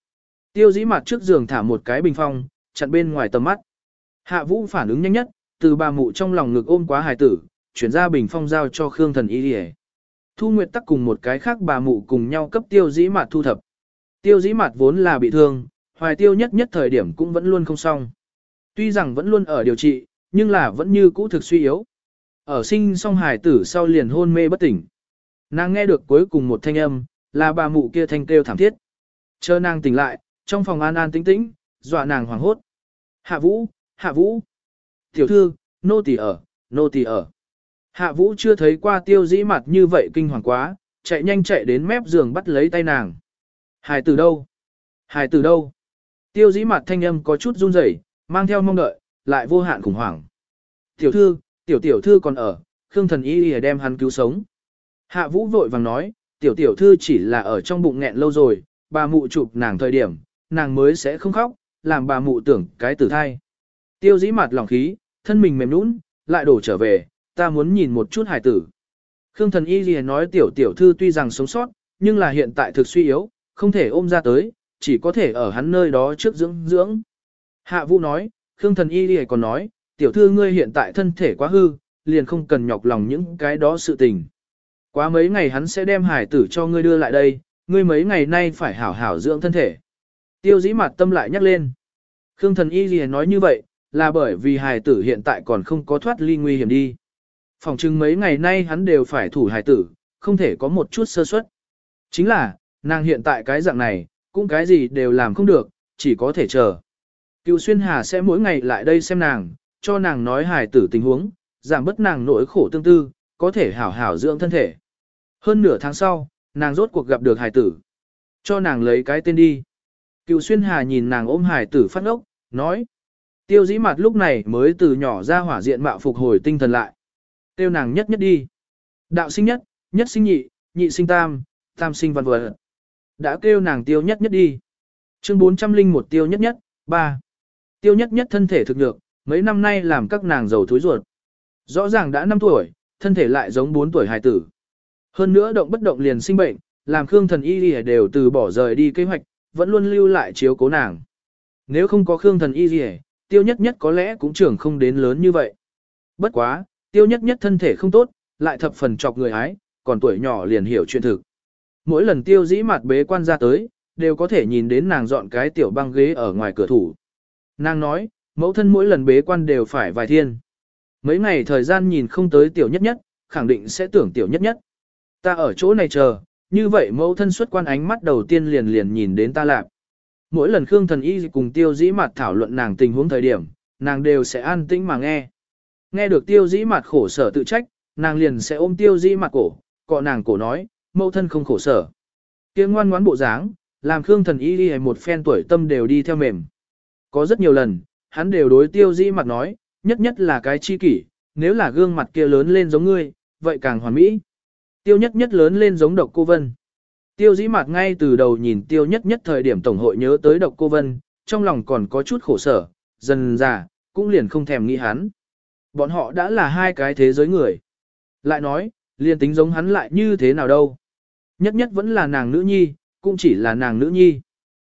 S1: Tiêu dĩ mặt trước giường thả một cái bình phong, chặn bên ngoài tầm mắt. Hạ vũ phản ứng nhanh nhất, từ bà mụ trong lòng ngực ôm quá hài tử, chuyển ra bình phong giao cho Khương thần y đi Thu Nguyệt tắc cùng một cái khác bà mụ cùng nhau cấp tiêu dĩ mặt thu thập. Tiêu dĩ mặt vốn là bị thương, hoài tiêu nhất nhất thời điểm cũng vẫn luôn không xong. Tuy rằng vẫn luôn ở điều trị, nhưng là vẫn như cũ thực suy yếu. Ở sinh xong hài tử sau liền hôn mê bất tỉnh. Nàng nghe được cuối cùng một thanh âm, là bà mụ kia thanh kêu thảm thiết. Chờ nàng tỉnh lại, trong phòng an an tĩnh tĩnh, dọa nàng hoảng hốt. Hạ vũ, hạ vũ. Tiểu thư, nô tỳ ở, nô tỳ ở. Hạ vũ chưa thấy qua tiêu dĩ mặt như vậy kinh hoàng quá, chạy nhanh chạy đến mép giường bắt lấy tay nàng. Hài từ đâu? Hài từ đâu? Tiêu dĩ mặt thanh âm có chút run rẩy, mang theo mong đợi, lại vô hạn khủng hoảng. Tiểu thư, tiểu tiểu thư còn ở, Khương thần y y đem hắn cứu sống. Hạ vũ vội vàng nói, tiểu tiểu thư chỉ là ở trong bụng nghẹn lâu rồi, bà mụ chụp nàng thời điểm, nàng mới sẽ không khóc, làm bà mụ tưởng cái tử thai. Tiêu dĩ mặt lòng khí, thân mình mềm nũng, lại đổ trở về, ta muốn nhìn một chút hài tử. Khương thần y gì nói tiểu tiểu thư tuy rằng sống sót, nhưng là hiện tại thực suy yếu, không thể ôm ra tới, chỉ có thể ở hắn nơi đó trước dưỡng dưỡng. Hạ vũ nói, Khương thần y gì còn nói, tiểu thư ngươi hiện tại thân thể quá hư, liền không cần nhọc lòng những cái đó sự tình. Quá mấy ngày hắn sẽ đem hải tử cho ngươi đưa lại đây, ngươi mấy ngày nay phải hảo hảo dưỡng thân thể. Tiêu dĩ mặt tâm lại nhắc lên. Khương thần y gì nói như vậy, là bởi vì hải tử hiện tại còn không có thoát ly nguy hiểm đi. Phòng chừng mấy ngày nay hắn đều phải thủ hải tử, không thể có một chút sơ suất. Chính là, nàng hiện tại cái dạng này, cũng cái gì đều làm không được, chỉ có thể chờ. Cựu xuyên hà sẽ mỗi ngày lại đây xem nàng, cho nàng nói hài tử tình huống, giảm bớt nàng nỗi khổ tương tư, có thể hảo hảo dưỡng thân thể. Hơn nửa tháng sau, nàng rốt cuộc gặp được hải tử. Cho nàng lấy cái tên đi. Cựu xuyên hà nhìn nàng ôm hải tử phát ốc, nói. Tiêu dĩ mặt lúc này mới từ nhỏ ra hỏa diện mạo phục hồi tinh thần lại. Tiêu nàng nhất nhất đi. Đạo sinh nhất, nhất sinh nhị, nhị sinh tam, tam sinh văn vật. Đã kêu nàng tiêu nhất nhất đi. Chương 401 tiêu nhất nhất, 3. Tiêu nhất nhất thân thể thực được, mấy năm nay làm các nàng giàu thối ruột. Rõ ràng đã 5 tuổi, thân thể lại giống 4 tuổi hài tử. Hơn nữa động bất động liền sinh bệnh, làm Khương thần y đều từ bỏ rời đi kế hoạch, vẫn luôn lưu lại chiếu cố nàng. Nếu không có Khương thần y tiêu nhất nhất có lẽ cũng trưởng không đến lớn như vậy. Bất quá, tiêu nhất nhất thân thể không tốt, lại thập phần chọc người ái, còn tuổi nhỏ liền hiểu chuyện thực. Mỗi lần tiêu dĩ mặt bế quan ra tới, đều có thể nhìn đến nàng dọn cái tiểu băng ghế ở ngoài cửa thủ. Nàng nói, mẫu thân mỗi lần bế quan đều phải vài thiên. Mấy ngày thời gian nhìn không tới tiểu nhất nhất, khẳng định sẽ tưởng tiểu nhất nhất. Ta ở chỗ này chờ, như vậy mẫu thân xuất quan ánh mắt đầu tiên liền liền nhìn đến ta lạp. Mỗi lần Khương Thần Y cùng tiêu dĩ mạt thảo luận nàng tình huống thời điểm, nàng đều sẽ an tĩnh mà nghe. Nghe được tiêu dĩ mạt khổ sở tự trách, nàng liền sẽ ôm tiêu dĩ mạt cổ, cọ nàng cổ nói, mẫu thân không khổ sở. Tiếng ngoan ngoãn bộ dáng, làm Khương Thần Y đi một phen tuổi tâm đều đi theo mềm. Có rất nhiều lần, hắn đều đối tiêu dĩ mạt nói, nhất nhất là cái chi kỷ, nếu là gương mặt kia lớn lên giống ngươi, vậy càng hoàn mỹ. Tiêu nhất nhất lớn lên giống độc cô vân. Tiêu dĩ mặt ngay từ đầu nhìn tiêu nhất nhất thời điểm tổng hội nhớ tới độc cô vân, trong lòng còn có chút khổ sở, dần già, cũng liền không thèm nghĩ hắn. Bọn họ đã là hai cái thế giới người. Lại nói, liền tính giống hắn lại như thế nào đâu. Nhất nhất vẫn là nàng nữ nhi, cũng chỉ là nàng nữ nhi.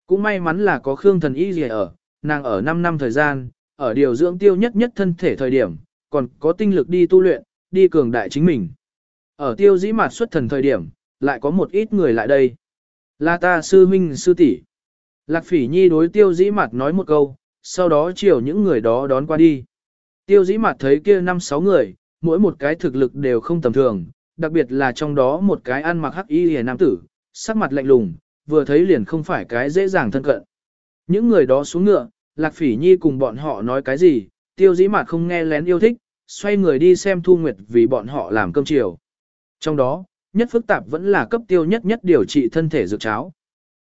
S1: Cũng may mắn là có Khương thần y gì ở, nàng ở 5 năm thời gian, ở điều dưỡng tiêu nhất nhất thân thể thời điểm, còn có tinh lực đi tu luyện, đi cường đại chính mình. Ở tiêu dĩ mạt xuất thần thời điểm, lại có một ít người lại đây. Là ta sư minh sư tỷ. Lạc phỉ nhi đối tiêu dĩ mạt nói một câu, sau đó chiều những người đó đón qua đi. Tiêu dĩ mạt thấy kia năm sáu người, mỗi một cái thực lực đều không tầm thường, đặc biệt là trong đó một cái ăn mặc hắc y hề nam tử, sắc mặt lạnh lùng, vừa thấy liền không phải cái dễ dàng thân cận. Những người đó xuống ngựa, Lạc Phỉ Nhi cùng bọn họ nói cái gì, tiêu dĩ mạt không nghe lén yêu thích, xoay người đi xem Thu Nguyệt vì bọn họ làm cơm chiều. Trong đó, nhất phức tạp vẫn là cấp tiêu nhất nhất điều trị thân thể dược cháo.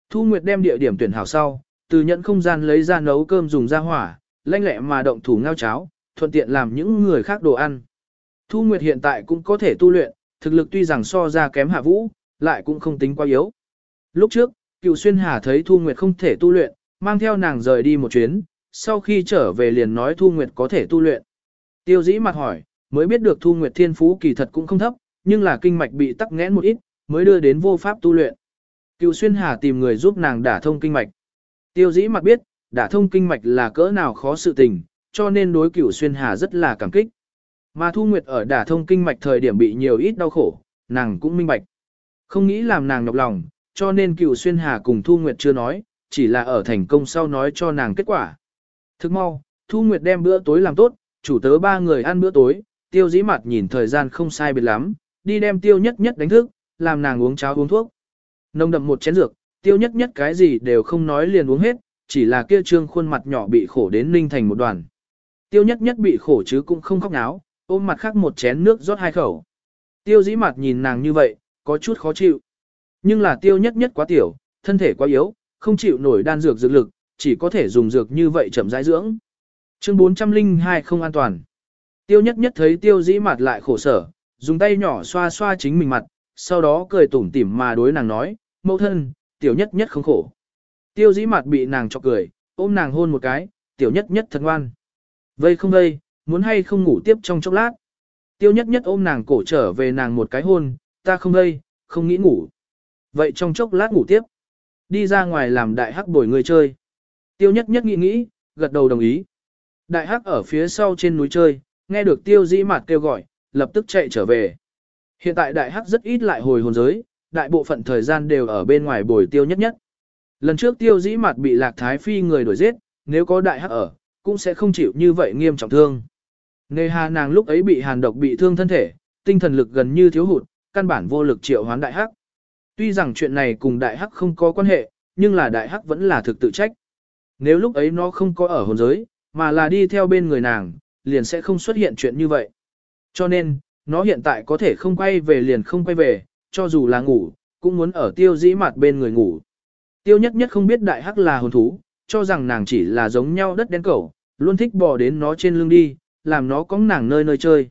S1: Thu Nguyệt đem địa điểm tuyển hảo sau, từ nhận không gian lấy ra nấu cơm dùng ra hỏa, lanh lẹ mà động thủ ngao cháo, thuận tiện làm những người khác đồ ăn. Thu Nguyệt hiện tại cũng có thể tu luyện, thực lực tuy rằng so ra kém hạ vũ, lại cũng không tính quá yếu. Lúc trước, cựu xuyên hà thấy Thu Nguyệt không thể tu luyện, mang theo nàng rời đi một chuyến, sau khi trở về liền nói Thu Nguyệt có thể tu luyện. Tiêu dĩ mặt hỏi, mới biết được Thu Nguyệt thiên phú kỳ thật cũng không thấp, nhưng là kinh mạch bị tắc nghẽn một ít, mới đưa đến vô pháp tu luyện. Cựu xuyên hà tìm người giúp nàng đả thông kinh mạch. Tiêu dĩ mặc biết, đả thông kinh mạch là cỡ nào khó sự tình, cho nên đối cựu xuyên hà rất là cảm kích. Mà Thu Nguyệt ở đả thông kinh mạch thời điểm bị nhiều ít đau khổ, nàng cũng minh bạch. Không nghĩ làm nàng nhọc lòng, cho nên cựu xuyên hà cùng Thu Nguyệt chưa nói, chỉ là ở thành công sau nói cho nàng kết quả. Thức mau, Thu Nguyệt đem bữa tối làm tốt, chủ tớ ba người ăn bữa tối, tiêu dĩ mặt nhìn thời gian không sai biệt lắm, đi đem tiêu nhất nhất đánh thức, làm nàng uống cháo uống thuốc. Nông đậm một chén dược, tiêu nhất nhất cái gì đều không nói liền uống hết, chỉ là kia trương khuôn mặt nhỏ bị khổ đến ninh thành một đoàn. Tiêu nhất nhất bị khổ chứ cũng không khóc náo, ôm mặt khác một chén nước rót hai khẩu. Tiêu dĩ mặt nhìn nàng như vậy, có chút khó chịu. Nhưng là tiêu nhất nhất quá tiểu, thân thể quá yếu, không chịu nổi đan dược dược lực, chỉ có thể dùng dược như vậy chậm rãi dưỡng. Chương 402 không an toàn. Tiêu nhất nhất thấy tiêu dĩ mặt lại khổ sở, dùng tay nhỏ xoa xoa chính mình mặt, sau đó cười tủm tỉm mà đối nàng nói, mẫu thân, tiểu nhất nhất không khổ. Tiêu dĩ mặt bị nàng chọc cười, ôm nàng hôn một cái, tiểu nhất nhất thật ngoan. Vây không vây, muốn hay không ngủ tiếp trong chốc lát. Tiêu nhất nhất ôm nàng cổ trở về nàng một cái hôn, ta không vây, không nghĩ ngủ. Vậy trong chốc lát ngủ tiếp. Đi ra ngoài làm đại hắc bồi người chơi. Tiêu nhất nhất nghĩ nghĩ, gật đầu đồng ý. Đại hắc ở phía sau trên núi chơi, nghe được tiêu dĩ mặt kêu gọi, lập tức chạy trở về. Hiện tại đại hắc rất ít lại hồi hồn giới, đại bộ phận thời gian đều ở bên ngoài bồi tiêu nhất nhất. Lần trước tiêu dĩ mặt bị lạc thái phi người đuổi giết, nếu có đại hắc ở, cũng sẽ không chịu như vậy nghiêm trọng thương. Nề hà nàng lúc ấy bị hàn độc bị thương thân thể, tinh thần lực gần như thiếu hụt, căn bản vô lực triệu hoán đại hắc. Tuy rằng chuyện này cùng đại hắc không có quan hệ, nhưng là đại hắc vẫn là thực tự trách. Nếu lúc ấy nó không có ở hồn giới, mà là đi theo bên người nàng, liền sẽ không xuất hiện chuyện như vậy. Cho nên, nó hiện tại có thể không quay về liền không quay về, cho dù là ngủ, cũng muốn ở tiêu dĩ mặt bên người ngủ. Tiêu nhất nhất không biết đại hắc là hồn thú, cho rằng nàng chỉ là giống nhau đất đen cẩu, luôn thích bò đến nó trên lưng đi, làm nó có nàng nơi nơi chơi.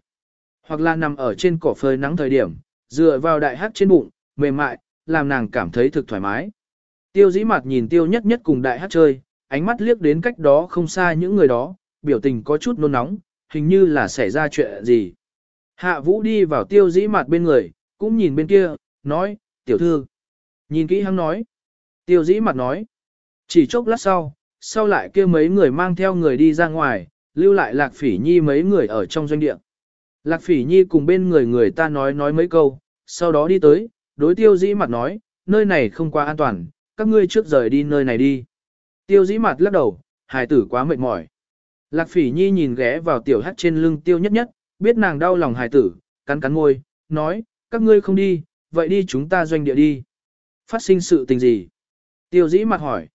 S1: Hoặc là nằm ở trên cỏ phơi nắng thời điểm, dựa vào đại hắc trên bụng, mềm mại, làm nàng cảm thấy thực thoải mái. Tiêu dĩ mặt nhìn tiêu nhất nhất cùng đại hắc chơi, ánh mắt liếc đến cách đó không xa những người đó, biểu tình có chút nôn nóng, hình như là xảy ra chuyện gì. Hạ vũ đi vào tiêu dĩ mặt bên người, cũng nhìn bên kia, nói, tiểu thư. Nhìn kỹ hắn nói. Tiêu dĩ mặt nói. Chỉ chốc lát sau, sau lại kia mấy người mang theo người đi ra ngoài, lưu lại lạc phỉ nhi mấy người ở trong doanh địa. Lạc phỉ nhi cùng bên người người ta nói nói mấy câu, sau đó đi tới, đối tiêu dĩ mặt nói, nơi này không quá an toàn, các ngươi trước rời đi nơi này đi. Tiêu dĩ mặt lắc đầu, hài tử quá mệt mỏi. Lạc phỉ nhi nhìn ghé vào tiểu hắt trên lưng tiêu nhất nhất, biết nàng đau lòng hài tử, cắn cắn môi, nói, các ngươi không đi, vậy đi chúng ta doanh địa đi. Phát sinh sự tình gì? Tiêu dĩ mặt hỏi.